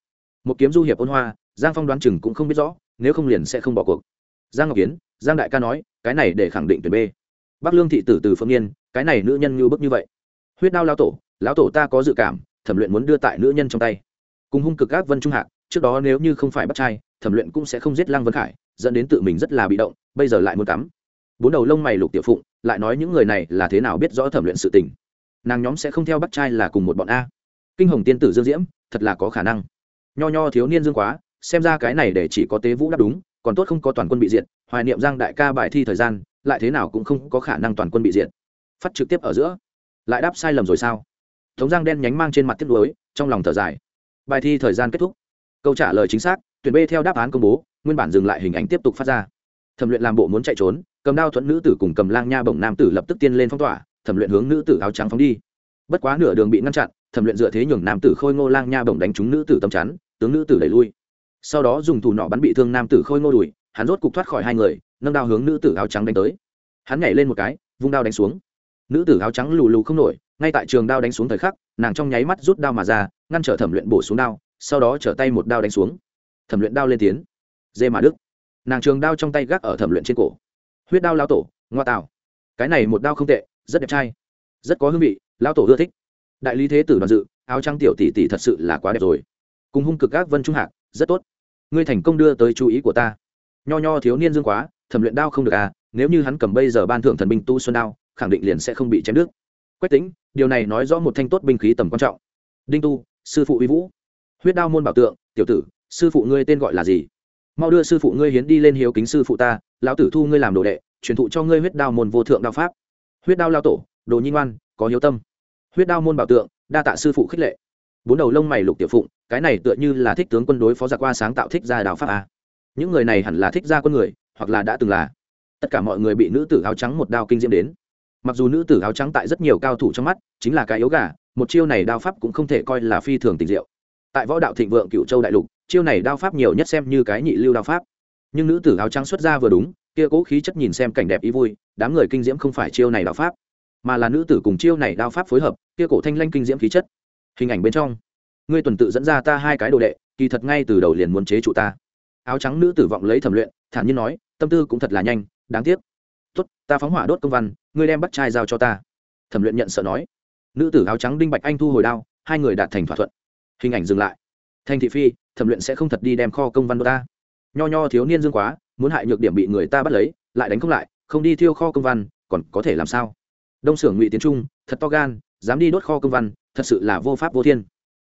Một kiếm du hiệp ôn hoa, giang phong đoán chừng cũng không biết rõ, nếu không liền sẽ không bỏ cuộc. Giang ngọc kiến, giang đại ca nói, cái này để khẳng định tuyển b. Bắc lương thị tử từ phương yên cái này nữ nhân như bức như vậy. Huyết đao lao tổ lão tổ ta có dự cảm thẩm luyện muốn đưa tại nữ nhân trong tay. Cùng hung cực các vân trung hạc trước đó nếu như không phải bắt trai thẩm luyện cũng sẽ không giết lăng vân khải dẫn đến tự mình rất là bị động bây giờ lại muốn tắm, bốn đầu lông mày lục tiểu phụng lại nói những người này là thế nào biết rõ thẩm luyện sự tình. Nàng nhóm sẽ không theo bắt trai là cùng một bọn a. Kinh hồng tiên tử dương diễm thật là có khả năng. Nho nho thiếu niên dương quá xem ra cái này để chỉ có tế vũ đáp đúng còn tốt không có toàn quân bị diệt hoài niệm giang đại ca bài thi thời gian lại thế nào cũng không có khả năng toàn quân bị diệt phát trực tiếp ở giữa. Lại đáp sai lầm rồi sao? Tống giang đen nhánh mang trên mặt tiếp nối trong lòng thở dài. Bài thi thời gian kết thúc. Câu trả lời chính xác, tuyển b theo đáp án công bố, nguyên bản dừng lại hình ảnh tiếp tục phát ra. Thẩm luyện làm bộ muốn chạy trốn, cầm đao thuẫn nữ tử cùng cầm lang nha bổng nam tử lập tức tiên lên phong tỏa, thẩm luyện hướng nữ tử áo trắng phóng đi. Bất quá nửa đường bị ngăn chặn, thẩm luyện dựa thế nhường nam tử khôi ngô lang nha bổng đánh trúng nữ tử tầm chắn, tướng nữ tử đẩy lui. Sau đó dùng thủ nọ bắn bị thương nam tử khôi ngô đùi, hắn rốt cục thoát khỏi hai người, nâng đao hướng nữ tử áo trắng đánh tới. Hắn nhảy lên một cái, vung đao đánh xuống nữ tử áo trắng lù lù không nổi, ngay tại trường đao đánh xuống thời khắc, nàng trong nháy mắt rút đao mà ra, ngăn trở thẩm luyện bổ xuống đao, sau đó trở tay một đao đánh xuống. Thẩm luyện đao lên tiến. Dê mà đức. Nàng trường đao trong tay gác ở thẩm luyện trên cổ. Huyết đao lao tổ, ngoa tạo. Cái này một đao không tệ, rất đẹp trai. Rất có hương vị lao tổ ưa thích. Đại lý thế tử đoàn dự, áo trắng tiểu tỷ tỷ thật sự là quá đẹp rồi. Cùng hung cực các vân trung hạc, rất tốt. Ngươi thành công đưa tới chú ý của ta. Nho nho thiếu niên dương quá, thẩm luyện đao không được à nếu như hắn cầm bây giờ ban thưởng thần binh tu xuân đao khẳng định liền sẽ không bị chém đứt. Quách tính điều này nói rõ một thanh tốt binh khí tầm quan trọng. Đinh tu, sư phụ uy vũ. Huyết đao môn bảo tượng, tiểu tử, sư phụ ngươi tên gọi là gì? Mau đưa sư phụ ngươi hiến đi lên hiếu kính sư phụ ta, lão tử thu ngươi làm đồ đệ, truyền thụ cho ngươi huyết đao môn vô thượng đao pháp. Huyết đao lao tổ, đồ nhi ngoan, có hiếu tâm. Huyết đao môn bảo tượng, đa tạ sư phụ khích lệ. Bốn đầu lông mày lục tiểu phụng, cái này tựa như là thích tướng quân đối phó giặc qua sáng tạo thích ra đào pháp a những người này hẳn là thích ra quân người, hoặc là đã từng là. Tất cả mọi người bị nữ tử áo trắng một đao kinh diễm đến mặc dù nữ tử áo trắng tại rất nhiều cao thủ trong mắt chính là cái yếu gà, một chiêu này đao pháp cũng không thể coi là phi thường tình diệu. Tại võ đạo thịnh vượng cựu châu đại lục, chiêu này đao pháp nhiều nhất xem như cái nhị lưu đao pháp. Nhưng nữ tử áo trắng xuất ra vừa đúng, kia cố khí chất nhìn xem cảnh đẹp ý vui, đám người kinh diễm không phải chiêu này đao pháp, mà là nữ tử cùng chiêu này đao pháp phối hợp, kia cổ thanh lanh kinh diễm khí chất. Hình ảnh bên trong, ngươi tuần tự dẫn ra ta hai cái đồ đệ, kỳ thật ngay từ đầu liền muốn chế trụ ta. Áo trắng nữ tử vọng lấy thẩm luyện, thản nhiên nói, tâm tư cũng thật là nhanh, đáng tiếc. Tốt, ta phóng hỏa đốt công văn ngươi đem bắt trai giao cho ta. Thẩm luyện nhận sợ nói. Nữ tử áo trắng đinh bạch anh thu hồi đao, hai người đạt thành thỏa thuận. Hình ảnh dừng lại. Thanh thị phi, thẩm luyện sẽ không thật đi đem kho công văn đô ta. Nho nho thiếu niên dương quá, muốn hại nhược điểm bị người ta bắt lấy, lại đánh không lại, không đi thiêu kho công văn, còn có thể làm sao? Đông xưởng ngụy tiến trung, thật to gan, dám đi đốt kho công văn, thật sự là vô pháp vô thiên.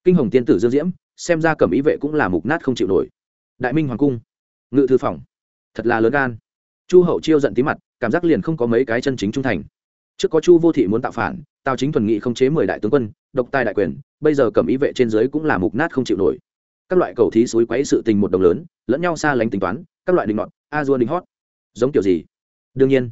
Kinh hồng tiên tử dương diễm, xem ra cẩm ý vệ cũng là mục nát không chịu nổi. Đại minh hoàng cung, ngự thư phòng, thật là lớn gan. Chu hậu chiêu giận tí mặt cảm giác liền không có mấy cái chân chính trung thành. Trước có chu vô thị muốn tạo phản, tào chính thuần nghị không chế mười đại tướng quân, độc tài đại quyền, bây giờ cầm ý vệ trên dưới cũng là mục nát không chịu nổi. Các loại cầu thí suối quấy sự tình một đồng lớn, lẫn nhau xa lánh tính toán, các loại đình ngọn a dua đình hót. Giống kiểu gì? Đương nhiên,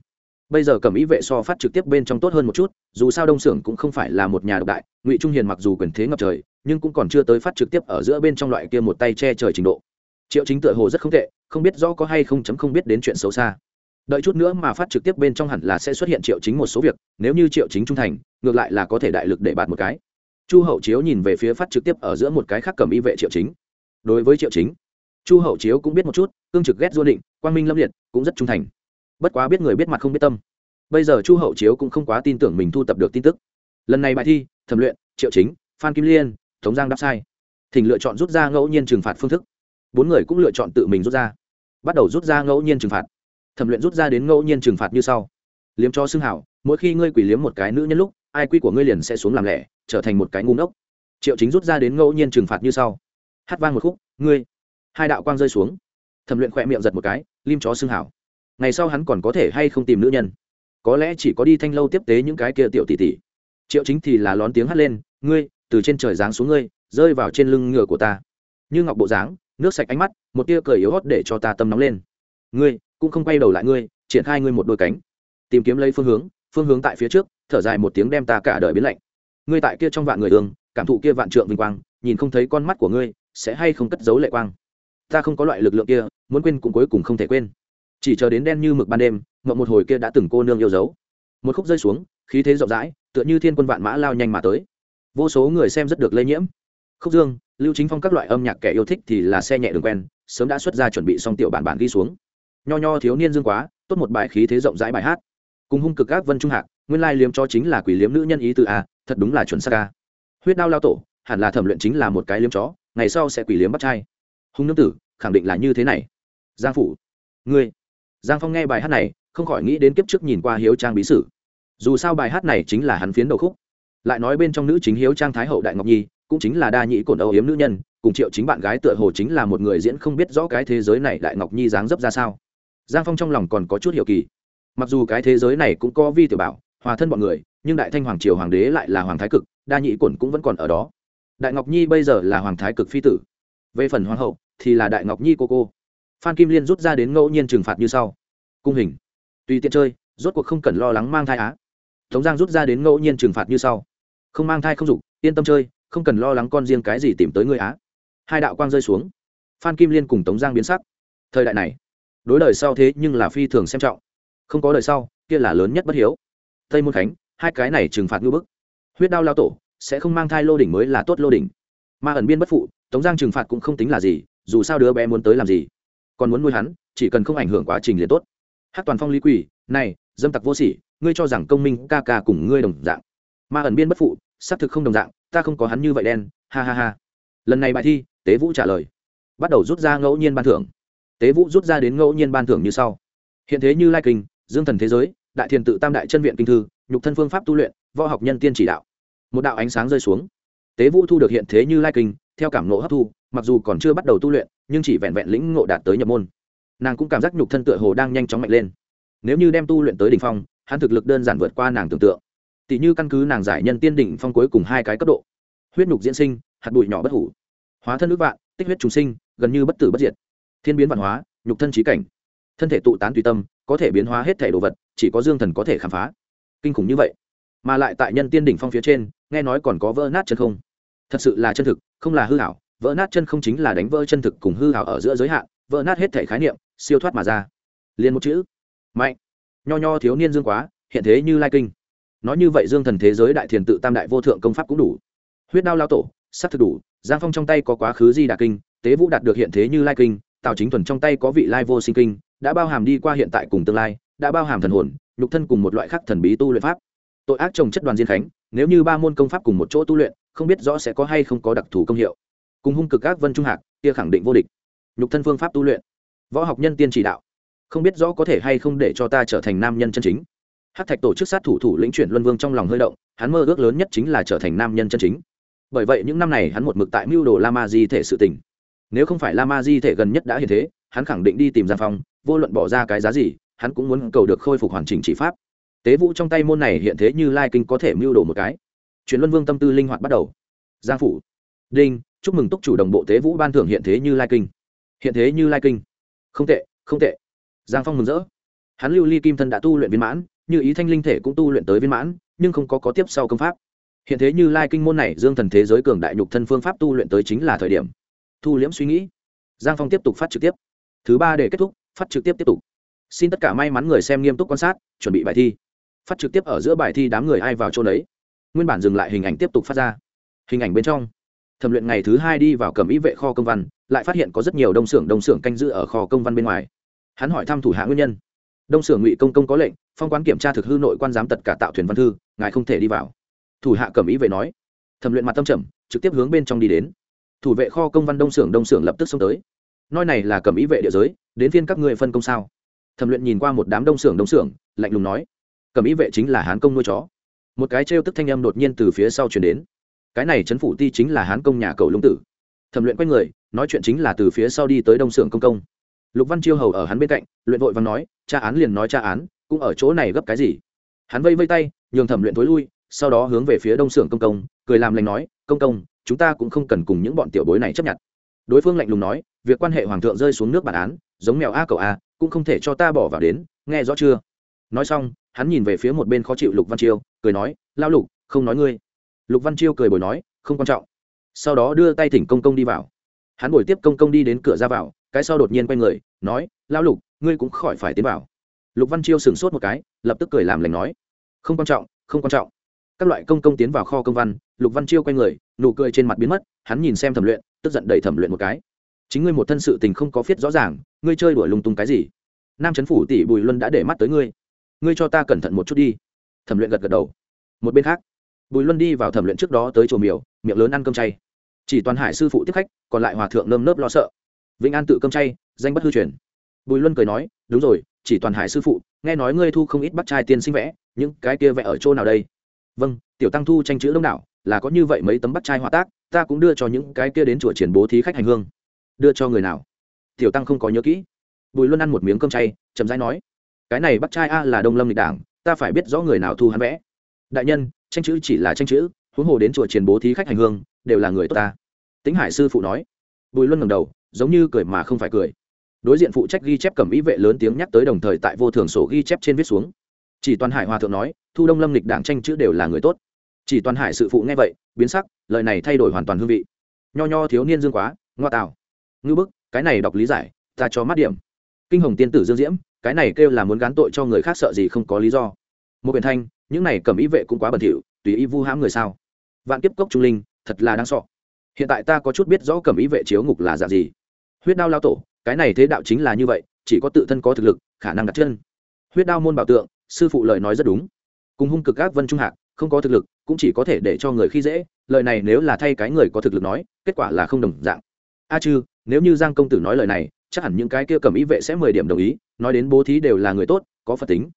bây giờ cầm ý vệ so phát trực tiếp bên trong tốt hơn một chút, dù sao đông xưởng cũng không phải là một nhà độc đại, ngụy trung hiền mặc dù quyền thế ngập trời, nhưng cũng còn chưa tới phát trực tiếp ở giữa bên trong loại kia một tay che trời trình độ. Triệu chính tựa hồ rất không tệ, không biết rõ có hay không chấm không biết đến chuyện xấu xa đợi chút nữa mà phát trực tiếp bên trong hẳn là sẽ xuất hiện triệu chính một số việc, nếu như triệu chính trung thành, ngược lại là có thể đại lực để bạt một cái. Chu hậu chiếu nhìn về phía phát trực tiếp ở giữa một cái khác cầm y vệ triệu chính. Đối với triệu chính, chu hậu chiếu cũng biết một chút, cương trực ghét du định, quang minh lâm liệt, cũng rất trung thành. Bất quá biết người biết mặt không biết tâm. Bây giờ chu hậu chiếu cũng không quá tin tưởng mình thu tập được tin tức. Lần này bài thi, thẩm luyện, triệu chính, phan kim liên, tống giang đáp sai. Thỉnh lựa chọn rút ra ngẫu nhiên trừng phạt phương thức. Bốn người cũng lựa chọn tự mình rút ra. Bắt đầu rút ra ngẫu nhiên trừng phạt thẩm luyện rút ra đến ngẫu nhiên trừng phạt như sau. Liếm cho xưng hảo, mỗi khi ngươi quỷ liếm một cái nữ nhân lúc, ai quy của ngươi liền sẽ xuống làm lẻ, trở thành một cái ngu ngốc. Triệu chính rút ra đến ngẫu nhiên trừng phạt như sau. Hát vang một khúc, ngươi. Hai đạo quang rơi xuống. Thẩm luyện khỏe miệng giật một cái lim chó xưng hảo. Ngày sau hắn còn có thể hay không tìm nữ nhân? Có lẽ chỉ có đi thanh lâu tiếp tế những cái kia tiểu tỷ tỷ. Triệu chính thì là lón tiếng hắt lên, ngươi, từ trên trời giáng xuống ngươi, rơi vào trên lưng ngựa của ta. Như ngọc bộ dáng, nước sạch ánh mắt, một tia cười yếu hót để cho ta tâm nóng lên. Ngươi cũng không quay đầu lại ngươi, triển khai ngươi một đôi cánh. Tìm kiếm lấy phương hướng phương hướng tại phía trước, thở dài một tiếng đem ta cả đời biến lạnh. Ngươi tại kia trong vạn người đường cảm thụ kia vạn trượng vinh quang, nhìn không thấy con mắt của ngươi, sẽ hay không cất giấu lệ quang? Ta không có loại lực lượng kia, muốn quên cũng cuối cùng không thể quên. Chỉ chờ đến đen như mực ban đêm ngậm một hồi kia đã từng cô nương yêu dấu. Một khúc rơi xuống, khí thế rộng rãi, tựa như thiên quân vạn mã lao nhanh mà tới. Vô số người xem rất được lây nhiễm. Khúc dương, lưu chính phong các loại âm nhạc kẻ yêu thích thì là xe nhẹ đường quen, sớm đã xuất ra chuẩn bị xong tiểu bản bản ghi xuống nho nho thiếu niên dương quá, tốt một bài khí thế rộng rãi bài hát. Cùng hung cực các vân trung hạc, nguyên lai liếm cho chính là quỷ liếm nữ nhân ý từ a, thật đúng là chuẩn xác ca huyết đao lao tổ, hẳn là thẩm luyện chính là một cái liếm chó, ngày sau sẽ quỷ liếm bắt trai. Hung nương tử, khẳng định là như thế này. Giang phủ, ngươi. Giang phong nghe bài hát này, không khỏi nghĩ đến kiếp trước nhìn qua hiếu trang bí sử. Dù sao bài hát này chính là hắn phiến đầu khúc. Lại nói bên trong nữ chính hiếu trang thái hậu đại ngọc nhi, cũng chính là đa nhĩ cổn âu hiếm nữ nhân, cùng triệu chính bạn gái tựa hồ chính là một người diễn không biết rõ cái thế giới này đại ngọc nhi dáng dấp ra sao giang phong trong lòng còn có chút hiểu kỳ. Mặc dù cái thế giới này cũng có vi tiểu bảo, hòa thân bọn người, nhưng đại thanh hoàng triều hoàng đế lại là hoàng thái cực, đa nhị cổn cũng vẫn còn ở đó. Đại ngọc nhi bây giờ là hoàng thái cực phi tử. Về phần hoàng hậu, thì là đại ngọc nhi cô cô. Phan kim liên rút ra đến ngẫu nhiên trừng phạt như sau. Cung hình. Tùy tiện chơi, rốt cuộc không cần lo lắng mang thai á. Tống giang rút ra đến ngẫu nhiên trừng phạt như sau. Không mang thai không dục, yên tâm chơi, không cần lo lắng con riêng cái gì tìm tới người á. Hai đạo quang rơi xuống. Phan kim liên cùng tống giang biến sắc. Thời đại này đối đời sau thế nhưng là phi thường xem trọng. Không có đời sau, kia là lớn nhất bất hiếu. Tây môn khánh, hai cái này trừng phạt ngư bức. Huyết đao lao tổ, sẽ không mang thai lô đỉnh mới là tốt lô đỉnh. Ma ẩn biên bất phụ, tống giang trừng phạt cũng không tính là gì, dù sao đứa bé muốn tới làm gì. Còn muốn nuôi hắn, chỉ cần không ảnh hưởng quá trình liền tốt. Hát toàn phong lý quỷ, này, dâm tặc vô sỉ, ngươi cho rằng công minh ca ca cùng ngươi đồng dạng. Ma ẩn biên bất phụ, xác thực không đồng dạng, ta không có hắn như vậy đen, ha ha ha. Lần này bài thi, tế vũ trả lời. Bắt đầu rút ra ngẫu nhiên ban thưởng tế vũ rút ra đến ngẫu nhiên ban thưởng như sau. Hiện thế như lai kinh, dương thần thế giới, đại thiền tự tam đại chân viện kinh thư, nhục thân phương pháp tu luyện, võ học nhân tiên chỉ đạo. Một đạo ánh sáng rơi xuống. Tế vũ thu được hiện thế như lai kinh, theo cảm nộ hấp thu, mặc dù còn chưa bắt đầu tu luyện, nhưng chỉ vẹn vẹn lĩnh ngộ đạt tới nhập môn. Nàng cũng cảm giác nhục thân tựa hồ đang nhanh chóng mạnh lên. Nếu như đem tu luyện tới đỉnh phong, hắn thực lực đơn giản vượt qua nàng tưởng tượng. Tỷ như căn cứ nàng giải nhân tiên đỉnh phong cuối cùng hai cái cấp độ. Huyết nhục diễn sinh, hạt bụi nhỏ bất hủ. Hóa thân nước vạn, tích huyết trùng sinh, gần như bất tử bất diệt thiên biến văn hóa, nhục thân trí cảnh. Thân thể tụ tán tùy tâm, có thể biến hóa hết thể đồ vật, chỉ có dương thần có thể khám phá. Kinh khủng như vậy, mà lại tại nhân tiên đỉnh phong phía trên, nghe nói còn có vỡ nát chân không. Thật sự là chân thực, không là hư hảo vỡ nát chân không chính là đánh vỡ chân thực cùng hư hảo ở giữa giới hạn, vỡ nát hết thể khái niệm, siêu thoát mà ra. Liền một chữ, mạnh. Nho nho thiếu niên dương quá, hiện thế như lai kinh. Nói như vậy dương thần thế giới đại thiền tự tam đại vô thượng công pháp cũng đủ. Huyết đao lao tổ, sắc thực đủ, giang phong trong tay có quá khứ di đà kinh, tế vũ đạt được hiện thế như lai kinh tào chính thuần trong tay có vị lai vô sinh kinh, đã bao hàm đi qua hiện tại cùng tương lai, đã bao hàm thần hồn, nhục thân cùng một loại khác thần bí tu luyện pháp. Tội ác trồng chất đoàn diên khánh, nếu như ba môn công pháp cùng một chỗ tu luyện, không biết rõ sẽ có hay không có đặc thù công hiệu. Cùng hung cực các vân trung hạc, kia khẳng định vô địch. Nhục thân phương pháp tu luyện. Võ học nhân tiên chỉ đạo. Không biết rõ có thể hay không để cho ta trở thành nam nhân chân chính. Hát thạch tổ chức sát thủ thủ lĩnh chuyển luân vương trong lòng hơi động, hắn mơ ước lớn nhất chính là trở thành nam nhân chân chính. Bởi vậy những năm này hắn một mực tại mưu đồ la ma di thể sự tình nếu không phải la ma di thể gần nhất đã hiện thế, hắn khẳng định đi tìm giang phong, vô luận bỏ ra cái giá gì, hắn cũng muốn cầu được khôi phục hoàn chỉnh chỉ pháp. Tế vũ trong tay môn này hiện thế như lai kinh có thể mưu đồ một cái. Chuyển luân vương tâm tư linh hoạt bắt đầu. Giang phủ. Đinh, chúc mừng túc chủ đồng bộ tế vũ ban thưởng hiện thế như lai kinh. Hiện thế như lai kinh. Không tệ không tệ. Giang phong mừng rỡ. Hắn lưu ly kim thân đã tu luyện viên mãn, như ý thanh linh thể cũng tu luyện tới viên mãn, nhưng không có có tiếp sau công pháp. Hiện thế như lai kinh môn này, dương thần thế giới cường đại nhục thân phương pháp tu luyện tới chính là thời điểm thu liễm suy nghĩ. Giang phong tiếp tục phát trực tiếp. Thứ ba để kết thúc, phát trực tiếp tiếp tục. Xin tất cả may mắn người xem nghiêm túc quan sát, chuẩn bị bài thi. Phát trực tiếp ở giữa bài thi đám người ai vào chỗ đấy nguyên bản dừng lại hình ảnh tiếp tục phát ra. Hình ảnh bên trong. Thẩm luyện ngày thứ hai đi vào cầm ý vệ kho công văn, lại phát hiện có rất nhiều đông xưởng đông xưởng canh giữ ở kho công văn bên ngoài. Hắn hỏi thăm thủ hạ nguyên nhân. Đông xưởng ngụy công công có lệnh, phong quán kiểm tra thực hư nội quan giám tất cả tạo thuyền văn thư, ngài không thể đi vào. Thủ hạ cầm ý vệ nói. Thẩm luyện mặt tâm trầm, trực tiếp hướng bên trong đi đến thủ vệ kho công văn đông xưởng đông xưởng lập tức xông tới. Nói này là cầm ý vệ địa giới, đến phiên các ngươi phân công sao? Thẩm luyện nhìn qua một đám đông xưởng đông xưởng, lạnh lùng nói, cầm ý vệ chính là hán công nuôi chó. Một cái trêu tức thanh âm đột nhiên từ phía sau chuyển đến. Cái này chấn phủ ti chính là hán công nhà cầu lũng tử. Thẩm luyện quay người, nói chuyện chính là từ phía sau đi tới đông xưởng công công. Lục văn chiêu hầu ở hắn bên cạnh, luyện vội văn nói, tra án liền nói tra án, cũng ở chỗ này gấp cái gì? Hắn vây vây tay, nhường thẩm luyện thối lui, sau đó hướng về phía đông xưởng công công, cười làm lành nói, công công chúng ta cũng không cần cùng những bọn tiểu bối này chấp nhận. Đối phương lạnh lùng nói, việc quan hệ hoàng thượng rơi xuống nước bản án, giống mèo a cậu a, cũng không thể cho ta bỏ vào đến, nghe rõ chưa? Nói xong, hắn nhìn về phía một bên khó chịu lục văn chiêu, cười nói lao lục, không nói ngươi. Lục văn chiêu cười bồi nói, không quan trọng. Sau đó đưa tay thỉnh công công đi vào. Hắn bồi tiếp công công đi đến cửa ra vào, cái sau đột nhiên quay người, nói lao lục, ngươi cũng khỏi phải tiến vào. Lục văn chiêu sửng sốt một cái, lập tức cười làm lành nói, không quan trọng, không quan trọng các loại công công tiến vào kho công văn, lục văn chiêu quay người, nụ cười trên mặt biến mất, hắn nhìn xem thẩm luyện, tức giận đẩy thẩm luyện một cái. Chính ngươi một thân sự tình không có viết rõ ràng, ngươi chơi đuổi lung tung cái gì? Nam trấn phủ tỷ bùi luân đã để mắt tới ngươi. Ngươi cho ta cẩn thận một chút đi. Thẩm luyện gật gật đầu. Một bên khác, bùi luân đi vào thẩm luyện trước đó tới chùa miều, miệng lớn ăn cơm chay. Chỉ toàn hải sư phụ tiếp khách, còn lại hòa thượng nơm nớp lo sợ. Vĩnh an tự cơm chay, danh bất hư truyền. Bùi luân cười nói, đúng rồi, chỉ toàn hải sư phụ, nghe nói ngươi thu không ít bắt trai tiên sinh vẽ, những cái kia vẽ ở chỗ nào đây? Vâng tiểu tăng thu tranh chữ đông đảo, là có như vậy mấy tấm bắt chai họa tác, ta cũng đưa cho những cái kia đến chùa triển bố thí khách hành hương. Đưa cho người nào? Tiểu tăng không có nhớ kỹ. Bùi luân ăn một miếng cơm chay, chậm rãi nói, cái này bắt trai a là đông lâm lịch đảng, ta phải biết rõ người nào thu hắn vẽ. Đại nhân, tranh chữ chỉ là tranh chữ, huống hồ đến chùa triển bố thí khách hành hương, đều là người tốt ta. Tính hải sư phụ nói. Bùi luân ngầm đầu, giống như cười mà không phải cười. Đối diện phụ trách ghi chép cầm ý vệ lớn tiếng nhắc tới đồng thời tại vô thường sổ ghi chép trên viết xuống chỉ toàn hải hòa thượng nói, thu đông lâm lịch đảng tranh chữ đều là người tốt. Chỉ toàn hải sự phụ nghe vậy, biến sắc, lời này thay đổi hoàn toàn hương vị. Nho nho thiếu niên dương quá, ngoa tào ngư bức, cái này đọc lý giải, ta cho mắt điểm. Kinh hồng tiên tử dương diễm, cái này kêu là muốn gán tội cho người khác sợ gì không có lý do. Một biển thanh, những này cầm ý vệ cũng quá bẩn thỉu, tùy ý vu hãm người sao. Vạn kiếp cốc trung linh, thật là đáng sọ hiện tại ta có chút biết rõ cầm ý vệ chiếu ngục là dạng gì. Huyết đao lao tổ, cái này thế đạo chính là như vậy, chỉ có tự thân có thực lực, khả năng đặt chân. Huyết đao môn bảo tượng sư phụ lời nói rất đúng. Cùng hung cực các vân trung hạc, không có thực lực, cũng chỉ có thể để cho người khi dễ, lời này nếu là thay cái người có thực lực nói, kết quả là không đồng dạng. A chư, nếu như giang công tử nói lời này, chắc hẳn những cái kia cầm ý vệ sẽ mười điểm đồng ý, nói đến bố thí đều là người tốt, có phật tính.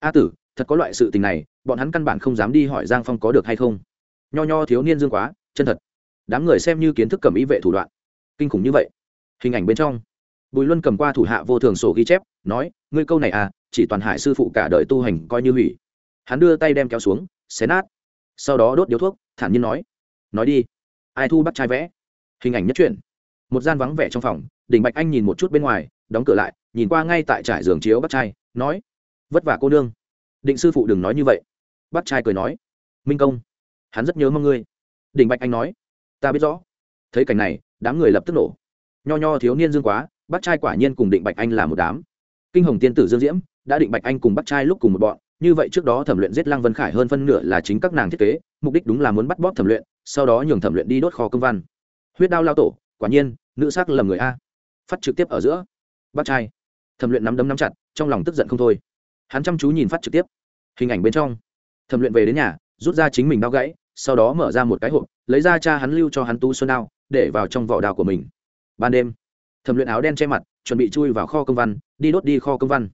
A tử, thật có loại sự tình này, bọn hắn căn bản không dám đi hỏi giang phong có được hay không. Nho nho thiếu niên dương quá, chân thật. Đám người xem như kiến thức cầm ý vệ thủ đoạn. Kinh khủng như vậy. Hình ảnh bên trong bùi luân cầm qua thủ hạ vô thường sổ ghi chép, nói, ngươi câu này à chỉ toàn hải sư phụ cả đời tu hành coi như hủy. Hắn đưa tay đem kéo xuống, xé nát. Sau đó đốt điếu thuốc, thản nhiên nói nói đi, ai thu bắt trai vẽ? Hình ảnh nhất truyện. Một gian vắng vẻ trong phòng đỉnh bạch anh nhìn một chút bên ngoài, đóng cửa lại, nhìn qua ngay tại trải giường chiếu bắt trai, nói, vất vả cô nương. Định sư phụ đừng nói như vậy. Bắt trai cười nói, minh công, hắn rất nhớ mong ngươi. Đỉnh bạch anh nói, ta biết rõ. Thấy cảnh này, đám người lập tức nổ. Nho nho thiếu niên dương quá bác trai quả nhiên cùng định bạch anh là một đám. Kinh hồng tiên tử dương diễm, đã định bạch anh cùng bác trai lúc cùng một bọn, như vậy trước đó thẩm luyện giết lăng vân khải hơn phân nửa là chính các nàng thiết kế, mục đích đúng là muốn bắt bóp thẩm luyện, sau đó nhường thẩm luyện đi đốt kho công văn. Huyết đao lao tổ, quả nhiên, nữ sắc lầm người a. Phát trực tiếp ở giữa. Bác trai, thẩm luyện nắm đấm nắm chặt, trong lòng tức giận không thôi. Hắn chăm chú nhìn phát trực tiếp. Hình ảnh bên trong. Thẩm luyện về đến nhà, rút ra chính mình đau gãy, sau đó mở ra một cái hộp, lấy ra cha hắn lưu cho hắn tu xuân đao, để vào trong vỏ đao của mình. Ban đêm thẩm luyện áo đen che mặt, chuẩn bị chui vào kho công văn, đi đốt đi kho công văn.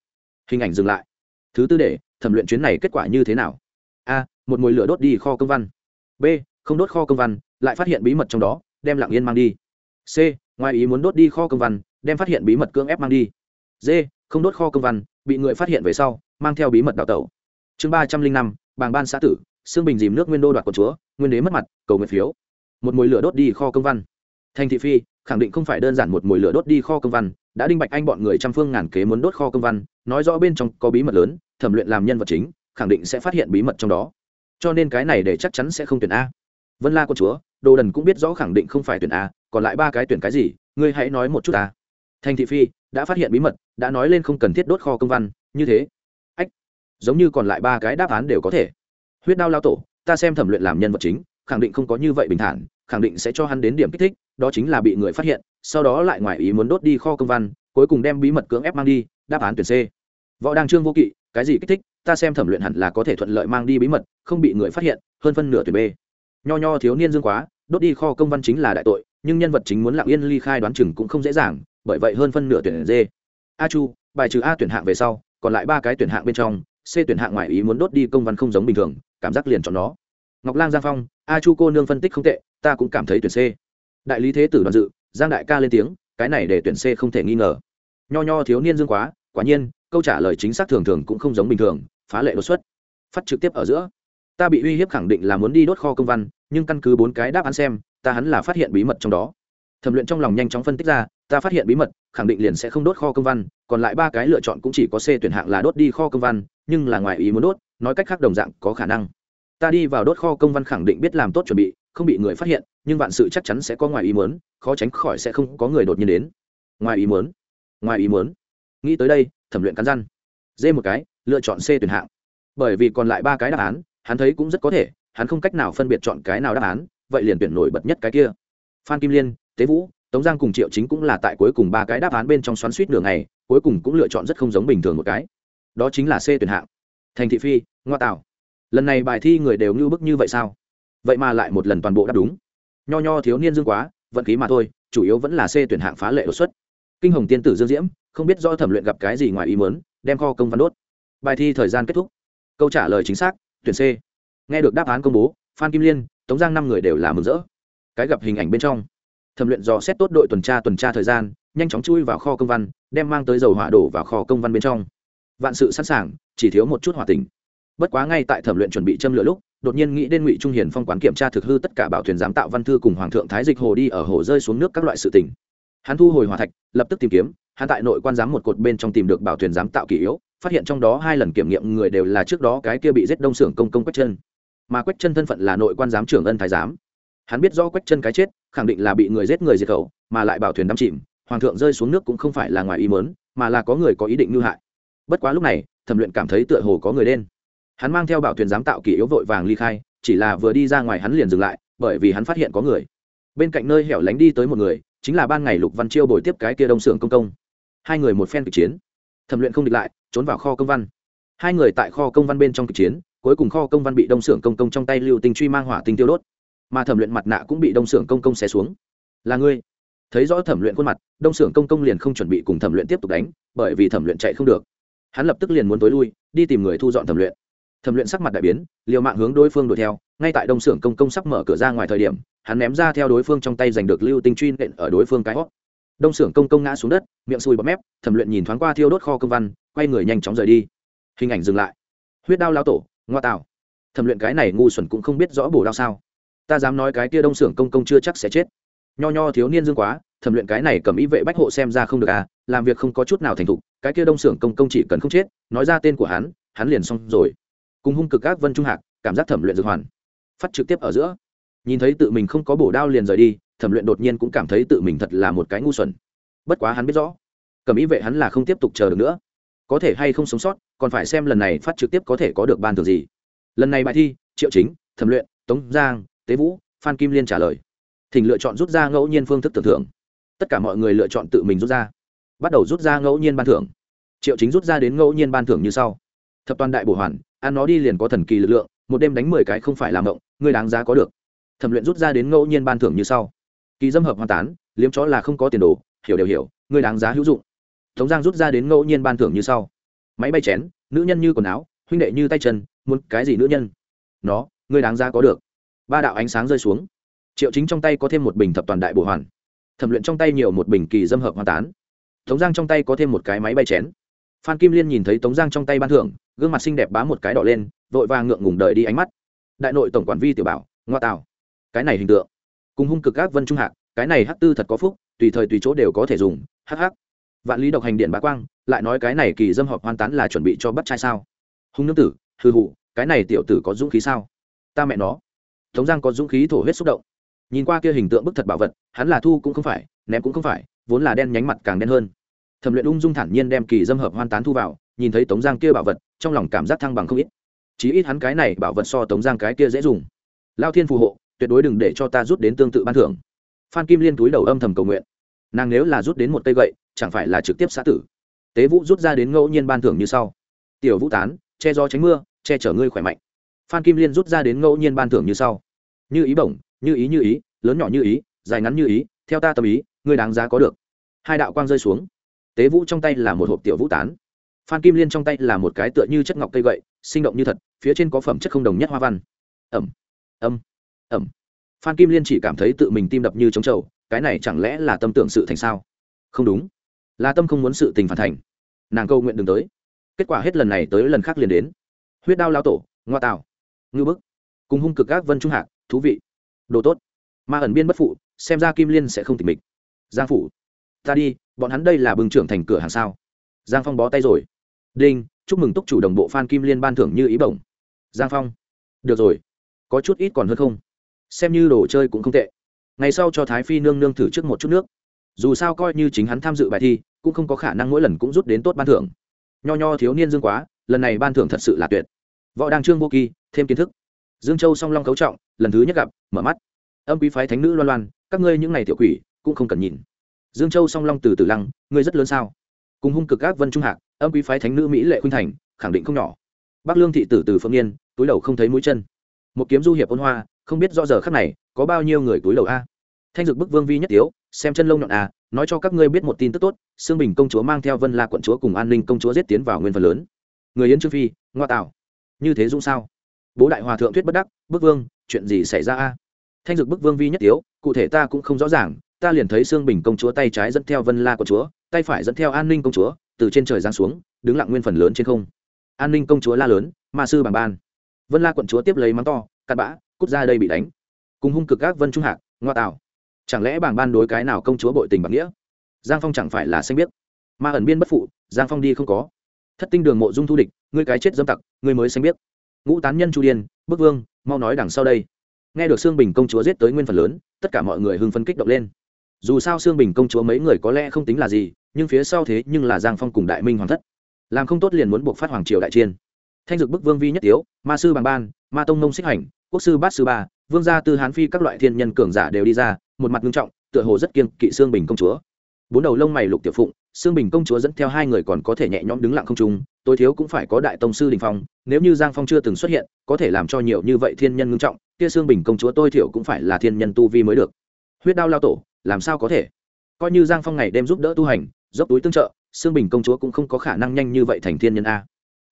Hình ảnh dừng lại. Thứ tư để, thẩm luyện chuyến này kết quả như thế nào? A, một mồi lửa đốt đi kho công văn. B, không đốt kho công văn, lại phát hiện bí mật trong đó, đem lặng yên mang đi. C, ngoài ý muốn đốt đi kho công văn, đem phát hiện bí mật cưỡng ép mang đi. D, không đốt kho công văn, bị người phát hiện về sau, mang theo bí mật đào tẩu. Chương ba trăm linh năm, bàng ban xã tử xương bình dìm nước nguyên đô đoạt quận chúa, nguyên đế mất mặt, cầu nguyện phiếu. Một mồi lửa đốt đi kho công văn thành thị phi, khẳng định không phải đơn giản một mùi lửa đốt đi kho công văn, đã đinh bạch anh bọn người trăm phương ngàn kế muốn đốt kho công văn, nói rõ bên trong có bí mật lớn, thẩm luyện làm nhân vật chính, khẳng định sẽ phát hiện bí mật trong đó. Cho nên cái này để chắc chắn sẽ không tuyển a. Vân la con chúa, đồ đần cũng biết rõ khẳng định không phải tuyển a, còn lại ba cái tuyển cái gì, ngươi hãy nói một chút ta. Thành thị phi, đã phát hiện bí mật, đã nói lên không cần thiết đốt kho công văn, như thế. Ách, giống như còn lại ba cái đáp án đều có thể. Huyết đao lao tổ, ta xem thẩm luyện làm nhân vật chính khẳng định không có như vậy bình thản, khẳng định sẽ cho hắn đến điểm kích thích, đó chính là bị người phát hiện, sau đó lại ngoài ý muốn đốt đi kho công văn, cuối cùng đem bí mật cưỡng ép mang đi, đáp án tuyển c. Võ đăng trương vô kỵ, cái gì kích thích, ta xem thẩm luyện hẳn là có thể thuận lợi mang đi bí mật, không bị người phát hiện, hơn phân nửa tuyển b. Nho nho thiếu niên dương quá, đốt đi kho công văn chính là đại tội, nhưng nhân vật chính muốn lặng yên ly khai đoán chừng cũng không dễ dàng, bởi vậy hơn phân nửa tuyển d. A chu, bài trừ a tuyển hạng về sau, còn lại ba cái tuyển hạng bên trong, c tuyển hạng ngoài ý muốn đốt đi công văn không giống bình thường, cảm giác liền chọn nó. Ngọc lang giang phong a chu cô nương phân tích không tệ, ta cũng cảm thấy tuyển c. Đại lý thế tử đoàn dự, giang đại ca lên tiếng, cái này để tuyển c không thể nghi ngờ. Nho nho thiếu niên dương quá, quả nhiên, câu trả lời chính xác thường thường cũng không giống bình thường, phá lệ đột xuất. Phát trực tiếp ở giữa. Ta bị uy hiếp khẳng định là muốn đi đốt kho công văn, nhưng căn cứ bốn cái đáp án xem, ta hắn là phát hiện bí mật trong đó. Thẩm luyện trong lòng nhanh chóng phân tích ra, ta phát hiện bí mật, khẳng định liền sẽ không đốt kho công văn, còn lại ba cái lựa chọn cũng chỉ có c tuyển hạng là đốt đi kho công văn, nhưng là ngoài ý muốn đốt, nói cách khác đồng dạng có khả năng ta đi vào đốt kho công văn khẳng định biết làm tốt chuẩn bị, không bị người phát hiện, nhưng vạn sự chắc chắn sẽ có ngoài ý muốn, khó tránh khỏi sẽ không có người đột nhiên đến. Ngoài ý muốn, ngoài ý muốn. Nghĩ tới đây, thẩm luyện cắn răn dê một cái, lựa chọn c tuyển hạng. Bởi vì còn lại ba cái đáp án, hắn thấy cũng rất có thể, hắn không cách nào phân biệt chọn cái nào đáp án, vậy liền tuyển nổi bật nhất cái kia. Phan kim liên, tế vũ, tống giang cùng triệu chính cũng là tại cuối cùng ba cái đáp án bên trong xoắn suýt nửa ngày, cuối cùng cũng lựa chọn rất không giống bình thường một cái. Đó chính là c tuyển hạng. Thành thị phi, ngoa tạo lần này bài thi người đều ngưu bức như vậy sao? Vậy mà lại một lần toàn bộ đáp đúng. Nho nho thiếu niên dương quá, vận khí mà thôi, chủ yếu vẫn là c tuyển hạng phá lệ đột xuất. Kinh hồng tiên tử dương diễm, không biết do thẩm luyện gặp cái gì ngoài ý mớn đem kho công văn đốt. Bài thi thời gian kết thúc. Câu trả lời chính xác, tuyển c. Nghe được đáp án công bố, phan kim liên, tống giang năm người đều là mừng rỡ. Cái gặp hình ảnh bên trong. Thẩm luyện dò xét tốt đội tuần tra tuần tra thời gian, nhanh chóng chui vào kho công văn, đem mang tới dầu hỏa đổ vào kho công văn bên trong. Vạn sự sẵn sàng, chỉ thiếu một chút hỏa tình bất quá ngay tại thẩm luyện chuẩn bị châm lửa lúc, đột nhiên nghĩ đến ngụy trung hiền phong quán kiểm tra thực hư tất cả bảo thuyền giám tạo văn thư cùng hoàng thượng thái dịch hồ đi ở hồ rơi xuống nước các loại sự tình. Hắn thu hồi hỏa thạch, lập tức tìm kiếm, hắn tại nội quan giám một cột bên trong tìm được bảo thuyền giám tạo kỷ yếu, phát hiện trong đó hai lần kiểm nghiệm người đều là trước đó cái kia bị giết đông xưởng công công quách chân. Mà quách chân thân phận là nội quan giám trưởng ân thái giám. Hắn biết do quách chân cái chết, khẳng định là bị người giết người diệt khẩu, mà lại bảo thuyền đắm chìm, hoàng thượng rơi xuống nước cũng không phải là ngoài ý mớn mà là có người có ý định ngư hại. Bất quá lúc này, thẩm luyện cảm thấy tựa hồ có người đen hắn mang theo bảo thuyền giám tạo kỷ yếu vội vàng ly khai, chỉ là vừa đi ra ngoài hắn liền dừng lại, bởi vì hắn phát hiện có người. Bên cạnh nơi hẻo lánh đi tới một người, chính là ban ngày lục văn chiêu bồi tiếp cái kia đông xưởng công công. Hai người một phen kịch chiến, thẩm luyện không địch lại, trốn vào kho công văn. Hai người tại kho công văn bên trong kịch chiến, cuối cùng kho công văn bị đông xưởng công công trong tay lưu tinh truy mang hỏa tinh tiêu đốt. Mà thẩm luyện mặt nạ cũng bị đông xưởng công công xé xuống. Là ngươi? Thấy rõ thẩm luyện khuôn mặt, đông xưởng công công liền không chuẩn bị cùng thẩm luyện tiếp tục đánh, bởi vì thẩm luyện chạy không được. Hắn lập tức liền muốn tối lui, đi tìm người thu dọn thẩm luyện thẩm luyện sắc mặt đại biến, liều mạng hướng đối phương đuổi theo, ngay tại đông xưởng công công sắp mở cửa ra ngoài thời điểm, hắn ném ra theo đối phương trong tay giành được lưu tinh truy nện ở đối phương cái hót. Đông xưởng công công ngã xuống đất, miệng sùi bọt mép, thẩm luyện nhìn thoáng qua thiêu đốt kho công văn, quay người nhanh chóng rời đi. Hình ảnh dừng lại. Huyết đao lao tổ, ngoa tạo. Thẩm luyện cái này ngu xuẩn cũng không biết rõ bổ đao sao. Ta dám nói cái kia đông xưởng công công chưa chắc sẽ chết. Nho nho thiếu niên dương quá, thẩm luyện cái này cầm ý vệ bách hộ xem ra không được à làm việc không có chút nào thành thục, cái kia đông xưởng công công chỉ cần không chết, nói ra tên của hắn hắn liền xong rồi cùng hung cực các vân trung hạc, cảm giác thẩm luyện dược hoàn, phát trực tiếp ở giữa. Nhìn thấy tự mình không có bổ đao liền rời đi, thẩm luyện đột nhiên cũng cảm thấy tự mình thật là một cái ngu xuẩn. Bất quá hắn biết rõ, cầm ý vệ hắn là không tiếp tục chờ được nữa. Có thể hay không sống sót, còn phải xem lần này phát trực tiếp có thể có được ban thường gì. Lần này bài thi, triệu chính, thẩm luyện, tống giang, tế vũ, phan kim liên trả lời. Thỉnh lựa chọn rút ra ngẫu nhiên phương thức tưởng thưởng. Tất cả mọi người lựa chọn tự mình rút ra. Bắt đầu rút ra ngẫu nhiên ban thưởng. Triệu chính rút ra đến ngẫu nhiên ban thưởng như sau. Thập toàn đại bổ hoàn ăn nó đi liền có thần kỳ lực lượng, một đêm đánh mười cái không phải làm động, ngươi đáng giá có được. Thẩm luyện rút ra đến ngẫu nhiên ban thưởng như sau. Kỳ dâm hợp hoàn tán, liếm chó là không có tiền đồ, hiểu đều hiểu, ngươi đáng giá hữu dụng. Tống giang rút ra đến ngẫu nhiên ban thưởng như sau. Máy bay chén, nữ nhân như quần áo, huynh đệ như tay chân, muốn cái gì nữ nhân? Nó, ngươi đáng giá có được. Ba đạo ánh sáng rơi xuống. Triệu chính trong tay có thêm một bình thập toàn đại bổ hoàn. Thẩm luyện trong tay nhiều một bình kỳ dâm hợp hoàn tán. Tống giang trong tay có thêm một cái máy bay chén phan kim liên nhìn thấy tống giang trong tay ban thưởng, gương mặt xinh đẹp bá một cái đỏ lên, vội vàng ngượng ngùng đợi đi ánh mắt. Đại nội tổng quản vi tiểu bảo, ngoa tào. Cái này hình tượng, cùng hung cực các vân trung hạc, cái này hắc tư thật có phúc, tùy thời tùy chỗ đều có thể dùng, hắc hắc. Vạn lý độc hành điện bá quang, lại nói cái này kỳ dâm họp hoan tán là chuẩn bị cho bắt trai sao? Hung nương tử hư hụ cái này tiểu tử có dũng khí sao? Ta mẹ nó. Tống giang có dũng khí thổ huyết xúc động. Nhìn qua kia hình tượng bức thật bảo vật, hắn là thu cũng không phải, ném cũng không phải, vốn là đen nhánh mặt càng đen hơn thẩm luyện ung dung thản nhiên đem kỳ dâm hợp hoan tán thu vào, nhìn thấy tống giang kia bảo vật, trong lòng cảm giác thăng bằng không ít. Chí ít hắn cái này bảo vật so tống giang cái kia dễ dùng. Lao thiên phù hộ, tuyệt đối đừng để cho ta rút đến tương tự ban thưởng. Phan kim liên túi đầu âm thầm cầu nguyện. Nàng nếu là rút đến một cây gậy, chẳng phải là trực tiếp xã tử. Tế vũ rút ra đến ngẫu nhiên ban thưởng như sau. Tiểu vũ tán, che gió tránh mưa, che chở ngươi khỏe mạnh. Phan kim liên rút ra đến ngẫu nhiên ban thưởng như sau. Như ý bổng, như ý như ý, lớn nhỏ như ý, dài ngắn như ý, theo ta tâm ý, ngươi đáng giá có được. Hai đạo quang rơi xuống tế vũ trong tay là một hộp tiểu vũ tán. Phan kim liên trong tay là một cái tựa như chất ngọc cây gậy, sinh động như thật, phía trên có phẩm chất không đồng nhất hoa văn. Ẩm âm ẩm. Phan kim liên chỉ cảm thấy tự mình tim đập như trống trầu, cái này chẳng lẽ là tâm tưởng sự thành sao? Không đúng. Là tâm không muốn sự tình phản thành. Nàng câu nguyện đừng tới. Kết quả hết lần này tới lần khác liền đến. Huyết đao lao tổ, ngoa tạo ngư bức. Cùng hung cực các vân trung hạc, thú vị. Đồ tốt. Ma ẩn biên bất phụ, xem ra kim liên sẽ không tỉnh mịch. Giang phủ ta đi, bọn hắn đây là bừng trưởng thành cửa hàng sao? Giang phong bó tay rồi. Đinh, chúc mừng túc chủ đồng bộ phan kim liên ban thưởng như ý bổng. Giang phong. Được rồi. Có chút ít còn hơn không? Xem như đồ chơi cũng không tệ. Ngày sau cho thái phi nương nương thử trước một chút nước. Dù sao coi như chính hắn tham dự bài thi, cũng không có khả năng mỗi lần cũng rút đến tốt ban thưởng. Nho nho thiếu niên dương quá, lần này ban thưởng thật sự là tuyệt. Võ đăng trương vô kỳ, thêm kiến thức. Dương châu song long cấu trọng, lần thứ nhất gặp, mở mắt. Âm quý phái thánh nữ loan loan, các ngươi những ngày tiểu quỷ, cũng không cần nhìn dương châu song long từ từ lăng, ngươi rất lớn sao? Cùng hung cực các vân trung hạc, âm quý phái thánh nữ mỹ lệ khuynh thành, khẳng định không nhỏ. Bắc lương thị tử từ phương yên, túi đầu không thấy mũi chân. Một kiếm du hiệp ôn hoa, không biết rõ giờ khắc này, có bao nhiêu người túi đầu a? Thanh dực bức vương vi nhất tiếu, xem chân lông nhọn a, nói cho các ngươi biết một tin tức tốt xương bình công chúa mang theo vân la quận chúa cùng an ninh công chúa giết tiến vào nguyên phần lớn. Người yến trương phi, ngoa tạo. Như thế dung sao? Bố đại hòa thượng thuyết bất đắc, bức vương, chuyện gì xảy ra a? Thanh dực bức vương vi nhất tiếu, cụ thể ta cũng không rõ ràng ta liền thấy xương bình công chúa tay trái dẫn theo vân la của chúa, tay phải dẫn theo an ninh công chúa, từ trên trời giáng xuống, đứng lặng nguyên phần lớn trên không. An ninh công chúa la lớn, ma sư bằng ban. Vân la quận chúa tiếp lấy mắng to cắt bã, cút ra đây bị đánh. Cùng hung cực các vân trung hạc, ngoa tạo. Chẳng lẽ bảng ban đối cái nào công chúa bội tình bằng nghĩa? Giang phong chẳng phải là xanh biết ma ẩn biên bất phụ, giang phong đi không có. Thất tinh đường mộ dung thu địch, ngươi cái chết dâm tặc, ngươi mới xanh biết ngũ tán nhân chu điên, bức vương, mau nói đằng sau đây. Nghe được xương bình công chúa giết tới nguyên phần lớn, tất cả mọi người hưng phấn kích động lên dù sao sương bình công chúa mấy người có lẽ không tính là gì, nhưng phía sau thế nhưng là giang phong cùng đại minh hoàng thất. Làm không tốt liền muốn buộc phát hoàng triều đại chiên. Thanh dực bức vương vi nhất tiếu, ma sư bằng ban, ma tông nông xích hành, quốc sư bát sư ba, vương gia tư hán phi các loại thiên nhân cường giả đều đi ra, một mặt nghiêm trọng, tựa hồ rất kiên kỵ xương bình công chúa. Bốn đầu lông mày lục tiểu phụng xương bình công chúa dẫn theo hai người còn có thể nhẹ nhõm đứng lặng không trung, tối thiếu cũng phải có đại tông sư đình phong, nếu như giang phong chưa từng xuất hiện, có thể làm cho nhiều như vậy thiên nhân ngưng trọng, kia xương bình công chúa tôi thiểu cũng phải là thiên nhân tu vi mới được. Huyết đao lao tổ làm sao có thể? Coi như giang phong ngày đêm giúp đỡ tu hành, dốc túi tương trợ xương bình công chúa cũng không có khả năng nhanh như vậy thành thiên nhân a.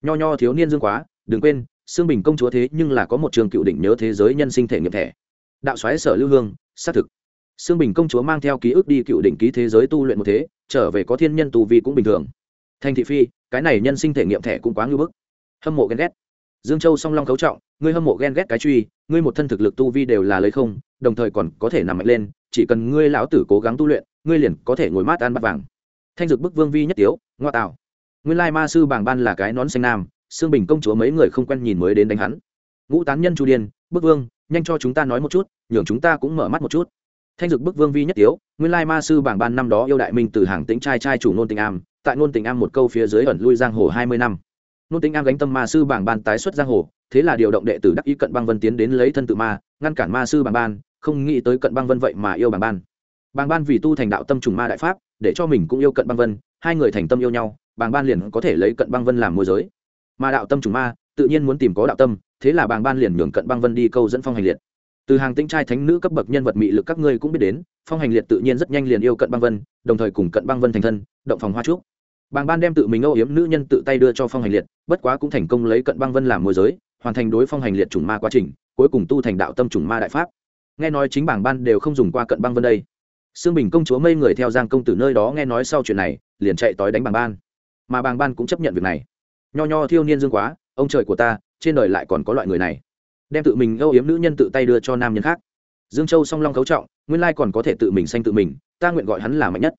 Nho nho thiếu niên dương quá, đừng quên xương bình công chúa thế nhưng là có một trường cựu đỉnh nhớ thế giới nhân sinh thể nghiệm thẻ. Đạo xoáy sở lưu hương, xác thực. Xương bình công chúa mang theo ký ức đi cựu đỉnh ký thế giới tu luyện một thế, trở về có thiên nhân tu vi cũng bình thường. Thành thị phi, cái này nhân sinh thể nghiệm thẻ cũng quá ngưỡng bức. Hâm mộ ghen ghét. Dương châu song long cấu trọng, ngươi hâm mộ ghen ghét cái truy, ngươi một thân thực lực tu vi đều là lấy không, đồng thời còn có thể nằm mạnh lên chỉ cần ngươi lão tử cố gắng tu luyện, ngươi liền có thể ngồi mát ăn bát vàng. Thanh dực bức vương vi nhất tiếu, ngoa tạo. Nguyên lai ma sư bảng ban là cái nón xanh nam xương bình công chúa mấy người không quen nhìn mới đến đánh hắn. Ngũ tán nhân chu điên, bức vương, nhanh cho chúng ta nói một chút, nhường chúng ta cũng mở mắt một chút. Thanh dực bức vương vi nhất tiếu, nguyên lai ma sư bảng ban năm đó yêu đại minh từ hàng tính trai trai chủ nôn tình am, tại nôn tình am một câu phía dưới ẩn lui giang hồ hai mươi năm. Nôn tình am gánh tâm ma sư bảng ban tái xuất giang hồ, thế là điều động đệ tử đắc ý cận băng vân tiến đến lấy thân tự ma, ngăn cản ma sư bảng ban không nghĩ tới cận băng vân vậy mà yêu bàng ban. Bàng ban vì tu thành đạo tâm trùng ma đại pháp, để cho mình cũng yêu cận băng vân, hai người thành tâm yêu nhau, bàng ban liền có thể lấy cận băng vân làm môi giới. Mà đạo tâm trùng ma, tự nhiên muốn tìm có đạo tâm, thế là bàng ban liền nhường cận băng vân đi câu dẫn phong hành liệt. Từ hàng tinh trai thánh nữ cấp bậc nhân vật mị lực các ngươi cũng biết đến, phong hành liệt tự nhiên rất nhanh liền yêu cận băng vân, đồng thời cùng cận băng vân thành thân, động phòng hoa trúc. Bàng ban đem tự mình âu yếm nữ nhân tự tay đưa cho phong hành liệt, bất quá cũng thành công lấy cận băng vân làm môi giới, hoàn thành đối phong hành liệt chủng ma quá trình, cuối cùng tu thành đạo tâm chủng ma đại pháp nghe nói chính bảng ban đều không dùng qua cận băng vân đây. Xương bình công chúa mây người theo giang công tử nơi đó nghe nói sau chuyện này, liền chạy tói đánh bảng ban. Mà bàng ban cũng chấp nhận việc này. Nho nho thiêu niên dương quá, ông trời của ta, trên đời lại còn có loại người này. Đem tự mình âu yếm nữ nhân tự tay đưa cho nam nhân khác. Dương châu song long cấu trọng, nguyên lai còn có thể tự mình sanh tự mình, ta nguyện gọi hắn là mạnh nhất.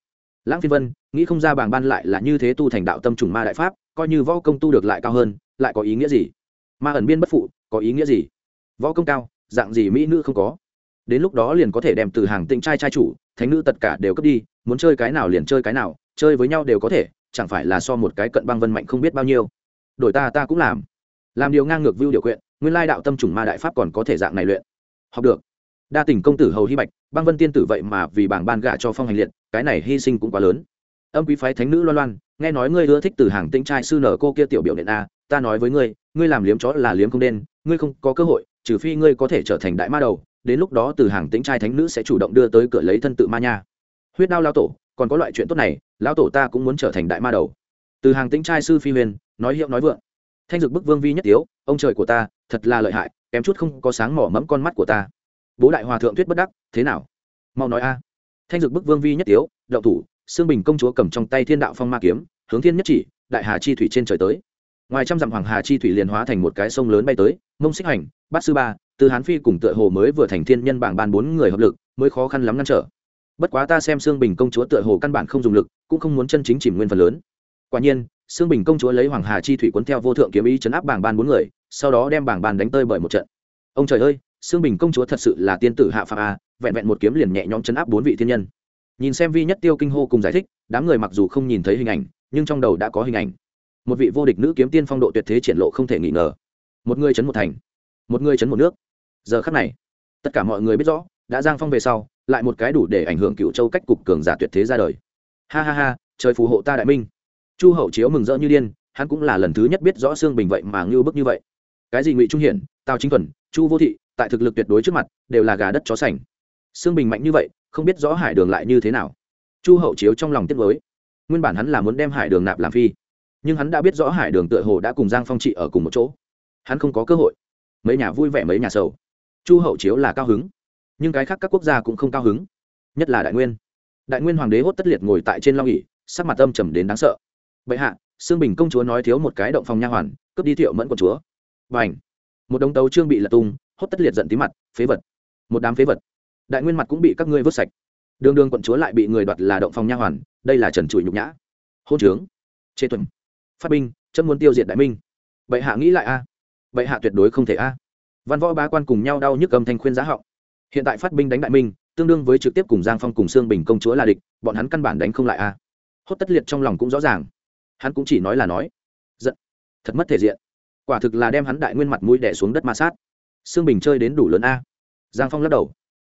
Lãng phiên vân, nghĩ không ra bàng ban lại là như thế tu thành đạo tâm trùng ma đại pháp, coi như võ công tu được lại cao hơn, lại có ý nghĩa gì? Ma ẩn biên bất phụ, có ý nghĩa gì? Võ công cao, dạng gì mỹ nữ không có? Đến lúc đó liền có thể đem từ hàng tịnh trai trai chủ, thánh nữ tất cả đều cấp đi, muốn chơi cái nào liền chơi cái nào, chơi với nhau đều có thể, chẳng phải là so một cái cận băng vân mạnh không biết bao nhiêu. Đổi ta ta cũng làm. Làm điều ngang ngược vưu điều quyện, nguyên lai đạo tâm trùng ma đại pháp còn có thể dạng này luyện. Học được. Đa tình công tử hầu hy bạch, băng vân tiên tử vậy mà vì bảng ban gả cho phong hành liệt, cái này hy sinh cũng quá lớn. Âm quý phái thánh nữ loan loan, nghe nói ngươi ưa thích từ hàng tĩnh trai sư nở cô kia tiểu biểu điện a, ta nói với ngươi ngươi làm liếm chó là liếm không đen, ngươi không có cơ hội, trừ phi ngươi có thể trở thành đại ma đầu đến lúc đó từ hàng tĩnh trai thánh nữ sẽ chủ động đưa tới cửa lấy thân tự ma nha. Huyết đao lao tổ, còn có loại chuyện tốt này, lao tổ ta cũng muốn trở thành đại ma đầu. Từ hàng tĩnh trai sư phi huyền, nói hiệu nói vượng. Thanh dực bức vương vi nhất tiếu, ông trời của ta, thật là lợi hại, kém chút không có sáng mỏ mẫm con mắt của ta. Bố đại hòa thượng tuyết bất đắc, thế nào? Mau nói a. Thanh dực bức vương vi nhất tiếu đậu thủ, xương bình công chúa cầm trong tay thiên đạo phong ma kiếm, hướng thiên nhất chỉ, đại hà chi thủy trên trời tới. Ngoài trăm dặm hoàng hà chi thủy liền hóa thành một cái sông lớn bay tới, mông xích hành, bát sư ba từ hán phi cùng tựa hồ mới vừa thành thiên nhân bảng ban bốn người hợp lực, mới khó khăn lắm ngăn trở. Bất quá ta xem xương bình công chúa tựa hồ căn bản không dùng lực, cũng không muốn chân chính chìm nguyên phần lớn. Quả nhiên xương bình công chúa lấy hoàng hà chi thủy cuốn theo vô thượng kiếm ý chấn áp bảng ban bốn người, sau đó đem bảng bàn đánh tơi bởi một trận. Ông trời ơi xương bình công chúa thật sự là tiên tử hạ phạm a, vẹn vẹn một kiếm liền nhẹ nhõm chấn áp bốn vị thiên nhân. Nhìn xem vi nhất tiêu kinh hô cùng giải thích, đám người mặc dù không nhìn thấy hình ảnh, nhưng trong đầu đã có hình ảnh. Một vị vô địch nữ kiếm tiên phong độ tuyệt thế triển lộ không thể nghi ngờ. Một người chấn một thành, một người chấn một nước giờ khắc này, tất cả mọi người biết rõ, đã giang phong về sau, lại một cái đủ để ảnh hưởng cựu châu cách cục cường giả tuyệt thế ra đời. Ha ha ha, trời phù hộ ta đại minh. Chu hậu chiếu mừng rỡ như điên, hắn cũng là lần thứ nhất biết rõ xương bình vậy mà ngưu bức như vậy. Cái gì ngụy trung hiển, tào chính thuần, chu vô thị, tại thực lực tuyệt đối trước mặt, đều là gà đất chó sành. Xương bình mạnh như vậy, không biết rõ hải đường lại như thế nào. Chu hậu chiếu trong lòng tiếc với nguyên bản hắn là muốn đem hải đường nạp làm phi, nhưng hắn đã biết rõ hải đường tựa hồ đã cùng giang phong trị ở cùng một chỗ. Hắn không có cơ hội. Mấy nhà vui vẻ, mấy nhà sầu chu hậu chiếu là cao hứng. Nhưng cái khác các quốc gia cũng không cao hứng. Nhất là đại nguyên. Đại nguyên hoàng đế hốt tất liệt ngồi tại trên long ỉ sắc mặt âm trầm đến đáng sợ. Bệ hạ xương bình công chúa nói thiếu một cái động phòng nha hoàn, cướp đi thiệu mẫn của chúa. B à n h một đống tấu trương bị lật tung, hốt tất liệt giận tí mặt, phế vật. Một đám phế vật. Đại nguyên mặt cũng bị các ngươi vớt sạch. Đường đường quận chúa lại bị người đoạt là động phòng nha hoàn, đây là trần trụi nhục nhã. Hôn trướng. Chê tuần. Phát binh, chấm muốn tiêu diệt đại minh. Bệ hạ nghĩ lại a. Bệ hạ tuyệt đối không thể a văn võ bá quan cùng nhau đau nhức âm thanh khuyên giá họng. Hiện tại phát binh đánh đại minh, tương đương với trực tiếp cùng giang phong cùng sương bình công chúa là địch, bọn hắn căn bản đánh không lại a. Hốt tất liệt trong lòng cũng rõ ràng. Hắn cũng chỉ nói là nói. Giận. Thật mất thể diện. Quả thực là đem hắn đại nguyên mặt mũi đẻ xuống đất ma sát. Sương bình chơi đến đủ lớn a. Giang phong lắc đầu.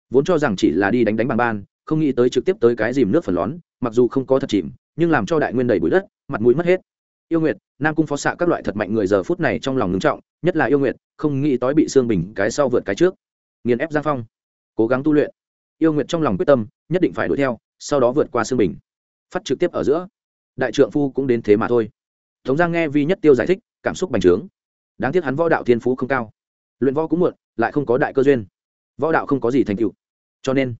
Vốn cho rằng chỉ là đi đánh đánh bằng ban, không nghĩ tới trực tiếp tới cái dìm nước phần lón, mặc dù không có thật chìm, nhưng làm cho đại nguyên đầy bụi đất, mặt mũi mất hết yêu nguyệt, nam cung phó xạ các loại thật mạnh người giờ phút này trong lòng ngưng trọng, nhất là yêu nguyệt, không nghĩ tối bị xương bình cái sau vượt cái trước. Nghiền ép giang phong. Cố gắng tu luyện. Yêu nguyệt trong lòng quyết tâm, nhất định phải đuổi theo, sau đó vượt qua xương bình. Phát trực tiếp ở giữa. Đại trượng phu cũng đến thế mà thôi. Tống giang nghe vi nhất tiêu giải thích, cảm xúc bành trướng. Đáng tiếc hắn võ đạo thiên phú không cao. Luyện võ cũng muộn, lại không có đại cơ duyên. Võ đạo không có gì thành tựu. Cho nên,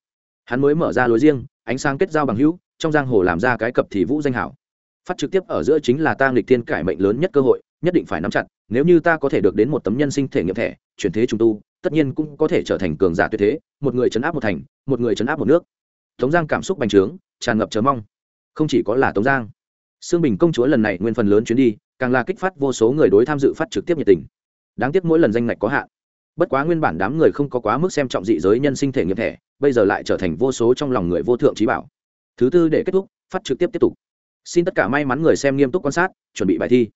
hắn mới mở ra lối riêng, ánh sáng kết giao bằng hữu, trong giang hồ làm ra cái cập thì vũ danh hảo phát trực tiếp ở giữa chính là ta nghịch thiên cải mệnh lớn nhất cơ hội, nhất định phải nắm chặt, nếu như ta có thể được đến một tấm nhân sinh thể nghiệm thẻ, chuyển thế trùng tu, tất nhiên cũng có thể trở thành cường giả tuyệt thế, một người chấn áp một thành, một người chấn áp một nước. Tống giang cảm xúc bành trướng, tràn ngập chờ mong. Không chỉ có là tống giang, sương bình công chúa lần này nguyên phần lớn chuyến đi, càng là kích phát vô số người đối tham dự phát trực tiếp nhiệt tình. Đáng tiếc mỗi lần danh ngạch có hạn. Bất quá nguyên bản đám người không có quá mức xem trọng dị giới nhân sinh thể nghiệm thẻ, bây giờ lại trở thành vô số trong lòng người vô thượng trí bảo. Thứ tư để kết thúc, phát trực tiếp tiếp tục xin tất cả may mắn người xem nghiêm túc quan sát, chuẩn bị bài thi.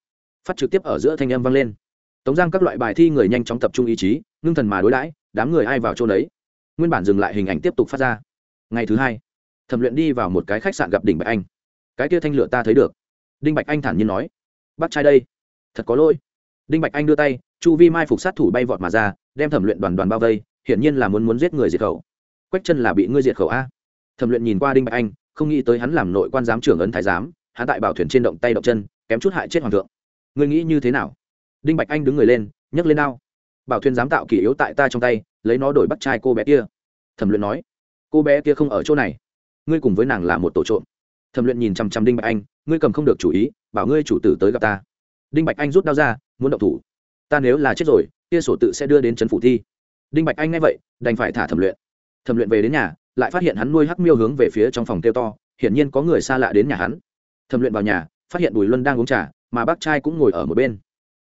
Phát trực tiếp ở giữa thanh âm vang lên. Tống giang các loại bài thi người nhanh chóng tập trung ý chí, ngưng thần mà đối đãi, đám người ai vào chỗ đấy nguyên bản dừng lại hình ảnh tiếp tục phát ra. Ngày thứ hai, thẩm luyện đi vào một cái khách sạn gặp đỉnh bạch anh. Cái kia thanh lựa ta thấy được. Đinh bạch anh thản nhiên nói bắt trai đây, thật có lỗi. Đinh bạch anh đưa tay, chu vi mai phục sát thủ bay vọt mà ra, đem thẩm luyện đoàn đoàn bao vây, hiển nhiên là muốn muốn giết người diệt khẩu. Quách chân là bị ngươi diệt khẩu a. Thẩm luyện nhìn qua đinh bạch anh, không nghĩ tới hắn làm nội quan giám trưởng ấn thái giám hắn tại bảo thuyền trên động tay động chân, kém chút hại chết hoàng thượng. Ngươi nghĩ như thế nào? Đinh bạch anh đứng người lên, nhấc lên đao. Bảo thuyền dám tạo kỷ yếu tại ta trong tay, lấy nó đổi bắt trai cô bé kia. Thẩm luyện nói, cô bé kia không ở chỗ này. Ngươi cùng với nàng là một tổ trộm. Thẩm luyện nhìn chằm chằm đinh bạch anh, ngươi cầm không được chủ ý, bảo ngươi chủ tử tới gặp ta. Đinh bạch anh rút đao ra, muốn động thủ. Ta nếu là chết rồi, kia sổ tự sẽ đưa đến trấn phủ thi. Đinh bạch anh nghe vậy, đành phải thả thẩm luyện. Thẩm luyện về đến nhà, lại phát hiện hắn nuôi hắc miêu hướng về phía trong phòng kêu to, hiển nhiên có người xa lạ đến nhà hắn thẩm luyện vào nhà, phát hiện bùi luân đang uống trà, mà bác trai cũng ngồi ở một bên.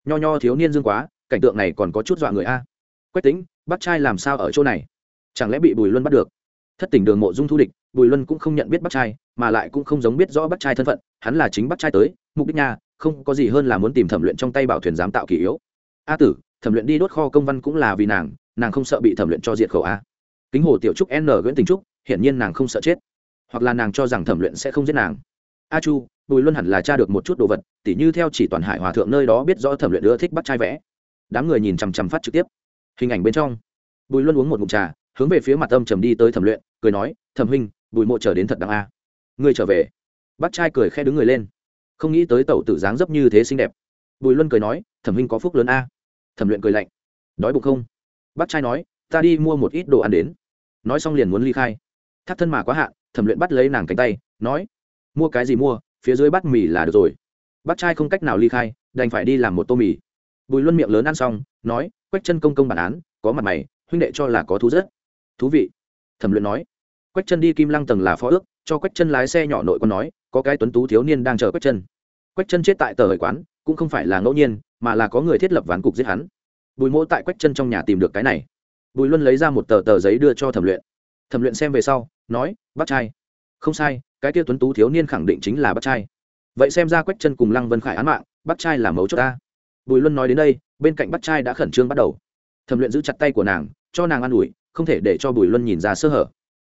Nho nho thiếu niên dương quá, cảnh tượng này còn có chút dọa người a. Quách tính bác trai làm sao ở chỗ này? Chẳng lẽ bị bùi luân bắt được? Thất tỉnh đường mộ dung thu địch, bùi luân cũng không nhận biết bác trai, mà lại cũng không giống biết rõ bác trai thân phận, hắn là chính bác trai tới, mục đích nha không có gì hơn là muốn tìm thẩm luyện trong tay bảo thuyền giám tạo kỷ yếu. A tử, thẩm luyện đi đốt kho công văn cũng là vì nàng nàng không sợ bị thẩm luyện cho diệt khẩu a. Kính hồ tiểu trúc n nguyễn tình trúc, hiển nhiên nàng không sợ chết. Hoặc là nàng cho rằng thẩm luyện sẽ không giết nàng. A chu bùi luân hẳn là tra được một chút đồ vật, tỉ như theo chỉ toàn hải hòa thượng nơi đó biết rõ thẩm luyện ưa thích bắt trai vẽ. Đám người nhìn chằm chằm phát trực tiếp. Hình ảnh bên trong. Bùi luân uống một mụm trà, hướng về phía mặt âm trầm đi tới thẩm luyện, cười nói, thẩm huynh, bùi mộ trở đến thật đáng a. Ngươi trở về. Bắt trai cười khe đứng người lên. Không nghĩ tới tẩu tử dáng dấp như thế xinh đẹp. Bùi luân cười nói, thẩm huynh có phúc lớn a. Thẩm luyện cười lạnh. Đói bụng không? Bắt trai nói, ta đi mua một ít đồ ăn đến. Nói xong liền muốn ly khai. Thắt thân mà quá hạn thẩm luyện bắt lấy nàng cánh tay, nói, mua cái gì mua? Phía dưới bát mì là được rồi. Bác trai không cách nào ly khai, đành phải đi làm một tô mì. Bùi luân miệng lớn ăn xong, nói, quách chân công công bản án, có mặt mày, huynh đệ cho là có thú rất. Thú vị. Thẩm luyện nói. Quách chân đi kim lăng tầng là phó ước, cho quách chân lái xe nhỏ nội con nói, có cái tuấn tú thiếu niên đang chờ quách chân. Quách chân chết tại tờ hời quán, cũng không phải là ngẫu nhiên, mà là có người thiết lập ván cục giết hắn. Bùi mỗ tại quách chân trong nhà tìm được cái này. Bùi luân lấy ra một tờ tờ giấy đưa cho thẩm luyện. Thẩm luyện xem về sau, nói, bác trai. Không sai cái kia tuấn tú thiếu niên khẳng định chính là bắt trai. Vậy xem ra quách chân cùng lăng vân khải án mạng bắt trai là mấu chốt ta. Bùi luân nói đến đây, bên cạnh bắt trai đã khẩn trương bắt đầu. Thẩm luyện giữ chặt tay của nàng, cho nàng an ủi, không thể để cho bùi luân nhìn ra sơ hở.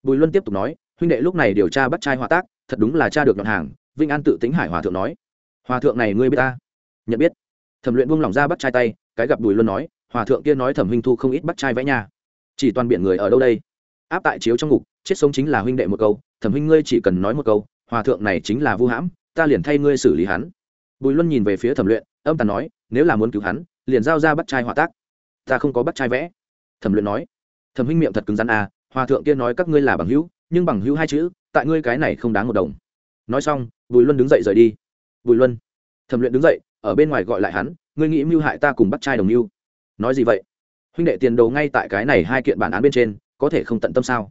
Bùi luân tiếp tục nói, huynh đệ lúc này điều tra bắt trai hòa tác, thật đúng là cha được nhọn hàng vinh an tự tính hải hòa thượng nói. Hòa thượng này ngươi biết ta? Nhận biết. Thẩm luyện buông lỏng ra bắt trai tay, cái gặp bùi luân nói, hòa thượng kia nói thẩm huynh thu không ít bắt trai vẽ nhà. Chỉ toàn biển người ở đâu đây? Áp tại chiếu trong ngục chết sống chính là huynh đệ một câu, thẩm huynh ngươi chỉ cần nói một câu, hòa thượng này chính là vu hãm, ta liền thay ngươi xử lý hắn. Bùi luân nhìn về phía thẩm luyện, âm tàn nói, nếu là muốn cứu hắn, liền giao ra bắt trai hòa tác. Ta không có bắt trai vẽ. Thẩm luyện nói, thẩm huynh miệng thật cứng rắn à hòa thượng kia nói các ngươi là bằng hữu, nhưng bằng hữu hai chữ, tại ngươi cái này không đáng một đồng. Nói xong, bùi luân đứng dậy rời đi. Bùi luân, thẩm luyện đứng dậy, ở bên ngoài gọi lại hắn, ngươi nghĩ mưu hại ta cùng bắt trai đồng mưu. Nói gì vậy? Huynh đệ tiền đồ ngay tại cái này hai kiện bản án bên trên, có thể không tận tâm sao?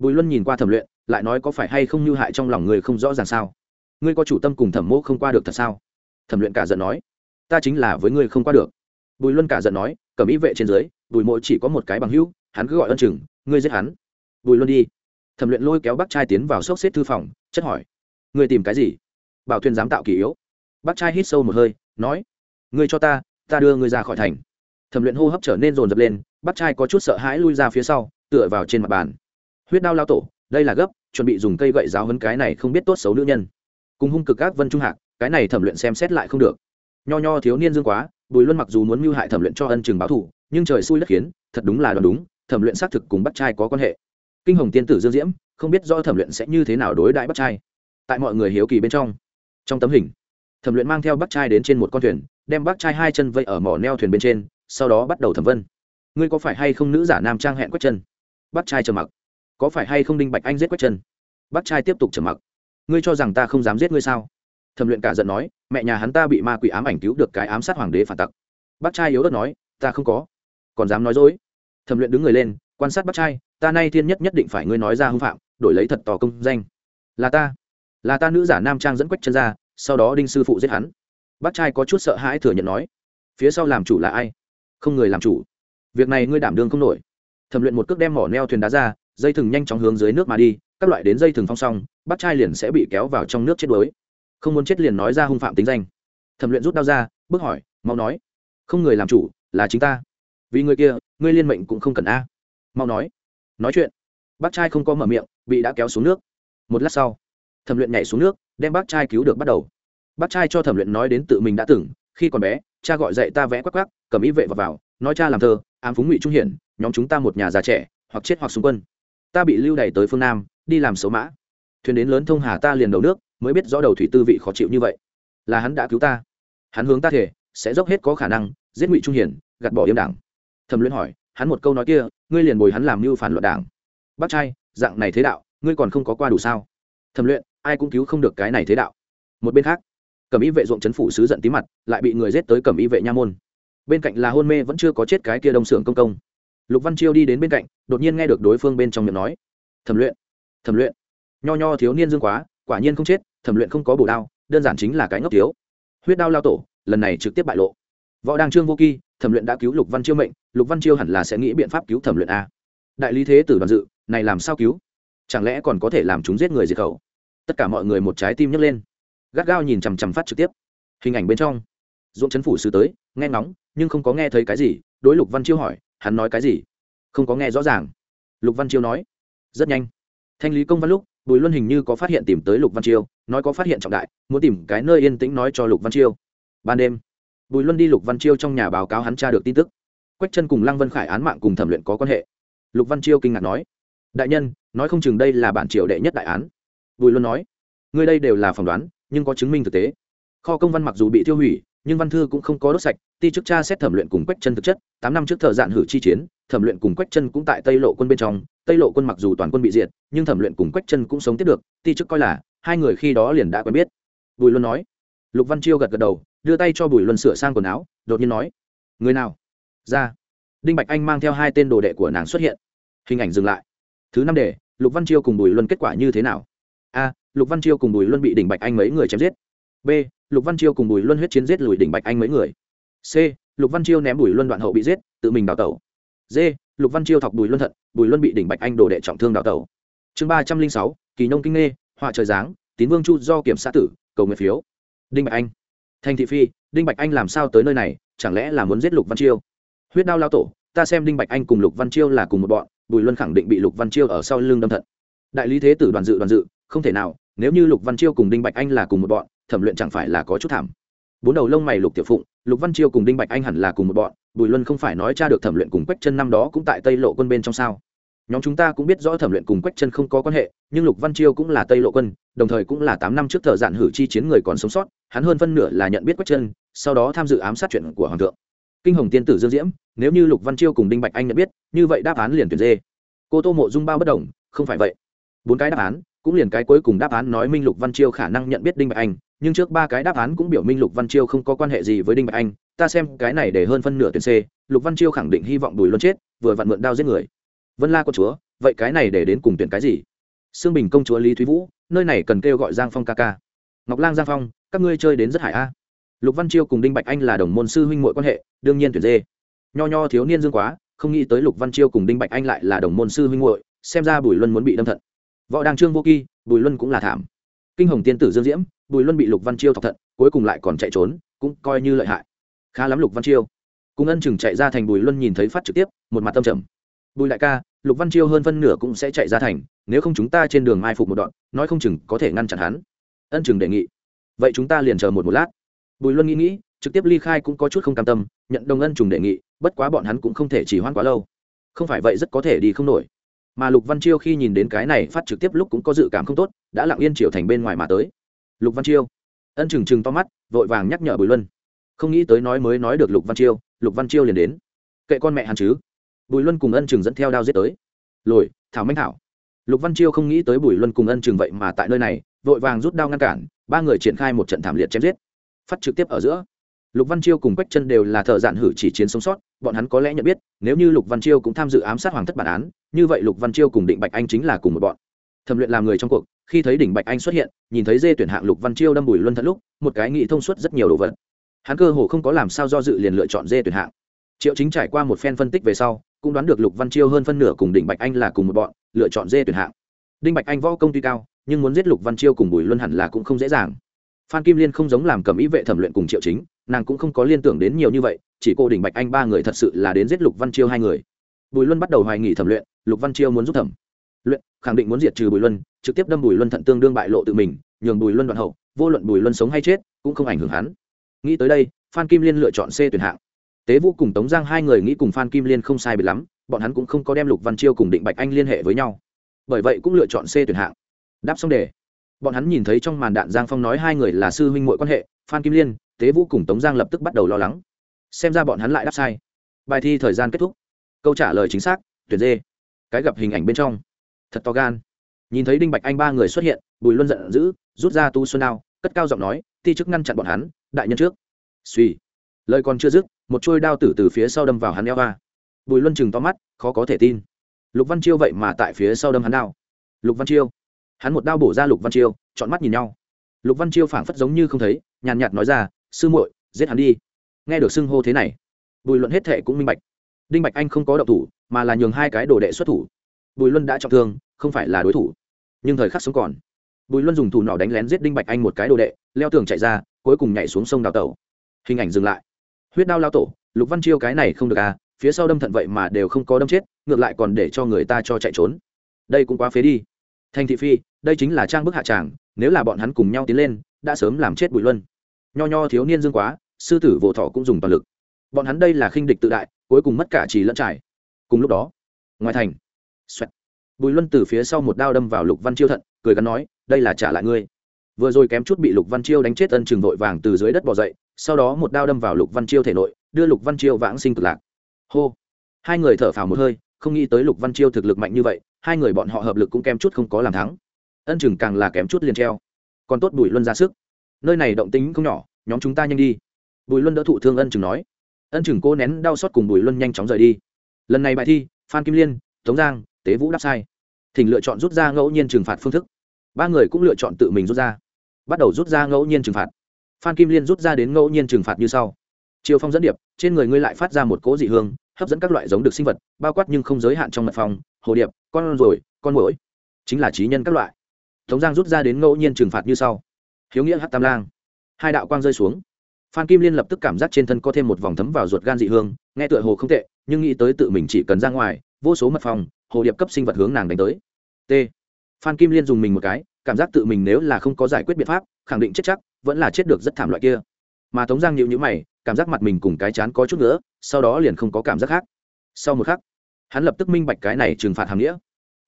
Bùi luân nhìn qua thẩm luyện, lại nói có phải hay không như hại trong lòng người không rõ ràng sao? Ngươi có chủ tâm cùng thẩm mô không qua được thật sao? Thẩm luyện cả giận nói. Ta chính là với ngươi không qua được. Bùi luân cả giận nói, cầm ý vệ trên dưới, bùi mộ chỉ có một cái bằng hữu, hắn cứ gọi ân chừng, ngươi giết hắn. Bùi luân đi. Thẩm luyện lôi kéo bác trai tiến vào sốc xếp thư phòng, chất hỏi. Ngươi tìm cái gì? Bảo thuyền dám tạo kỳ yếu. Bác trai hít sâu một hơi, nói. Ngươi cho ta ta đưa ngươi ra khỏi thành. Thẩm luyện hô hấp trở nên rồn rập lên, bác trai có chút sợ hãi lui ra phía sau, tựa vào trên mặt bàn huyết đao lao tổ, đây là gấp, chuẩn bị dùng cây gậy giáo hấn cái này không biết tốt xấu nữ nhân. Cùng hung cực các vân trung hạc, cái này thẩm luyện xem xét lại không được. Nho nho thiếu niên dương quá, bùi luân mặc dù muốn mưu hại thẩm luyện cho ân trường báo thủ nhưng trời xui đất khiến, thật đúng là đoán đúng, thẩm luyện xác thực cùng bắt trai có quan hệ. Kinh hồng tiên tử dương diễm, không biết do thẩm luyện sẽ như thế nào đối đãi bắt trai. Tại mọi người hiếu kỳ bên trong trong tấm hình, thẩm luyện mang theo bắt trai đến trên một con thuyền, đem bắt trai hai chân vây ở mỏ neo thuyền bên trên, sau đó bắt đầu thẩm vân. Ngươi có phải hay không nữ giả nam trang hẹn quét chân? Bắt trai trầm mặc có phải hay không đinh bạch anh giết quách chân? Bác trai tiếp tục trầm mặc. Ngươi cho rằng ta không dám giết ngươi sao? Thẩm luyện cả giận nói, mẹ nhà hắn ta bị ma quỷ ám ảnh cứu được cái ám sát hoàng đế phản tặc. Bác trai yếu ớt nói, ta không có. Còn dám nói dối? Thẩm luyện đứng người lên, quan sát bác trai, ta nay thiên nhất nhất định phải ngươi nói ra hưng phạm, đổi lấy thật tò công danh. Là ta. Là ta nữ giả nam trang dẫn quách chân ra, sau đó đinh sư phụ giết hắn. Bác trai có chút sợ hãi thừa nhận nói, phía sau làm chủ là ai? Không người làm chủ. Việc này ngươi đảm đương không nổi. Thẩm luyện một cước đem mỏ neo thuyền đá ra dây thừng nhanh chóng hướng dưới nước mà đi các loại đến dây thừng phong xong bắt trai liền sẽ bị kéo vào trong nước chết đuối. Không muốn chết liền nói ra hung phạm tính danh. Thẩm luyện rút đao ra bước hỏi mau nói không người làm chủ là chính ta. Vì người kia ngươi liên mệnh cũng không cần a. Mau nói. Nói chuyện. Bác trai không có mở miệng bị đã kéo xuống nước. Một lát sau thẩm luyện nhảy xuống nước đem bác trai cứu được bắt đầu. Bác trai cho thẩm luyện nói đến tự mình đã từng khi còn bé cha gọi dậy ta vẽ quắc quắc cầm ý vệ vào, vào nói cha làm thơ ám phúng ngụy trung hiển nhóm chúng ta một nhà già trẻ hoặc chết hoặc xung quân ta bị lưu đày tới phương nam, đi làm xấu mã. Thuyền đến lớn thông hà ta liền đầu nước, mới biết rõ đầu thủy tư vị khó chịu như vậy. Là hắn đã cứu ta. Hắn hướng ta thể sẽ dốc hết có khả năng, giết ngụy trung hiển, gạt bỏ yêm đảng. Thẩm luyện hỏi, hắn một câu nói kia, ngươi liền bồi hắn làm mưu phản luận đảng. Bác trai, dạng này thế đạo, ngươi còn không có qua đủ sao? Thẩm luyện, ai cũng cứu không được cái này thế đạo. Một bên khác, cẩm y vệ ruộng chấn phủ sứ giận tí mặt, lại bị người giết tới cẩm y vệ nha môn. Bên cạnh là hôn mê vẫn chưa có chết cái kia đông xưởng công công lục văn chiêu đi đến bên cạnh, đột nhiên nghe được đối phương bên trong miệng nói, thẩm luyện thẩm luyện. Nho nho thiếu niên dương quá, quả nhiên không chết, thẩm luyện không có bổ đao, đơn giản chính là cái ngốc thiếu. Huyết đao lao tổ, lần này trực tiếp bại lộ. Võ đăng trương vô kỳ thẩm luyện đã cứu lục văn chiêu mệnh, lục văn chiêu hẳn là sẽ nghĩ biện pháp cứu thẩm luyện a. Đại lý thế tử đoàn dự, này làm sao cứu? Chẳng lẽ còn có thể làm chúng giết người diệt khẩu? Tất cả mọi người một trái tim nhấc lên. Gắt gao nhìn chằm chằm phát trực tiếp. Hình ảnh bên trong. Dũng chấn phủ sứ tới, nghe ngóng, nhưng không có nghe thấy cái gì, đối lục văn chiêu hỏi hắn nói cái gì? Không có nghe rõ ràng. Lục văn chiêu nói. Rất nhanh. Thanh lý công văn lúc, bùi luân hình như có phát hiện tìm tới lục văn chiêu, nói có phát hiện trọng đại, muốn tìm cái nơi yên tĩnh nói cho lục văn chiêu. Ban đêm, bùi luân đi lục văn chiêu trong nhà báo cáo hắn tra được tin tức. Quách chân cùng lăng vân khải án mạng cùng thẩm luyện có quan hệ. Lục văn chiêu kinh ngạc nói. Đại nhân, nói không chừng đây là bản triều đệ nhất đại án. Bùi luân nói. Người đây đều là phỏng đoán, nhưng có chứng minh thực tế. Kho công văn mặc dù bị tiêu hủy nhưng văn thư cũng không có đốt sạch, ti chức cha xét thẩm luyện cùng quách chân thực chất, tám năm trước thợ dạn hử chi chiến, thẩm luyện cùng quách chân cũng tại tây lộ quân bên trong, tây lộ quân mặc dù toàn quân bị diệt, nhưng thẩm luyện cùng quách chân cũng sống tiếp được, ti chức coi là, hai người khi đó liền đã quen biết. Bùi luân nói, lục văn chiêu gật gật đầu, đưa tay cho bùi luân sửa sang quần áo, đột nhiên nói, người nào? Ra. Đinh bạch anh mang theo hai tên đồ đệ của nàng xuất hiện. Hình ảnh dừng lại. Thứ năm đề, lục văn chiêu cùng bùi luân kết quả như thế nào? A, lục văn chiêu cùng bùi luân bị đỉnh bạch anh mấy người chém giết. B lục văn chiêu cùng bùi luân huyết chiến giết lùi đỉnh bạch anh mấy người. C. Lục văn chiêu ném bùi luân đoạn hậu bị giết, tự mình đào tẩu. D. Lục văn chiêu thọc bùi luân thận, bùi luân bị đỉnh bạch anh đồ đệ trọng thương đào tẩu. Chương ba trăm linh sáu, kỳ nông kinh nghê, họa trời giáng, tín vương chu do kiểm xã tử, cầu nguyện phiếu. Đinh bạch anh. Thành thị phi, đinh bạch anh làm sao tới nơi này, chẳng lẽ là muốn giết lục văn chiêu? Huyết đao lao tổ, ta xem đinh bạch anh cùng lục văn chiêu là cùng một bọn, bùi luân khẳng định bị lục văn chiêu ở sau lưng đâm thận. Đại lý thế tử đoàn dự đoàn dự, không thể nào, nếu như lục văn chiêu cùng đinh bạch anh là cùng một bọn thẩm luyện chẳng phải là có chút thảm. Bốn đầu lông mày lục tiểu phụng, lục văn chiêu cùng đinh bạch anh hẳn là cùng một bọn, bùi luân không phải nói cha được thẩm luyện cùng quách chân năm đó cũng tại tây lộ quân bên trong sao? Nhóm chúng ta cũng biết rõ thẩm luyện cùng quách chân không có quan hệ, nhưng lục văn chiêu cũng là tây lộ quân, đồng thời cũng là tám năm trước thợ dạn hử chi chiến người còn sống sót, hắn hơn phân nửa là nhận biết quách chân, sau đó tham dự ám sát chuyện của hoàng thượng. Kinh hồng tiên tử dương diễm, nếu như lục văn chiêu cùng đinh bạch anh nhận biết, như vậy đáp án liền tuyển dê. Cô tô mộ dung bao bất đồng, không phải vậy. Bốn cái đáp án, cũng liền cái cuối cùng đáp án nói minh lục văn chiêu khả năng nhận biết đinh bạch anh nhưng trước ba cái đáp án cũng biểu minh lục văn chiêu không có quan hệ gì với đinh bạch anh, ta xem cái này để hơn phân nửa tuyển c, lục văn chiêu khẳng định hy vọng đùi luân chết, vừa vặn mượn đao giết người. Vân la có chúa, vậy cái này để đến cùng tuyển cái gì? Sương bình công chúa lý thúy vũ, nơi này cần kêu gọi giang phong ca ca. Ngọc lang giang phong, các ngươi chơi đến rất hải a. Lục văn chiêu cùng đinh bạch anh là đồng môn sư huynh mọi quan hệ, đương nhiên tuyển dê. Nho nho thiếu niên dương quá, không nghĩ tới lục văn chiêu cùng đinh bạch anh lại là đồng môn sư huynh muội, xem ra bùi luân muốn bị đâm thận. Võ đàng trương vô kỳ bùi luân cũng là thảm. Kinh hồng tiên tử dương diễm bùi luân bị lục văn chiêu thọc thận, cuối cùng lại còn chạy trốn, cũng coi như lợi hại. Khá lắm lục văn chiêu. Cùng ân chừng chạy ra thành bùi luân nhìn thấy phát trực tiếp, một mặt tâm trầm. Bùi đại ca, lục văn chiêu hơn phân nửa cũng sẽ chạy ra thành, nếu không chúng ta trên đường mai phục một đoạn, nói không chừng có thể ngăn chặn hắn. Ân chừng đề nghị. Vậy chúng ta liền chờ một một lát. Bùi luân nghĩ nghĩ, trực tiếp ly khai cũng có chút không cam tâm, nhận đồng ân trùng đề nghị, bất quá bọn hắn cũng không thể chỉ hoãn quá lâu. Không phải vậy rất có thể đi không nổi. Mà lục văn chiêu khi nhìn đến cái này phát trực tiếp lúc cũng có dự cảm không tốt, đã lặng yên triệu thành bên ngoài mà tới lục văn chiêu. Ân trừng trừng to mắt, vội vàng nhắc nhở bùi luân. Không nghĩ tới nói mới nói được lục văn chiêu, lục văn chiêu liền đến. Kệ con mẹ hắn chứ. Bùi luân cùng ân trừng dẫn theo đao giết tới. Lồi, thảo manh thảo. Lục văn chiêu không nghĩ tới bùi luân cùng ân trừng vậy mà tại nơi này, vội vàng rút đao ngăn cản, ba người triển khai một trận thảm liệt chém giết. Phát trực tiếp ở giữa. Lục văn chiêu cùng quách chân đều là thợ dạn hử chỉ chiến sống sót, bọn hắn có lẽ nhận biết, nếu như lục văn chiêu cũng tham dự ám sát hoàng thất bản án, như vậy lục văn chiêu cùng định bạch anh chính là cùng một bọn thẩm luyện làm người trong cuộc, khi thấy đỉnh bạch anh xuất hiện, nhìn thấy dê tuyển hạng lục văn chiêu đâm bùi luân thận lúc, một cái nghị thông suốt rất nhiều đồ vật. Hắn cơ hồ không có làm sao do dự liền lựa chọn dê tuyển hạng. Triệu chính trải qua một phen phân tích về sau, cũng đoán được lục văn chiêu hơn phân nửa cùng đỉnh bạch anh là cùng một bọn, lựa chọn dê tuyển hạng. Đinh bạch anh võ công tuy cao, nhưng muốn giết lục văn chiêu cùng bùi luân hẳn là cũng không dễ dàng. Phan kim liên không giống làm cầm ý vệ thẩm luyện cùng triệu chính, nàng cũng không có liên tưởng đến nhiều như vậy, chỉ cô đỉnh bạch anh ba người thật sự là đến giết lục văn chiêu hai người. Bùi luân bắt đầu hoài nghỉ thẩm luyện, lục văn chiêu muốn giúp thẩm khẳng định muốn diệt trừ bùi luân, trực tiếp đâm bùi luân thận tương đương bại lộ tự mình, nhường bùi luân đoạn hậu, vô luận bùi luân sống hay chết, cũng không ảnh hưởng hắn. Nghĩ tới đây, phan kim liên lựa chọn c tuyển hạng. Tế vũ cùng tống giang hai người nghĩ cùng phan kim liên không sai biệt lắm, bọn hắn cũng không có đem lục văn chiêu cùng định bạch anh liên hệ với nhau. Bởi vậy cũng lựa chọn c tuyển hạng. Đáp xong đề. Bọn hắn nhìn thấy trong màn đạn giang phong nói hai người là sư huynh mội quan hệ, phan kim liên, tế vũ cùng tống giang lập tức bắt đầu lo lắng. Xem ra bọn hắn lại đáp sai. Bài thi thời gian kết thúc. Câu trả lời chính xác, tuyển D. cái gặp hình ảnh bên trong thật to gan. Nhìn thấy đinh bạch anh ba người xuất hiện, bùi luân giận dữ, rút ra tu xuân đao, cất cao giọng nói, ti chức ngăn chặn bọn hắn, đại nhân trước. Suy lời còn chưa dứt, một trôi đao tử từ phía sau đâm vào hắn eo va bùi luân chừng to mắt, khó có thể tin. Lục văn chiêu vậy mà tại phía sau đâm hắn đao. Lục văn chiêu. Hắn một đao bổ ra lục văn chiêu chọn mắt nhìn nhau. Lục văn chiêu phảng phất giống như không thấy, nhàn nhạt nói ra, sư muội, giết hắn đi. Nghe được xưng hô thế này, bùi luận hết thệ cũng minh bạch. Đinh bạch anh không có động thủ, mà là nhường hai cái đồ đệ xuất thủ bùi luân đã trọng thương, không phải là đối thủ, nhưng thời khắc sống còn. Bùi luân dùng thủ nỏ đánh lén giết đinh bạch anh một cái đồ đệ, leo tường chạy ra, cuối cùng nhảy xuống sông đào tẩu. Hình ảnh dừng lại. Huyết đao lao tổ, lục văn chiêu cái này không được à phía sau đâm thận vậy mà đều không có đâm chết, ngược lại còn để cho người ta cho chạy trốn. Đây cũng quá phế đi. Thành thị phi, đây chính là trang bức hạ tràng, nếu là bọn hắn cùng nhau tiến lên, đã sớm làm chết bùi luân. Nho nho thiếu niên dương quá, sư tử vỗ thọ cũng dùng toàn lực. Bọn hắn đây là khinh địch tự đại, cuối cùng mất cả trì lẫn trải. Cùng lúc đó, ngoài thành xoẹt, bùi luân từ phía sau một đao đâm vào lục văn chiêu thận cười gắn nói đây là trả lại ngươi. Vừa rồi kém chút bị lục văn chiêu đánh chết ân trường vội vàng từ dưới đất bò dậy sau đó một đao đâm vào lục văn chiêu thể nội đưa lục văn chiêu vãng sinh cực lạc. Hô. Hai người thở phào một hơi không nghĩ tới lục văn chiêu thực lực mạnh như vậy hai người bọn họ hợp lực cũng kém chút không có làm thắng. Ân Trừng càng là kém chút liền treo. Còn tốt bùi luân ra sức. Nơi này động tính không nhỏ nhóm chúng ta nhanh đi. Bùi luân đỡ thụ thương ân Trừng nói. Ân Trừng cô nén đau xót cùng bùi luân nhanh chóng rời đi. Lần này bài thi phan kim liên tống giang tế vũ đáp sai. Thỉnh lựa chọn rút ra ngẫu nhiên trừng phạt phương thức. Ba người cũng lựa chọn tự mình rút ra. Bắt đầu rút ra ngẫu nhiên trừng phạt. Phan kim liên rút ra đến ngẫu nhiên trừng phạt như sau. Chiều phong dẫn điệp, trên người ngươi lại phát ra một cỗ dị hương, hấp dẫn các loại giống được sinh vật, bao quát nhưng không giới hạn trong mật phòng hồ điệp, con ruồi, con mũi chính là trí nhân các loại. Tống giang rút ra đến ngẫu nhiên trừng phạt như sau. Hiếu nghĩa hát tam lang. Hai đạo quang rơi xuống. Phan kim liên lập tức cảm giác trên thân có thêm một vòng thấm vào ruột gan dị hương, nghe tựa hồ không tệ, nhưng nghĩ tới tự mình chỉ cần ra ngoài, vô số mật phòng hồ điệp cấp sinh vật hướng nàng đánh tới. T. Phan kim liên dùng mình một cái, cảm giác tự mình nếu là không có giải quyết biện pháp, khẳng định chết chắc, vẫn là chết được rất thảm loại kia. Mà tống giang nhịu nhữ mày, cảm giác mặt mình cùng cái chán có chút nữa, sau đó liền không có cảm giác khác. Sau một khắc, hắn lập tức minh bạch cái này trừng phạt hàm nghĩa.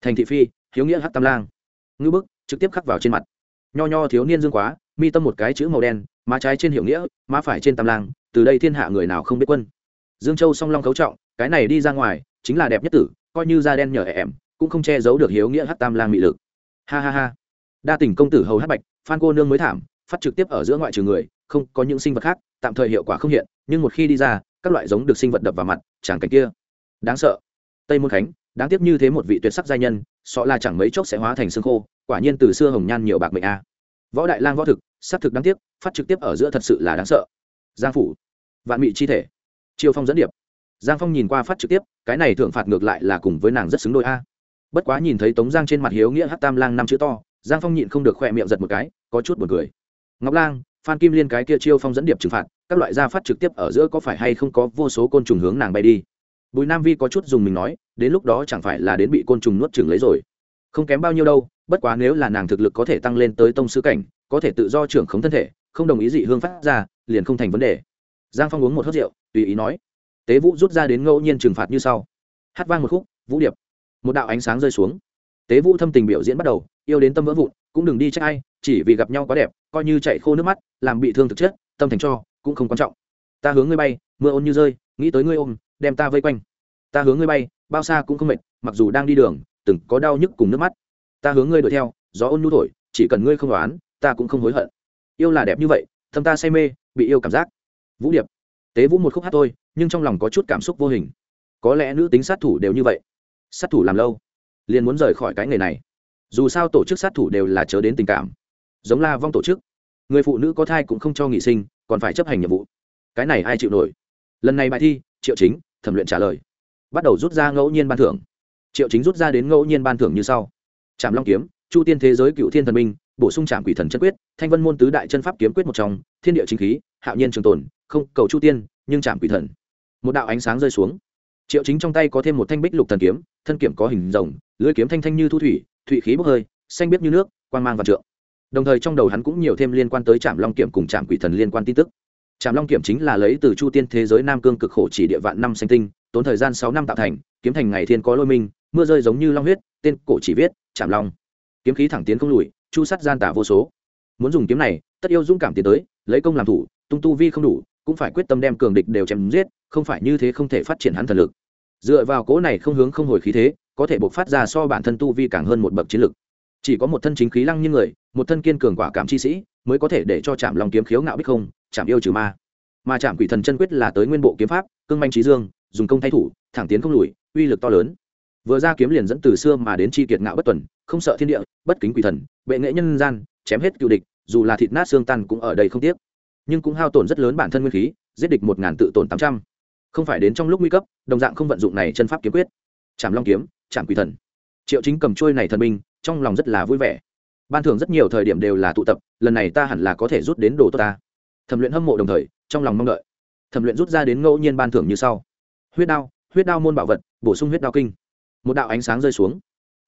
Thành thị phi, hiếu nghĩa hát tam lang. Ngư bức, trực tiếp khắc vào trên mặt. Nho nho thiếu niên dương quá, mi tâm một cái chữ màu đen, má trái trên hiệu nghĩa, má phải trên tam lang, từ đây thiên hạ người nào không biết quân. Dương châu song long cấu trọng, cái này đi ra ngoài, chính là đẹp nhất tử coi như da đen nhờ ẻm, cũng không che giấu được hiếu nghĩa hát tam lang mị lực. Ha ha ha. Đa tình công tử hầu hát bạch, phan cô nương mới thảm, phát trực tiếp ở giữa ngoại trừ người, không có những sinh vật khác, tạm thời hiệu quả không hiện, nhưng một khi đi ra, các loại giống được sinh vật đập vào mặt, chẳng cảnh kia. Đáng sợ. Tây môn khánh, đáng tiếc như thế một vị tuyệt sắc giai nhân sọ là chẳng mấy chốc sẽ hóa thành xương khô, quả nhiên từ xưa hồng nhan nhiều bạc mệnh a. Võ đại lang võ thực s thực đáng tiếc, phát trực tiếp ở giữa thật sự là đáng sợ. Giang phủ, vạn mị chi thể. Chiêu phong dẫn điệp giang phong nhìn qua phát trực tiếp, cái này thưởng phạt ngược lại là cùng với nàng rất xứng đôi a. Bất quá nhìn thấy tống giang trên mặt hiếu nghĩa hát tam lang năm chữ to, giang phong nhịn không được khoe miệng giật một cái, có chút b u ồ n cười. Ngọc lang, phan kim liên cái kia chiêu phong dẫn điệp trừng phạt, các loại gia phát trực tiếp ở giữa có phải hay không có vô số côn trùng hướng nàng bay đi? Bùi nam vi có chút dùng mình nói, đến lúc đó chẳng phải là đến bị côn trùng nuốt chừng lấy rồi. Không kém bao nhiêu đâu, bất quá nếu là nàng thực lực có thể tăng lên tới tông sư cảnh, có thể tự do trưởng khống thân thể, không đồng ý dị hương phát ra, liền không thành vấn đề. Giang phong uống một hớt rượu, tùy ý nói tế vũ rút ra đến ngẫu nhiên trừng phạt như sau. Hát vang một khúc, vũ điệp. Một đạo ánh sáng rơi xuống. Tế vũ thâm tình biểu diễn bắt đầu, yêu đến tâm vỡ vụn, cũng đừng đi trách ai, chỉ vì gặp nhau quá đẹp, coi như chạy khô nước mắt, làm bị thương thực chất, tâm thành cho, cũng không quan trọng. Ta hướng ngươi bay, mưa ôn như rơi, nghĩ tới ngươi ôm, đem ta vây quanh. Ta hướng ngươi bay, bao xa cũng không mệt, mặc dù đang đi đường, từng có đau nhức cùng nước mắt. Ta hướng ngươi đuổi theo, gió ôn nhu thổi, chỉ cần ngươi không đoán, ta cũng không hối hận. Yêu là đẹp như vậy, thâm ta say mê, bị yêu cảm giác. Vũ điệp. Tế vũ một khúc hát thôi nhưng trong lòng có chút cảm xúc vô hình. Có lẽ nữ tính sát thủ đều như vậy. Sát thủ làm lâu, liền muốn rời khỏi cái nghề này. Dù sao tổ chức sát thủ đều là chớ đến tình cảm. Giống la vong tổ chức, người phụ nữ có thai cũng không cho nghỉ sinh, còn phải chấp hành nhiệm vụ. Cái này ai chịu nổi? Lần này bài thi, triệu chính, thẩm luyện trả lời. Bắt đầu rút ra ngẫu nhiên ban thưởng. Triệu chính rút ra đến ngẫu nhiên ban thưởng như sau. Trạm long kiếm, chu tiên thế giới cựu thiên thần minh, bổ sung trạm quỷ thần chân quyết, thanh vân môn tứ đại chân pháp kiếm quyết một trong, thiên địa chính khí, hạo nhiên trường tồn, không cầu chu tiên, nhưng trạm quỷ thần một đạo ánh sáng rơi xuống. Triệu chính trong tay có thêm một thanh bích lục thần kiếm, thân kiểm có hình rồng, lưỡi kiếm thanh thanh như thu thủy, thụy khí bốc hơi, xanh biếc như nước quan mang và trượng. Đồng thời trong đầu hắn cũng nhiều thêm liên quan tới trạm long kiểm cùng trạm quỷ thần liên quan tin tức. Trạm long kiểm chính là lấy từ chu tiên thế giới nam cương cực khổ chỉ địa vạn năm xanh tinh, tốn thời gian sáu năm tạo thành, kiếm thành ngày thiên có lôi minh, mưa rơi giống như long huyết, tên cổ chỉ viết trạm long. Kiếm khí thẳng tiến không lùi, chu sắt gian tả vô số. Muốn dùng kiếm này, tất yêu dũng cảm tiến tới, lấy công làm thủ, tung tu vi không đủ cũng phải quyết tâm đem cường địch đều chém giết, không phải như thế không thể phát triển hắn thần lực. Dựa vào cố này không hướng không hồi khí thế, có thể buộc phát ra so bản thân tu vi càng hơn một bậc chiến lực. Chỉ có một thân chính khí lăng như người, một thân kiên cường quả cảm chi sĩ, mới có thể để cho chạm lòng kiếm khiếu ngạo bích không chạm yêu trừ ma. Mà chạm quỷ thần chân quyết là tới nguyên bộ kiếm pháp, cương manh trí dương, dùng công thay thủ, thẳng tiến không lùi, uy lực to lớn. Vừa ra kiếm liền dẫn từ xưa mà đến chi kiệt ngạo bất tuần, không sợ thiên địa, bất kính quỷ thần, bệ nghệ nhân gian, chém hết cựu địch, dù là thịt nát xương tan cũng ở đây không tiếc nhưng cũng hao tổn rất lớn bản thân nguyên khí giết địch một ngàn tự tổn tám trăm. Không phải đến trong lúc nguy cấp đồng dạng không vận dụng này chân pháp kiếm quyết. Chạm long kiếm chạm quỷ thần. Triệu chính cầm trôi này thần minh, trong lòng rất là vui vẻ. Ban thưởng rất nhiều thời điểm đều là tụ tập lần này ta hẳn là có thể rút đến đồ tốt ta. Thẩm luyện hâm mộ đồng thời trong lòng mong đợi. Thẩm luyện rút ra đến ngẫu nhiên ban thưởng như sau. Huyết đao huyết đao môn bảo vật bổ sung huyết đao kinh. Một đạo ánh sáng rơi xuống.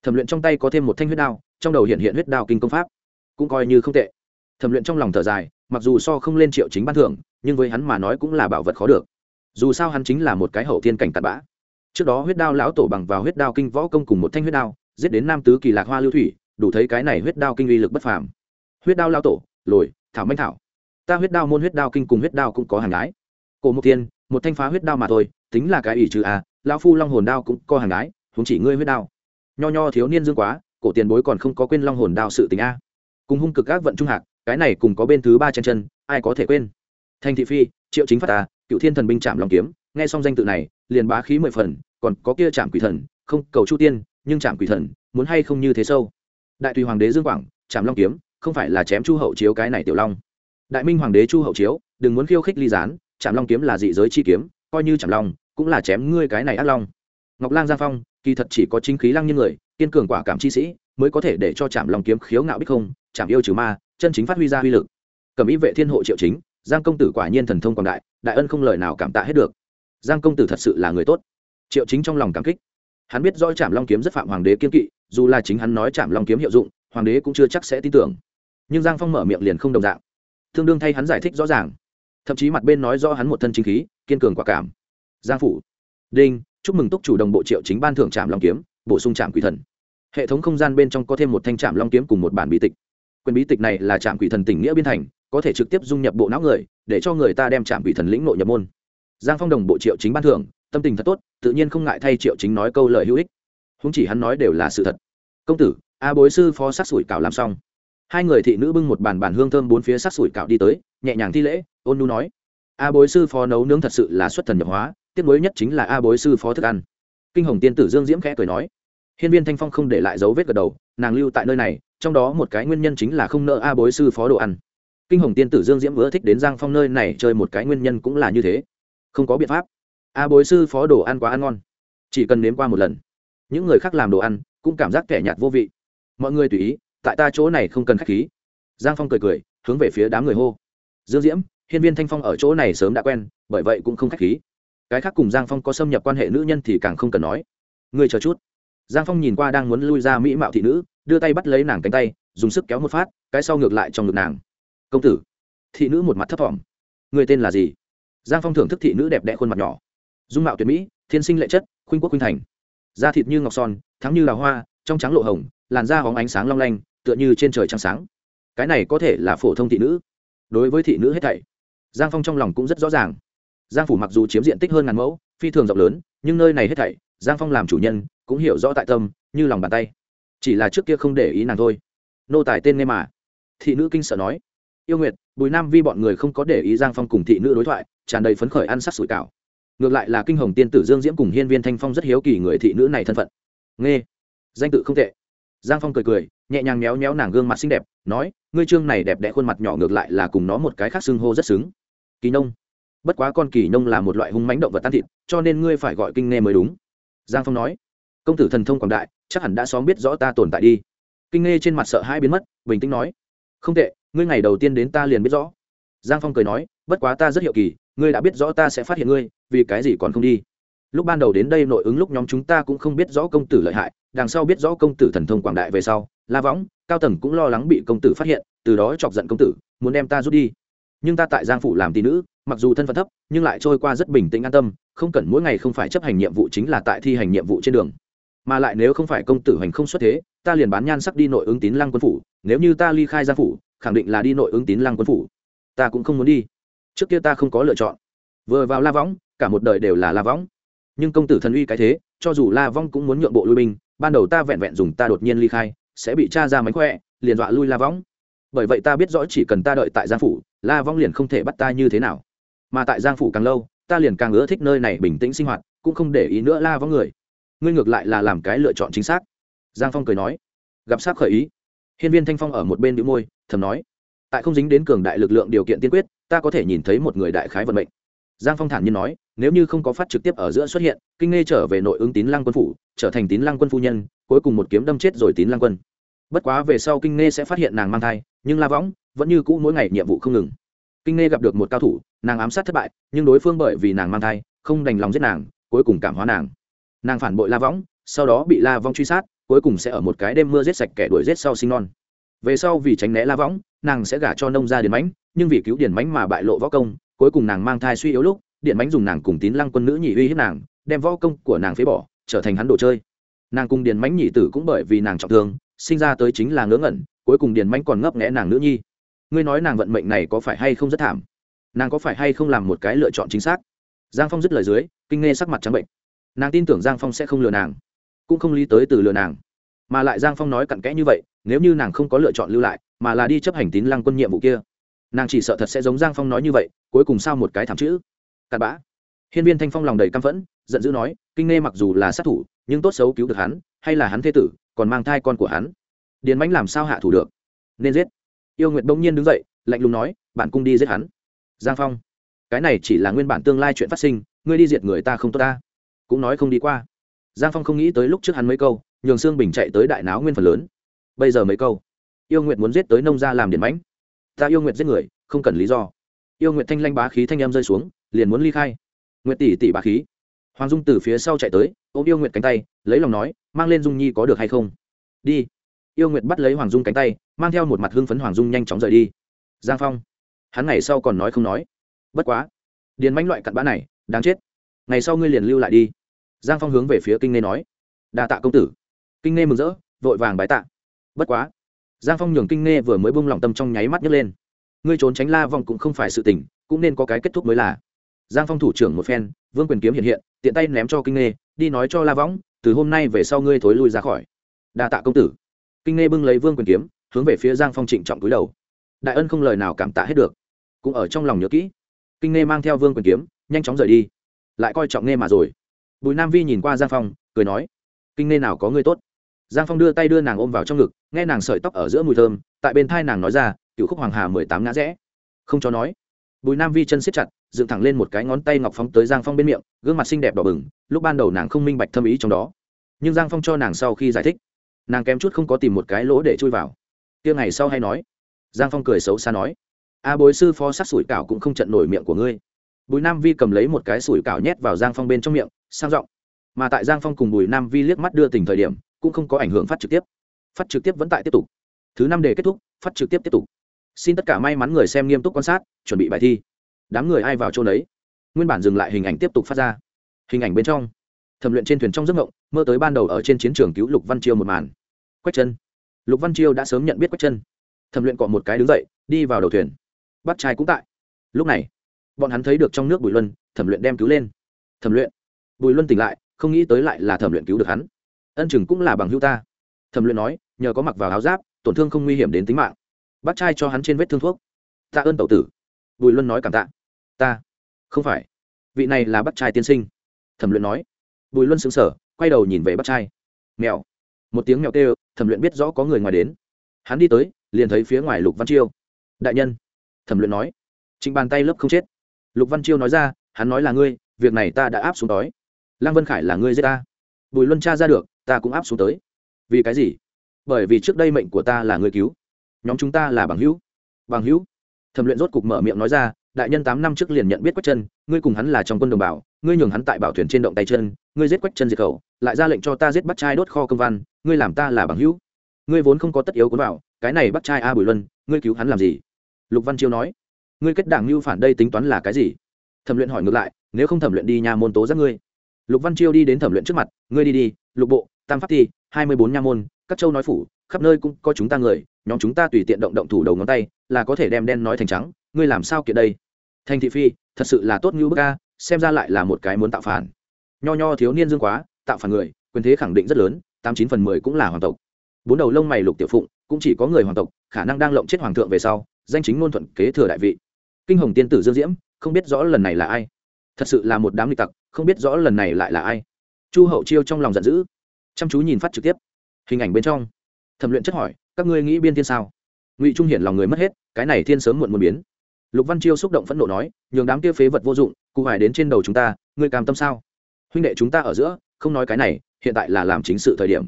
Thẩm luyện trong tay có thêm một thanh huyết đao trong đầu hiện hiện huyết đao kinh công pháp. Cũng coi như không tệ. Thẩm luyện trong lòng thở dài mặc dù so không lên triệu chính ban thưởng, nhưng với hắn mà nói cũng là bảo vật khó được. Dù sao hắn chính là một cái hậu thiên cảnh tạt bã. Trước đó huyết đao lão tổ bằng vào huyết đao kinh võ công cùng một thanh huyết đao, giết đến nam tứ kỳ lạc hoa lưu thủy, đủ thấy cái này huyết đao kinh uy lực bất phàm. Huyết đao lão tổ, lồi, thảo manh thảo. Ta huyết đao môn huyết đao kinh cùng huyết đao cũng có hàng gái cổ mục tiên một thanh phá huyết đao mà thôi, tính là cái ỷ trừ à lão phu long hồn đao cũng có hàng gái huống chỉ ngươi huyết đao. Nho nho thiếu niên dương quá, cổ tiền bối còn không có quên long hồn đao sự tình a. Cùng hung cực các vận trung hạc cái này cùng có bên thứ ba chân chân, ai có thể quên? Thanh thị phi, triệu chính phát ta cựu thiên thần binh chạm lòng kiếm, nghe xong danh tự này, liền bá khí mười phần, còn có kia chạm quỷ thần, không, cầu chu tiên, nhưng chạm quỷ thần, muốn hay không như thế sâu? Đại tùy hoàng đế dương quảng, chạm long kiếm, không phải là chém chu hậu chiếu cái này tiểu long. Đại minh hoàng đế chu hậu chiếu, đừng muốn khiêu khích ly gián, chạm long kiếm là dị giới chi kiếm, coi như chạm long, cũng là chém ngươi cái này ác long. Ngọc lang gia phong, kỳ thật chỉ có chính khí lăng như người, kiên cường quả cảm chi sĩ, mới có thể để cho chạm long kiếm khiếu ngạo bích không, chạm yêu trừ ma chân chính phát huy ra uy lực. Cầm ý vệ thiên hộ triệu chính, giang công tử quả nhiên thần thông quảng đại đại ân không lời nào cảm tạ hết được. Giang công tử thật sự là người tốt. Triệu chính trong lòng cảm kích. Hắn biết rõ trạm long kiếm rất phạm hoàng đế kiên kỵ, dù là chính hắn nói trạm long kiếm hiệu dụng, hoàng đế cũng chưa chắc sẽ tin tưởng. Nhưng giang phong mở miệng liền không đồng dạng. Tương đương thay hắn giải thích rõ ràng. Thậm chí mặt bên nói do hắn một thân chính khí, kiên cường quả cảm. Giang phủ. Đinh, chúc mừng túc chủ đồng bộ triệu chính ban thưởng trạm long kiếm, bổ sung trạm quỷ thần. Hệ thống không gian bên trong có thêm một thanh trạm long kiếm cùng một bản bí tịch quyền bí tịch này là trạm quỷ thần tỉnh nghĩa biên thành, có thể trực tiếp dung nhập bộ não người, để cho người ta đem trạm quỷ thần lĩnh nội nhập môn. Giang phong đồng bộ triệu chính ban thưởng, tâm tình thật tốt, tự nhiên không ngại thay triệu chính nói câu lời hữu ích. Húng chỉ hắn nói đều là sự thật. Công tử, a bối sư phó sát sủi cảo làm xong. Hai người thị nữ bưng một bàn bàn hương thơm bốn phía sát sủi cảo đi tới, nhẹ nhàng thi lễ, ôn nu nói. A bối sư phó nấu nướng thật sự là xuất thần nhập hóa, tiếc mới nhất chính là a bối sư phó thức ăn. Kinh hồng tiên tử dương diễm khẽ cười nói. Hiên viên thanh phong không để lại dấu vết gật đầu, nàng lưu tại nơi này trong đó một cái nguyên nhân chính là không nợ a bối sư phó đồ ăn. Kinh hồng tiên tử dương diễm vừa thích đến giang phong nơi này chơi một cái nguyên nhân cũng là như thế. Không có biện pháp. A bối sư phó đồ ăn quá ăn ngon. Chỉ cần nếm qua một lần. Những người khác làm đồ ăn cũng cảm giác kẻ nhạt vô vị. Mọi người tùy ý, tại ta chỗ này không cần k h á c h khí. Giang phong cười cười, hướng về phía đám người hô. Dương diễm, hiên viên thanh phong ở chỗ này sớm đã quen, bởi vậy cũng không k h á c h khí. Cái khác cùng giang phong có xâm nhập quan hệ nữ nhân thì càng không cần nói. Ngươi chờ chút. Giang phong nhìn qua đang muốn lui ra mỹ mạo thị nữ đưa tay bắt lấy nàng cánh tay, dùng sức kéo một phát, cái sau ngược lại trong ngực nàng. Công tử. Thị nữ một mặt thấp t người tên là gì? Giang phong thưởng thức thị nữ đẹp đẽ khuôn mặt nhỏ. Dung mạo tuyệt mỹ, thiên sinh lệ chất, khuynh quốc khuynh thành. Da thịt như ngọc son, thắng như là hoa, trong trắng lộ hồng, làn da hóng ánh sáng long lanh, tựa như trên trời trăng sáng. Cái này có thể là phổ thông thị nữ. Đối với thị nữ hết thảy, giang phong trong lòng cũng rất rõ ràng. Giang phủ mặc dù chiếm diện tích hơn ngàn mẫu, phi thường rộng lớn, nhưng nơi này hết thảy, giang phong làm chủ nhân, cũng hiểu rõ tại tâm, như lòng bàn tay chỉ là trước kia không để ý nàng thôi. Nô tài tên nghe mà. Thị nữ kinh sợ nói. Yêu nguyệt, bùi nam vi bọn người không có để ý giang phong cùng thị nữ đối thoại, tràn đầy phấn khởi ăn sắc sủi cảo. Ngược lại là kinh hồng tiên tử dương diễm cùng hiên viên thanh phong rất hiếu kỳ người thị nữ này thân phận. Nghe. Danh tự không tệ. Giang phong cười cười, nhẹ nhàng méo méo nàng gương mặt xinh đẹp, nói, ngươi trương này đẹp đẽ khuôn mặt nhỏ ngược lại là cùng nó một cái khác xưng hô rất xứng. Kỳ nông. Bất quá con kỳ nông là một loại hung mánh động vật tan thịt, cho nên ngươi phải gọi kinh nghe mới đúng. Giang phong nói công tử thần thông quảng đại, chắc hẳn đã xóm biết rõ ta tồn tại đi. Kinh nghe trên mặt sợ hai biến mất, bình tĩnh nói, không tệ, ngươi ngày đầu tiên đến ta liền biết rõ. Giang phong cười nói, bất quá ta rất hiệu kỳ, ngươi đã biết rõ ta sẽ phát hiện ngươi, vì cái gì còn không đi? Lúc ban đầu đến đây nội ứng lúc nhóm chúng ta cũng không biết rõ công tử lợi hại, đằng sau biết rõ công tử thần thông quảng đại về sau, la võng, cao tầng cũng lo lắng bị công tử phát hiện, từ đó chọc giận công tử, muốn đem ta rút đi. Nhưng ta tại giang phủ làm tỷ nữ, mặc dù thân phận thấp, nhưng lại trôi qua rất bình tĩnh an tâm, không cần mỗi ngày không phải chấp hành nhiệm vụ chính là tại thi hành nhiệm vụ trên đường mà lại nếu không phải công tử hành không xuất thế, ta liền bán nhan sắc đi nội ứng tín lăng quân phủ, nếu như ta ly khai gia phủ, khẳng định là đi nội ứng tín lăng quân phủ. Ta cũng không muốn đi. Trước kia ta không có lựa chọn. Vừa vào la võng, cả một đời đều là la võng. Nhưng công tử thần uy cái thế, cho dù la vong cũng muốn nhượng bộ lui binh, ban đầu ta vẹn vẹn dùng ta đột nhiên ly khai, sẽ bị cha ra mánh khỏe, liền dọa lui la võng. Bởi vậy ta biết rõ chỉ cần ta đợi tại giang phủ, la vong liền không thể bắt ta như thế nào. Mà tại giang phủ càng lâu, ta liền càng ưa thích nơi này bình tĩnh sinh hoạt, cũng không để ý nữa la vong người ngươi ngược lại là làm cái lựa chọn chính xác. Giang phong cười nói. Gặp sát khởi ý. Hiên viên thanh phong ở một bên đĩu môi, thầm nói. Tại không dính đến cường đại lực lượng điều kiện tiên quyết, ta có thể nhìn thấy một người đại khái vận mệnh. Giang phong thản nhiên nói, nếu như không có phát trực tiếp ở giữa xuất hiện, kinh nghe trở về nội ứng tín lăng quân phủ, trở thành tín lăng quân phu nhân, cuối cùng một kiếm đâm chết rồi tín lăng quân. Bất quá về sau kinh nghe sẽ phát hiện nàng mang thai, nhưng la võng, vẫn như cũ mỗi ngày nhiệm vụ không ngừng. Kinh nghe gặp được một cao thủ, nàng ám sát thất bại, nhưng đối phương bởi vì nàng mang thai, không đành lòng giết nàng, cuối cùng cảm hóa nàng nàng phản bội la võng, sau đó bị la vong truy sát, cuối cùng sẽ ở một cái đêm mưa giết sạch kẻ đuổi giết sau sinh non. Về sau vì tránh né la võng, nàng sẽ gả cho nông gia điền mánh nhưng vì cứu điền mánh mà bại lộ võ công, cuối cùng nàng mang thai suy yếu lúc điện Bánh dùng nàng cùng tín lăng quân nữ nhị uy hiếp nàng, đem võ công của nàng phế bỏ, trở thành hắn đồ chơi. Nàng cùng điền mánh nhị tử cũng bởi vì nàng trọng thương, sinh ra tới chính là ngớ ngẩn, cuối cùng điền mánh còn ngấp nghẽ nàng nữ nhi. Ngươi nói nàng vận mệnh này có phải hay không rất thảm? Nàng có phải hay không làm một cái lựa chọn chính xác? Giang phong dứt lời dưới, kinh nghe sắc mặt trắng bệnh nàng tin tưởng giang phong sẽ không lừa nàng cũng không lý tới từ lừa nàng mà lại giang phong nói cặn kẽ như vậy nếu như nàng không có lựa chọn lưu lại mà là đi chấp hành tín lăng quân nhiệm vụ kia nàng chỉ sợ thật sẽ giống giang phong nói như vậy cuối cùng sao một cái thảm chữ cặn bã hiên viên thanh phong lòng đầy căm phẫn giận dữ nói kinh nghe mặc dù là sát thủ nhưng tốt xấu cứu được hắn hay là hắn thế tử còn mang thai con của hắn điền mãnh làm sao hạ thủ được nên giết yêu nguyệt bỗng nhiên đứng dậy lạnh lùng nói bạn cung đi giết hắn giang phong cái này chỉ là nguyên bản tương lai chuyện phát sinh ngươi đi diệt người ta không tốt ta cũng nói không đi qua. Giang phong không nghĩ tới lúc trước hắn mấy câu, nhường sương bình chạy tới đại náo nguyên phần lớn. Bây giờ mấy câu, yêu nguyện muốn giết tới nông gia làm điện mãnh. Ta yêu nguyện giết người, không cần lý do. Yêu nguyện thanh lanh bá khí thanh em rơi xuống, liền muốn ly khai. Nguyệt tỷ tỷ bá khí. Hoàng dung từ phía sau chạy tới, ôm yêu nguyện cánh tay, lấy lòng nói, mang lên dung nhi có được hay không? Đi. Yêu nguyệt bắt lấy hoàng dung cánh tay, mang theo một mặt hưng phấn hoàng dung nhanh chóng rời đi. Giang phong, hắn ngày sau còn nói không nói. Bất quá, điền mãnh loại cặn bã này, đáng chết ngày sau ngươi liền lưu lại đi. Giang phong hướng về phía kinh nê nói. Đa tạ công tử. Kinh nê mừng rỡ, vội vàng bái tạ. Bất quá, giang phong nhường kinh nê vừa mới bung lòng tâm trong nháy mắt nhấc lên. Ngươi trốn tránh la vong cũng không phải sự tình, cũng nên có cái kết thúc mới là. Giang phong thủ trưởng một phen, vương quyền kiếm hiện hiện, tiện tay ném cho kinh nê đi nói cho la võng từ hôm nay về sau ngươi thối lui ra khỏi. Đa tạ công tử. Kinh nê bưng lấy vương quyền kiếm, hướng về phía giang phong trịnh trọng cúi đầu. Đại ân không lời nào cảm tạ hết được. Cũng ở trong lòng nhớ kỹ. Kinh nê mang theo vương quyền kiếm, nhanh chóng rời đi lại coi trọng nghe mà rồi. Bùi nam vi nhìn qua giang phong, cười nói, kinh nghe nào có người tốt. Giang phong đưa tay đưa nàng ôm vào trong ngực, nghe nàng sợi tóc ở giữa mùi thơm, tại bên thai nàng nói ra, cựu khúc hoàng hà mười tám ngã rẽ. Không cho nói. Bùi nam vi chân siết chặt, dựng thẳng lên một cái ngón tay ngọc phóng tới giang phong bên miệng, gương mặt xinh đẹp đỏ bừng, lúc ban đầu nàng không minh bạch thâm ý trong đó. Nhưng giang phong cho nàng sau khi giải thích, nàng kém chút không có tìm một cái lỗ để chui vào. Kia ngày sau hay nói. Giang phong cười xấu xa nói, a bối sư phó sát sủi cảo cũng không trận nổi miệng của ngươi bùi nam vi cầm lấy một cái sủi cảo nhét vào giang phong bên trong miệng, sang giọng. Mà tại giang phong cùng bùi nam vi liếc mắt đưa tình thời điểm, cũng không có ảnh hưởng phát trực tiếp. Phát trực tiếp vẫn tại tiếp tục. Thứ năm đề kết thúc, phát trực tiếp tiếp tục. Xin tất cả may mắn người xem nghiêm túc quan sát, chuẩn bị bài thi. Đám người ai vào chỗ đấy nguyên bản dừng lại hình ảnh tiếp tục phát ra. Hình ảnh bên trong. Thẩm luyện trên thuyền trong giấc ngộng mơ tới ban đầu ở trên chiến trường cứu lục văn chiêu một màn. Quách chân lục văn chiêu đã sớm nhận biết quách chân thẩm luyện cọ một cái đứng dậy, đi vào đầu thuyền. Bắt trai cũng tại. Lúc này bọn hắn thấy được trong nước bùi luân, thẩm luyện đem cứu lên. Thẩm luyện? Bùi luân tỉnh lại, không nghĩ tới lại là thẩm luyện cứu được hắn. Ân chừng cũng là bằng hữu ta. Thẩm luyện nói, nhờ có mặc vào áo giáp, tổn thương không nguy hiểm đến tính mạng. Bắt trai cho hắn trên vết thương thuốc. Ta ơn tẩu tử. Bùi luân nói cảm tạ. Ta? Không phải. Vị này là bắt trai tiên sinh. Thẩm luyện nói. Bùi luân xứng sở quay đầu nhìn về bắt trai. Mèo một tiếng mèo kêu, thẩm luyện biết rõ có người ngoài đến. Hắn đi tới, liền thấy phía ngoài lục văn chiêu. Đại nhân. Thẩm luyện nói. Trịnh bàn tay lớp không chết lục văn chiêu nói ra, hắn nói là ngươi, việc này ta đã áp xuống đói lăng vân khải là ngươi giết ta. Bùi luân cha ra được, ta cũng áp xuống tới. Vì cái gì? Bởi vì trước đây mệnh của ta là ngươi cứu. Nhóm chúng ta là bằng hữu. Bằng hữu? Thẩm luyện rốt cục mở miệng nói ra, đại nhân tám năm trước liền nhận biết quách chân, ngươi cùng hắn là trong quân đồng bào, ngươi nhường hắn tại bảo thuyền trên động tay chân, ngươi giết quách chân diệt khẩu, lại ra lệnh cho ta giết bắt trai đốt kho công văn, ngươi làm ta là bằng hữu. Ngươi vốn không có tất yếu cuốn vào, cái này bắt trai a bùi luân, ngươi cứu hắn làm gì? Lục văn chiêu nói ngươi kết đảng mưu phản đây tính toán là cái gì? Thẩm luyện hỏi ngược lại, nếu không thẩm luyện đi nhà môn tố giác ngươi. Lục văn chiêu đi đến thẩm luyện trước mặt, ngươi đi đi, lục bộ, tam pháp thi, hai mươi bốn nha môn, các châu nói phủ, khắp nơi cũng có chúng ta người, nhóm chúng ta tùy tiện động động thủ đầu ngón tay, là có thể đem đen nói thành trắng, ngươi làm sao kiện đây? Thành thị phi, thật sự là tốt như bức ca xem ra lại là một cái muốn tạo phản. Nho nho thiếu niên dương quá, tạo phản người, quyền thế khẳng định rất lớn, tám chín phần mười cũng là hoàng tộc. Bốn đầu lông mày lục tiểu phụng, cũng chỉ có người hoàng tộc, khả năng đang lộng chết hoàng thượng về sau, danh chính ngôn thuận kế thừa đại vị kinh hồng tiên tử dương diễm, không biết rõ lần này là ai. Thật sự là một đám nghịch tặc, không biết rõ lần này lại là ai. Chu hậu chiêu trong lòng giận dữ. Chăm chú nhìn phát trực tiếp. Hình ảnh bên trong. Thẩm luyện chất hỏi, các ngươi nghĩ biên thiên sao? Ngụy trung hiển lòng người mất hết, cái này thiên sớm muộn một biến. Lục văn chiêu xúc động phẫn nộ nói, nhường đám kia phế vật vô dụng, cụ hoài đến trên đầu chúng ta, ngươi cam tâm sao? Huynh đệ chúng ta ở giữa, không nói cái này, hiện tại là làm chính sự thời điểm.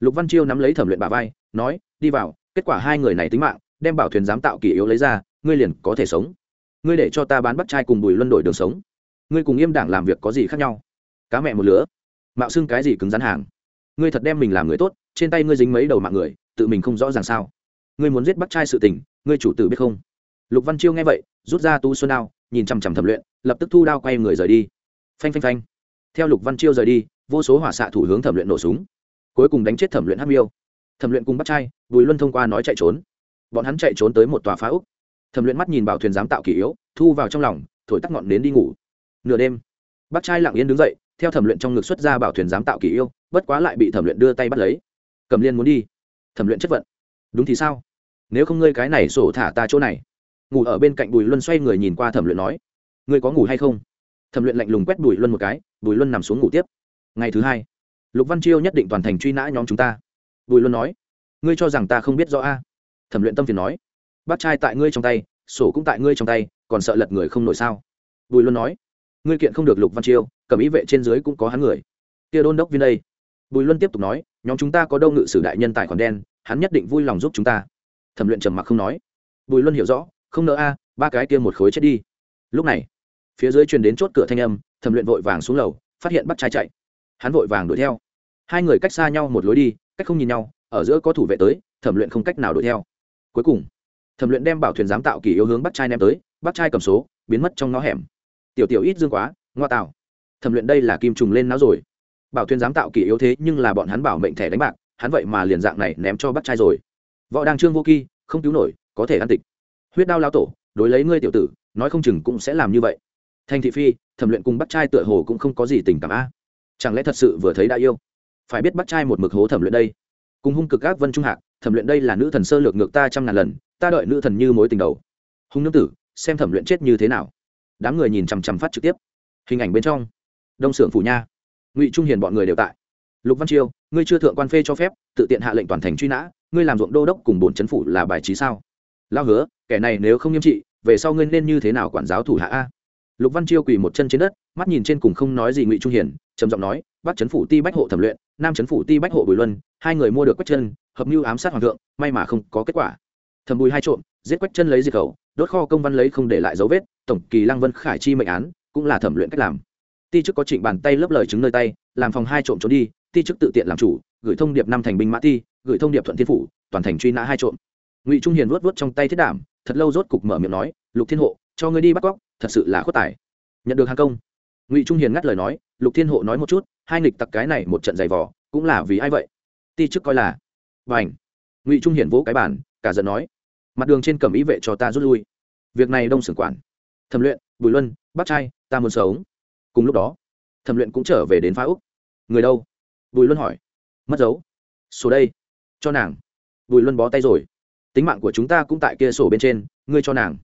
Lục văn chiêu nắm lấy thẩm luyện bà vai, nói, đi vào, kết quả hai người này tính mạng, đem bảo thuyền giám tạo kỷ yếu lấy ra, ngươi liền có thể sống ngươi để cho ta bán bắt trai cùng bùi luân đổi đường sống. Ngươi cùng im đảng làm việc có gì khác nhau? Cá mẹ một lứa. Mạo xưng cái gì cứng rắn hàng? Ngươi thật đem mình làm người tốt, trên tay ngươi dính mấy đầu mạng người, tự mình không rõ ràng sao? Ngươi muốn giết bắt trai sự tình, ngươi chủ tử biết không? Lục văn chiêu nghe vậy, rút ra tu xuân đao, nhìn chằm chằm thẩm luyện, lập tức thu đao quay người rời đi. Phanh phanh phanh. Theo lục văn chiêu rời đi, vô số hỏa xạ thủ hướng thẩm luyện nổ súng. Cuối cùng đánh chết thẩm luyện hát miêu. Thẩm luyện cùng bắt trai bùi luân thông qua nói chạy trốn. Bọn hắn chạy trốn tới một tòa phá úc thẩm luyện mắt nhìn bảo thuyền giám tạo kỷ yếu, thu vào trong lòng, thổi tắt ngọn đến đi ngủ. Nửa đêm, bác trai lặng yên đứng dậy, theo thẩm luyện trong ngực xuất ra bảo thuyền giám tạo kỷ yêu bất quá lại bị thẩm luyện đưa tay bắt lấy. Cầm liên muốn đi. Thẩm luyện chất vận. Đúng thì sao? Nếu không ngươi cái này sổ thả ta chỗ này. Ngủ ở bên cạnh bùi luân xoay người nhìn qua thẩm luyện nói. Ngươi có ngủ hay không? Thẩm luyện lạnh lùng quét bùi luân một cái, bùi luân nằm xuống ngủ tiếp. Ngày thứ hai, lục văn chiêu nhất định toàn thành truy nã nhóm chúng ta. Bùi luân nói. Ngươi cho rằng ta không biết rõ a? Thẩm luyện tâm phiền nói bác trai tại ngươi trong tay, sổ cũng tại ngươi trong tay, còn sợ lật người không nổi sao? Bùi luân nói. Ngươi kiện không được lục văn chiêu, cầm ý vệ trên dưới cũng có hắn người. Kia đôn đốc viên đây. Bùi luân tiếp tục nói, nhóm chúng ta có đâu ngự sử đại nhân tài khoản đen, hắn nhất định vui lòng giúp chúng ta. Thẩm luyện trầm mặc không nói. Bùi luân hiểu rõ, không nỡ a, ba cái kia một khối chết đi. Lúc này, phía dưới truyền đến chốt cửa thanh âm, thẩm luyện vội vàng xuống lầu, phát hiện bắt trai chạy. Hắn vội vàng đuổi theo. Hai người cách xa nhau một lối đi, cách không nhìn nhau, ở giữa có thủ vệ tới, thẩm luyện không cách nào đuổi theo. Cuối cùng thẩm luyện đem bảo thuyền giám tạo kỳ yếu hướng bắt trai ném tới, bắt trai cầm số, biến mất trong ngõ hẻm. Tiểu tiểu ít dương quá, ngoa tạo. Thẩm luyện đây là kim trùng lên não rồi. Bảo thuyền giám tạo kỳ yếu thế nhưng là bọn hắn bảo mệnh thẻ đánh bạc, hắn vậy mà liền dạng này ném cho bắt trai rồi. Võ đang trương vô kỳ không cứu nổi, có thể ăn tịch. Huyết đao lao tổ, đối lấy ngươi tiểu tử, nói không chừng cũng sẽ làm như vậy. Thành thị phi, thẩm luyện cùng bắt trai tựa hồ cũng không có gì tình cảm a. Chẳng lẽ thật sự vừa thấy đã yêu? Phải biết bắt trai một mực hố thẩm luyện đây. Cùng hung cực ác vân trung hạc thẩm luyện đây là nữ thần sơ lược ngược ta trăm ngàn lần, ta đợi nữ thần như mối tình đầu. Hung nương tử, xem thẩm luyện chết như thế nào. Đám người nhìn chằm chằm phát trực tiếp. Hình ảnh bên trong. Đông xưởng phủ nha. Ngụy trung hiền bọn người đều tại. Lục văn chiêu, ngươi chưa thượng quan phê cho phép, tự tiện hạ lệnh toàn thành truy nã, ngươi làm ruộng đô đốc cùng bổn chấn phủ là bài trí sao? Lao hứa, kẻ này nếu không nghiêm trị, về sau ngươi nên như thế nào quản giáo thủ hạ a? Lục văn chiêu quỳ một chân trên đất, mắt nhìn trên cùng không nói gì ngụy trung hiền, trầm giọng nói, bắc chấn phủ ti bách hộ thẩm luyện, nam chấn phủ ti bách hộ bùi luân, hai người mua được quách chân hợp mưu ám sát hoàng thượng, may mà không có kết quả. Thẩm bùi hai trộm, giết quách chân lấy diệt khẩu, đốt kho công văn lấy không để lại dấu vết, tổng kỳ lăng vân khải chi mệnh án, cũng là thẩm luyện cách làm. Ti chức có trịnh bàn tay lớp lời chứng nơi tay, làm phòng hai trộm trốn đi, ti chức tự tiện làm chủ, gửi thông điệp năm thành binh mã ti, gửi thông điệp thuận thiên phủ, toàn thành truy nã hai trộm. Ngụy trung hiền vuốt vuốt trong tay thiết đảm thật lâu rốt cục mở miệng nói, lục thiên hộ, cho ngươi đi bắt cóc, thật sự là khuất tài. Nhận được hàng công, ngụy trung hiền ngắt lời nói, lục thiên hộ nói một chút, hai nghịch tặc cái này một trận giày vò, cũng là vì ai vậy? Ti chức coi là và ảnh. Ngụy trung hiển vỗ cái bản cả giận nói, mặt đường trên cầm ý vệ cho ta rút lui. Việc này đông sưởng quản. Thẩm luyện, bùi luân bắt trai, ta muốn sống. Cùng lúc đó, thẩm luyện cũng trở về đến phá úc. Người đâu? Bùi luân hỏi. Mất dấu. Số đây, cho nàng. Bùi luân bó tay rồi. Tính mạng của chúng ta cũng tại kia sổ bên trên, ngươi cho nàng.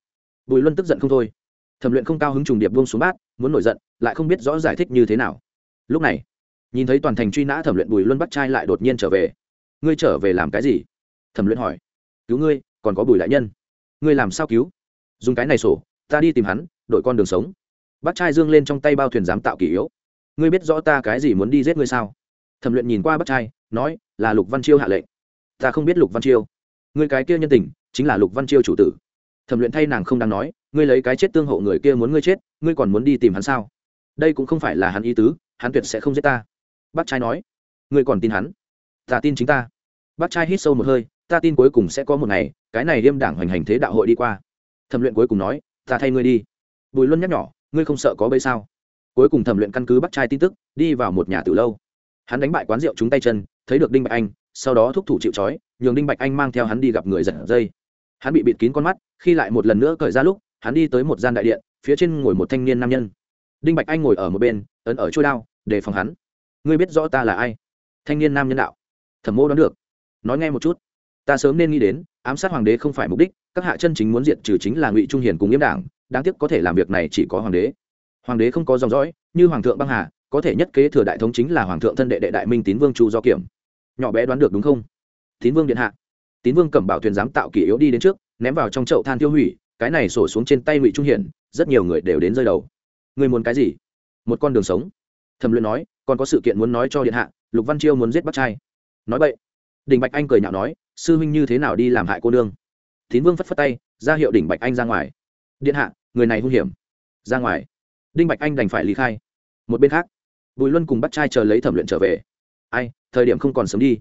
Bùi luân tức giận không thôi. Thẩm luyện không cao hứng trùng điệp buông xuống bát, muốn nổi giận, lại không biết rõ giải thích như thế nào. Lúc này, nhìn thấy toàn thành truy nã thẩm luyện, bùi luân bắt trai lại đột nhiên trở về ngươi trở về làm cái gì? Thẩm luyện hỏi. Cứu ngươi, còn có bùi đại nhân. Ngươi làm sao cứu? Dùng cái này sổ, ta đi tìm hắn, đổi con đường sống. Bác trai dương lên trong tay bao thuyền giám tạo kỷ yếu. Ngươi biết rõ ta cái gì muốn đi giết ngươi sao? Thẩm luyện nhìn qua bác trai, nói, là lục văn chiêu hạ lệnh. Ta không biết lục văn chiêu. Ngươi cái kia nhân tình, chính là lục văn chiêu chủ tử. Thẩm luyện thay nàng không đang nói, ngươi lấy cái chết tương hộ người kia muốn ngươi chết, ngươi còn muốn đi tìm hắn sao? Đây cũng không phải là hắn ý tứ, hắn tuyệt sẽ không giết ta. Bác trai nói, ngươi còn tin hắn? Ta tin chính ta. Bác trai hít sâu một hơi, ta tin cuối cùng sẽ có một ngày, cái này liêm đảng hoành hành thế đạo hội đi qua. Thẩm luyện cuối cùng nói, ta thay ngươi đi. Bùi luân nhắc nhỏ ngươi không sợ có bây sao? Cuối cùng thẩm luyện căn cứ bắt trai tin tức, đi vào một nhà từ lâu. Hắn đánh bại quán rượu chúng tay chân, thấy được đinh bạch anh, sau đó thúc thủ chịu trói, nhường đinh bạch anh mang theo hắn đi gặp người giật dây. Hắn bị bịt kín con mắt, khi lại một lần nữa cởi ra lúc, hắn đi tới một gian đại điện, phía trên ngồi một thanh niên nam nhân. Đinh bạch anh ngồi ở một bên, ấn ở trôi đao, đề phòng hắn. Ngươi biết rõ ta là ai? Thanh niên nam nhân đạo thẩm mô đoán được. Nói nghe một chút. Ta sớm nên nghĩ đến, ám sát hoàng đế không phải mục đích, các hạ chân chính muốn diệt trừ chính là ngụy trung hiền cùng yếm đảng, đáng tiếc có thể làm việc này chỉ có hoàng đế. Hoàng đế không có dòng dõi, như hoàng thượng băng hà, có thể nhất kế thừa đại thống chính là hoàng thượng thân đệ đệ đại minh tín vương chu do kiểm. Nhỏ bé đoán được đúng không? Tín vương điện hạ. Tín vương cầm bảo thuyền giám tạo kỷ yếu đi đến trước, ném vào trong chậu than tiêu hủy, cái này sổ xuống trên tay ngụy trung hiển rất nhiều người đều đến rơi đầu. Người muốn cái gì? Một con đường sống. Thẩm luyện nói, còn có sự kiện muốn nói cho điện hạ, lục văn chiêu muốn giết bắt trai nói vậy đỉnh bạch anh cười nhạo nói, sư huynh như thế nào đi làm hại cô nương? Tín vương phất phất tay, ra hiệu đỉnh bạch anh ra ngoài. Điện hạ, người này hung hiểm. Ra ngoài. Đinh bạch anh đành phải lý khai. Một bên khác, bùi luân cùng bắt trai chờ lấy thẩm luyện trở về. Ai, thời điểm không còn sớm đi.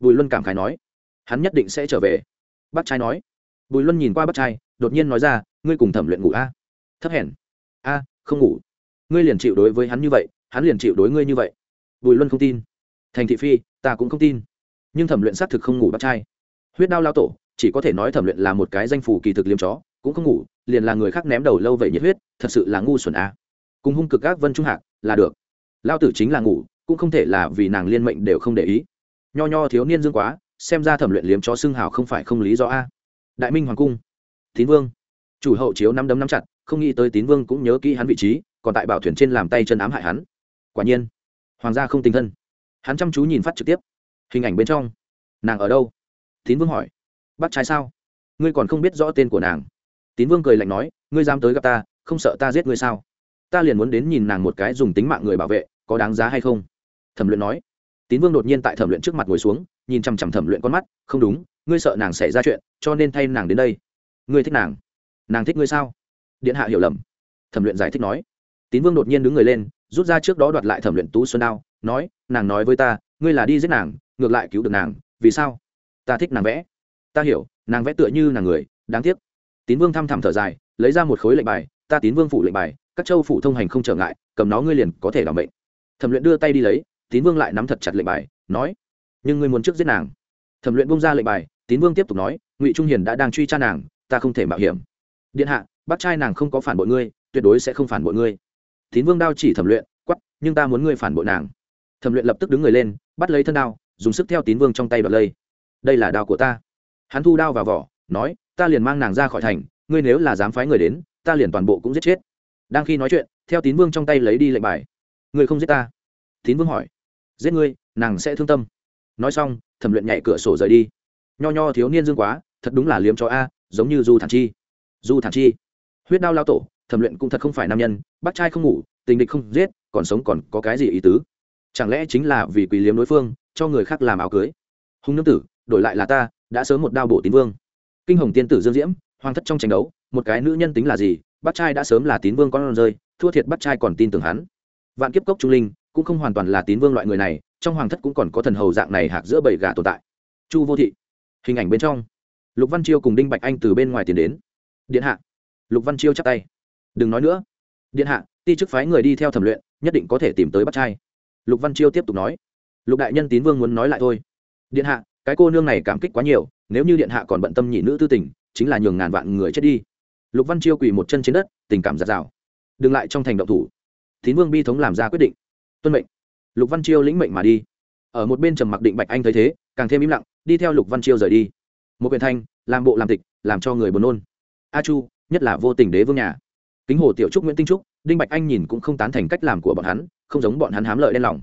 Bùi luân cảm khái nói. Hắn nhất định sẽ trở về. Bắt trai nói. Bùi luân nhìn qua bắt trai, đột nhiên nói ra, ngươi cùng thẩm luyện ngủ a? À? thấp hèn. A, không ngủ. Ngươi liền chịu đối với hắn như vậy, hắn liền chịu đối ngươi như vậy. Bùi luân không tin. Thành thị phi ta cũng không tin. Nhưng thẩm luyện xác thực không ngủ bắt trai. Huyết đao lao tổ, chỉ có thể nói thẩm luyện là một cái danh phủ kỳ thực liêm chó, cũng không ngủ, liền là người khác ném đầu lâu vậy nhiệt huyết, thật sự là ngu xuẩn a. Cùng hung cực gác vân trung hạc là được. Lao tử chính là ngủ, cũng không thể là vì nàng liên mệnh đều không để ý. Nho nho thiếu niên dương quá, xem ra thẩm luyện liếm chó xương hào không phải không lý do a. Đại minh hoàng cung, tín vương. Chủ hậu chiếu năm đấm năm chặt, không nghĩ tới tín vương cũng nhớ kỹ hắn vị trí, còn tại bảo thuyền trên làm tay chân ám hại hắn. Quả nhiên, hoàng gia không tình thân hắn chăm chú nhìn phát trực tiếp. Hình ảnh bên trong. Nàng ở đâu? Tín vương hỏi. Bắt trai sao? Ngươi còn không biết rõ tên của nàng. Tín vương cười lạnh nói, ngươi dám tới gặp ta, không sợ ta giết ngươi sao? Ta liền muốn đến nhìn nàng một cái dùng tính mạng người bảo vệ, có đáng giá hay không? Thẩm luyện nói. Tín vương đột nhiên tại thẩm luyện trước mặt ngồi xuống, nhìn chằm chằm thẩm luyện con mắt, không đúng, ngươi sợ nàng xảy ra chuyện, cho nên thay nàng đến đây. Ngươi thích nàng. Nàng thích ngươi sao? Điện hạ hiểu lầm. Thẩm luyện giải thích nói. Tín vương đột nhiên đứng người lên rút ra trước đó đoạt lại thẩm luyện tú xuân đao, nói, nàng nói với ta, ngươi là đi giết nàng, ngược lại cứu được nàng, vì sao? Ta thích nàng vẽ. Ta hiểu, nàng vẽ tựa như nàng người, đáng tiếc. Tín vương thăm thẳm thở dài, lấy ra một khối lệnh bài, ta tín vương phủ lệnh bài, các châu phủ thông hành không trở ngại, cầm nó ngươi liền có thể đảm bệnh thẩm luyện đưa tay đi lấy, tín vương lại nắm thật chặt lệnh bài, nói, nhưng ngươi muốn trước giết nàng. Thẩm luyện bung ra lệnh bài, tín vương tiếp tục nói, ngụy trung hiền đã đang truy tra nàng, ta không thể mạo hiểm. Điện hạ bác trai nàng không có phản bội ngươi, tuyệt đối sẽ không phản bội ngươi tín vương đao chỉ thẩm luyện quắp nhưng ta muốn ngươi phản bội nàng. Thẩm luyện lập tức đứng người lên, bắt lấy thân đao, dùng sức theo tín vương trong tay bật lây. Đây là đao của ta. Hắn thu đao vào vỏ, nói, ta liền mang nàng ra khỏi thành, ngươi nếu là dám phái người đến, ta liền toàn bộ cũng giết chết. Đang khi nói chuyện, theo tín vương trong tay lấy đi lệnh bài. Ngươi không giết ta? Tín vương hỏi. Giết ngươi, nàng sẽ thương tâm. Nói xong, thẩm luyện nhảy cửa sổ rời đi. Nho nho thiếu niên dương quá, thật đúng là liếm cho a, giống như du thản chi. Du thản chi. Huyết đao lao tổ thẩm luyện cũng thật không phải nam nhân, bác trai không ngủ, tình địch không giết, còn sống còn có cái gì ý tứ? Chẳng lẽ chính là vì quỳ liếm đối phương, cho người khác làm áo cưới? Hùng nương tử, đổi lại là ta, đã sớm một đao bổ tín vương. Kinh hồng tiên tử dương diễm, hoàng thất trong tranh đấu, một cái nữ nhân tính là gì? Bác trai đã sớm là tín vương con rơi, thua thiệt bác trai còn tin tưởng hắn. Vạn kiếp cốc trung linh, cũng không hoàn toàn là tín vương loại người này, trong hoàng thất cũng còn có thần hầu dạng này hạc giữa bầy gà tồn tại. Chu vô thị, hình ảnh bên trong. Lục văn chiêu cùng đinh bạch anh từ bên ngoài tiến đến. Điện hạ. Lục văn chiêu chắc tay đừng nói nữa. Điện hạ, ti chức phái người đi theo thẩm luyện, nhất định có thể tìm tới bắt trai. Lục văn chiêu tiếp tục nói. Lục đại nhân tín vương muốn nói lại thôi. Điện hạ, cái cô nương này cảm kích quá nhiều, nếu như điện hạ còn bận tâm nhị nữ tư tình, chính là nhường ngàn vạn người chết đi. Lục văn chiêu quỳ một chân trên đất, tình cảm giạt rào. Đừng lại trong thành động thủ. Tín vương bi thống làm ra quyết định. Tuân mệnh. Lục văn chiêu lĩnh mệnh mà đi. Ở một bên trầm mặc định bạch anh thấy thế, càng thêm im lặng, đi theo lục văn chiêu rời đi. Một quyền thanh, làm bộ làm tịch, làm cho người buồn nôn. A chu, nhất là vô tình đế vương nhà kính hồ tiểu trúc nguyễn tinh trúc, đinh bạch anh nhìn cũng không tán thành cách làm của bọn hắn, không giống bọn hắn hám lợi đen lòng.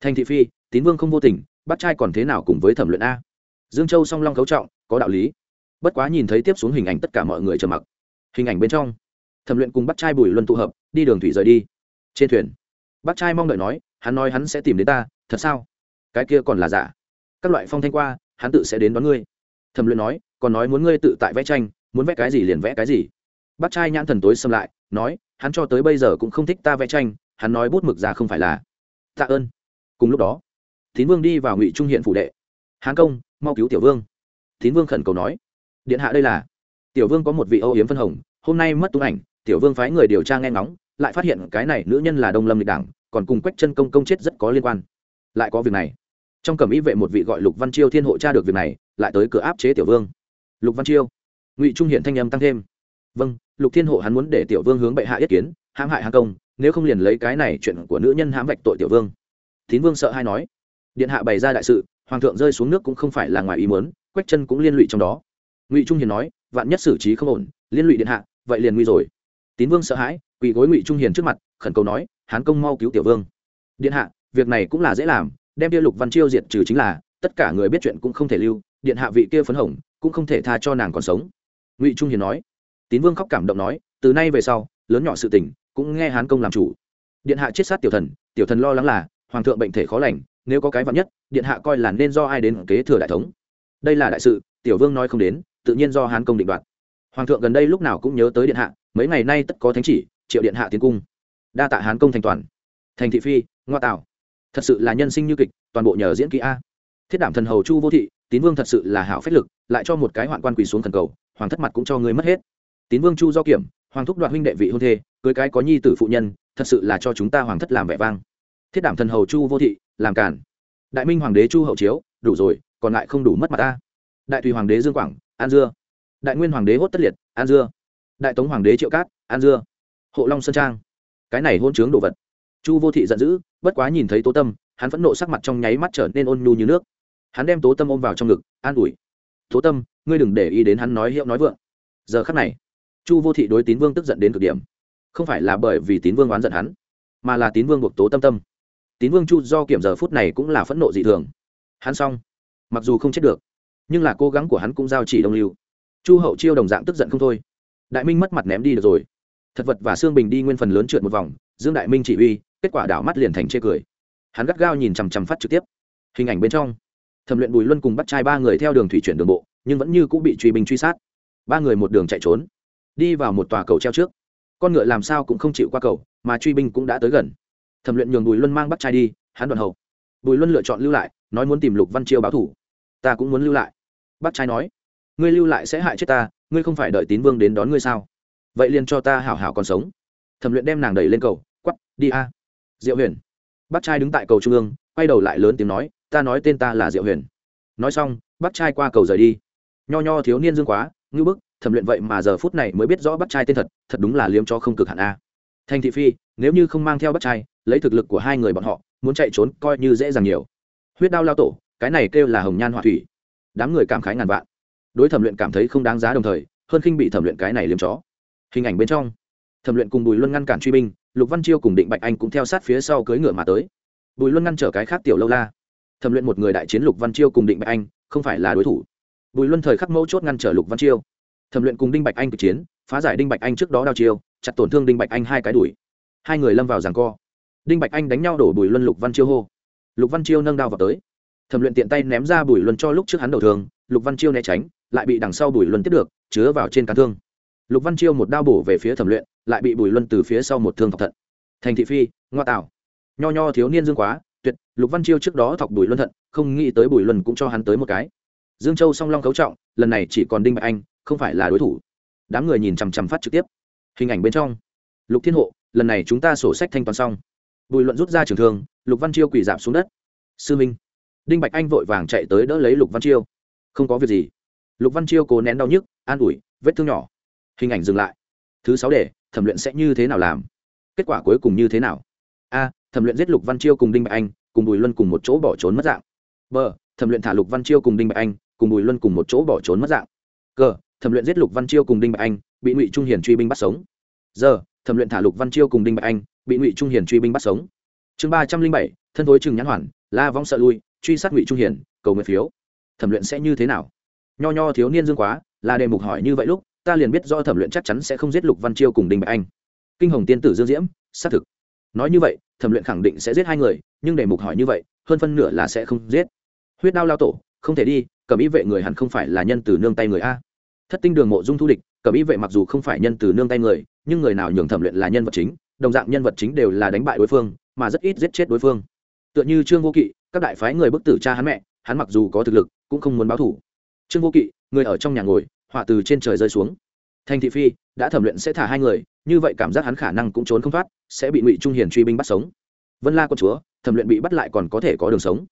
Thành thị phi, tín vương không vô tình, bắt trai còn thế nào cùng với thẩm luyện a? Dương châu song long cấu trọng, có đạo lý. Bất quá nhìn thấy tiếp xuống hình ảnh tất cả mọi người trầm mặc. Hình ảnh bên trong, thẩm luyện cùng bắt trai bùi luân tụ hợp, đi đường thủy rời đi. Trên thuyền, bắt trai mong đợi nói, hắn nói hắn sẽ tìm đến ta, thật sao? Cái kia còn là giả. Các loại phong thanh qua, hắn tự sẽ đến đón ngươi. Thẩm luyện nói, còn nói muốn ngươi tự tại vẽ tranh, muốn vẽ cái gì liền vẽ cái gì. Bác trai nhãn thần tối xâm lại nói, hắn cho tới bây giờ cũng không thích ta vẽ tranh, hắn nói bút mực ra không phải là. Tạ ơn. Cùng lúc đó, tín vương đi vào ngụy trung hiện phủ đệ. Hán công, mau cứu tiểu vương. Tín vương khẩn cầu nói. Điện hạ đây là. Tiểu vương có một vị âu yếm phân hồng, hôm nay mất tung ảnh, tiểu vương phái người điều tra nghe ngóng, lại phát hiện cái này nữ nhân là đông lâm lịch đảng, còn cùng quách chân công công chết rất có liên quan. Lại có việc này. Trong cẩm ý vệ một vị gọi lục văn chiêu thiên hộ tra được việc này, lại tới cửa áp chế tiểu vương. Lục văn chiêu. Ngụy trung hiện thanh âm tăng thêm vâng lục thiên hộ hắn muốn để tiểu vương hướng bệ hạ yết kiến, hãm hại hàng công, nếu không liền lấy cái này chuyện của nữ nhân hãm vạch tội tiểu vương. Tín vương sợ hay nói. Điện hạ bày ra đại sự, hoàng thượng rơi xuống nước cũng không phải là ngoài ý muốn, quách chân cũng liên lụy trong đó. Ngụy trung hiền nói, vạn nhất xử trí không ổn, liên lụy điện hạ, vậy liền nguy rồi. Tín vương sợ hãi, quỳ gối ngụy trung hiền trước mặt, khẩn cầu nói, hán công mau cứu tiểu vương. Điện hạ, việc này cũng là dễ làm, đem tiêu lục văn chiêu diệt trừ chính là, tất cả người biết chuyện cũng không thể lưu, điện hạ vị kia phấn hồng, cũng không thể tha cho nàng còn sống. Ngụy trung hiền nói tín vương khóc cảm động nói, từ nay về sau, lớn nhỏ sự tình cũng nghe hán công làm chủ. Điện hạ chết sát tiểu thần tiểu thần lo lắng là, hoàng thượng bệnh thể khó lành, nếu có cái vạn nhất, điện hạ coi là nên do ai đến kế thừa đại thống. Đây là đại sự, tiểu vương nói không đến, tự nhiên do hán công định đoạt. Hoàng thượng gần đây lúc nào cũng nhớ tới điện hạ, mấy ngày nay tất có thánh chỉ, triệu điện hạ tiến cung. Đa tạ hán công thành toàn. Thành thị phi, ngoa tạo. Thật sự là nhân sinh như kịch, toàn bộ nhờ diễn kỹ a. Thiết đảm thần hầu chu vô thị, tín vương thật sự là hảo phách lực, lại cho một cái hoạn quan quỳ xuống thần cầu, hoàng thất mặt cũng cho người mất hết tín vương chu do kiểm, hoàng thúc đoạt huynh đệ vị hôn thê, cưới cái có nhi tử phụ nhân, thật sự là cho chúng ta hoàng thất làm vẻ vang. Thiết đảm thần hầu chu vô thị, làm cản. Đại minh hoàng đế chu hậu chiếu, đủ rồi, còn lại không đủ mất mặt ta. Đại tùy hoàng đế dương quảng, an dưa. Đại nguyên hoàng đế hốt tất liệt, an dưa. Đại tống hoàng đế triệu cát, an dưa. Hộ long sơn trang. Cái này hôn chướng đồ vật. Chu vô thị giận dữ, bất quá nhìn thấy tố tâm, hắn phẫn nộ sắc mặt trong nháy mắt trở nên ôn nhu như nước. Hắn đem tố tâm ôm vào trong ngực, an ủi. Tố tâm, ngươi đừng để ý đến hắn nói hiệu nói vượng. Giờ khắc này chu vô thị đối tín vương tức giận đến cực điểm. Không phải là bởi vì tín vương oán giận hắn, mà là tín vương buộc tố tâm tâm. Tín vương chu do kiểm giờ phút này cũng là phẫn nộ dị thường. Hắn xong, mặc dù không chết được, nhưng là cố gắng của hắn cũng giao chỉ đông lưu. Chu hậu chiêu đồng dạng tức giận không thôi. Đại minh mất mặt ném đi được rồi. Thật vật và xương bình đi nguyên phần lớn trượt một vòng, dương đại minh chỉ uy kết quả đảo mắt liền thành chê cười. Hắn gắt gao nhìn chằm chằm phát trực tiếp. Hình ảnh bên trong, thẩm luyện bùi luân cùng bắt trai ba người theo đường thủy chuyển đường bộ, nhưng vẫn như cũng bị truy binh truy sát. Ba người một đường chạy trốn đi vào một tòa cầu treo trước. Con ngựa làm sao cũng không chịu qua cầu, mà truy binh cũng đã tới gần. Thẩm luyện nhường bùi luân mang bắt trai đi, hắn đoạn hậu. Bùi luân lựa chọn lưu lại, nói muốn tìm lục văn chiêu báo thủ. Ta cũng muốn lưu lại. Bắt trai nói, ngươi lưu lại sẽ hại chết ta, ngươi không phải đợi tín vương đến đón ngươi sao? Vậy liền cho ta hảo hảo còn sống. Thẩm luyện đem nàng đẩy lên cầu, quắp, đi a. Diệu huyền. Bác trai đứng tại cầu trung ương, quay đầu lại lớn tiếng nói, ta nói tên ta là diệu huyền. Nói xong bác trai qua cầu rời đi. Nho nho thiếu niên dương quá, ngưu bức thẩm luyện vậy mà giờ phút này mới biết rõ bắt trai tên thật thật đúng là liếm cho không cực hạn a. Thành thị phi, nếu như không mang theo bắt trai, lấy thực lực của hai người bọn họ, muốn chạy trốn coi như dễ dàng nhiều. Huyết đao lao tổ, cái này kêu là hồng nhan họa thủy. Đám người cảm khái ngàn vạn. Đối thẩm luyện cảm thấy không đáng giá đồng thời, hơn khinh bị thẩm luyện cái này liếm chó. Hình ảnh bên trong, thẩm luyện cùng bùi luân ngăn cản truy binh, lục văn chiêu cùng định bạch anh cũng theo sát phía sau cưỡi ngựa mà tới. Bùi luân ngăn trở cái khác tiểu lâu la. Thẩm luyện một người đại chiến lục văn chiêu cùng định bạch anh, không phải là đối thủ. Bùi luân thời khắc mẫu chốt ngăn trở lục văn chiêu thẩm luyện cùng đinh bạch anh cực chiến, phá giải đinh bạch anh trước đó đao chiêu, chặt tổn thương đinh bạch anh hai cái đuổi hai người lâm vào giằng co. Đinh bạch anh đánh nhau đổ bùi luân lục văn chiêu hô. Lục văn chiêu nâng đao vào tới. Thẩm luyện tiện tay ném ra bùi luân cho lúc trước hắn đầu thường lục văn chiêu né tránh, lại bị đằng sau bùi luân tiếp được, chứa vào trên cán thương. Lục văn chiêu một đao bổ về phía thẩm luyện, lại bị bùi luân từ phía sau một thương thọc thận. Thành thị phi, ngoa tạo. Nho nho thiếu niên dương quá, tuyệt, lục văn chiêu trước đó thọc bùi luân thận, không nghĩ tới bùi luân cũng cho hắn tới một cái. Dương châu song long cấu trọng, lần này chỉ còn đinh bạch anh không phải là đối thủ. Đám người nhìn chằm chằm phát trực tiếp. Hình ảnh bên trong. Lục thiên hộ, lần này chúng ta sổ sách thanh toán xong. Bùi luận rút ra trường thương, lục văn chiêu quỳ dạp xuống đất. Sư minh. Đinh bạch anh vội vàng chạy tới đỡ lấy lục văn chiêu. Không có việc gì. Lục văn chiêu cố nén đau nhức, an ủi, vết thương nhỏ. Hình ảnh dừng lại. Thứ sáu để thẩm luyện sẽ như thế nào làm? Kết quả cuối cùng như thế nào? A, thẩm luyện giết lục văn chiêu cùng đinh bạch anh, cùng bùi luân cùng một chỗ bỏ trốn mất dạng. B, thẩm luyện thả lục văn chiêu cùng đinh bạch anh, cùng bùi luân cùng một chỗ bỏ trốn mất dạng. C thẩm luyện giết lục văn chiêu cùng đinh bạch anh, bị ngụy trung hiền truy binh bắt sống. Giờ, thẩm luyện thả lục văn chiêu cùng đinh bạch anh, bị ngụy trung hiền truy binh bắt sống. Chương ba trăm linh bảy, thân thối trừng nhãn hoàn, la vong sợ lui, truy sát ngụy trung hiền cầu nguyện phiếu. Thẩm luyện sẽ như thế nào? Nho nho thiếu niên dương quá, là đề mục hỏi như vậy lúc, ta liền biết do thẩm luyện chắc chắn sẽ không giết lục văn chiêu cùng đinh bạch anh. Kinh hồng tiên tử dương diễm, xác thực. Nói như vậy, thẩm luyện khẳng định sẽ giết hai người, nhưng đề mục hỏi như vậy, hơn phân nửa là sẽ không giết. Huyết đao lao tổ, không thể đi cầm ý vệ người hẳn không phải là nhân từ nương tay người a thất tinh đường mộ dung thu địch cầm ý vệ mặc dù không phải nhân từ nương tay người, nhưng người nào nhường thẩm luyện là nhân vật chính, đồng dạng nhân vật chính đều là đánh bại đối phương, mà rất ít giết chết đối phương. Tựa như trương vô kỵ, các đại phái người bức tử cha hắn mẹ, hắn mặc dù có thực lực, cũng không muốn báo thủ. Trương vô kỵ, người ở trong nhà ngồi, họa từ trên trời rơi xuống. Thành thị phi, đã thẩm luyện sẽ thả hai người, như vậy cảm giác hắn khả năng cũng trốn không thoát, sẽ bị ngụy trung hiền truy binh bắt sống. Vân la quân chúa, thẩm luyện bị bắt lại còn có thể có đường sống.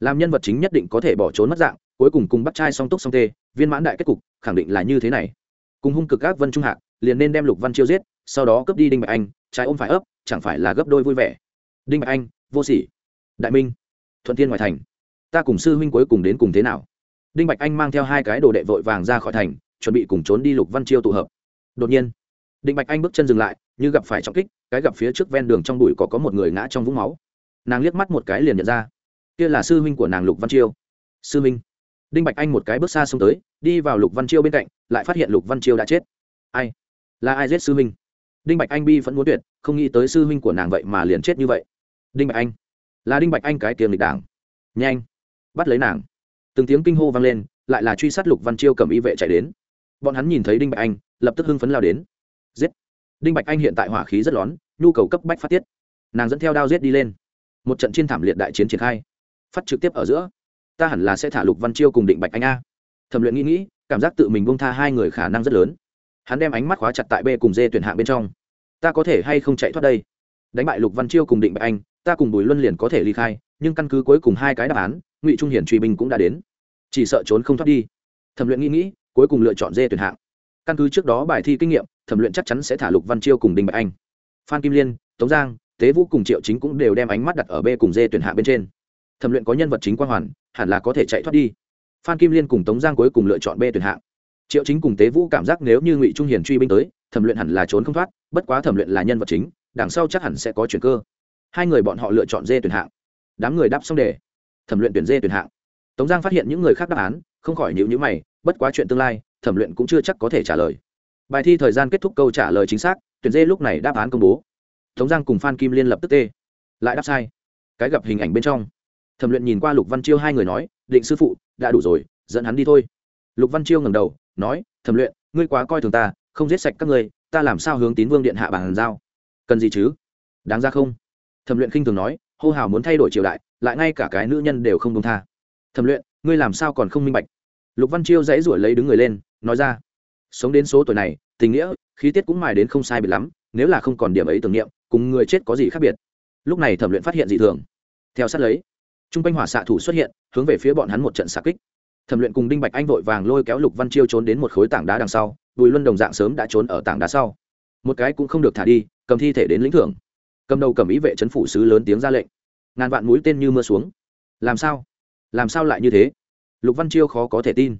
Làm nhân vật chính nhất định có thể bỏ trốn mất dạng, cuối cùng cùng bắt trai song túc song tê viên mãn đại kết cục, khẳng định là như thế này. Cùng hung cực các vân trung hạc, liền nên đem lục văn chiêu giết, sau đó cướp đi đinh bạch anh, trái ôm phải ấp, chẳng phải là gấp đôi vui vẻ. Đinh bạch anh, vô sỉ. Đại minh, thuận thiên ngoại thành. Ta cùng sư huynh cuối cùng đến cùng thế nào? Đinh bạch anh mang theo hai cái đồ đệ vội vàng ra khỏi thành, chuẩn bị cùng trốn đi lục văn chiêu tụ hợp. Đột nhiên, đinh bạch anh bước chân dừng lại, như gặp phải trọng kích, cái gặp phía trước ven đường trong bụi có có một người ngã trong vũng máu. Nàng liếc mắt một cái liền nhận ra, kia là sư huynh của nàng lục văn chiêu. Sư huynh đinh bạch anh một cái bước xa xông tới, đi vào lục văn chiêu bên cạnh, lại phát hiện lục văn chiêu đã chết. Ai? Là ai giết sư huynh? Đinh bạch anh bi vẫn muốn tuyệt, không nghĩ tới sư huynh của nàng vậy mà liền chết như vậy. Đinh bạch anh. Là đinh bạch anh cái kiềm lịch đảng. Nhanh. Bắt lấy nàng. Từng tiếng kinh hô vang lên, lại là truy sát lục văn chiêu cầm y vệ chạy đến. Bọn hắn nhìn thấy đinh bạch anh, lập tức hưng phấn lao đến. Giết. Đinh bạch anh hiện tại hỏa khí rất lón, nhu cầu cấp bách phát tiết. Nàng dẫn theo đao giết đi lên. Một trận chiến thảm liệt đại chiến triển khai. Phát trực tiếp ở giữa ta hẳn là sẽ thả lục văn chiêu cùng định bạch anh a. Thẩm luyện nghĩ nghĩ, cảm giác tự mình bông tha hai người khả năng rất lớn. Hắn đem ánh mắt khóa chặt tại b cùng d tuyển hạng bên trong. Ta có thể hay không chạy thoát đây? Đánh bại lục văn chiêu cùng định bạch anh, ta cùng bùi luân liền có thể ly khai, nhưng căn cứ cuối cùng hai cái đáp án, ngụy trung hiển truy binh cũng đã đến. Chỉ sợ trốn không thoát đi. Thẩm luyện nghĩ nghĩ, cuối cùng lựa chọn d tuyển hạng. Căn cứ trước đó bài thi kinh nghiệm, thẩm luyện chắc chắn sẽ thả lục văn chiêu cùng đình bạch anh. Phan kim liên, tống giang, tế vũ cùng triệu chính cũng đều đem ánh mắt đặt ở b cùng d tuyển hạng bên trên thẩm luyện có nhân vật chính quang hoàn, hẳn là có thể chạy thoát đi. Phan kim liên cùng tống giang cuối cùng lựa chọn b tuyển hạng. Triệu chính cùng tế vũ cảm giác nếu như ngụy trung hiền truy binh tới, thẩm luyện hẳn là trốn không thoát, bất quá thẩm luyện là nhân vật chính, đằng sau chắc hẳn sẽ có chuyển cơ. Hai người bọn họ lựa chọn dê tuyển hạng. Đám người đáp xong đề. Thẩm luyện tuyển dê tuyển hạng. Tống giang phát hiện những người khác đáp án, không khỏi nhịu nhữ mày, bất quá chuyện tương lai, thẩm luyện cũng chưa chắc có thể trả lời. Bài thi thời gian kết thúc câu trả lời chính xác, tuyển dê lúc này đáp án công bố. Tống giang cùng phan kim liên lập tức tê. Lại đáp sai. Cái gặp hình ảnh bên trong thẩm luyện nhìn qua lục văn chiêu hai người nói, định sư phụ, đã đủ rồi, dẫn hắn đi thôi. Lục văn chiêu ngầm đầu, nói, thẩm luyện, ngươi quá coi thường ta, không giết sạch các ngươi, ta làm sao hướng tín vương điện hạ bàn giao? Cần gì chứ? Đáng ra không. Thẩm luyện khinh thường nói, hô hào muốn thay đổi triều đại, lại ngay cả cái nữ nhân đều không công tha. Thẩm luyện, ngươi làm sao còn không minh bạch? Lục văn chiêu dãy ruổi lấy đứng người lên, nói ra, sống đến số tuổi này, tình nghĩa, khí tiết cũng mài đến không sai biệt lắm, nếu là không còn điểm ấy tưởng niệm, cùng người chết có gì khác biệt? Lúc này thẩm luyện phát hiện dị thường. Theo sát lấy t r u n g quanh hỏa xạ thủ xuất hiện, hướng về phía bọn hắn một trận xạ kích. Thẩm luyện cùng đinh bạch anh vội vàng lôi kéo lục văn chiêu trốn đến một khối tảng đá đằng sau, bùi luân đồng dạng sớm đã trốn ở tảng đá sau. Một cái cũng không được thả đi, cầm thi thể đến lĩnh thưởng. Cầm đầu cầm ý vệ c phủ sứ lớn tiếng ra lệnh. Ngàn vạn mũi tên như mưa xuống. Làm sao? Làm sao lại như thế? Lục văn chiêu khó có thể tin.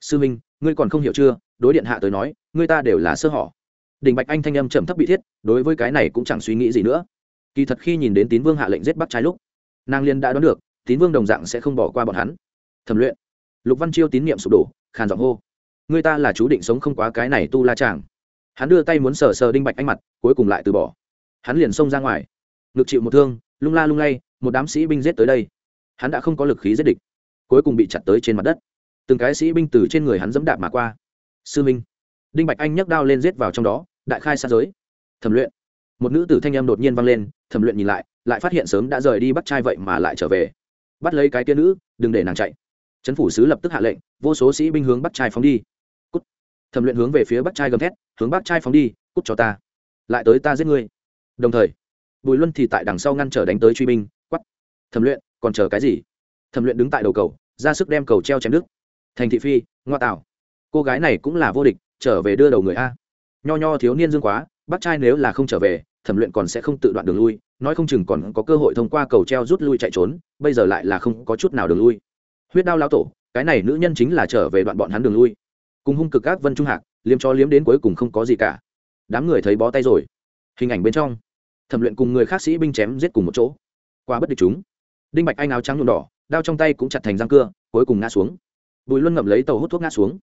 Sư minh, ngươi còn không hiểu chưa? Đối điện hạ tới nói, ngươi ta đều là sơ hỏ đình bạch anh thanh âm trầm thấp bị thiết, đối với cái này cũng chẳng suy nghĩ gì nữa. Kỳ thật khi nhìn đến tín vương hạ lệnh giết bắt trái lúc, nàng liên đã đoán được tín vương đồng dạng sẽ không bỏ qua bọn hắn. Thẩm luyện. Lục văn chiêu tín nhiệm sụp đổ, khàn giọng hô. Người ta là chú định sống không quá cái này tu la chàng. Hắn đưa tay muốn sờ sờ đinh bạch anh mặt, cuối cùng lại từ bỏ. Hắn liền xông ra ngoài. Ngực chịu một thương, lung la lung lay, một đám sĩ binh giết tới đây. Hắn đã không có lực khí giết địch, cuối cùng bị chặt tới trên mặt đất. Từng cái sĩ binh từ trên người hắn dẫm đạp mà qua. Sư minh. Đinh bạch anh nhấc đao lên giết vào trong đó, đại khai xa giới. Thẩm luyện. Một nữ tử thanh em đột nhiên vang lên, thẩm luyện nhìn lại lại phát hiện sớm đã rời đi bắt trai vậy mà lại trở về bắt lấy cái kia nữ, đừng để nàng chạy. Trấn phủ sứ lập tức hạ lệnh, vô số sĩ binh hướng bắt trai phóng đi. Cút. Thẩm luyện hướng về phía bắt trai gầm thét, hướng bắt trai phóng đi, cút cho ta. Lại tới ta giết ngươi. Đồng thời, bùi luân thì tại đằng sau ngăn trở đánh tới truy binh quắt thẩm luyện, còn chờ cái gì? Thẩm luyện đứng tại đầu cầu, ra sức đem cầu treo chém đứt. Thành thị phi, ngoa tạo. Cô gái này cũng là vô địch, trở về đưa đầu người a. Nho nho thiếu niên dương quá bác trai nếu là không trở về, thẩm luyện còn sẽ không tự đoạn đường lui nói không chừng còn có cơ hội thông qua cầu treo rút lui chạy trốn, bây giờ lại là không có chút nào đường lui. Huyết đao lao tổ, cái này nữ nhân chính là trở về đoạn bọn hắn đường lui. Cùng hung cực các vân trung hạc, liếm cho liếm đến cuối cùng không có gì cả. Đám người thấy bó tay rồi. Hình ảnh bên trong, thẩm luyện cùng người khác sĩ binh chém giết cùng một chỗ. Qua bất địch chúng. Đinh bạch anh áo trắng nhuộm đỏ, đao trong tay cũng chặt thành răng cưa, cuối cùng ngã xuống. Bùi luân ngậm lấy tàu hút thuốc ngã xuống.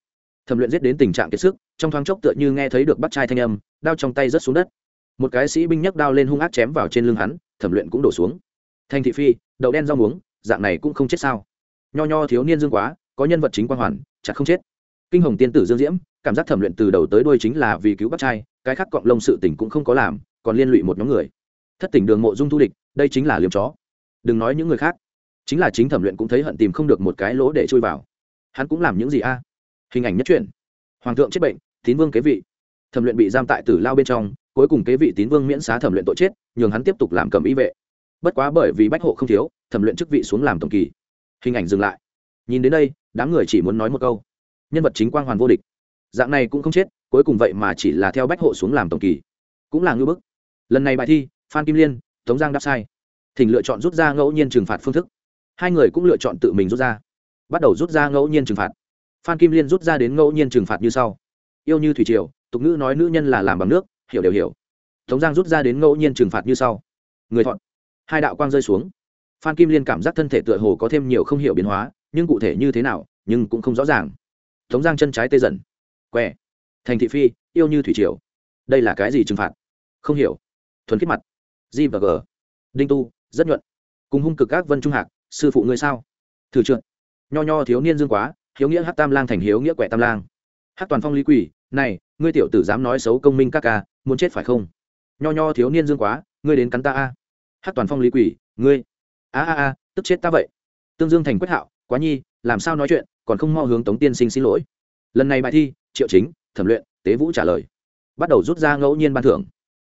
Thẩm luyện giết đến tình trạng kiệt sức, trong thoáng chốc tựa như nghe thấy được bắt chai thanh âm, đao trong tay rớt xuống đất một cái sĩ binh nhấc đao lên hung ác chém vào trên lưng hắn, thẩm luyện cũng đổ xuống. Thanh thị phi, đậu đen rau muống, dạng này cũng không chết sao? Nho nho thiếu niên dương quá, có nhân vật chính quan hoàn, chặt không chết. Kinh hồng tiên tử dương diễm, cảm giác thẩm luyện từ đầu tới đuôi chính là vì cứu bắt trai, cái khác cọng lông sự tình cũng không có làm, còn liên lụy một nhóm người. Thất tỉnh đường mộ dung thu địch, đây chính là liếm chó. Đừng nói những người khác, chính là chính thẩm luyện cũng thấy hận tìm không được một cái lỗ để chui vào. Hắn cũng làm những gì a? Hình ảnh nhất truyện. Hoàng thượng chết bệnh, tín vương kế vị. Thẩm luyện bị giam tại tử lao bên trong cuối cùng kế vị tín vương miễn xá thẩm luyện tội chết, nhường hắn tiếp tục làm cầm ý vệ. Bất quá bởi vì bách hộ không thiếu, thẩm luyện chức vị xuống làm tổng kỳ. Hình ảnh dừng lại. Nhìn đến đây, đám người chỉ muốn nói một câu. Nhân vật chính quang hoàn vô địch. Dạng này cũng không chết, cuối cùng vậy mà chỉ là theo bách hộ xuống làm tổng kỳ. Cũng là ngưỡng bức. Lần này bài thi, phan kim liên, tống giang đáp sai. Thỉnh lựa chọn rút ra ngẫu nhiên trừng phạt phương thức. Hai người cũng lựa chọn tự mình rút ra. Bắt đầu rút ra ngẫu nhiên trừng phạt. Phan kim liên rút ra đến ngẫu nhiên trừng phạt như sau. Yêu như thủy triều, tục ngữ nói nữ nhân là làm bằng nước hiểu đều hiểu. Tống giang rút ra đến ngẫu nhiên trừng phạt như sau. Người thọn hai đạo quang rơi xuống. Phan kim liên cảm giác thân thể tựa hồ có thêm nhiều không hiểu biến hóa, nhưng cụ thể như thế nào, nhưng cũng không rõ ràng. Tống giang chân trái tê dần. Què. Thành thị phi, yêu như thủy triều. Đây là cái gì trừng phạt? Không hiểu. Thuần khiết mặt. G và g. Đinh tu, rất nhuận. Cùng hung cực các vân trung hạc, sư phụ ngươi sao? Thử trượt. Nho nho thiếu niên dương quá, hiếu nghĩa hát tam lang thành hiếu nghĩa quẹ tam lang. Hát toàn phong lý quỷ này, ngươi tiểu tử dám nói xấu công minh các ca muốn chết phải không? Nho nho thiếu niên dương quá, ngươi đến cắn ta a. Hát toàn phong lý quỷ, ngươi. A a a, tức chết ta vậy. Tương dương thành quyết hạo, quá nhi, làm sao nói chuyện, còn không mo hướng tống tiên sinh xin lỗi. Lần này bài thi, triệu chính, thẩm luyện, tế vũ trả lời. Bắt đầu rút ra ngẫu nhiên ban thưởng.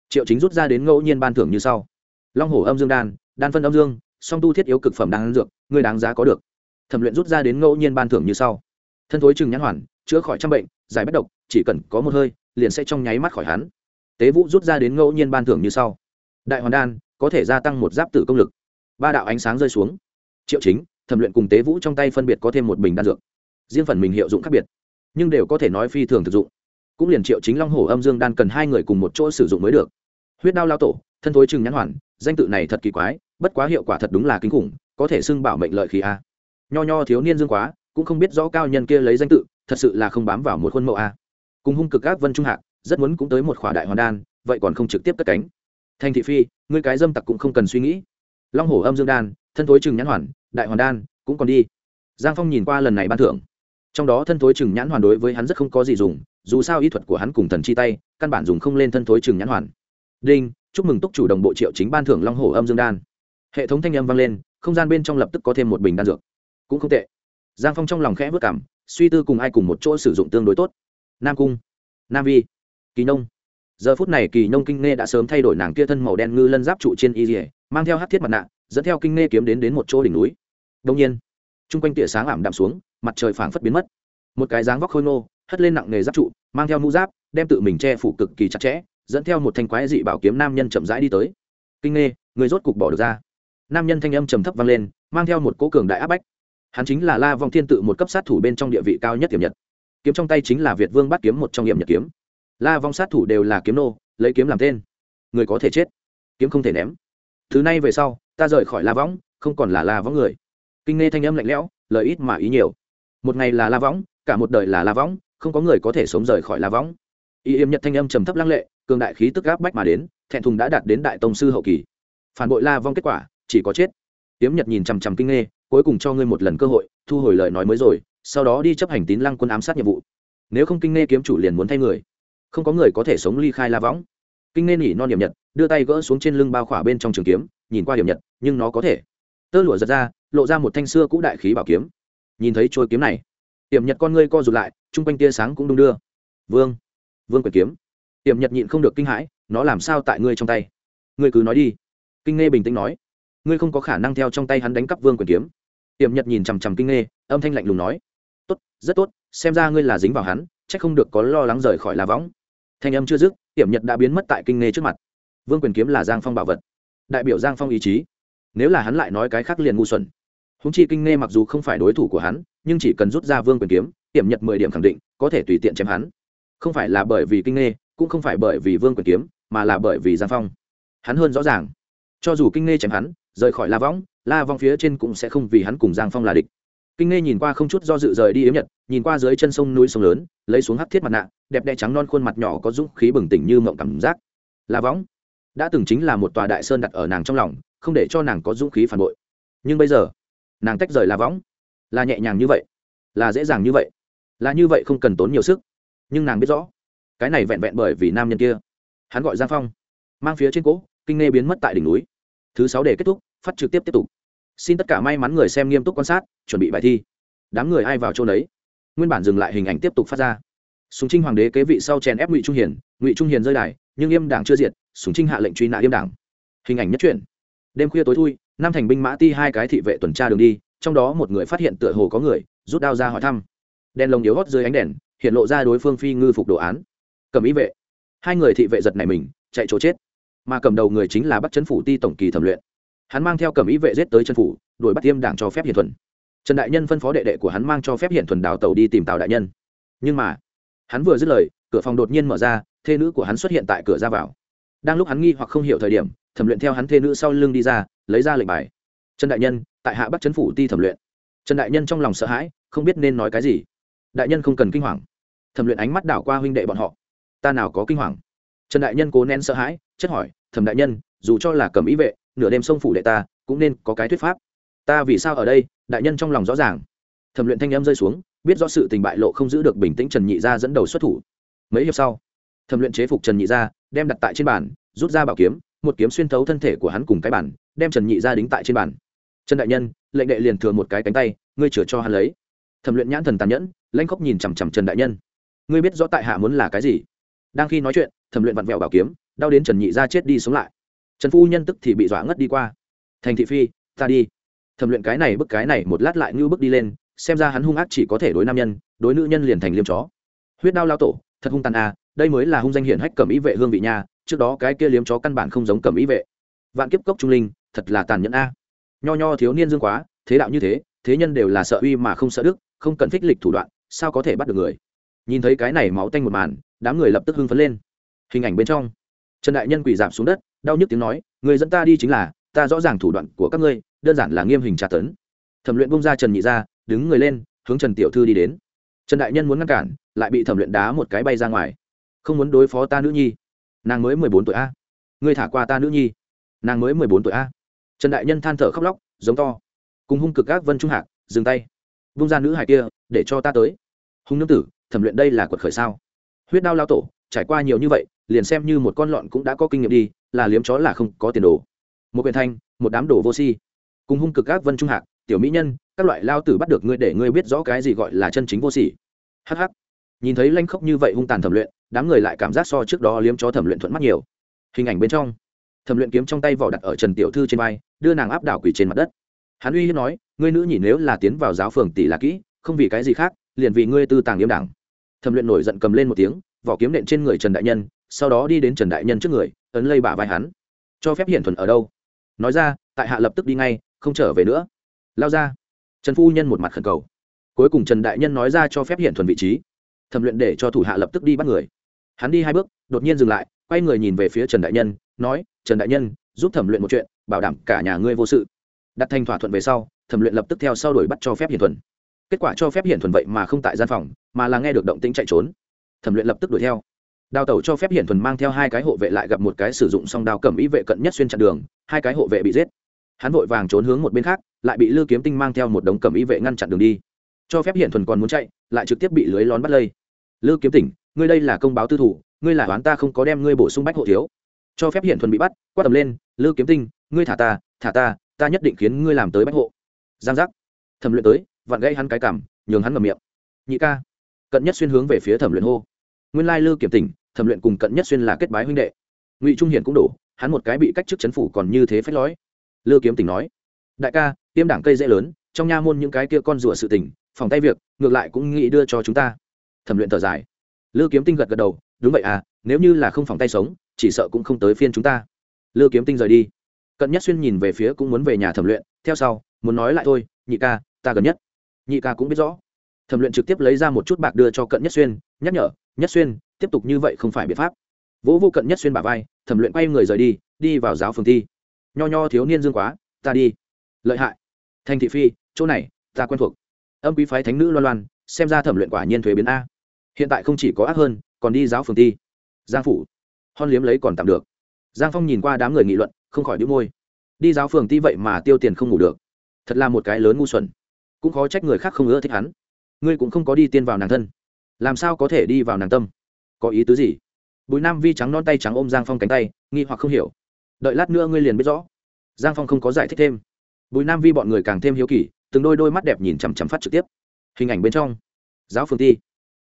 Triệu chính rút ra đến ngẫu nhiên ban thưởng như sau. Long hổ âm dương đan đan phân âm dương, song tu thiết yếu cực phẩm đan dược, ngươi đáng giá có được. Thẩm luyện rút ra đến ngẫu nhiên ban thưởng như sau. Thân thối chừng nhãn hoàn, chữa khỏi trăm bệnh, giải bất độc, chỉ cần có một hơi, liền sẽ trong nháy mắt khỏi hắn tế vũ rút ra đến ngẫu nhiên ban thưởng như sau. Đại hoàn đan, có thể gia tăng một giáp tử công lực. Ba đạo ánh sáng rơi xuống. Triệu chính, thẩm luyện cùng tế vũ trong tay phân biệt có thêm một bình đan dược. Riêng phần mình hiệu dụng khác biệt, nhưng đều có thể nói phi thường thực dụng. Cũng liền triệu chính long hổ âm dương đan cần hai người cùng một chỗ sử dụng mới được. Huyết đao lao tổ, thân thối chừng nhãn hoàn, danh tự này thật kỳ quái, bất quá hiệu quả thật đúng là kinh khủng, có thể xưng bảo mệnh lợi khí a. Nho nho thiếu niên dương quá, cũng không biết rõ cao nhân kia lấy danh tự, thật sự là không bám vào một khuôn mẫu a. Cùng hung cực các vân trung hạc rất muốn cũng tới một khỏa đại hoàn đan, vậy còn không trực tiếp cất cánh. Thành thị phi, ngươi cái dâm tặc cũng không cần suy nghĩ. Long hổ âm dương đan, thân thối chừng nhãn hoàn, đại hoàn đan, cũng còn đi. Giang phong nhìn qua lần này ban thưởng. Trong đó thân thối chừng nhãn hoàn đối với hắn rất không có gì dùng, dù sao y thuật của hắn cùng thần chi tay, căn bản dùng không lên thân thối chừng nhãn hoàn. Đinh, chúc mừng túc chủ đồng bộ triệu chính ban thưởng long hổ âm dương đan. Hệ thống thanh âm vang lên, không gian bên trong lập tức có thêm một bình đan dược. Cũng không tệ. Giang phong trong lòng khẽ vất cảm, suy tư cùng ai cùng một chỗ sử dụng tương đối tốt. Nam cung, nam vi kỳ nông. Giờ phút này kỳ nông kinh nghe đã sớm thay đổi nàng kia thân màu đen ngư lân giáp trụ trên y dỉa mang theo hát thiết mặt nạ, dẫn theo kinh nghe kiếm đến đến một chỗ đỉnh núi. Đông nhiên, chung quanh tỉa sáng ảm đạm xuống, mặt trời phảng phất biến mất. Một cái dáng vóc khôi ngô, hất lên nặng nghề giáp trụ, mang theo mũ giáp, đem tự mình che phủ cực kỳ chặt chẽ, dẫn theo một thanh quái dị bảo kiếm nam nhân chậm rãi đi tới. Kinh nghe, người rốt cục bỏ được ra. Nam nhân thanh âm trầm thấp vang lên, mang theo một cỗ cường đại áp bách. Hắn chính là la vong thiên tự, một cấp sát thủ bên trong địa vị cao nhất tiềm nhật. Kiếm trong tay chính là việt vương bắt kiếm một trong nghiệm nhật kiếm la vong sát thủ đều là kiếm nô, lấy kiếm làm tên. Người có thể chết, kiếm không thể ném. Thứ này về sau, ta rời khỏi la võng không còn là la võng người. Kinh nghe thanh âm lạnh lẽo, lời ít mà ý nhiều. Một ngày là la võng cả một đời là la võng không có người có thể sống rời khỏi la võng y yếm nhật thanh âm trầm thấp lăng lệ, cường đại khí tức gáp bách mà đến, thẹn thùng đã đạt đến đại tông sư hậu kỳ. Phản bội la vong kết quả, chỉ có chết. Yếm nhật nhìn chằm chằm kinh nghe, cuối cùng cho ngươi một lần cơ hội, thu hồi lời nói mới rồi, sau đó đi chấp hành tín lăng quân ám sát nhiệm vụ. Nếu không kinh nghe kiếm chủ liền muốn thay người không có người có thể sống ly khai la võng. Kinh nên nghỉ non điểm nhật đưa tay gỡ xuống trên lưng bao khỏa bên trong trường kiếm, nhìn qua điểm nhật, nhưng nó có thể. Tơ lụa giật ra, lộ ra một thanh xưa cũ đại khí bảo kiếm. Nhìn thấy trôi kiếm này, hiểm nhật con ngươi co rụt lại, chung quanh tia sáng cũng đung đưa. Vương vương quyền kiếm. Hiểm nhật nhịn không được kinh hãi, nó làm sao tại ngươi trong tay? Ngươi cứ nói đi. Kinh nghe bình tĩnh nói. Ngươi không có khả năng theo trong tay hắn đánh cắp vương quyền kiếm. Hiểm nhật nhìn chằm chằm kinh nghe âm thanh lạnh lùng nói. Tốt, rất tốt, xem ra ngươi là dính vào hắn c h ắ c không được có lo lắng rời khỏi là võng thanh âm chưa dứt hiểm nhật đã biến mất tại kinh nghe trước mặt. Vương quyền kiếm là giang phong bảo vật. Đại biểu giang phong ý chí. Nếu là hắn lại nói cái khác liền ngu xuẩn. Húng chi kinh nghe mặc dù không phải đối thủ của hắn, nhưng chỉ cần rút ra vương quyền kiếm hiểm nhật mười điểm khẳng định, có thể tùy tiện chém hắn. Không phải là bởi vì kinh nghe cũng không phải bởi vì vương quyền kiếm, mà là bởi vì giang phong. Hắn hơn rõ ràng. Cho dù kinh nghe chém hắn, rời khỏi la võng, la vong phía trên cũng sẽ không vì hắn cùng giang phong là địch kinh nghe nhìn qua không chút do dự rời đi yếm nhật, nhìn qua dưới chân sông núi sông lớn, lấy xuống hắt thiết mặt nạ, đẹp đẽ trắng non khuôn mặt nhỏ có dũng khí bừng tỉnh như mộng cảm giác. Là võng. Đã từng chính là một tòa đại sơn đặt ở nàng trong lòng, không để cho nàng có dũng khí phản bội. Nhưng bây giờ, nàng tách rời là võng. Là nhẹ nhàng như vậy, là dễ dàng như vậy, là như vậy không cần tốn nhiều sức. Nhưng nàng biết rõ, cái này vẹn vẹn bởi vì nam nhân kia. Hắn gọi giang phong. Mang phía trên cỗ, kinh nghe biến mất tại đỉnh núi. Thứ sáu để kết thúc, phát trực tiếp tiếp tục xin tất cả may mắn người xem nghiêm túc quan sát, chuẩn bị bài thi. Đám người ai vào chỗ đấy nguyên bản dừng lại hình ảnh tiếp tục phát ra. Sùng trinh hoàng đế kế vị sau chèn ép ngụy trung hiền, ngụy trung hiền rơi đài, nhưng im đảng chưa diệt, sùng trinh hạ lệnh truy nã im đảng. Hình ảnh nhất truyện. Đêm khuya tối thui, năm thành binh mã ti hai cái thị vệ tuần tra đường đi, trong đó một người phát hiện tựa hồ có người, rút đao ra hỏi thăm. Đèn lồng yếu hót dưới ánh đèn, hiện lộ ra đối phương phi ngư phục đồ án. Cầm ý vệ. Hai người thị vệ giật này mình, chạy chỗ chết. Mà cầm đầu người chính là bắt chấn phủ ti tổng kỳ thẩm luyện hắn mang theo cầm ý vệ giết tới chân phủ, đuổi bắt tiêm đảng cho phép hiển thuần. Trần đại nhân phân phó đệ đệ của hắn mang cho phép hiển thuần đào tàu đi tìm tào đại nhân. Nhưng mà, hắn vừa dứt lời, cửa phòng đột nhiên mở ra, thê nữ của hắn xuất hiện tại cửa ra vào. Đang lúc hắn nghi hoặc không hiểu thời điểm, thẩm luyện theo hắn thê nữ sau lưng đi ra, lấy ra lệnh bài. Trần đại nhân, tại hạ bắt chân phủ ti thẩm luyện. Trần đại nhân trong lòng sợ hãi, không biết nên nói cái gì. Đại nhân không cần kinh hoàng. Thẩm luyện ánh mắt đảo qua huynh đệ bọn họ. Ta nào có kinh hoàng? Trần đại nhân cố nén sợ hãi, chất hỏi, thẩm đại nhân, dù cho là cầm ý vệ nửa đêm sông phủ đệ ta cũng nên có cái thuyết pháp. Ta vì sao ở đây đại nhân trong lòng rõ ràng. Thẩm luyện thanh em rơi xuống biết rõ sự tình bại lộ không giữ được bình tĩnh trần nhị gia dẫn đầu xuất thủ. Mấy hiệp sau thẩm luyện chế phục trần nhị gia đem đặt tại trên bàn rút ra bảo kiếm một kiếm xuyên thấu thân thể của hắn cùng cái bàn, đem trần nhị gia đính tại trên bàn. Trần đại nhân lệnh đệ liền thừa một cái cánh tay ngươi chừa cho hắn lấy. Thẩm luyện nhãn thần tàn nhẫn lanh khóc nhìn chằm chằm trần đại nhân. Ngươi biết rõ tại hạ muốn là cái gì? Đang khi nói chuyện thẩm luyện vặn vẹo bảo kiếm đau đến trần nhị gia chết đi sống lại trần phu nhân tức thì bị dọa ngất đi qua. Thành thị phi, ta đi. Thẩm luyện cái này bức cái này một lát lại như bước đi lên, xem ra hắn hung ác chỉ có thể đối nam nhân, đối nữ nhân liền thành liêm chó. Huyết đao lao tổ, thật hung tàn à đây mới là hung danh hiển hách cầm ý vệ hương vị nha, trước đó cái kia liếm chó căn bản không giống cầm ý vệ. Vạn kiếp cốc trung linh, thật là tàn nhẫn a. Nho nho thiếu niên dương quá, thế đạo như thế thế nhân đều là sợ uy mà không sợ đức, không cần phích lịch thủ đoạn, sao có thể bắt được người? Nhìn thấy cái này máu tanh một màn, đám người lập tức hưng phấn lên. Hình ảnh bên trong, trần đại nhân quỳ giảm xuống đất đau nhức tiếng nói, người dẫn ta đi chính là, ta rõ ràng thủ đoạn của các ngươi, đơn giản là nghiêm hình tra tấn. Thẩm luyện bông ra trần nhị ra đứng người lên, hướng trần tiểu thư đi đến. Trần đại nhân muốn ngăn cản, lại bị thẩm luyện đá một cái bay ra ngoài. Không muốn đối phó ta nữ nhi. Nàng mới mười bốn tuổi a. Ngươi thả qua ta nữ nhi. Nàng mới mười bốn tuổi a. Trần đại nhân than thở khóc lóc, giống to. Cùng hung cực các vân trung hạc, dừng tay. Vung ra nữ hải kia, để cho ta tới. Hung nương tử, thẩm luyện đây là quật khởi sao? Huyết đao lao tổ, trải qua nhiều như vậy, liền xem như một con lọn cũng đã có kinh nghiệm đi là liếm chó là không có tiền đồ. Một quyền thanh, một đám đồ vô si. Cùng hung cực các vân trung hạc, tiểu mỹ nhân, các loại lao tử bắt được ngươi để ngươi biết rõ cái gì gọi là chân chính vô sỉ. Hh nhìn thấy lanh khốc như vậy hung tàn thẩm luyện, đám người lại cảm giác so trước đó liếm chó thẩm luyện thuận mắt nhiều. Hình ảnh bên trong, thẩm luyện kiếm trong tay vỏ đặt ở trần tiểu thư trên vai, đưa nàng áp đảo quỷ trên mặt đất. Hắn uy hiếp nói, ngươi nữ nhỉ, nếu là tiến vào giáo phường tỷ là kỹ, không vì cái gì khác, liền vì ngươi tư tàng yếm đảng thẩm luyện nổi giận cầm lên một tiếng, vỏ kiếm nện trên người trần đại nhân, sau đó đi đến trần đại nhân trước người ấn lây bả vai hắn. Cho phép hiển thuần ở đâu? Nói ra, tại hạ lập tức đi ngay, không trở về nữa. Lao ra. Trần phu nhân một mặt khẩn cầu. Cuối cùng trần đại nhân nói ra cho phép hiển thuần vị trí. Thẩm luyện để cho thủ hạ lập tức đi bắt người. Hắn đi hai bước, đột nhiên dừng lại, quay người nhìn về phía trần đại nhân, nói, trần đại nhân, giúp thẩm luyện một chuyện, bảo đảm cả nhà ngươi vô sự. Đặt thành thỏa thuận về sau, thẩm luyện lập tức theo sau đuổi bắt cho phép hiển thuần. Kết quả cho phép hiển thuần vậy mà không tại gian phòng, mà là nghe được động tĩnh chạy trốn. Thẩm luyện lập tức đuổi theo đào tẩu cho phép hiển thuần mang theo hai cái hộ vệ lại gặp một cái sử dụng song đao cầm ý vệ cận nhất xuyên chặn đường, hai cái hộ vệ bị giết. Hắn vội vàng trốn hướng một bên khác, lại bị lư kiếm tinh mang theo một đống cầm ý vệ ngăn chặn đường đi. Cho phép hiển thuần còn muốn chạy, lại trực tiếp bị lưới lón bắt lây. Lư kiếm tỉnh ngươi đây là công báo tư thủ, ngươi là đoán ta không có đem ngươi bổ sung bách hộ thiếu. Cho phép hiển thuần bị bắt, quát tầm lên, lư kiếm tinh, ngươi thả ta thả ta ta nhất định khiến ngươi làm tới bách hộ. Giang giác. Thẩm luyện tới, vặn gây hắn cái cảm nhường hắn ngầm miệng. Nhị ca. Cận nhất xuyên hướng về phía thẩm luyện hô. Nguyên lai lư kiểm tỉnh thẩm luyện cùng cận nhất xuyên là kết bái huynh đệ. Ngụy trung hiển cũng đổ, hắn một cái bị cách chức chấn phủ còn như thế phách lói lư kiếm tình nói, đại ca, tiêm đảng cây dễ lớn, trong nha môn những cái kia con rủa sự tình, phòng tay việc, ngược lại cũng nghĩ đưa cho chúng ta. Thẩm luyện thở dài. Lư kiếm tinh gật gật đầu, đúng vậy à nếu như là không phòng tay sống, chỉ sợ cũng không tới phiên chúng ta. Lư kiếm tinh rời đi. Cận nhất xuyên nhìn về phía cũng muốn về nhà thẩm luyện, theo sau, muốn nói lại thôi, nhị ca, ta gần nhất. Nhị ca cũng biết rõ. Thẩm luyện trực tiếp lấy ra một chút bạc đưa cho cận nhất xuyên, nhắc nhở, nhất xuyên tiếp tục như vậy không phải biện pháp. Vỗ vô cận nhất xuyên bả vai, thẩm luyện quay người rời đi đi vào giáo phường thi. Nho nho thiếu niên dương quá, ta đi. Lợi hại. Thành thị phi, chỗ này, ta quen thuộc. Âm quý phái thánh nữ loan loan, xem ra thẩm luyện quả nhiên thuế biến a. Hiện tại không chỉ có ác hơn, còn đi giáo phường thi. Giang phủ. Hon liếm lấy còn tạm được. Giang phong nhìn qua đám người nghị luận, không khỏi đĩu môi. Đi giáo phường ti vậy mà tiêu tiền không ngủ được. Thật là một cái lớn ngu xuẩn. Cũng khó trách người khác không ưa thích hắn. Ngươi cũng không có đi tiên vào nàng thân. Làm sao có thể đi vào nàng tâm? Có ý tứ gì? Bùi nam vi trắng non tay trắng ôm giang phong cánh tay, nghi hoặc không hiểu. Đợi lát nữa ngươi liền biết rõ. Giang phong không có giải thích thêm. Bùi nam vi bọn người càng thêm hiếu kỳ, từng đôi đôi mắt đẹp nhìn chằm chằm phát trực tiếp. Hình ảnh bên trong. Giáo phường ti.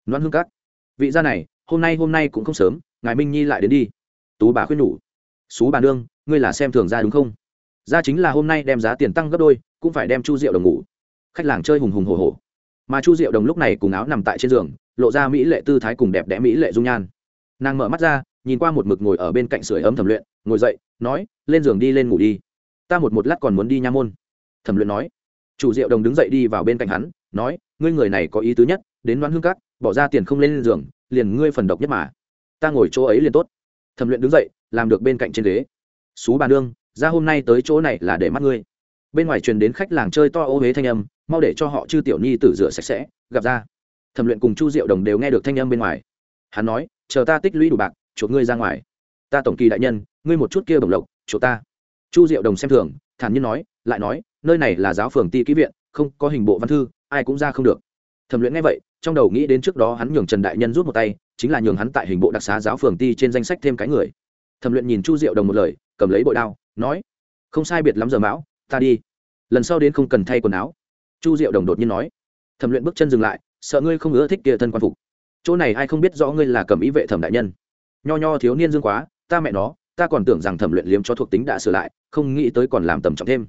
Loan hương cát vị gia này, hôm nay hôm nay cũng không sớm, ngài minh nhi lại đến đi. Tú bà khuyên nhủ. Xú bà nương, ngươi là xem thường ra đúng không? Ra chính là hôm nay đem giá tiền tăng gấp đôi, cũng phải đem chu rượu đồng ngủ. Khách làng chơi hùng hùng hồ hồ mà chu diệu đồng lúc này cùng áo nằm tại trên giường lộ ra mỹ lệ tư thái cùng đẹp đẽ mỹ lệ dung nhan. Nàng mở mắt ra, nhìn qua một mực ngồi ở bên cạnh sưởi ấm thẩm luyện, ngồi dậy, nói, lên giường đi, lên ngủ đi. Ta một một lát còn muốn đi nha môn. Thẩm luyện nói. Chủ diệu đồng đứng dậy đi vào bên cạnh hắn, nói, ngươi người này có ý tứ nhất, đến đoán hương cát bỏ ra tiền không lên giường, liền ngươi phần độc nhất mà. Ta ngồi chỗ ấy liền tốt. Thẩm luyện đứng dậy, làm được bên cạnh trên ghế. Xú bà nương, ra hôm nay tới chỗ này là để mắt ngươi. Bên ngoài truyền đến khách làng chơi to ô huế thanh âm, mau để cho họ chư tiểu nhi tử rửa sạch sẽ, gặp ra thẩm luyện cùng chu diệu đồng đều nghe được thanh âm bên ngoài. Hắn nói, chờ ta tích lũy đủ bạc, chuộc ngươi ra ngoài. Ta tổng kỳ đại nhân, ngươi một chút kia bổng lộc chuột ta. Chu diệu đồng xem thường, thản nhiên nói, lại nói, nơi này là giáo phường ti ký viện, không có hình bộ văn thư, ai cũng ra không được. Thẩm luyện nghe vậy, trong đầu nghĩ đến trước đó hắn nhường trần đại nhân rút một tay, chính là nhường hắn tại hình bộ đặc xá giáo phường ti trên danh sách thêm cái người. Thẩm luyện nhìn chu diệu đồng một lời, cầm lấy bội đao, nói, không sai biệt lắm giờ mão, ta đi. Lần sau đến không cần thay quần áo. Chu diệu đồng đột nhiên nói. Thẩm luyện bước chân dừng lại sợ ngươi không ưa thích kia thân quan phục. Chỗ này ai không biết rõ ngươi là cầm ý vệ thẩm đại nhân. Nho nho thiếu niên dương quá, ta mẹ nó, ta còn tưởng rằng thẩm luyện liếm cho thuộc tính đã sửa lại, không nghĩ tới còn làm tầm trọng thêm.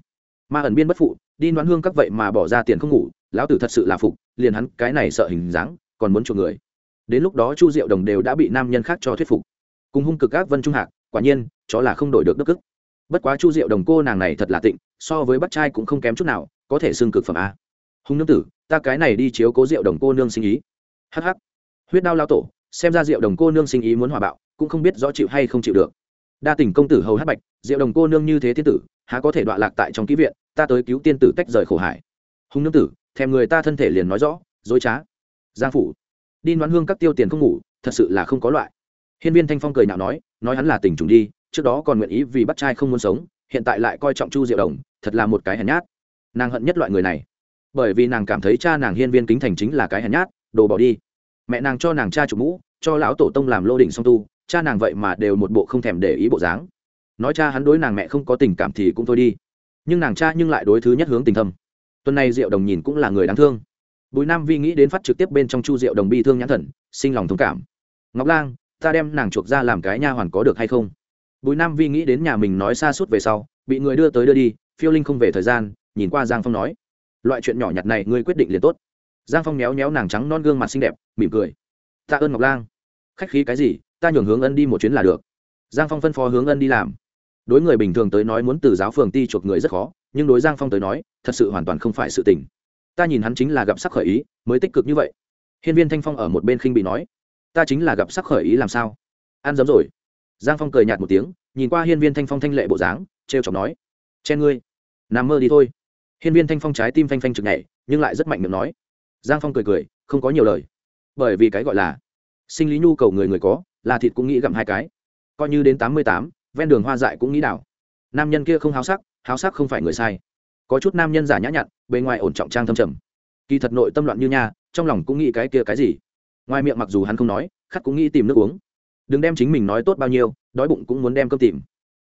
Ma ẩn biên bất phụ, đi đoán hương các vậy mà bỏ ra tiền không ngủ, lão tử thật sự là phục, liền hắn cái này sợ hình dáng, còn muốn chuộc người. Đến lúc đó chu diệu đồng đều đã bị nam nhân khác cho thuyết phục. Cùng hung cực các vân trung hạc, quả nhiên, chó là không đổi được đức ức. Bất quá chu diệu đồng cô nàng này thật là tịnh, so với bắt trai cũng không kém chút nào, có thể xưng cực phẩm a hùng nương tử, ta cái này đi chiếu cố diệu đồng cô nương sinh ý. Hh huyết đao lao tổ, xem ra diệu đồng cô nương sinh ý muốn hòa bạo, cũng không biết rõ chịu hay không chịu được. Đa tình công tử hầu hát bạch diệu đồng cô nương như thế thiên tử, há có thể đọa lạc tại trong ký viện, ta tới cứu tiên tử tách rời khổ hải. Hùng nương tử, thèm người ta thân thể liền nói rõ, dối trá. Giang phủ. Đi đoán hương các tiêu tiền không ngủ, thật sự là không có loại. Hiên viên thanh phong cười nhạo nói nói hắn là tình trùng đi, trước đó còn nguyện ý vì bắt trai không muốn sống, hiện tại lại coi trọng chu diệu đồng, thật là một cái hèn nhát. Nàng hận nhất loại người này bởi vì nàng cảm thấy cha nàng hiên viên kính thành chính là cái hèn nhát, đồ bỏ đi. Mẹ nàng cho nàng cha chủ mũ, cho lão tổ tông làm lô đỉnh song tu, cha nàng vậy mà đều một bộ không thèm để ý bộ dáng. Nói cha hắn đối nàng mẹ không có tình cảm thì cũng thôi đi. Nhưng nàng cha nhưng lại đối thứ nhất hướng tình thâm. Tuần này diệu đồng nhìn cũng là người đáng thương. Bùi nam vi nghĩ đến phát trực tiếp bên trong chu diệu đồng bi thương nhãn thần, sinh lòng thông cảm. Ngọc lang, ta đem nàng chuộc ra làm cái nha hoàn có được hay không? Bùi nam vi nghĩ đến nhà mình nói xa suốt về sau, bị người đưa tới đưa đi, phiêu linh không về thời gian, nhìn qua giang phong nói loại chuyện nhỏ nhặt này ngươi quyết định liền tốt. Giang phong méo méo nàng trắng non gương mặt xinh đẹp, mỉm cười. Tạ ơn ngọc lang. Khách khí cái gì, ta nhường hướng ân đi một chuyến là được. Giang phong phân phó hướng ân đi làm. Đối người bình thường tới nói muốn từ giáo phường ti chuộc người rất khó, nhưng đối giang phong tới nói, thật sự hoàn toàn không phải sự tình. Ta nhìn hắn chính là gặp sắc khởi ý, mới tích cực như vậy. Hiên viên thanh phong ở một bên khinh bị nói, ta chính là gặp sắc khởi ý làm sao? Ăn dấm rồi. Giang phong cười nhạt một tiếng, nhìn qua hiên viên thanh phong thanh lệ bộ dáng t r e o chọc nói, chen ngươi, nằm mơ đi thôi hiên viên thanh phong trái tim phanh phanh chực nhảy, nhưng lại rất mạnh miệng nói. Giang phong cười cười, không có nhiều lời. Bởi vì cái gọi là sinh lý nhu cầu người người có, là thịt cũng nghĩ gặm hai cái. Coi như đến tám mươi tám, ven đường hoa dại cũng nghĩ đảo. Nam nhân kia không háo sắc háo sắc không phải người sai. Có chút nam nhân giả nhã nhặn, bề ngoài ổn trọng trang thâm trầm. Kỳ thật nội tâm loạn như nha, trong lòng cũng nghĩ cái kia cái gì. Ngoài miệng mặc dù hắn không nói khắc cũng nghĩ tìm nước uống. Đừng đem chính mình nói tốt bao nhiêu, đói bụng cũng muốn đem cơm tìm.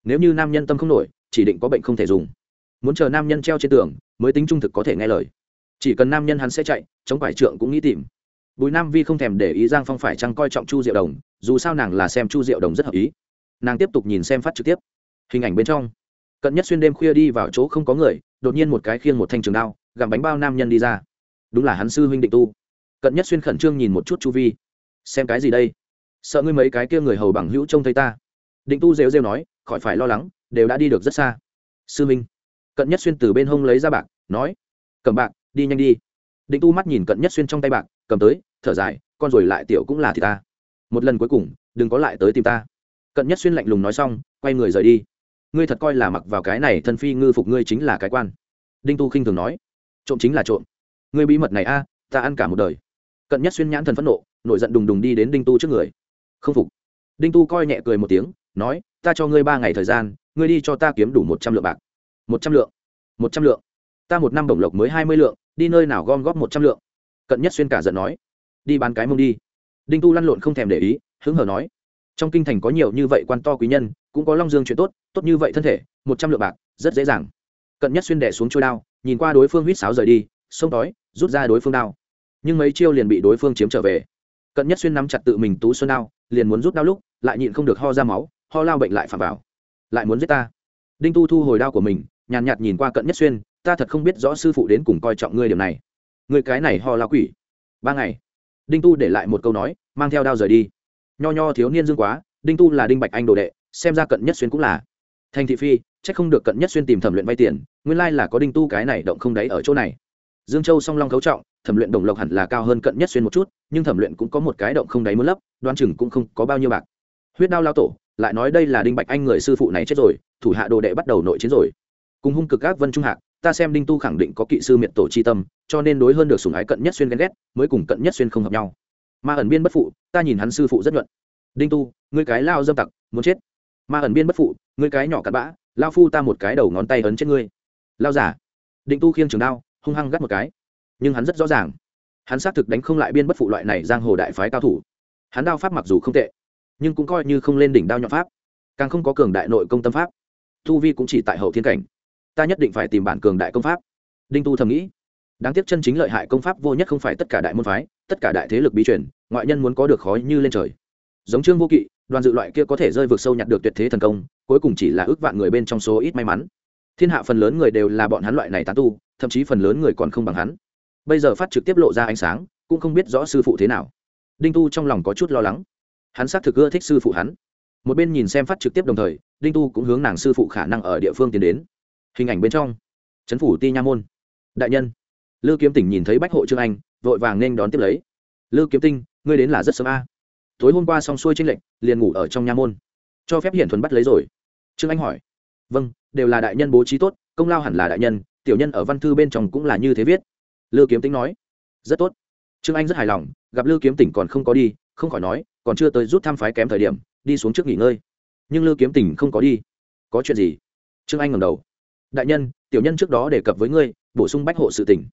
Nếu như nam nhân tâm không nổi, chỉ định có bệnh không thể dùng muốn chờ nam nhân treo trên tường, mới tính trung thực có thể nghe lời. Chỉ cần nam nhân hắn sẽ chạy, chống phải trượng cũng nghĩ tìm. Bùi nam vi không thèm để ý giang phong phải chăng coi trọng chu diệu đồng, dù sao nàng là xem chu diệu đồng rất hợp ý. Nàng tiếp tục nhìn xem phát trực tiếp. Hình ảnh bên trong. Cận nhất xuyên đêm khuya đi vào chỗ không có người, đột nhiên một cái khiêng một thanh trường đao, gặm bánh bao nam nhân đi ra. Đúng là hắn sư huynh định tu. Cận nhất xuyên khẩn trương nhìn một chút chu vi. Xem cái gì đây? Sợ ngươi mấy cái kia người hầu bằng hữu trông thấy ta. Định tu rêu rêu nói, khỏi phải lo lắng, đều đã đi được rất xa. Sư minh cận nhất xuyên từ bên hông lấy ra bạc, nói, cầm bạc, đi nhanh đi. Định tu mắt nhìn cận nhất xuyên trong tay bạc, cầm tới, thở dài, con rồi lại tiểu cũng là thì ta. Một lần cuối cùng, đừng có lại tới tìm ta. Cận nhất xuyên lạnh lùng nói xong, quay người rời đi. Ngươi thật coi là mặc vào cái này thân phi ngư phục ngươi chính là cái quan. Đinh tu khinh thường nói, trộm chính là trộm. Ngươi bí mật này a, ta ăn cả một đời. Cận nhất xuyên nhãn thần phẫn nộ, nổi giận đùng đùng đi đến đinh tu trước người. Không phục. Đinh tu coi nhẹ cười một tiếng, nói, ta cho ngươi ba ngày thời gian, ngươi đi cho ta kiếm đủ một trăm lượng bạc một trăm lượng. Một trăm lượng. Ta một năm đồng lộc mới hai mươi lượng, đi nơi nào gom góp một trăm lượng? Cận nhất xuyên cả giận nói. Đi bán cái mông đi. Đinh tu lăn lộn không thèm để ý, hứng hở nói. Trong kinh thành có nhiều như vậy quan to quý nhân, cũng có long dương chuyện tốt tốt như vậy thân thể, một trăm lượng bạc, rất dễ dàng. Cận nhất xuyên đẻ xuống trôi đao, nhìn qua đối phương huýt sáo rời đi xông đói, rút ra đối phương đao. Nhưng mấy chiêu liền bị đối phương chiếm trở về. Cận nhất xuyên nắm chặt tự mình tú xuân đao, liền muốn rút đao lúc, lại nhịn không được ho ra máu, ho lao bệnh lại phạm vào. Lại muốn giết ta đinh tu thu hồi đao của mình, nhàn nhạt nhìn qua cận nhất xuyên, ta thật không biết rõ sư phụ đến cùng coi trọng ngươi điểm này. Người cái này ho la quỷ. Ba ngày, đinh tu để lại một câu nói, mang theo đao rời đi. Nho nho thiếu niên dương quá, đinh tu là đinh bạch anh đồ đệ, xem ra cận nhất xuyên cũng là. Thành thị phi, chắc không được cận nhất xuyên tìm thẩm luyện vay tiền, nguyên lai là có đinh tu cái này động không đáy ở chỗ này. Dương châu song long cấu trọng, thẩm luyện đồng lộc hẳn là cao hơn cận nhất xuyên một chút, nhưng thẩm luyện cũng có một cái động không đáy muốn lấp đoan chừng cũng không có bao nhiêu bạc. Huyết đao lao tổ, lại nói đây là đinh bạch anh người sư phụ này chết rồi thủ hạ đồ đệ bắt đầu nội chiến rồi. Cùng hung cực các vân trung hạc, ta xem đinh tu khẳng định có kỵ sư miệt tổ chi tâm, cho nên đối hơn được sùng ái cận nhất xuyên ghen ghét, mới cùng cận nhất xuyên không hợp nhau. Ma ẩn biên bất phụ, ta nhìn hắn sư phụ rất nhuận. Đinh tu, ngươi cái lao dâm tặc, muốn chết. Ma ẩn biên bất phụ, ngươi cái nhỏ cặn bã, lao phu ta một cái đầu ngón tay ấn chết ngươi. Lao giả. Định tu khiêng trường đao, hung hăng gắt một cái. Nhưng hắn rất rõ ràng. Hắn xác thực đánh không lại biên bất phụ loại này giang hồ đại phái cao thủ. Hắn đao pháp mặc dù không tệ, nhưng cũng coi như không lên đỉnh đao nhọn pháp. Càng không có cường đại nội công tâm pháp tu vi cũng chỉ tại hậu thiên cảnh. Ta nhất định phải tìm bản cường đại công pháp. Đinh tu thầm nghĩ. Đáng tiếc chân chính lợi hại công pháp vô nhất không phải tất cả đại môn phái, tất cả đại thế lực bí truyền, ngoại nhân muốn có được khói như lên trời. Giống trương vô kỵ, đoàn dự loại kia có thể rơi vực sâu nhặt được tuyệt thế thần công, cuối cùng chỉ là ước vạn người bên trong số ít may mắn. Thiên hạ phần lớn người đều là bọn hắn loại này tán tu, thậm chí phần lớn người còn không bằng hắn. Bây giờ phát trực tiếp lộ ra ánh sáng, cũng không biết rõ sư phụ thế nào. Đinh tu trong lòng có chút lo lắng. Hắn xác thực ưa thích sư phụ hắn một bên nhìn xem phát trực tiếp đồng thời, đinh tu cũng hướng nàng sư phụ khả năng ở địa phương tiến đến. Hình ảnh bên trong, trấn phủ ti nha môn. Đại nhân, lư kiếm tỉnh nhìn thấy bách hộ trương anh, vội vàng nên đón tiếp lấy. Lư kiếm tinh, ngươi đến là rất sớm a. Tối hôm qua xong xuôi trên lệnh liền ngủ ở trong nha môn. Cho phép hiển thuần bắt lấy rồi. Trương anh hỏi. Vâng đều là đại nhân bố trí tốt, công lao hẳn là đại nhân, tiểu nhân ở văn thư bên trong cũng là như thế viết. Lư kiếm tính nói. Rất tốt. Trương anh rất hài lòng, gặp lư kiếm tỉnh còn không có đi, không khỏi nói, còn chưa tới rút thăm phái kém thời điểm đi xuống trước nghỉ ngơi. Nhưng lư kiếm tình không có đi. Có chuyện gì? Trương anh ngầm đầu. Đại nhân, tiểu nhân trước đó đề cập với ngươi, bổ sung bách hộ sự tỉnh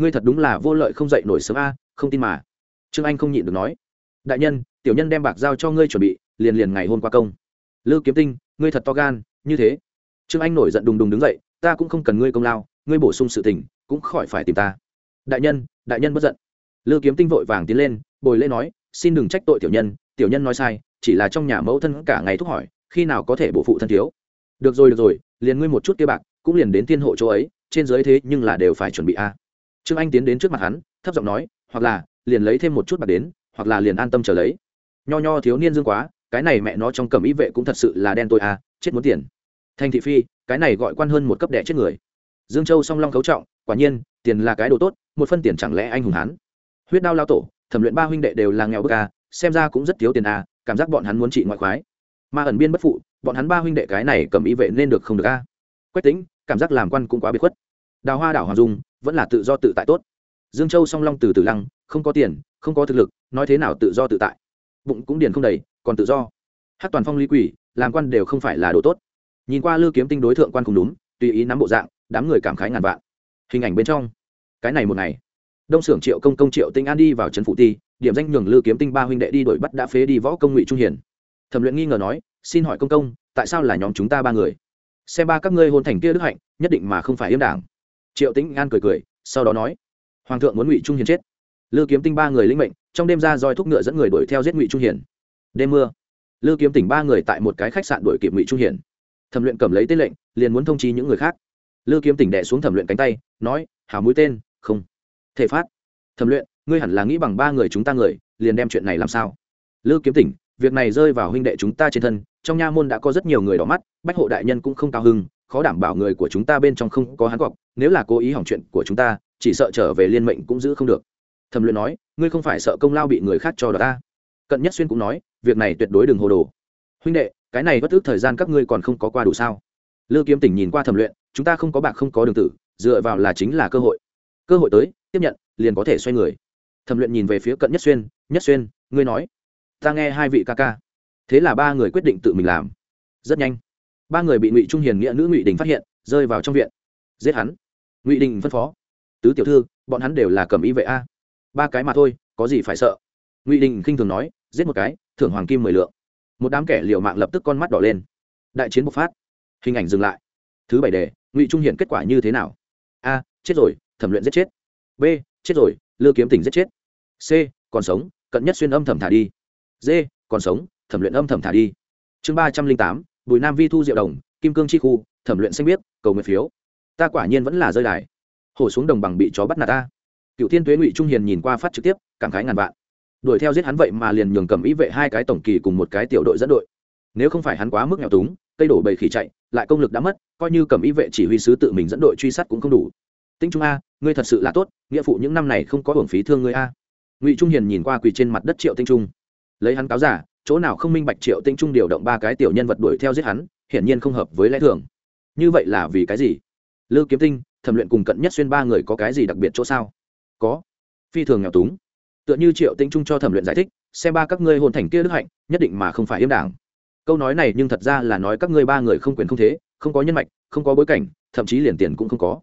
ngươi thật đúng là vô lợi không dậy nổi sớm a, không tin mà. Trương anh không nhịn được nói. Đại nhân, tiểu nhân đem bạc giao cho ngươi chuẩn bị, liền liền ngày hôm qua công. Lư kiếm tinh, ngươi thật to gan, như thế. Trương anh nổi giận đùng đùng đứng dậy, ta cũng không cần ngươi công lao, ngươi bổ sung sự tình, cũng khỏi phải tìm ta. Đại nhân đại nhân bất giận. Lư kiếm tinh vội vàng tiến lên, bồi lễ nói, xin đừng trách tội tiểu nhân tiểu nhân nói sai, chỉ là trong nhà mẫu thân cả ngày thúc hỏi, khi nào có thể bổ phụ thân thiếu? Được rồi được rồi, liền ngươi một chút kia bạc, cũng liền đến thiên hộ chỗ ấy, trên dưới thế nhưng là đều phải chuẩn bị a. Trương anh tiến đến trước mặt hắn, thấp giọng nói, hoặc là, liền lấy thêm một chút bạc đến, hoặc là liền an tâm trở lấy. Nho nho thiếu niên dương quá, cái này mẹ nó trong cầm ý vệ cũng thật sự là đen tôi à chết muốn tiền. Thành thị phi, cái này gọi quan hơn một cấp đẻ chết người. Dương châu song long cấu trọng, quả nhiên, tiền là cái đồ tốt, một phân tiền chẳng lẽ anh hùng hán? Huyết đao lao tổ, thẩm luyện ba huynh đệ đều là nghèo bức à xem ra cũng rất thiếu tiền à cảm giác bọn hắn muốn trị ngoại khoái. Mà ẩn biên bất phụ, bọn hắn ba huynh đệ cái này cầm ý vệ nên được không được à? Quách tính cảm giác làm quan cũng quá biệt khuất. Đào hoa đảo hoàng dung, vẫn là tự do tự tại tốt. Dương châu song long từ từ lăng, không có tiền, không có thực lực, nói thế nào tự do tự tại? Bụng cũng điền không đầy, còn tự do. Hát toàn phong ly quỷ, làm quan đều không phải là đồ tốt. Nhìn qua lư kiếm tinh đối tượng quan cùng đúng tùy ý nắm bộ dạng, đám người cảm khái ngàn vạn. Hình ảnh bên trong. Cái này một ngày, đông xưởng triệu công công triệu tinh an đi vào trấn phụ ti điểm danh nhường lư kiếm tinh ba huynh đệ đi đổi bắt đã phế đi võ công ngụy trung hiển thẩm luyện nghi ngờ nói, xin hỏi công công, tại sao là nhóm chúng ta ba người? Xem ba các ngươi hôn thành kia đức hạnh, nhất định mà không phải yêm đảng. Triệu tĩnh an cười cười, sau đó nói, hoàng thượng muốn ngụy trung hiền chết. Lư kiếm tinh ba người linh mệnh, trong đêm ra roi thúc ngựa dẫn người đuổi theo giết ngụy trung hiển đêm mưa, lư kiếm tỉnh ba người tại một cái khách sạn đuổi kịp ngụy trung hiển thẩm luyện cầm lấy tên lệnh, liền muốn thông chi những người khác. Lư kiếm tỉnh đẻ xuống thẩm luyện cánh tay, nói, hảo mũi tên, không. Thể phát. Thẩm luyện ngươi hẳn là nghĩ bằng ba người chúng ta người, liền đem chuyện này làm sao? Lư kiếm tỉnh, việc này rơi vào huynh đệ chúng ta trên thân, trong nha môn đã có rất nhiều người đỏ mắt, bách hộ đại nhân cũng không cao hưng khó đảm bảo người của chúng ta bên trong không có hắn cọc, nếu là cố ý hỏng chuyện của chúng ta, chỉ sợ trở về liên mệnh cũng giữ không được. Thẩm luyện nói, ngươi không phải sợ công lao bị người khác cho đó ta? Cận nhất xuyên cũng nói, việc này tuyệt đối đừng hồ đồ. Huynh đệ, cái này bất ước thời gian các ngươi còn không có qua đủ sao? Lư kiếm tỉnh nhìn qua thẩm luyện, chúng ta không có bạc không có đường tử, dựa vào là chính là cơ hội. Cơ hội tới, tiếp nhận, liền có thể xoay người thẩm luyện nhìn về phía cận nhất xuyên nhất xuyên, ngươi nói, ta nghe hai vị ca ca. Thế là ba người quyết định tự mình làm. Rất nhanh, ba người bị ngụy trung hiền nghĩa nữ ngụy đình phát hiện, rơi vào trong viện. Giết hắn. Ngụy đình phân phó, tứ tiểu thư, bọn hắn đều là cầm y vệ a. Ba cái mà thôi, có gì phải sợ? Ngụy đình khinh thường nói, giết một cái, thưởng hoàng kim mười lượng. Một đám kẻ liều mạng lập tức con mắt đỏ lên. Đại chiến bộc phát. Hình ảnh dừng lại. Thứ bảy đề, ngụy trung hiển kết quả như thế nào? A, chết rồi, thẩm luyện giết chết. B, chết rồi, lư kiếm tỉnh giết chết c, còn sống, cận nhất xuyên âm thẩm thả đi. D, còn sống, thẩm luyện âm thẩm thả đi. Chương ba trăm linh tám, bùi nam vi thu diệu đồng, kim cương chi khu, thẩm luyện xanh biết cầu nguyện phiếu. Ta quả nhiên vẫn là rơi đài. Hổ xuống đồng bằng bị chó bắt nạt ta. Cựu thiên tuế ngụy trung hiền nhìn qua phát trực tiếp, cảm khái ngàn vạn. Đuổi theo giết hắn vậy mà liền nhường cầm ý vệ hai cái tổng kỳ cùng một cái tiểu đội dẫn đội. Nếu không phải hắn quá mức nghèo túng, cây đổ bầy khỉ chạy, lại công lực đã mất, coi như cầm ý vệ chỉ huy sứ tự mình dẫn đội truy sát cũng không đủ. Tinh trung a, ngươi thật sự là tốt, nghĩa phụ những năm này không có hưởng phí thương ngươi a ngụy trung hiền nhìn qua quỳ trên mặt đất triệu tinh trung lấy hắn cáo giả chỗ nào không minh bạch triệu tinh trung điều động ba cái tiểu nhân vật đuổi theo giết hắn hiển nhiên không hợp với lẽ thường như vậy là vì cái gì lư kiếm tinh thẩm luyện cùng cận nhất xuyên ba người có cái gì đặc biệt chỗ sao có phi thường nghèo túng tựa như triệu tinh trung cho thẩm luyện giải thích xem ba các ngươi hôn thành kia đức hạnh nhất định mà không phải yếm đảng câu nói này nhưng thật ra là nói các ngươi ba người không quyền không thế không có nhân mạch không có bối cảnh thậm chí liền tiền cũng không có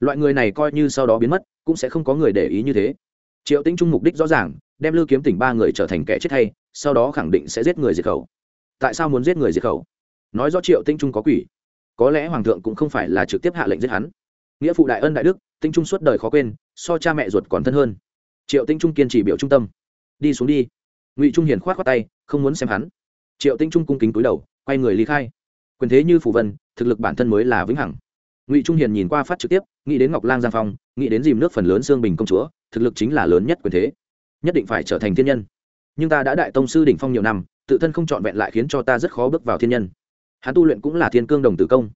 loại người này coi như sau đó biến mất cũng sẽ không có người để ý như thế triệu Tĩnh trung mục đích rõ ràng, đem lưu kiếm tỉnh ba người trở thành kẻ chết hay, sau đó khẳng định sẽ giết người diệt khẩu. Tại sao muốn giết người diệt khẩu? Nói rõ triệu Tĩnh trung có quỷ. Có lẽ hoàng thượng cũng không phải là trực tiếp hạ lệnh giết hắn. Nghĩa phụ đại ân đại đức tinh trung suốt đời khó quên, so cha mẹ ruột còn thân hơn. Triệu tinh trung kiên trì biểu trung tâm. Đi xuống đi. Ngụy trung hiền k h o á t khoác tay, không muốn xem hắn. Triệu tinh trung cung kính túi đầu, quay người lý khai. Quyền thế như phủ vân, thực lực bản thân mới là vĩnh hằng. Ngụy trung hiền nhìn qua phát trực tiếp, nghĩ đến ngọc lang giang phong, nghĩ đến dìm nước phần lớn xương bình công chúa thực lực chính là lớn nhất quyền thế, nhất định phải trở thành thiên nhân. Nhưng ta đã đại tông sư đỉnh phong nhiều năm, tự thân không trọn vẹn lại khiến cho ta rất khó bước vào thiên nhân. Hắn tu luyện cũng là thiên cương đồng tử công.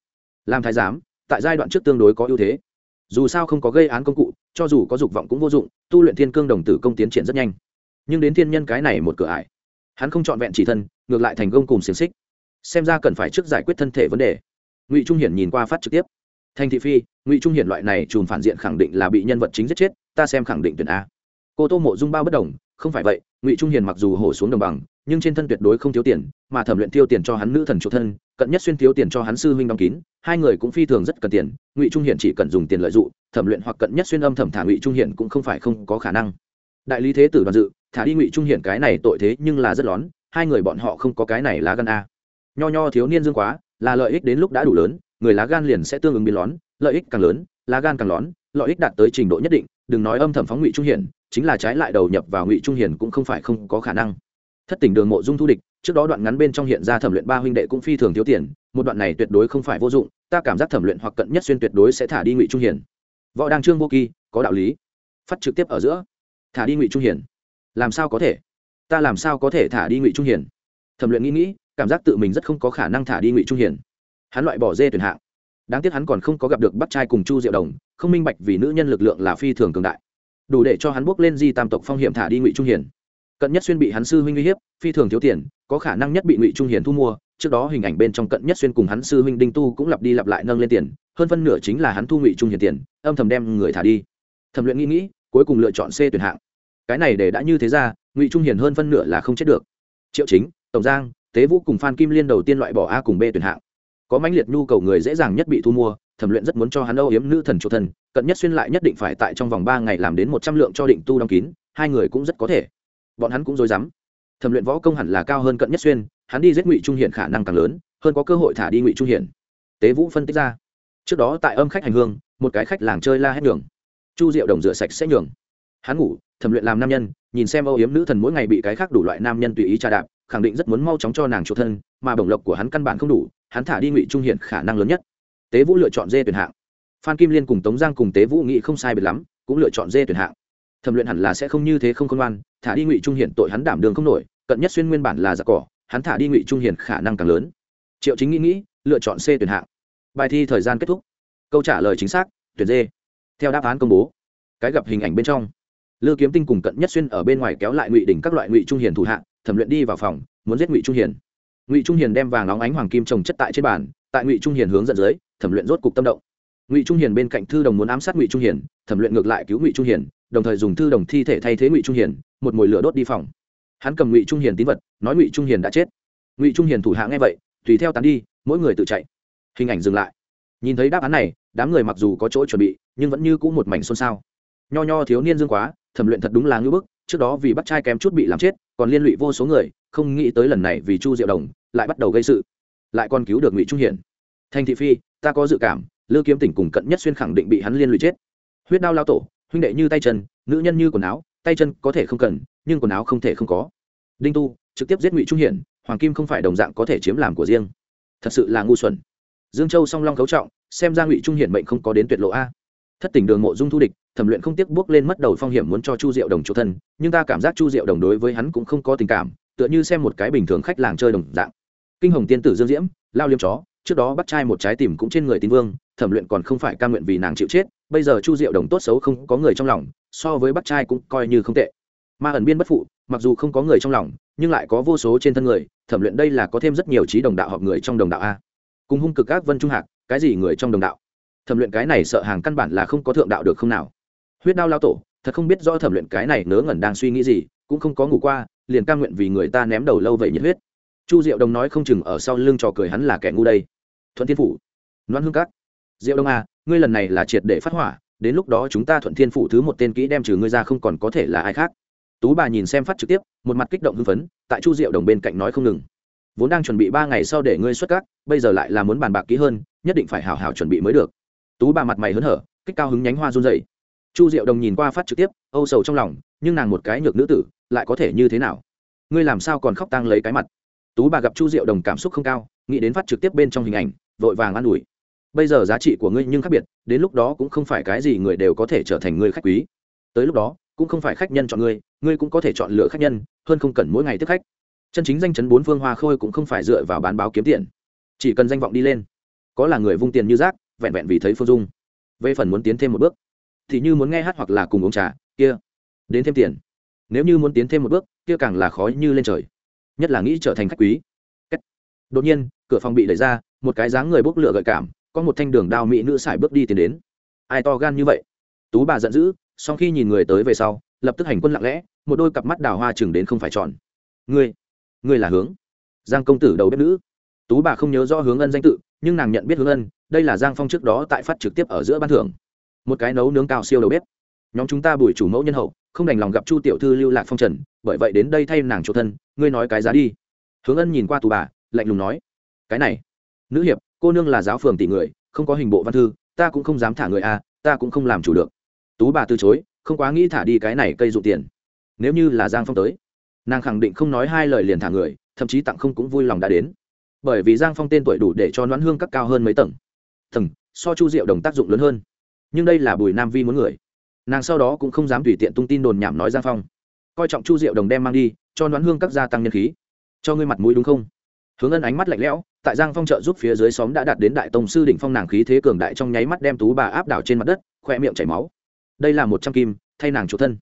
Làm thái giám, tại giai đoạn trước tương đối có ưu thế. Dù sao không có gây án công cụ, cho dù có dục vọng cũng vô dụng, tu luyện thiên cương đồng tử công tiến triển rất nhanh. Nhưng đến thiên nhân cái này một cửa ải, hắn không trọn vẹn chỉ thân, ngược lại thành công cùng xiềng xích. Xem ra cần phải trước giải quyết thân thể vấn đề. Ngụy trung hiển nhìn qua phát trực tiếp. Thành thị phi, ngụy trung hiển loại này chùm phản diện khẳng định là bị nhân vật chính giết chết ta xem khẳng định tuyển a. Cô tô mộ dung bao bất đồng, không phải vậy, ngụy trung hiền mặc dù hổ xuống đồng bằng, nhưng trên thân tuyệt đối không thiếu tiền, mà thẩm luyện tiêu tiền cho hắn nữ thần chủ thân, cận nhất xuyên thiếu tiền cho hắn sư huynh đóng kín, hai người cũng phi thường rất cần tiền, ngụy trung hiền chỉ cần dùng tiền lợi dụng, thẩm luyện hoặc cận nhất xuyên âm thẩm thả ngụy trung hiền cũng không phải không có khả năng. Đại lý thế tử đoàn dự, thả đi ngụy trung hiền cái này tội thế nhưng là rất lón, hai người bọn họ không có cái này lá gan a. Nho nho thiếu niên dương quá, là lợi ích đến lúc đã đủ lớn, người lá gan liền sẽ tương ứng biến lón, lợi ích càng lớn lá gan càng lón, lợi ích đạt tới trình độ nhất định, đừng nói âm thầm phóng ngụy trung hiển, chính là trái lại đầu nhập vào ngụy trung hiển cũng không phải không có khả năng. Thất tình đường mộ dung thu địch, trước đó đoạn ngắn bên trong hiện ra thẩm luyện ba huynh đệ cũng phi thường thiếu tiền, một đoạn này tuyệt đối không phải vô dụng, ta cảm giác thẩm luyện hoặc cận nhất xuyên tuyệt đối sẽ thả đi ngụy trung hiển. Võ đăng trương vô kỳ, có đạo lý. Phát trực tiếp ở giữa. Thả đi ngụy trung hiển. Làm sao có thể? Ta làm sao có thể thả đi ngụy trung hiển? Thẩm luyện nghĩ nghĩ, cảm giác tự mình rất không có khả năng thả đi ngụy trung hiển. Hắn loại bỏ dê tuyển hạng đáng tiếc hắn còn không có gặp được bắt trai cùng chu diệu đồng, không minh bạch vì nữ nhân lực lượng là phi thường cường đại. Đủ để cho hắn bước lên di tam tộc phong hiểm thả đi ngụy trung hiền. Cận nhất xuyên bị hắn sư huynh uy hiếp, phi thường thiếu tiền, có khả năng nhất bị ngụy trung hiền thu mua. Trước đó hình ảnh bên trong cận nhất xuyên cùng hắn sư huynh đinh tu cũng lặp đi lặp lại nâng lên tiền, hơn phân nửa chính là hắn thu ngụy trung hiền tiền, âm thầm đem người thả đi. Thẩm luyện nghĩ nghĩ, cuối cùng lựa chọn c tuyển hạng. Cái này để đã như thế ra, ngụy trung hiền hơn phân nửa là không chết được. Triệu chính, tổng giang, tế vũ cùng phan kim liên đầu tiên loại bỏ a cùng b tuyển hạng có mãnh liệt nhu cầu người dễ dàng nhất bị thu mua thẩm luyện rất muốn cho hắn âu yếm nữ thần chủ thần, cận nhất xuyên lại nhất định phải tại trong vòng ba ngày làm đến một trăm lượng cho định tu đóng kín hai người cũng rất có thể. Bọn hắn cũng dối dám thẩm luyện võ công hẳn là cao hơn cận nhất xuyên hắn đi giết ngụy trung hiển khả năng càng lớn hơn có cơ hội thả đi ngụy trung hiển. Tế vũ phân tích ra. Trước đó tại âm khách hành hương một cái khách làng chơi la hét nhường. Chu diệu đồng rửa sạch sẽ nhường. Hắn ngủ thẩm luyện làm nam nhân nhìn xem âu yếm nữ thần mỗi ngày bị cái khác đủ loại nam nhân tùy ý trà đạp khẳng định rất muốn mau chóng cho nàng chủ thân mà bổng lộc của hắn căn bản không đủ hắn thả đi ngụy trung hiện khả năng lớn nhất tế vũ lựa chọn dê tuyển hạng phan kim liên cùng tống giang cùng tế vũ nghĩ không sai biệt lắm cũng lựa chọn dê tuyển hạng thẩm luyện hẳn là sẽ không như thế không công an thả đi ngụy trung hiện tội hắn đảm đường không nổi cận nhất xuyên nguyên bản là giặc cỏ hắn thả đi ngụy trung hiền khả năng càng lớn triệu chính nghĩ nghĩ lựa chọn c tuyển hạng bài thi thời gian kết thúc câu trả lời chính xác tuyển dê theo đáp án công bố cái gặp hình ảnh bên trong lư kiếm tinh cùng cận nhất xuyên ở bên ngoài kéo lại ngụy đỉnh các loại ngụy trung hiền thủ hạng thẩm luyện đi vào phòng muốn giết ngụy trung hiền ngụy trung hiền đem vàng óng ánh hoàng kim trồng chất tại trên bàn tại ngụy trung hiền hướng dẫn dưới thẩm luyện rốt cục tâm động ngụy trung hiền bên cạnh thư đồng muốn ám sát ngụy trung hiền thẩm luyện ngược lại cứu ngụy trung hiền đồng thời dùng thư đồng thi thể thay thế ngụy trung hiền một mồi lửa đốt đi phòng hắn cầm ngụy trung hiền tín vật nói ngụy trung hiền đã chết ngụy trung hiền thủ hạ nghe vậy tùy theo tán đi mỗi người tự chạy hình ảnh dừng lại nhìn thấy đáp án này đám người mặc dù có chỗ chuẩn bị nhưng vẫn như cũ một mảnh xôn xao nho nho thiếu niên dương quá thẩm luyện thật đúng là ngưỡng bức trước đó vì bắt trai kém chút bị làm chết còn liên lụy vô số người không nghĩ tới lần này vì chu diệu đồng lại bắt đầu gây sự, lại còn cứu được ngụy trung hiển. Thành thị phi, ta có dự cảm, lư kiếm tỉnh cùng cận nhất xuyên khẳng định bị hắn liên lụy chết. Huyết đao lao tổ, huynh đệ như tay chân, nữ nhân như quần áo, tay chân có thể không cần, nhưng quần áo không thể không có. Đinh tu, trực tiếp giết ngụy trung hiển, hoàng kim không phải đồng dạng có thể chiếm làm của riêng. Thật sự là ngu xuẩn. Dương châu song long cấu trọng, xem ra ngụy trung hiển mệnh không có đến tuyệt lộ a. Thất tình đường mộ dung thu địch, thẩm luyện không tiếc bước lên mất đầu phong hiểm muốn cho chu diệu đồng chỗ thân, nhưng ta cảm giác chu diệu đồng đối với hắn cũng không có tình cảm tựa như xem một cái bình thường khách làng chơi đồng dạng. Kinh hồng tiên tử dương diễm, lao liêm chó, trước đó bắt trai một trái tìm cũng trên người tín vương, thẩm luyện còn không phải ca nguyện vì nàng chịu chết, bây giờ chu diệu đồng tốt xấu không có người trong lòng, so với bắt trai cũng coi như không tệ. Ma ẩn biên bất phụ, mặc dù không có người trong lòng, nhưng lại có vô số trên thân người, thẩm luyện đây là có thêm rất nhiều trí đồng đạo họp người trong đồng đạo a. Cùng hung cực các vân trung hạc, cái gì người trong đồng đạo? Thẩm luyện cái này sợ hàng căn bản là không có thượng đạo được không nào? Huyết đao lao tổ, thật không biết rõ thẩm luyện cái này nớ ngẩn đang suy nghĩ gì, cũng không có ngủ qua liền ca nguyện vì người ta ném đầu lâu vậy nhiệt huyết. Chu diệu đồng nói không chừng ở sau lưng trò cười hắn là kẻ ngu đây. Thuận thiên phủ noan hương các. Diệu đông à ngươi lần này là triệt để phát hỏa, đến lúc đó chúng ta thuận thiên phủ thứ một tên kỹ đem trừ ngươi ra không còn có thể là ai khác. Tú bà nhìn xem phát trực tiếp, một mặt kích động hưng phấn, tại chu diệu đồng bên cạnh nói không ngừng. Vốn đang chuẩn bị ba ngày sau để ngươi xuất các, bây giờ lại là muốn bàn bạc kỹ hơn, nhất định phải hào hào chuẩn bị mới được. Tú bà mặt mày hớn hở, kích cao hứng nhánh hoa run dày chu diệu đồng nhìn qua phát trực tiếp, âu sầu trong lòng, nhưng nàng một cái nhược nữ tử lại có thể như thế nào? Ngươi làm sao còn khóc tang lấy cái mặt? Tú bà gặp chu diệu đồng cảm xúc không cao, nghĩ đến phát trực tiếp bên trong hình ảnh, vội vàng an ủi. Bây giờ giá trị của ngươi nhưng khác biệt, đến lúc đó cũng không phải cái gì người đều có thể trở thành người khách quý. Tới lúc đó, cũng không phải khách nhân chọn ngươi ngươi cũng có thể chọn lựa khách nhân, hơn không cần mỗi ngày tiếp khách. Chân chính danh chấn bốn phương hoa khôi cũng không phải dựa vào bán báo kiếm tiền. Chỉ cần danh vọng đi lên, có là người vung tiền như rác, vẹn vẹn vì thấy phương dung. Về phần muốn tiến thêm một bước, thì như muốn nghe hát hoặc là cùng uống trà, kia, đến thêm tiền nếu như muốn tiến thêm một bước, kia càng là khó như lên trời. Nhất là nghĩ trở thành khách quý. Đột nhiên, cửa phòng bị đẩy ra, một cái dáng người bốc lửa gợi cảm, có một thanh đường đao mỹ nữ sải bước đi tiến đến. Ai to gan như vậy? Tú bà giận dữ sau khi nhìn người tới về sau, lập tức hành quân lặng lẽ, một đôi cặp mắt đào hoa chừng đến không phải tròn. Ngươi ngươi là hướng. Giang công tử đầu bếp nữ. Tú bà không nhớ rõ hướng ân danh tự, nhưng nàng nhận biết hướng ân, đây là giang phong trước đó tại phát trực tiếp ở giữa ban thưởng. Một cái nấu nướng cao siêu đầu bếp. Nhóm chúng ta bùi chủ mẫu nhân hậu không đành lòng gặp chu tiểu thư lưu lạc phong trần, bởi vậy đến đây thay nàng chỗ thân, ngươi nói cái giá đi. Hướng ân nhìn qua tù bà, lạnh lùng nói, cái này, nữ hiệp, cô nương là giáo phường tỷ người, không có hình bộ văn thư, ta cũng không dám thả người a ta cũng không làm chủ được. Tú bà từ chối, không quá nghĩ thả đi cái này cây dụ tiền. Nếu như là giang phong tới, nàng khẳng định không nói hai lời liền thả người, thậm chí tặng không cũng vui lòng đã đến. Bởi vì giang phong tên tuổi đủ để cho nón hương các cao hơn mấy tầng. Tầng so chu diệu đồng tác dụng lớn hơn. Nhưng đây là bùi nam vi muốn người nàng sau đó cũng không dám tùy tiện tung tin đồn nhảm nói giang phong. Coi trọng chu diệu đồng đem mang đi, cho đoán hương các gia tăng nhân khí. Cho ngươi mặt mũi đúng không? Hướng ân ánh mắt lạnh lẽo, tại giang phong trợ giúp phía dưới xóm đã đạt đến đại tông sư đỉnh phong nàng khí thế cường đại trong nháy mắt đem tú bà áp đảo trên mặt đất, khoe miệng chảy máu. Đây là một trăm kim, thay nàng chủ thân.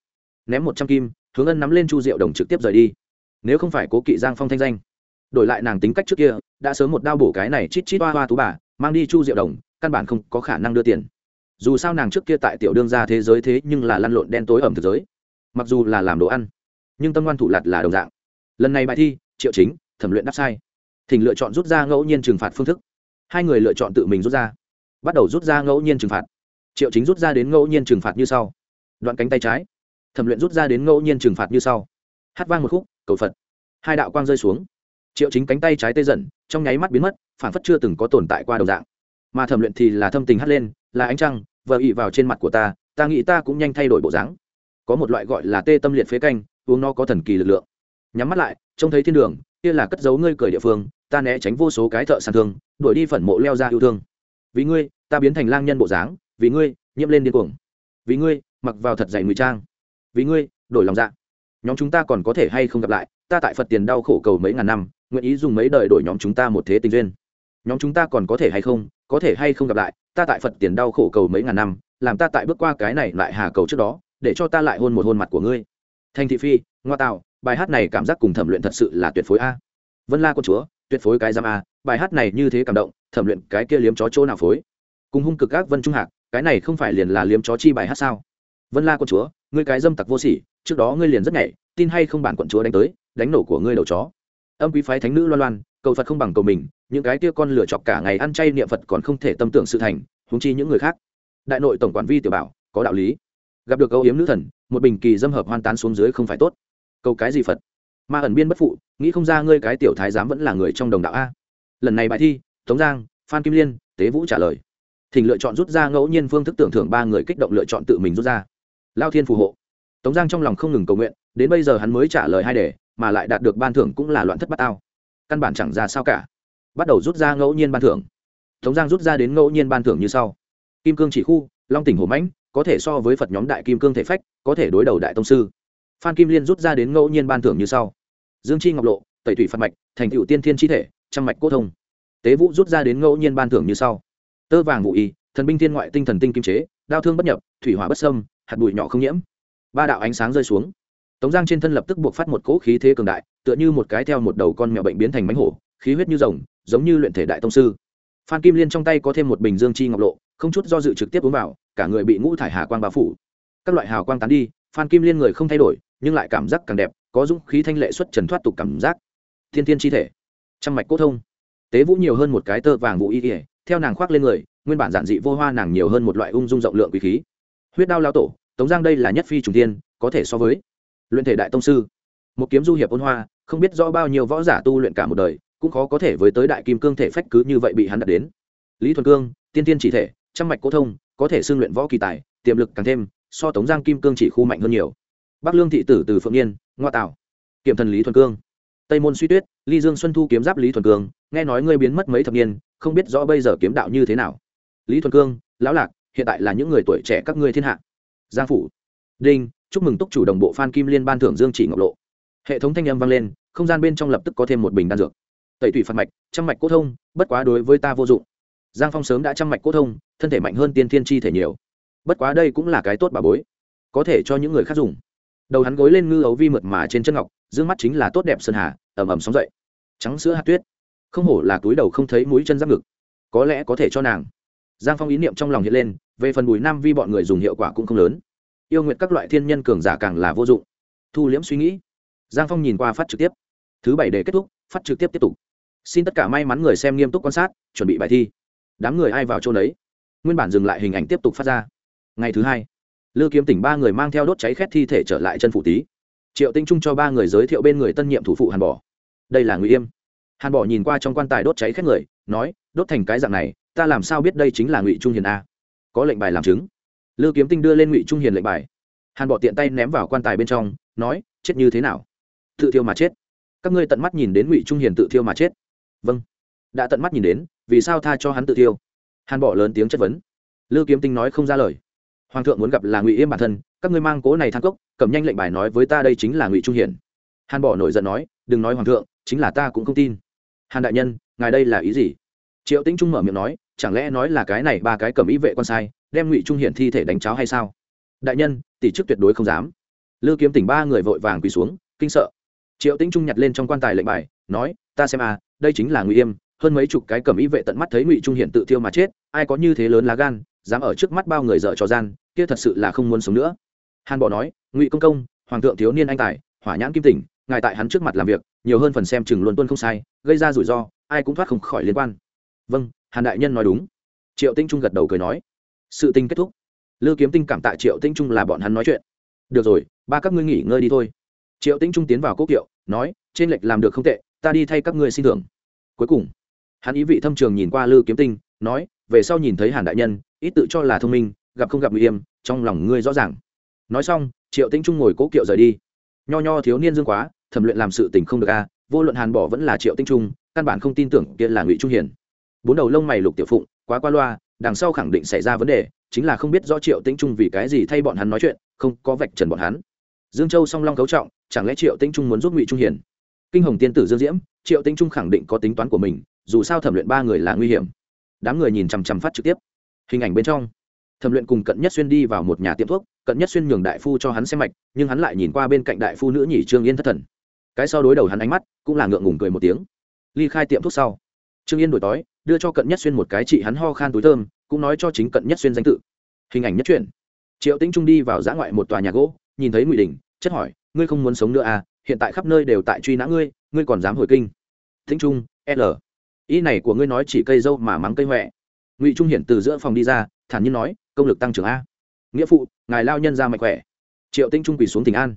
Ném một trăm kim, hướng ân nắm lên chu diệu đồng trực tiếp rời đi. Nếu không phải cố kỵ giang phong thanh danh, đổi lại nàng tính cách trước kia, đã sớm một đao bổ cái này chít chít hoa hoa tú bà, mang đi chu diệu đồng, căn bản không có khả năng đưa tiền dù sao nàng trước kia tại tiểu đương gia thế giới thế nhưng là lăn lộn đen tối ẩm thực giới, mặc dù là làm đồ ăn, nhưng tâm ngoan thủ lạt là đồng dạng. Lần này bài thi, triệu chính, thẩm luyện đáp sai. Thỉnh lựa chọn rút ra ngẫu nhiên trừng phạt phương thức. Hai người lựa chọn tự mình rút ra. Bắt đầu rút ra ngẫu nhiên trừng phạt. Triệu chính rút ra đến ngẫu nhiên trừng phạt như sau. Đoạn cánh tay trái. Thẩm luyện rút ra đến ngẫu nhiên trừng phạt như sau. Hát vang một khúc, cầu phật. Hai đạo quang rơi xuống. Triệu chính cánh tay trái tê dần, trong nháy mắt biến mất phản phất chưa từng có tồn tại qua đồng dạng. Mà thẩm luyện thì là thâm tình hát lên là ánh trăng, vờ ị vào trên mặt của ta ta nghĩ ta cũng nhanh thay đổi bộ dáng. Có một loại gọi là tê tâm liệt phế canh, uống nó có thần kỳ lực lượng. Nhắm mắt lại, trông thấy thiên đường, kia là cất giấu ngươi cười địa phương, ta né tránh vô số cái thợ sàn thương, đuổi đi phần mộ leo ra yêu thương. Vì ngươi, ta biến thành lang nhân bộ dáng, vì ngươi, nhiễm lên điên cuồng. Vì ngươi, mặc vào thật dày ngụy trang. Vì ngươi, đổi lòng dạ. Nhóm chúng ta còn có thể hay không gặp lại, ta tại phật tiền đau khổ cầu mấy ngàn năm, nguyện ý dùng mấy đời đổi nhóm chúng ta một thế tình duyên nhóm chúng ta còn có thể hay không, có thể hay không gặp lại, ta tại phật tiền đau khổ cầu mấy ngàn năm, làm ta tại bước qua cái này lại hà cầu trước đó, để cho ta lại hôn một hôn mặt của ngươi. Thanh thị phi, ngoa tạo bài hát này cảm giác cùng thẩm luyện thật sự là tuyệt phối a. Vân la con chúa, tuyệt phối cái giam a, bài hát này như thế cảm động, thẩm luyện cái kia liếm chó chỗ nào phối? Cùng hung cực các vân trung hạc, cái này không phải liền là liếm chó chi bài hát sao? Vân la con chúa, ngươi cái dâm tặc vô sỉ, trước đó ngươi liền rất nhảy, tin hay không bản quận chúa đánh tới, đánh nổ của ngươi đầu chó. Âm quý phái thánh nữ loan loan cầu phật không bằng cầu mình, những cái kia con lửa chọc cả ngày ăn chay niệm phật còn không thể tâm tưởng sự thành húng chi những người khác. Đại nội tổng quản vi tiểu bảo, có đạo lý. Gặp được Âu yếm nữ thần, một bình kỳ dâm hợp hoan tán xuống dưới không phải tốt. Câu cái gì phật? Ma ẩn biên bất phụ, nghĩ không ra ngươi cái tiểu thái giám vẫn là người trong đồng đạo a. Lần này bài thi, tống giang, phan kim liên, tế vũ trả lời. Thỉnh lựa chọn rút ra ngẫu nhiên phương thức tưởng thưởng ba người kích động lựa chọn tự mình rút ra. Lao thiên phù hộ. Tống giang trong lòng không ngừng cầu nguyện, đến bây giờ hắn mới trả lời hai đề, mà lại đạt được ban thưởng cũng là loạn thất bát ao căn bản chẳng ra sao cả. Bắt đầu rút ra ngẫu nhiên ban thưởng. Tống giang rút ra đến ngẫu nhiên ban thưởng như sau. Kim cương chỉ khu, long tỉnh hồ mãnh, có thể so với phật nhóm đại kim cương thể phách, có thể đối đầu đại tông sư. Phan kim liên rút ra đến ngẫu nhiên ban thưởng như sau. Dương chi ngọc lộ, tẩy thủy phật mạch, thành cựu tiên thiên chi thể, trăm mạch cốt thông. Tế vũ rút ra đến ngẫu nhiên ban thưởng như sau. Tơ vàng vũ y, thần binh thiên ngoại tinh thần tinh kim chế, đao thương bất nhập, thủy hỏa bất sâm hạt bụi nhỏ không nhiễm. Ba đạo ánh sáng rơi xuống tống giang trên thân lập tức buộc phát một cỗ khí thế cường đại, tựa như một cái theo một đầu con mèo bệnh biến thành mánh hổ, khí huyết như rồng, giống như luyện thể đại tông sư. Phan kim liên trong tay có thêm một bình dương chi ngọc lộ, không chút do dự trực tiếp uống vào, cả người bị ngũ thải hà quang bao phủ. Các loại hào quang tán đi, phan kim liên người không thay đổi, nhưng lại cảm giác càng đẹp, có dũng khí thanh lệ xuất trần thoát tục cảm giác. Thiên thiên chi thể, trăm mạch cốt thông. Tế vũ nhiều hơn một cái tơ vàng vũ y ỉa theo nàng khoác lên người, nguyên bản giản dị vô hoa nàng nhiều hơn một loại ung dung rộng lượng quý khí. Huyết đao lao tổ, tống giang đây là nhất phi trùng tiên có thể so với luyện thể đại tông sư. Một kiếm du hiệp ôn hoa, không biết rõ bao nhiêu võ giả tu luyện cả một đời, cũng khó có thể với tới đại kim cương thể phách cứ như vậy bị hắn đặt đến. Lý thuần cương, tiên tiên chỉ thể, trăm mạch cố thông, có thể xưng luyện võ kỳ tài, tiềm lực càng thêm, so tống giang kim cương chỉ khu mạnh hơn nhiều. Bắc lương thị tử từ phượng yên, ngoa tạo kiểm thần lý thuần cương. Tây môn suy tuyết, ly dương xuân thu kiếm giáp lý thuần cương, nghe nói ngươi biến mất mấy thập niên, không biết rõ bây giờ kiếm đạo như thế nào. Lý thuần cương, lão lạc, hiện tại là những người tuổi trẻ các ngươi thiên hạ. Giang phủ. Đinh chúc mừng túc chủ đồng bộ phan kim liên ban thưởng dương chỉ ngọc lộ. Hệ thống thanh âm vang lên, không gian bên trong lập tức có thêm một bình đan dược. Tẩy thủy phạt mạch, trăm mạch cốt thông, bất quá đối với ta vô dụng. Giang phong sớm đã trăm mạch cốt thông, thân thể mạnh hơn tiên thiên chi thể nhiều. Bất quá đây cũng là cái tốt bà bối, có thể cho những người khác dùng. Đầu hắn gối lên ngư ấu vi mượt mà trên chân ngọc d ư ơ n g mắt chính là tốt đẹp sơn hà ẩm ẩm sóng dậy. Trắng sữa hạt tuyết. Không hổ là túi đầu không thấy mũi chân giáp ngực. Có lẽ có thể cho nàng. Giang phong ý niệm trong lòng hiện lên, về phần bùi nam vi bọn người dùng hiệu quả cũng không lớn yêu nguyện các loại thiên nhân cường giả càng là vô dụng. Thu liễm suy nghĩ. Giang phong nhìn qua phát trực tiếp. Thứ bảy để kết thúc, phát trực tiếp tiếp tục. Xin tất cả may mắn người xem nghiêm túc quan sát, chuẩn bị bài thi. Đám người ai vào chỗ đấy nguyên bản dừng lại hình ảnh tiếp tục phát ra. Ngày thứ hai, lư kiếm tỉnh ba người mang theo đốt cháy khét thi thể trở lại chân phủ tý triệu tinh trung cho ba người giới thiệu bên người tân nhiệm thủ phụ hàn bỏ đây là ngụy yêm. Hàn bỏ nhìn qua trong quan tài đốt cháy khét người, nói, đốt thành cái dạng này, ta làm sao biết đây chính là ngụy trung hiền a? Có lệnh bài làm chứng lư kiếm tinh đưa lên ngụy trung hiền lệnh bài. Hàn bỏ tiện tay ném vào quan tài bên trong, nói, chết như thế nào? Tự thiêu mà chết. Các ngươi tận mắt nhìn đến ngụy trung hiền tự thiêu mà chết. Vâng. Đã tận mắt nhìn đến, vì sao tha cho hắn tự thiêu? Hàn bỏ lớn tiếng chất vấn. Lư kiếm tinh nói không ra lời. Hoàng thượng muốn gặp là ngụy yêm bản thân, các ngươi mang cố này thang cốc, cầm nhanh lệnh bài nói với ta đây chính là ngụy trung hiển hàn bỏ nổi giận nói, đừng nói hoàng thượng, chính là ta cũng không tin. Hàn đại nhân, ngài đây là ý gì? Triệu tĩnh trung mở miệng nói, chẳng lẽ nói là cái này ba cái cầm ý vệ con sai đem ngụy trung hiển thi thể đánh cháo hay sao? Đại nhân, tỷ chức tuyệt đối không dám. Lư kiếm tỉnh ba người vội vàng quỳ xuống, kinh sợ. Triệu tĩnh trung nhặt lên trong quan tài lệnh bài, nói, ta xem à đây chính là ngụy yêm, hơn mấy chục cái cầm ý vệ tận mắt thấy ngụy trung hiển tự thiêu mà chết, ai có như thế lớn lá gan, dám ở trước mắt bao người dở trò gian, kia thật sự là không muốn sống nữa. Hàn bỏ nói, ngụy công công, hoàng thượng thiếu niên anh tài, hỏa nhãn kim tỉnh, ngài tại hắn trước mặt làm việc, nhiều hơn phần xem chừng luôn tuân không sai, gây ra rủi ro, ai cũng thoát không khỏi liên quan. Vâng hàn đại nhân nói đúng. Triệu tinh trung gật đầu cười nói sự tình kết thúc. Lư kiếm tinh cảm tạ triệu tinh trung là bọn hắn nói chuyện. Được rồi, ba các ngươi nghỉ ngơi đi thôi. Triệu tinh trung tiến vào quốc kiệu, nói, trên lệch làm được không tệ, ta đi thay các ngươi xin thưởng. Cuối cùng, hắn ý vị thâm trường nhìn qua lư kiếm tinh, nói, về sau nhìn thấy hàn đại nhân, ít tự cho là thông minh, gặp không gặp nguy hiểm, trong lòng ngươi rõ ràng. Nói xong, triệu tinh trung ngồi cố kiệu rời đi. Nho nho thiếu niên dương quá, thẩm luyện làm sự tình không được a vô luận hàn bỏ vẫn là triệu tinh trung, căn bản không tin tưởng kia là ngụy trung hiền. bốn đầu lông mày lục tiểu phụng, quá qua loa đằng sau khẳng định xảy ra vấn đề, chính là không biết rõ triệu tĩnh trung vì cái gì thay bọn hắn nói chuyện, không có vạch trần bọn hắn. Dương châu song long cấu trọng, chẳng lẽ triệu tĩnh trung muốn giúp ngụy trung hiền? Kinh hồng tiên tử dương diễm, triệu tĩnh trung khẳng định có tính toán của mình, dù sao thẩm luyện ba người là nguy hiểm. Đám người nhìn chằm chằm phát trực tiếp. Hình ảnh bên trong, thẩm luyện cùng cận nhất xuyên đi vào một nhà tiệm thuốc, cận nhất xuyên nhường đại phu cho hắn xem mạch, nhưng hắn lại nhìn qua bên cạnh đại phu nữ nhỉ trương yên thất thần. Cái sau đối đầu hắn ánh mắt, cũng là ngượng ngùng cười một tiếng. Ly khai tiệm thuốc sau. Trương yên đổi tói đưa cho cận nhất xuyên một cái chị hắn ho khan túi thơm, cũng nói cho chính cận nhất xuyên danh tự. Hình ảnh nhất truyện. Triệu tĩnh trung đi vào giã ngoại một tòa nhà gỗ, nhìn thấy ngụy đình, chất hỏi, ngươi không muốn sống nữa à? Hiện tại khắp nơi đều tại truy nã ngươi ngươi còn dám hồi kinh? Tĩnh trung, l. Ý này của ngươi nói chỉ cây dâu mà mắng cây huệ ngụy trung hiển từ giữa phòng đi ra, thản nhiên nói, công lực tăng trưởng a. Nghĩa phụ, ngài lao nhân ra mạnh khỏe. Triệu tinh trung quỳ xuống tỉnh an.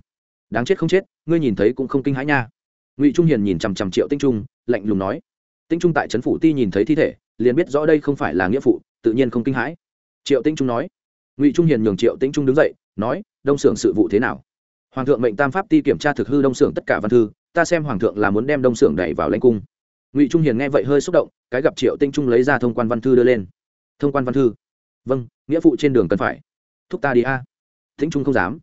Đáng chết không chết, ngươi nhìn thấy cũng không kinh hãi nha. Ngụy trung hiền nhìn chằm chằm triệu tinh trung, lạnh lùng nói tinh trung tại trấn phủ ti nhìn thấy thi thể, liền biết rõ đây không phải là nghĩa phụ, tự nhiên không kinh hãi. Triệu tinh trung nói. Ngụy trung hiền nhường triệu tinh trung đứng dậy, nói, đông xưởng sự vụ thế nào? Hoàng thượng mệnh tam pháp ti kiểm tra thực hư đông xưởng tất cả văn thư, ta xem hoàng thượng là muốn đem đông xưởng đẩy vào lãnh cung. Ngụy trung hiền nghe vậy hơi xúc động, cái gặp triệu tinh trung lấy ra thông quan văn thư đưa lên. Thông quan văn thư? Vâng nghĩa phụ trên đường cần phải. Thúc ta đi a. À. trung không dám.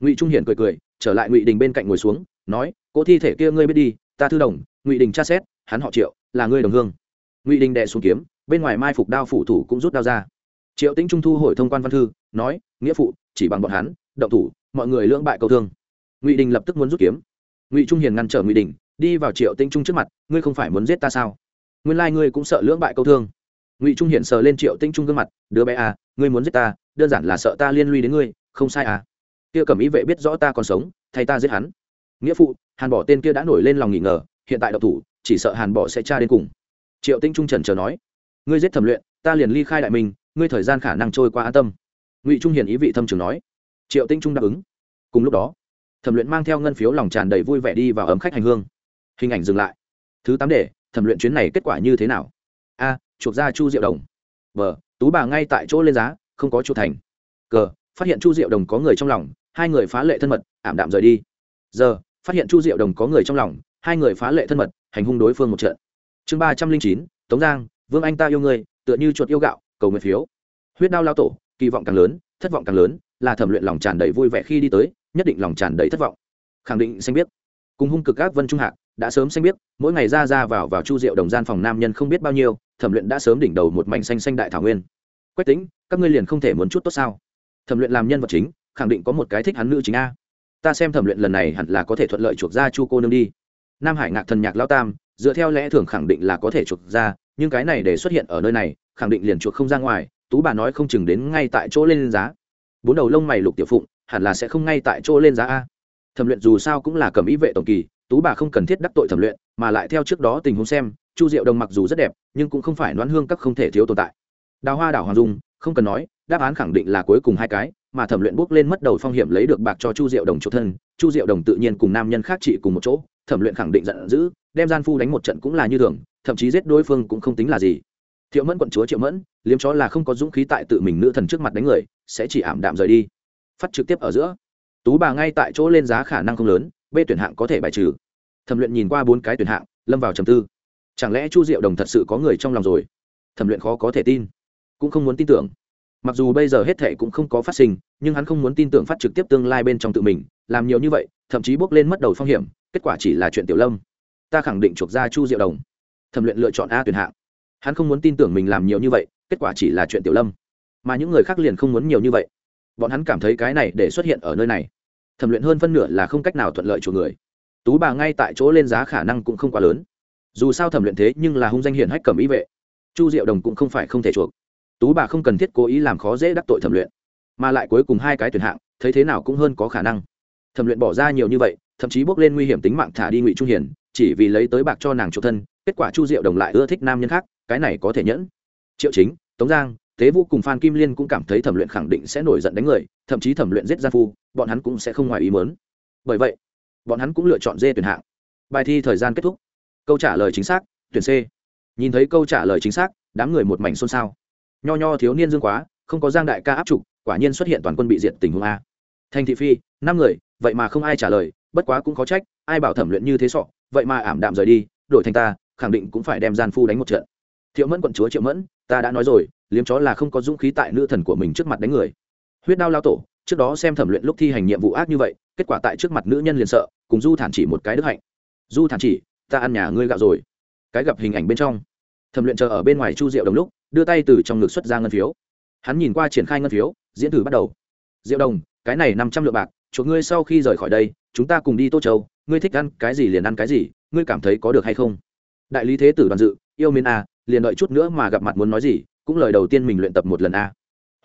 Ngụy trung hiển cười cười, trở lại ngụy đình bên cạnh ngồi xuống, nói cỗ thi thể kia ngươi biết đi, ta thư đồng, ngụy đình tra xét, hắn họ triệu là ngươi đồng hương. Ngụy đình đệ xuống kiếm, bên ngoài mai phục đao phủ thủ cũng rút đao ra. Triệu tĩnh trung thu hồi thông quan văn thư, nói, nghĩa phụ, chỉ bằng bọn hắn, động thủ, mọi người lưỡng bại cầu thương. Ngụy đình lập tức muốn rút kiếm. Ngụy trung hiền ngăn trở ngụy đình, đi vào triệu tĩnh trung trước mặt, ngươi không phải muốn giết ta sao? Nguyên lai ngươi cũng sợ lưỡng bại câu thương. Ngụy trung hiền sờ lên triệu tĩnh trung gương mặt, đứa bé à ngươi muốn giết ta, đơn giản là sợ ta liên lụy đến ngươi, không sai à. Kia cầm ý vệ biết rõ ta còn sống, thay ta giết hắn. Nghĩa phụ, hàn bỏ tên kia đã nổi lên lòng nghỉ ngờ, hiện tại độc thủ chỉ sợ hàn bỏ sẽ tra đến cùng. Triệu tinh trung trần chờ nói, ngươi giết thẩm luyện, ta liền ly khai đại minh, ngươi thời gian khả năng trôi qua an tâm. Ngụy trung hiền ý vị thâm trường nói. Triệu tinh trung đáp ứng. Cùng lúc đó, thẩm luyện mang theo ngân phiếu lòng tràn đầy vui vẻ đi vào ấm khách hành hương. Hình ảnh dừng lại. Thứ tám để thẩm luyện chuyến này kết quả như thế nào? A, chuộc ra chu diệu đồng. B, tú bà ngay tại chỗ lên giá, không có chu thành. C, phát hiện chu diệu đồng có người trong lòng, hai người phá lệ thân mật, ảm đạm rời đi. Giờ phát hiện chu diệu đồng có người trong lòng, hai người phá lệ thân mật hành hung đối phương một trận. Chương ba trăm linh chín, tống giang, vương anh ta yêu người tựa như chuột yêu gạo, cầu nguyện phiếu. Huyết đao lao tổ, kỳ vọng càng lớn, thất vọng càng lớn, là thẩm luyện lòng tràn đầy vui vẻ khi đi tới, nhất định lòng tràn đầy thất vọng. Khẳng định xanh biết cùng hung cực các vân trung hạc, đã sớm xanh biết mỗi ngày ra ra vào vào chu diệu đồng gian phòng nam nhân không biết bao nhiêu, thẩm luyện đã sớm đỉnh đầu một mảnh xanh xanh đại thảo nguyên. Quách tính các ngươi liền không thể muốn chút tốt sao? Thẩm luyện làm nhân vật chính, khẳng định có một cái thích hắn nữ chính a. Ta xem thẩm luyện lần này hẳn là có thể thuận lợi chuộc ra chu cô nương đi nam hải ngạc thần nhạc lao tam, dựa theo lẽ thường khẳng định là có thể chuộc ra, nhưng cái này để xuất hiện ở nơi này, khẳng định liền chuộc không ra ngoài, tú bà nói không chừng đến ngay tại chỗ lên giá. Bốn đầu lông mày lục tiểu phụng, hẳn là sẽ không ngay tại chỗ lên giá a. Thẩm luyện dù sao cũng là cầm ý vệ tổng kỳ, tú bà không cần thiết đắc tội thẩm luyện, mà lại theo trước đó tình huống xem, chu diệu đồng mặc dù rất đẹp, nhưng cũng không phải đoán hương các không thể thiếu tồn tại. Đào hoa đảo hoàng dung, không cần nói, đáp án khẳng định là cuối cùng hai cái, mà thẩm luyện bước lên mất đầu phong hiểm lấy được bạc cho chu diệu đồng chỗ thân, chu diệu đồng tự nhiên cùng nam nhân khác trị cùng một chỗ thẩm luyện khẳng định giận dữ, đem gian phu đánh một trận cũng là như thường, thậm chí giết đối phương cũng không tính là gì. Thiệu mẫn quận chúa triệu mẫn, liếm chó là không có dũng khí tại tự mình nữ thần trước mặt đánh người, sẽ chỉ ảm đạm rời đi. Phát trực tiếp ở giữa. Tú bà ngay tại chỗ lên giá khả năng không lớn b tuyển hạng có thể bài trừ. Thẩm luyện nhìn qua bốn cái tuyển hạng, lâm vào trầm tư. Chẳng lẽ chu diệu đồng thật sự có người trong lòng rồi? Thẩm luyện khó có thể tin. Cũng không muốn tin tưởng. Mặc dù bây giờ hết thệ cũng không có phát sinh, nhưng hắn không muốn tin tưởng phát trực tiếp tương lai bên trong tự mình, làm nhiều như vậy, thậm chí bước lên mất đầu phong hiểm kết quả chỉ là chuyện tiểu lâm. Ta khẳng định chuộc ra chu diệu đồng. Thẩm luyện lựa chọn a tuyển hạng. Hắn không muốn tin tưởng mình làm nhiều như vậy, kết quả chỉ là chuyện tiểu lâm. Mà những người khác liền không muốn nhiều như vậy. Bọn hắn cảm thấy cái này để xuất hiện ở nơi này. Thẩm luyện hơn phân nửa là không cách nào thuận lợi chuộc người. Tú bà ngay tại chỗ lên giá khả năng cũng không quá lớn. Dù sao thẩm luyện thế nhưng là hung danh hiển hách cầm ý vệ. Chu diệu đồng cũng không phải không thể chuộc. Tú bà không cần thiết cố ý làm khó dễ đắc tội thẩm luyện. Mà lại cuối cùng hai cái tuyển hạng, thấy thế nào cũng hơn có khả năng. Thẩm luyện bỏ ra nhiều như vậy thậm chí bước lên nguy hiểm tính mạng thả đi ngụy trung hiển chỉ vì lấy tới bạc cho nàng chủ thân, kết quả chu diệu đồng lại ưa thích nam nhân khác, cái này có thể nhẫn. Triệu chính, tống giang thế vũ cùng phan kim liên cũng cảm thấy thẩm luyện khẳng định sẽ nổi giận đánh người, thậm chí thẩm luyện giết gia phu, bọn hắn cũng sẽ không ngoài ý mớn bởi vậy, bọn hắn cũng lựa chọn dê tuyển hạng. Bài thi thời gian kết thúc. Câu trả lời chính xác, tuyển c. Nhìn thấy câu trả lời chính xác, đám người một mảnh xôn xao. Nho nho thiếu niên dương quá, không có giang đại ca áp trục quả nhiên xuất hiện toàn quân bị diệt tình huống a. Thành thị phi, năm người, vậy mà không ai trả lời bất quá cũng khó trách, ai bảo thẩm luyện như thế sọ, vậy mà ảm đạm rời đi, đổi thành ta, khẳng định cũng phải đem gian phu đánh một trận. Thiệu mẫn quận chúa triệu mẫn, ta đã nói rồi, liếm chó là không có dũng khí tại nữ thần của mình trước mặt đánh người. Huyết đao lao tổ, trước đó xem thẩm luyện lúc thi hành nhiệm vụ ác như vậy, kết quả tại trước mặt nữ nhân liền sợ, cùng du thản chỉ một cái đức hạnh. Du thản chỉ, ta ăn nhà ngươi gạo rồi. Cái gặp hình ảnh bên trong, thẩm luyện chờ ở bên ngoài chu diệu đồng lúc, đưa tay từ trong ngực xuất ra ngân phiếu. Hắn nhìn qua triển khai ngân phiếu, diễn thử bắt đầu. Diệu đồng, cái này năm trăm lượng bạc chuộc ngươi sau khi rời khỏi đây, chúng ta cùng đi tô châu, ngươi thích ăn cái gì liền ăn cái gì, ngươi cảm thấy có được hay không? Đại lý thế tử đoàn dự, yêu miên a, liền đợi chút nữa mà gặp mặt muốn nói gì, cũng lời đầu tiên mình luyện tập một lần a.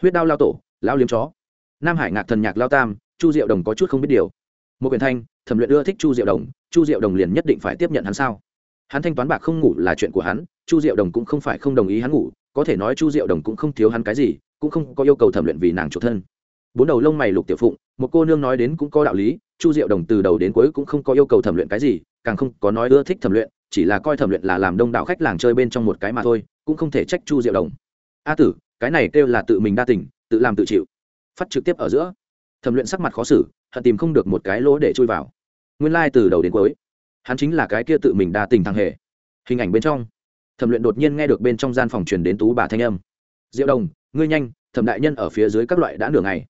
Huyết đao lao tổ, lao liếm chó. Nam hải ngạc thần nhạc lao tam, chu diệu đồng có chút không biết điều. Một quyền thanh, thẩm luyện ưa thích chu diệu đồng, chu diệu đồng liền nhất định phải tiếp nhận hắn sao? Hắn thanh toán bạc không ngủ là chuyện của hắn, chu diệu đồng cũng không phải không đồng ý hắn ngủ, có thể nói chu diệu đồng cũng không thiếu hắn cái gì, cũng không có yêu cầu thẩm luyện vì nàng chủ thân. Bốn đầu lông mày lục tiểu phụng một cô nương nói đến cũng có đạo lý, chu diệu đồng từ đầu đến cuối cũng không có yêu cầu thẩm luyện cái gì, càng không có nói ưa thích thẩm luyện, chỉ là coi thẩm luyện là làm đông đạo khách làng chơi bên trong một cái mà thôi, cũng không thể trách chu diệu đồng. A tử, cái này kêu là tự mình đa tình, tự làm tự chịu. Phát trực tiếp ở giữa, thẩm luyện sắc mặt khó xử, hận tìm không được một cái lỗ để chui vào. Nguyên lai、like、từ đầu đến cuối, hắn chính là cái kia tự mình đa tình thằng hề. Hình ảnh bên trong, thẩm luyện đột nhiên nghe được bên trong gian phòng truyền đến tú bà thanh âm. Diệu đồng, ngươi nhanh, thẩm đại nhân ở phía dưới các loại đã nửa ngày.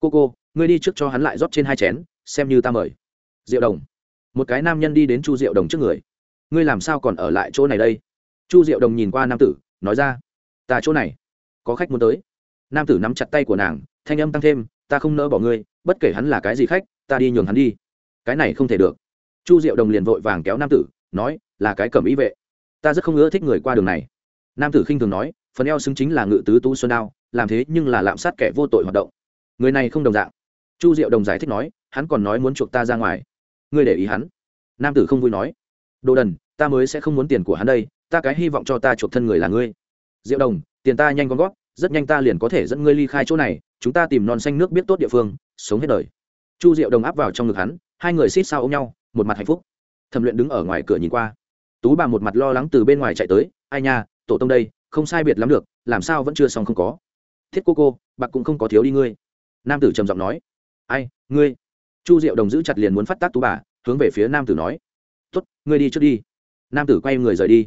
Cô cô ngươi đi trước cho hắn lại rót trên hai chén, xem như ta mời. Diệu đồng. Một cái nam nhân đi đến chu diệu đồng trước người. Ngươi làm sao còn ở lại chỗ này đây? Chu diệu đồng nhìn qua nam tử, nói ra. Ta chỗ này. Có khách muốn tới. Nam tử nắm chặt tay của nàng, thanh âm tăng thêm, ta không nỡ bỏ ngươi, bất kể hắn là cái gì khách, ta đi nhường hắn đi. Cái này không thể được. Chu diệu đồng liền vội vàng kéo nam tử, nói, là cái cầm ý vệ. Ta rất không ưa thích người qua đường này. Nam tử khinh thường nói, phần eo xứng chính là ngự tứ tu xuân đao, làm thế nhưng là lạm sát kẻ vô tội hoạt động. Người này không đồng dạng chu diệu đồng giải thích nói, hắn còn nói muốn chuộc ta ra ngoài. Ngươi để ý hắn. Nam tử không vui nói, đồ đần, ta mới sẽ không muốn tiền của hắn đây, ta cái hy vọng cho ta chuộc thân người là ngươi. Diệu đồng, tiền ta nhanh con gót rất nhanh ta liền có thể dẫn ngươi ly khai chỗ này, chúng ta tìm non xanh nước biết tốt địa phương, sống hết đời. Chu diệu đồng áp vào trong ngực hắn, hai người xít sao ôm nhau, một mặt hạnh phúc. Thẩm luyện đứng ở ngoài cửa nhìn qua. Tú bà một mặt lo lắng từ bên ngoài chạy tới, ai nha, tổ tông đây, không sai biệt lắm được, làm sao vẫn chưa xong không có. Thiết cô cô, bạc cũng không có thiếu đi ngươi. Nam tử trầm giọng nói ai, ngươi? Chu diệu đồng giữ chặt liền muốn phát tác tú bà, hướng về phía nam tử nói. Tuất ngươi đi trước đi. Nam tử quay người rời đi.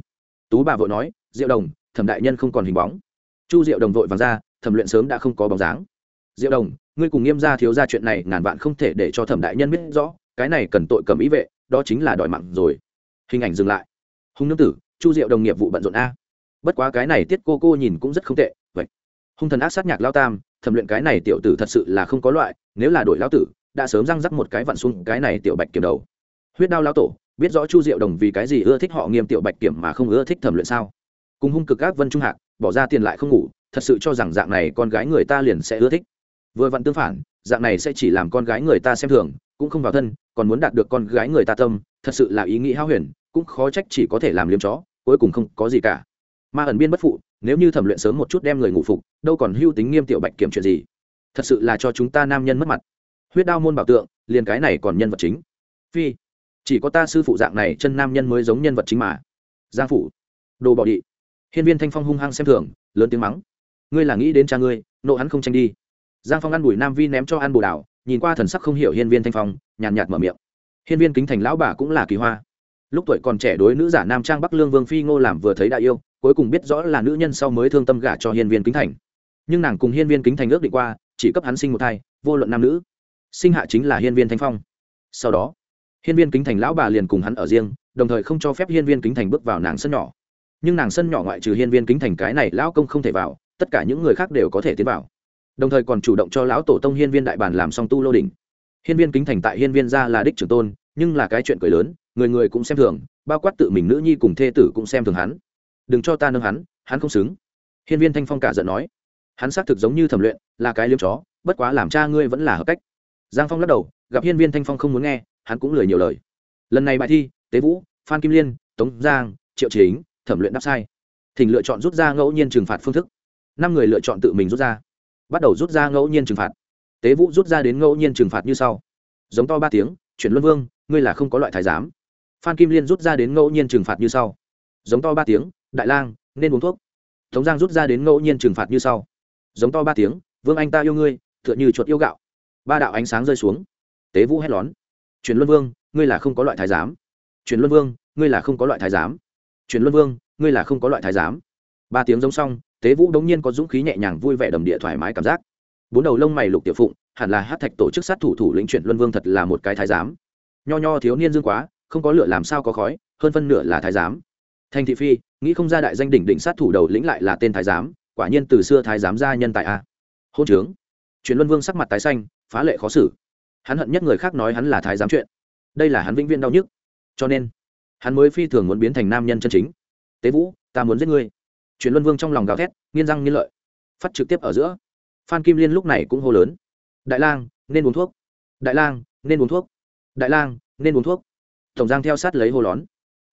Tú bà vội nói, diệu đồng, thẩm đại nhân không còn hình bóng. Chu diệu đồng vội vàng ra, thẩm luyện sớm đã không có bóng dáng. Diệu đồng, ngươi cùng nghiêm gia thiếu ra chuyện này ngàn vạn không thể để cho thẩm đại nhân biết rõ, cái này cần tội cầm ý vệ, đó chính là đòi mặn rồi. Hình ảnh dừng lại. Hung nương tử, chu diệu đồng nghiệp vụ bận rộn a. Bất quá cái này tiết cô cô nhìn cũng rất không tệ hung thần ác sát nhạc lao tam, thẩm luyện cái này tiểu tử thật sự là không có loại, nếu là đổi lao tử, đã sớm răng rắc một cái vặn xuống cái này tiểu bạch kiểm đầu. Huyết đao lao tổ, biết rõ chu diệu đồng vì cái gì ưa thích họ nghiêm tiểu bạch kiểm mà không ưa thích thẩm luyện sao? Cùng hung cực ác vân trung hạc, bỏ ra tiền lại không ngủ, thật sự cho rằng dạng này con gái người ta liền sẽ ưa thích. Vừa vặn tương phản, dạng này sẽ chỉ làm con gái người ta xem thường, cũng không vào thân, còn muốn đạt được con gái người ta tâm, thật sự là ý nghĩ hao huyền, cũng khó trách chỉ có thể làm liếm chó, cuối cùng không có gì cả. Ma ẩn biên bất phụ nếu như thẩm luyện sớm một chút đem người ngủ phục, đâu còn hưu tính nghiêm tiểu bạch kiểm chuyện gì? Thật sự là cho chúng ta nam nhân mất mặt. Huyết đao môn bảo tượng, liền cái này còn nhân vật chính. Phi, chỉ có ta sư phụ dạng này chân nam nhân mới giống nhân vật chính mà. Giang phủ, đồ bỏ đị hiên viên thanh phong hung hăng xem thường, lớn tiếng mắng. Ngươi là nghĩ đến cha ngươi, nộ hắn không tranh đi. Giang phong ăn bùi nam vi ném cho ăn bồ đào, nhìn qua thần sắc không hiểu hiên viên thanh phong, nhàn nhạt mở miệng. Hiên viên kính thành lão bà cũng là kỳ hoa. Lúc tuổi còn trẻ đối nữ giả nam trang bắc lương vương phi ngô làm vừa thấy đại yêu cuối cùng biết rõ là nữ nhân sau mới thương tâm gả cho hiên viên kính thành. Nhưng nàng cùng hiên viên kính thành ước định qua, chỉ cấp hắn sinh một thai, vô luận nam nữ. Sinh hạ chính là hiên viên thanh phong. Sau đó, hiên viên kính thành lão bà liền cùng hắn ở riêng, đồng thời không cho phép hiên viên kính thành bước vào nàng sân nhỏ. Nhưng nàng sân nhỏ ngoại trừ hiên viên kính thành cái này lão công không thể vào, tất cả những người khác đều có thể tiến vào. Đồng thời còn chủ động cho lão tổ tông hiên viên đại bản làm xong tu lô đỉnh. Hiên viên kính thành tại hiên viên gia là đích trưởng tôn, nhưng là cái chuyện cười lớn, người người cũng xem thường, bao quát tự mình nữ nhi cùng thê tử cũng xem thường hắn đừng cho ta nâng hắn hắn không xứng. Hiên viên thanh phong cả giận nói. Hắn xác thực giống như thẩm luyện, là cái liếm chó, bất quá làm cha ngươi vẫn là hợp cách. Giang phong lắc đầu, gặp hiên viên thanh phong không muốn nghe, hắn cũng lười nhiều lời. Lần này bài thi, tế vũ, phan kim liên, tống giang, triệu chính, thẩm luyện đáp sai. Thỉnh lựa chọn rút ra ngẫu nhiên trừng phạt phương thức. Năm người lựa chọn tự mình rút ra. Bắt đầu rút ra ngẫu nhiên trừng phạt. Tế vũ rút ra đến ngẫu nhiên trừng phạt như sau. Giống to ba tiếng, chuyển luân vương, ngươi là không có loại thái giám. Phan kim liên rút ra đến ngẫu nhiên trừng phạt như sau giống to ba tiếng, đại lang, nên uống thuốc. Tống giang rút ra đến ngẫu nhiên trừng phạt như sau. Giống to ba tiếng, vương anh ta yêu ngươi, tựa như chuột yêu gạo. Ba đạo ánh sáng rơi xuống. Tế vũ hét lón truyền luân vương, ngươi là không có loại thái giám. Truyền luân vương, ngươi là không có loại thái giám. Truyền luân vương, ngươi là không có loại thái giám. Ba tiếng giống xong, tế vũ đống nhiên có dũng khí nhẹ nhàng vui vẻ đầm địa thoải mái cảm giác. Bốn đầu lông mày lục tiểu phụng, hẳn là hát thạch tổ chức sát thủ thủ lĩnh truyền luân vương thật là một cái thái giám. Nho nho thiếu niên dương quá, không có lửa làm sao có khói, hơn phân nửa là thái giám thành thị phi, nghĩ không ra đại danh đỉnh đỉnh sát thủ đầu lĩnh lại là tên thái giám, quả nhiên từ xưa thái giám gia nhân tại a. Hôn trướng. Chuyển luân vương sắc mặt tái xanh, phá lệ khó xử. Hắn hận nhất người khác nói hắn là thái giám chuyện. Đây là hắn vĩnh viên đau nhức. Cho nên, hắn mới phi thường muốn biến thành nam nhân chân chính. Tế vũ, ta muốn giết ngươi. Chuyển luân vương trong lòng gào thét nghiên răng nghiên lợi. Phát trực tiếp ở giữa. Phan kim liên lúc này cũng hô lớn. Đại lang, nên uống thuốc. Đại lang, nên uống thuốc. Đại lang, nên uống thuốc. Tổng giang theo sát lấy hô lón.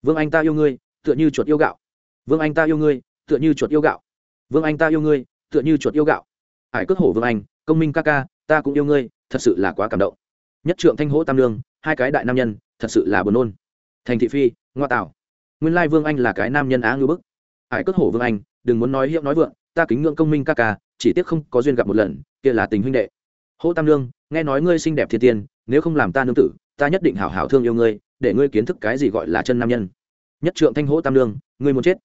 Vương anh ta yêu ngươi tựa như chuột yêu gạo. Vương anh ta yêu ngươi, tựa như chuột yêu gạo. Vương anh ta yêu ngươi, tựa như chuột yêu gạo. Hải cước hổ vương anh, công minh ca ca, ta cũng yêu ngươi, thật sự là quá cảm động. Nhất trượng thanh hỗ tam lương hai cái đại nam nhân, thật sự là buồn nôn. Thành thị phi, ngoa tạo. Nguyên lai vương anh là cái nam nhân á ngư bức. Hải cất hổ vương anh, đừng muốn nói hiệu nói vượng, ta kính ngưỡng công minh ca ca, chỉ tiếc không có duyên gặp một lần, kia là tình huynh đệ. Hỗ tam lương nghe nói ngươi xinh đẹp thiên tiên, nếu không làm ta nương tử, ta nhất định hảo hảo thương yêu ngươi, để ngươi kiến thức cái gì gọi là chân nam nhân nhất trượng thanh hỗ tam lương, ngươi muốn chết.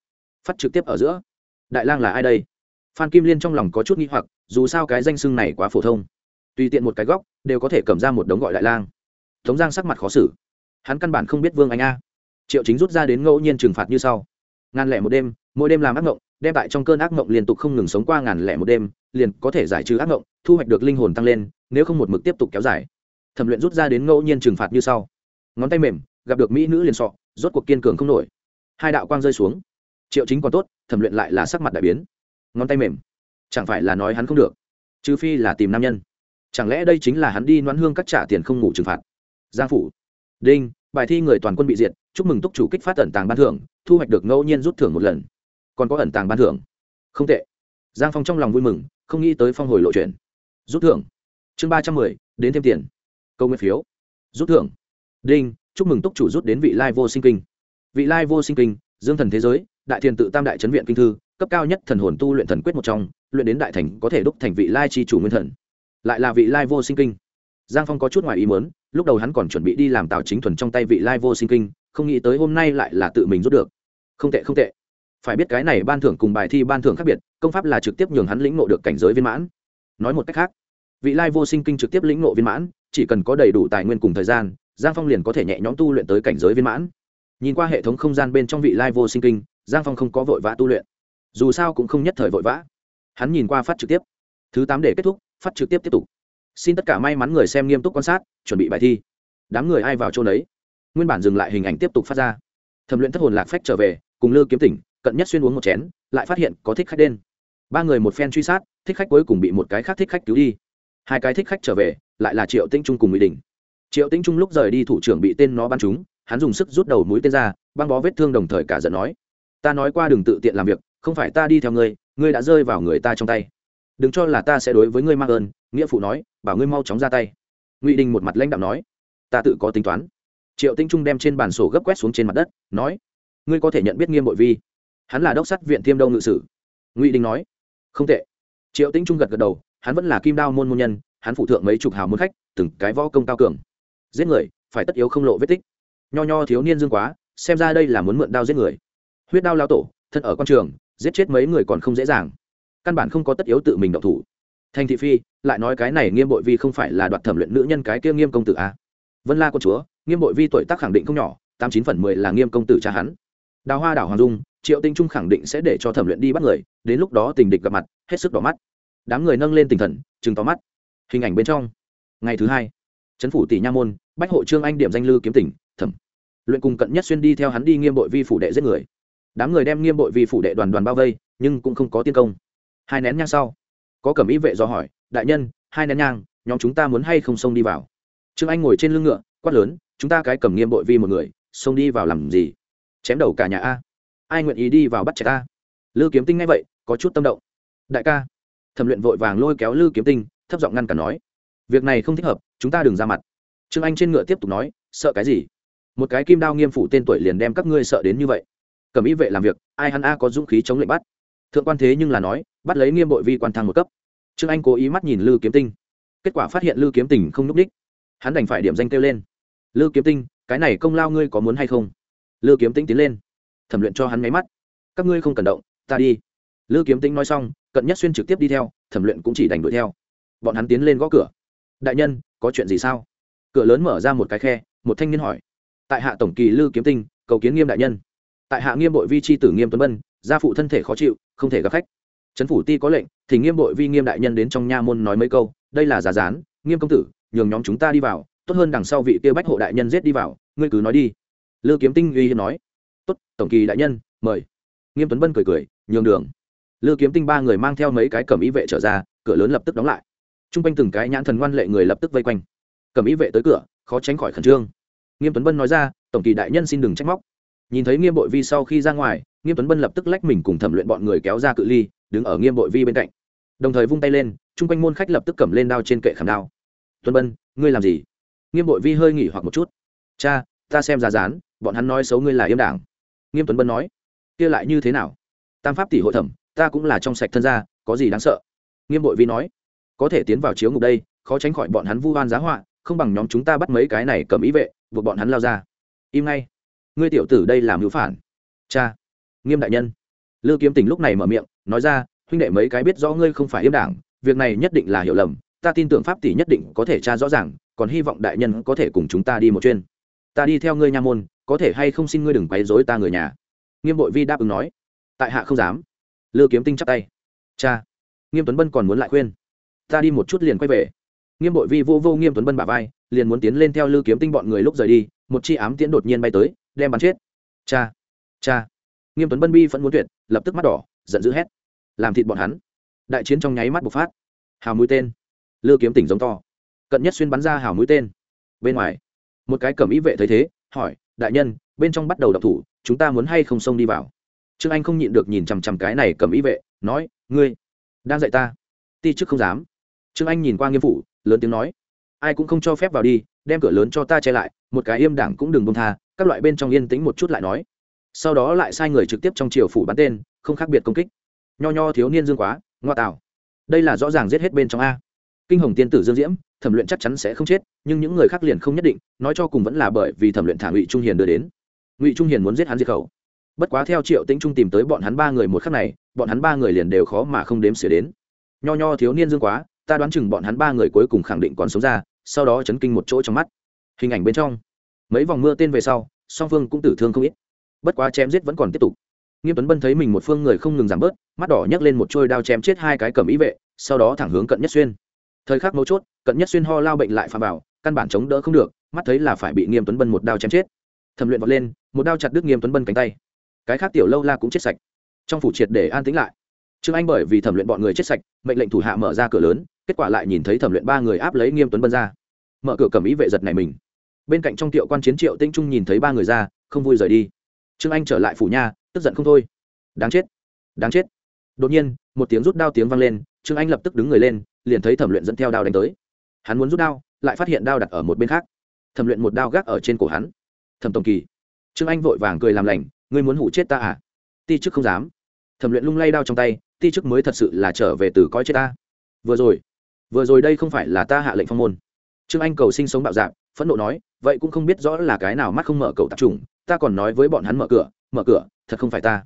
Phát trực tiếp ở giữa. Đại lang là ai đây? Phan kim liên trong lòng có chút nghi hoặc, dù sao cái danh xưng này quá phổ thông. Tùy tiện một cái góc, đều có thể cầm ra một đống gọi đại lang. Tống giang sắc mặt khó xử. Hắn căn bản không biết vương anh a. Triệu chính rút ra đến ngẫu nhiên trừng phạt như sau. Ngàn lẻ một đêm, mỗi đêm làm ác mộng đem tại trong cơn ác mộng liên tục không ngừng sống qua ngàn lẻ một đêm, liền có thể giải trừ ác mộng thu hoạch được linh hồn tăng lên, nếu không một mực tiếp tục kéo dài. Thẩm luyện rút ra đến ngẫu nhiên trừng phạt như sau. Ngón tay mềm, gặp được mỹ nữ liền sọ rốt cuộc kiên cường không nổi. Hai đạo quang rơi xuống. Triệu chính còn tốt, thẩm luyện lại là sắc mặt đại biến. Ngón tay mềm. Chẳng phải là nói hắn không được. Trừ phi là tìm nam nhân. Chẳng lẽ đây chính là hắn đi noãn hương các trả tiền không ngủ trừng phạt? Giang phủ. Đinh, bài thi người toàn quân bị diệt, chúc mừng túc chủ kích phát ẩn tàng ban thưởng, thu hoạch được ngẫu nhiên rút thưởng một lần. Còn có ẩn tàng ban thưởng. Không tệ. Giang phong trong lòng vui mừng, không nghĩ tới phong hồi lộ chuyển rút thưởng. Chương ba trăm mười, đến thêm tiền. Câu nguyên phiếu. Rút thưởng. Đinh chúc mừng túc chủ rút đến vị lai vô sinh kinh. Vị lai vô sinh kinh, dương thần thế giới, đại thiền tự tam đại chấn viện kinh thư, cấp cao nhất thần hồn tu luyện thần quyết một trong, luyện đến đại thành có thể đúc thành vị lai chi chủ nguyên thần. Lại là vị lai vô sinh kinh. Giang phong có chút ngoài ý mớn lúc đầu hắn còn chuẩn bị đi làm tào chính thuần trong tay vị lai vô sinh kinh, không nghĩ tới hôm nay lại là tự mình rút được. Không tệ không tệ. Phải biết cái này ban thưởng cùng bài thi ban thưởng khác biệt, công pháp là trực tiếp nhường hắn lĩnh ngộ được cảnh giới viên mãn. Nói một cách khác, vị lai vô sinh kinh trực tiếp lĩnh ngộ viên mãn, chỉ cần có đầy đủ tài nguyên cùng thời gian giang phong liền có thể nhẹ nhõm tu luyện tới cảnh giới viên mãn. Nhìn qua hệ thống không gian bên trong vị lai vô sinh kinh, giang phong không có vội vã tu luyện. Dù sao cũng không nhất thời vội vã. Hắn nhìn qua phát trực tiếp. Thứ tám để kết thúc, phát trực tiếp tiếp tục. Xin tất cả may mắn người xem nghiêm túc quan sát, chuẩn bị bài thi. Đám người ai vào chỗ đấy nguyên bản dừng lại hình ảnh tiếp tục phát ra. Thẩm luyện thất hồn lạc phách trở về, cùng lư kiếm tỉnh, cận nhất xuyên uống một chén, lại phát hiện có thích khách đen. Ba người một phen truy sát, thích khách cuối cùng bị một cái khác thích khách cứu đi. Hai cái thích khách trở về, lại là triệu tinh trung cùng mỹ đình triệu Tĩnh trung lúc rời đi thủ trưởng bị tên nó bắn trúng, hắn dùng sức rút đầu mũi tên ra, băng bó vết thương đồng thời cả giận nói, ta nói qua đừng tự tiện làm việc, không phải ta đi theo ngươi ngươi đã rơi vào người ta trong tay. Đừng cho là ta sẽ đối với ngươi mang ơn, nghĩa phụ nói, bảo ngươi mau chóng ra tay. Ngụy đình một mặt lãnh đạo nói, ta tự có tính toán. Triệu tinh trung đem trên bàn sổ gấp quét xuống trên mặt đất, nói, ngươi có thể nhận biết nghiêm bội vi. Hắn là đốc sát viện thiêm đâu ngự sử. Ngụy đình nói, không tệ. Triệu tinh trung gật gật đầu, hắn vẫn là kim đao môn môn nhân, hắn phụ thượng mấy chục hào môn khách, từng cái võ công cao cường giết người, phải tất yếu không lộ vết tích. Nho nho thiếu niên dương quá, xem ra đây là muốn mượn đao giết người. Huyết đao lao tổ, thân ở con trường, giết chết mấy người còn không dễ dàng. Căn bản không có tất yếu tự mình động thủ. Thành thị phi, lại nói cái này nghiêm bội vi không phải là đoạt thẩm luyện nữ nhân cái kia nghiêm công tử a à? vân la con chúa, nghiêm bội vi tuổi tác khẳng định không nhỏ, tám chín phần mười là nghiêm công tử cha hắn. Đào hoa đảo hoàng dung, triệu tinh trung khẳng định sẽ để cho thẩm luyện đi bắt người, đến lúc đó tình địch gặp mặt, hết sức đỏ mắt. Đám người nâng lên tinh thần chừng tóm mắt. Hình ảnh bên trong. Ngày thứ hai, trấn phủ tỷ nha môn bách hộ trương anh điểm danh lư kiếm tỉnh, thẩm. Luyện cùng cận nhất xuyên đi theo hắn đi nghiêm bội vi phủ đệ giết người. Đám người đem nghiêm bội vi phủ đệ đoàn đoàn bao vây, nhưng cũng không có tiên công. Hai nén nhang sau, có cẩm ý vệ do hỏi, đại nhân, hai nén nhang, nhóm chúng ta muốn hay không xông đi vào? Trương anh ngồi trên lưng ngựa, quát lớn, chúng ta cái cầm nghiêm bội vi một người, xông đi vào làm gì? Chém đầu cả nhà a. Ai nguyện ý đi vào bắt trẻ ta lư kiếm tinh ngay vậy, có chút tâm động. Đại ca. Thẩm luyện vội vàng lôi kéo lư kiếm tinh, thấp giọng ngăn cả nói, việc này không thích hợp, chúng ta đừng ra mặt trương anh trên ngựa tiếp tục nói, sợ cái gì? Một cái kim đao nghiêm phủ tên tuổi liền đem các ngươi sợ đến như vậy. Cầm ý vệ làm việc, ai hắn a có dũng khí chống lệnh bắt? Thượng quan thế nhưng là nói, bắt lấy nghiêm bội vi quan thăng một cấp. Trương anh cố ý mắt nhìn lư kiếm tinh. Kết quả phát hiện lư kiếm tình không n ú c đích hắn đành phải điểm danh kêu lên. Lư kiếm tinh, cái này công lao ngươi có muốn hay không? Lư kiếm tinh tiến lên, thẩm luyện cho hắn máy mắt. Các ngươi không cần động, ta đi. Lư kiếm tinh nói xong, cận nhất xuyên trực tiếp đi theo, thẩm luyện cũng chỉ đành đuổi theo. Bọn hắn tiến lên gõ cửa. Đại nhân, có chuyện gì sao? Cửa lớn mở ra một cái khe, một thanh niên hỏi. Tại hạ tổng kỳ lư kiếm tinh, cầu kiến nghiêm đại nhân. Tại hạ nghiêm bội vi c h i tử nghiêm tuấn bân gia phụ thân thể khó chịu, không thể gặp khách. Trấn phủ ti có lệnh, thì nghiêm bội vi nghiêm đại nhân đến trong nha môn nói mấy câu, đây là giả dán nghiêm công tử, nhường nhóm chúng ta đi vào, tốt hơn đằng sau vị kia bách hộ đại nhân giết đi vào, ngươi cứ nói đi. Lư kiếm tinh uy hiên nói. Tốt, tổng kỳ đại nhân, mời. Nghiêm tuấn bân cười cười, nhường đường. Lư kiếm tinh ba người mang theo mấy cái cầm ý vệ trở ra, cửa lớn lập tức đóng lại. T r u n g quanh từng cái nhãn thần ngoan lệ người lập tức vây quanh cầm ý vệ tới cửa, khó tránh khỏi khẩn trương. Nghiêm tuấn bân nói ra, tổng kỳ đại nhân xin đừng trách móc. Nhìn thấy nghiêm bội vi sau khi ra ngoài, nghiêm tuấn bân lập tức lách mình cùng thẩm luyện bọn người kéo ra cự ly, đứng ở nghiêm bội vi bên cạnh. Đồng thời vung tay lên, chung quanh môn khách lập tức cầm lên đao trên kệ khảm đao. Tuấn bân, ngươi làm gì? Nghiêm bội vi hơi nghỉ hoặc một chút. Cha, ta xem ra dán, bọn hắn nói xấu ngươi là yêm đảng. Nghiêm tuấn bân nói. Kia lại như thế nào? Tam pháp tỷ hội thẩm, ta cũng là trong sạch thân gia, có gì đáng sợ? Nghiêm bội vi nói. Có thể tiến vào chiếu ngục đây, khó tránh khỏi bọn hắn vu oan giá họa không bằng nhóm chúng ta bắt mấy cái này cầm ý vệ, buộc bọn hắn lao ra. Im ngay. Ngươi tiểu tử đây làm hữu phản. Cha. Nghiêm đại nhân. Lư kiếm tình lúc này mở miệng, nói ra, huynh đệ mấy cái biết rõ ngươi không phải yêm đảng, việc này nhất định là hiểu lầm, ta tin tưởng pháp tỷ nhất định có thể tra rõ ràng, còn hy vọng đại nhân có thể cùng chúng ta đi một chuyên ta đi theo ngươi nha môn, có thể hay không xin ngươi đừng quấy rối ta người nhà. Nghiêm bội vi đáp ứng nói. Tại hạ không dám. Lư kiếm tinh chắp tay. Cha. Nghiêm tuấn bân còn muốn lại khuyên. Ta đi một chút liền quay về nghiêm bội vi vô vô nghiêm tuấn bân bà vai, liền muốn tiến lên theo lư kiếm tinh bọn người lúc rời đi, một chi ám tiễn đột nhiên bay tới, đem bắn chết. Cha cha. Nghiêm tuấn bân bi vẫn muốn tuyệt, lập tức mắt đỏ, giận dữ hét. Làm thịt bọn hắn. Đại chiến trong nháy mắt bộc phát. Hào mũi tên. Lư kiếm tỉnh giống to. Cận nhất xuyên bắn ra hào mũi tên. Bên ngoài, một cái cẩm ý vệ thấy thế, hỏi, đại nhân, bên trong bắt đầu đập thủ, chúng ta muốn hay không xông đi vào? Trương anh không nhịn được nhìn chằm chằm cái này cầm ý vệ, nói, ngươi, đang dạy ta. Ti chức không dám. Trương anh nhìn qua nghiêm phủ lớn tiếng nói, ai cũng không cho phép vào đi, đem cửa lớn cho ta che lại, một cái im đảng cũng đừng bông tha. Các loại bên trong yên tĩnh một chút lại nói. Sau đó lại sai người trực tiếp trong triều phủ bắn tên, không khác biệt công kích. Nho nho thiếu niên dương quá, ngoa tạo. Đây là rõ ràng giết hết bên trong a. Kinh hồng tiên tử dương diễm, thẩm luyện chắc chắn sẽ không chết, nhưng những người khác liền không nhất định, nói cho cùng vẫn là bởi vì thẩm luyện thả ngụy trung hiền đưa đến. Ngụy trung hiền muốn giết hắn diệt khẩu. Bất quá theo triệu tĩnh trung tìm tới bọn hắn ba người một khắc này, bọn hắn ba người liền đều khó mà không đếm xỉa đến. Nho nho thiếu niên dương quá ta đoán chừng bọn hắn ba người cuối cùng khẳng định còn sống ra, sau đó chấn kinh một chỗ trong mắt. Hình ảnh bên trong, mấy vòng mưa tên về sau, song phương cũng tử thương không ít. Bất quá chém giết vẫn còn tiếp tục. Nghiêm tuấn bân thấy mình một phương người không ngừng giảm bớt, mắt đỏ nhấc lên một trôi đao chém chết hai cái cầm ý vệ, sau đó thẳng hướng cận nhất xuyên. Thời khắc mấu chốt, cận nhất xuyên ho lao bệnh lại phà bảo căn bản chống đỡ không được, mắt thấy là phải bị nghiêm tuấn bân một đao chém chết. Thẩm luyện vọt lên, một đao chặt đứt nghiêm tuấn bân cánh tay. Cái khác tiểu lâu la cũng chết sạch. Trong phủ triệt để an tĩnh lại trương anh bởi vì thẩm luyện bọn người chết sạch, mệnh lệnh thủ hạ mở ra cửa lớn, kết quả lại nhìn thấy thẩm luyện ba người áp lấy nghiêm tuấn bân ra. Mở cửa cầm ý vệ giật này mình. Bên cạnh trong tiệu quan chiến triệu tinh trung nhìn thấy ba người ra, không vui rời đi. Trương anh trở lại phủ nha, tức giận không thôi. Đáng chết đáng chết. Đột nhiên, một tiếng rút đao tiếng vang lên, trương anh lập tức đứng người lên, liền thấy thẩm luyện dẫn theo đao đánh tới. Hắn muốn rút đao, lại phát hiện đao đặt ở một bên khác. Thẩm luyện một đao gác ở trên cổ hắn. Thẩm tổng kỳ. Trương anh vội vàng cười làm lành, ngươi muốn hủ chết ta à? Ti chức không dám. Thẩm luyện lung lay đao trong tay ti chức mới thật sự là trở về từ coi chết ta. Vừa rồi vừa rồi đây không phải là ta hạ lệnh phong môn. Trương anh cầu sinh sống bạo dạp phẫn nộ nói, vậy cũng không biết rõ là cái nào mắt không mở cầu tạp trùng. ta còn nói với bọn hắn mở cửa mở cửa, thật không phải ta.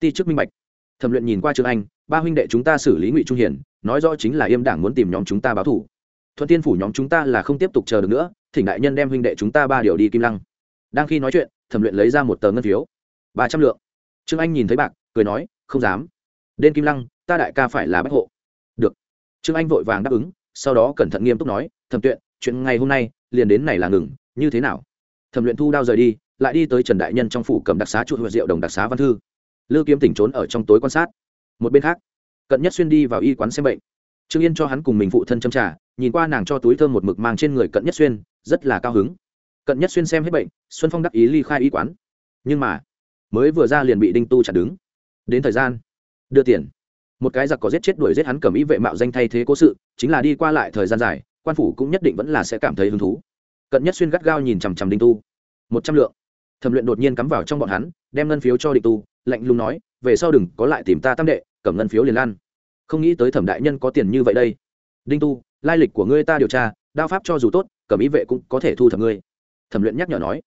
Ti chức minh bạch. Thẩm luyện nhìn qua trương anh, ba huynh đệ chúng ta xử lý ngụy trung hiển nói rõ chính là yêm đảng muốn tìm nhóm chúng ta báo thủ. Thuận tiên phủ nhóm chúng ta là không tiếp tục chờ được nữa, thỉnh đại nhân đem huynh đệ chúng ta ba điều đi kim lăng. Đang khi nói chuyện, thẩm luyện lấy ra một tờ ngân phiếu. Ba trăm lượng. Trương anh nhìn thấy bạc, cười nói, không dám đến kim lăng, ta đại ca phải là bách hộ. Được. Trương anh vội vàng đáp ứng, sau đó cẩn thận nghiêm túc nói, thẩm tuyện, chuyện ngày hôm nay, liền đến này là ngừng, như thế nào? Thẩm luyện thu đao rời đi, lại đi tới trần đại nhân trong phủ cầm đặc xá chuột huệ rượu đồng đặc xá văn thư. Lư kiếm tỉnh trốn ở trong tối quan sát. Một bên khác, cận nhất xuyên đi vào y quán xem bệnh. Trương yên cho hắn cùng mình phụ thân châm trả nhìn qua nàng cho túi thơm một mực mang trên người cận nhất xuyên, rất là cao hứng. Cận nhất xuyên xem hết bệnh, xuân phong đắc ý ly khai y quán. Nhưng mà, mới vừa ra liền bị đinh tu chặt đứng. Đến thời gian đưa tiền. Một cái giặc có giết chết đuổi giết hắn cầm ý vệ mạo danh thay thế cố sự, chính là đi qua lại thời gian dài, quan phủ cũng nhất định vẫn là sẽ cảm thấy hứng thú. Cận nhất xuyên gắt gao nhìn chằm chằm đinh tu. Một trăm lượng. Thẩm luyện đột nhiên cắm vào trong bọn hắn, đem ngân phiếu cho định tu, lạnh lùng nói, về sau đừng có lại tìm ta tam đệ, cầm ngân phiếu liền lan không nghĩ tới thẩm đại nhân có tiền như vậy đây. Đinh tu, lai lịch của ngươi ta điều tra, đao pháp cho dù tốt, cầm ý vệ cũng có thể thu thập ngươi. Thẩm luyện nhắc nhở nói.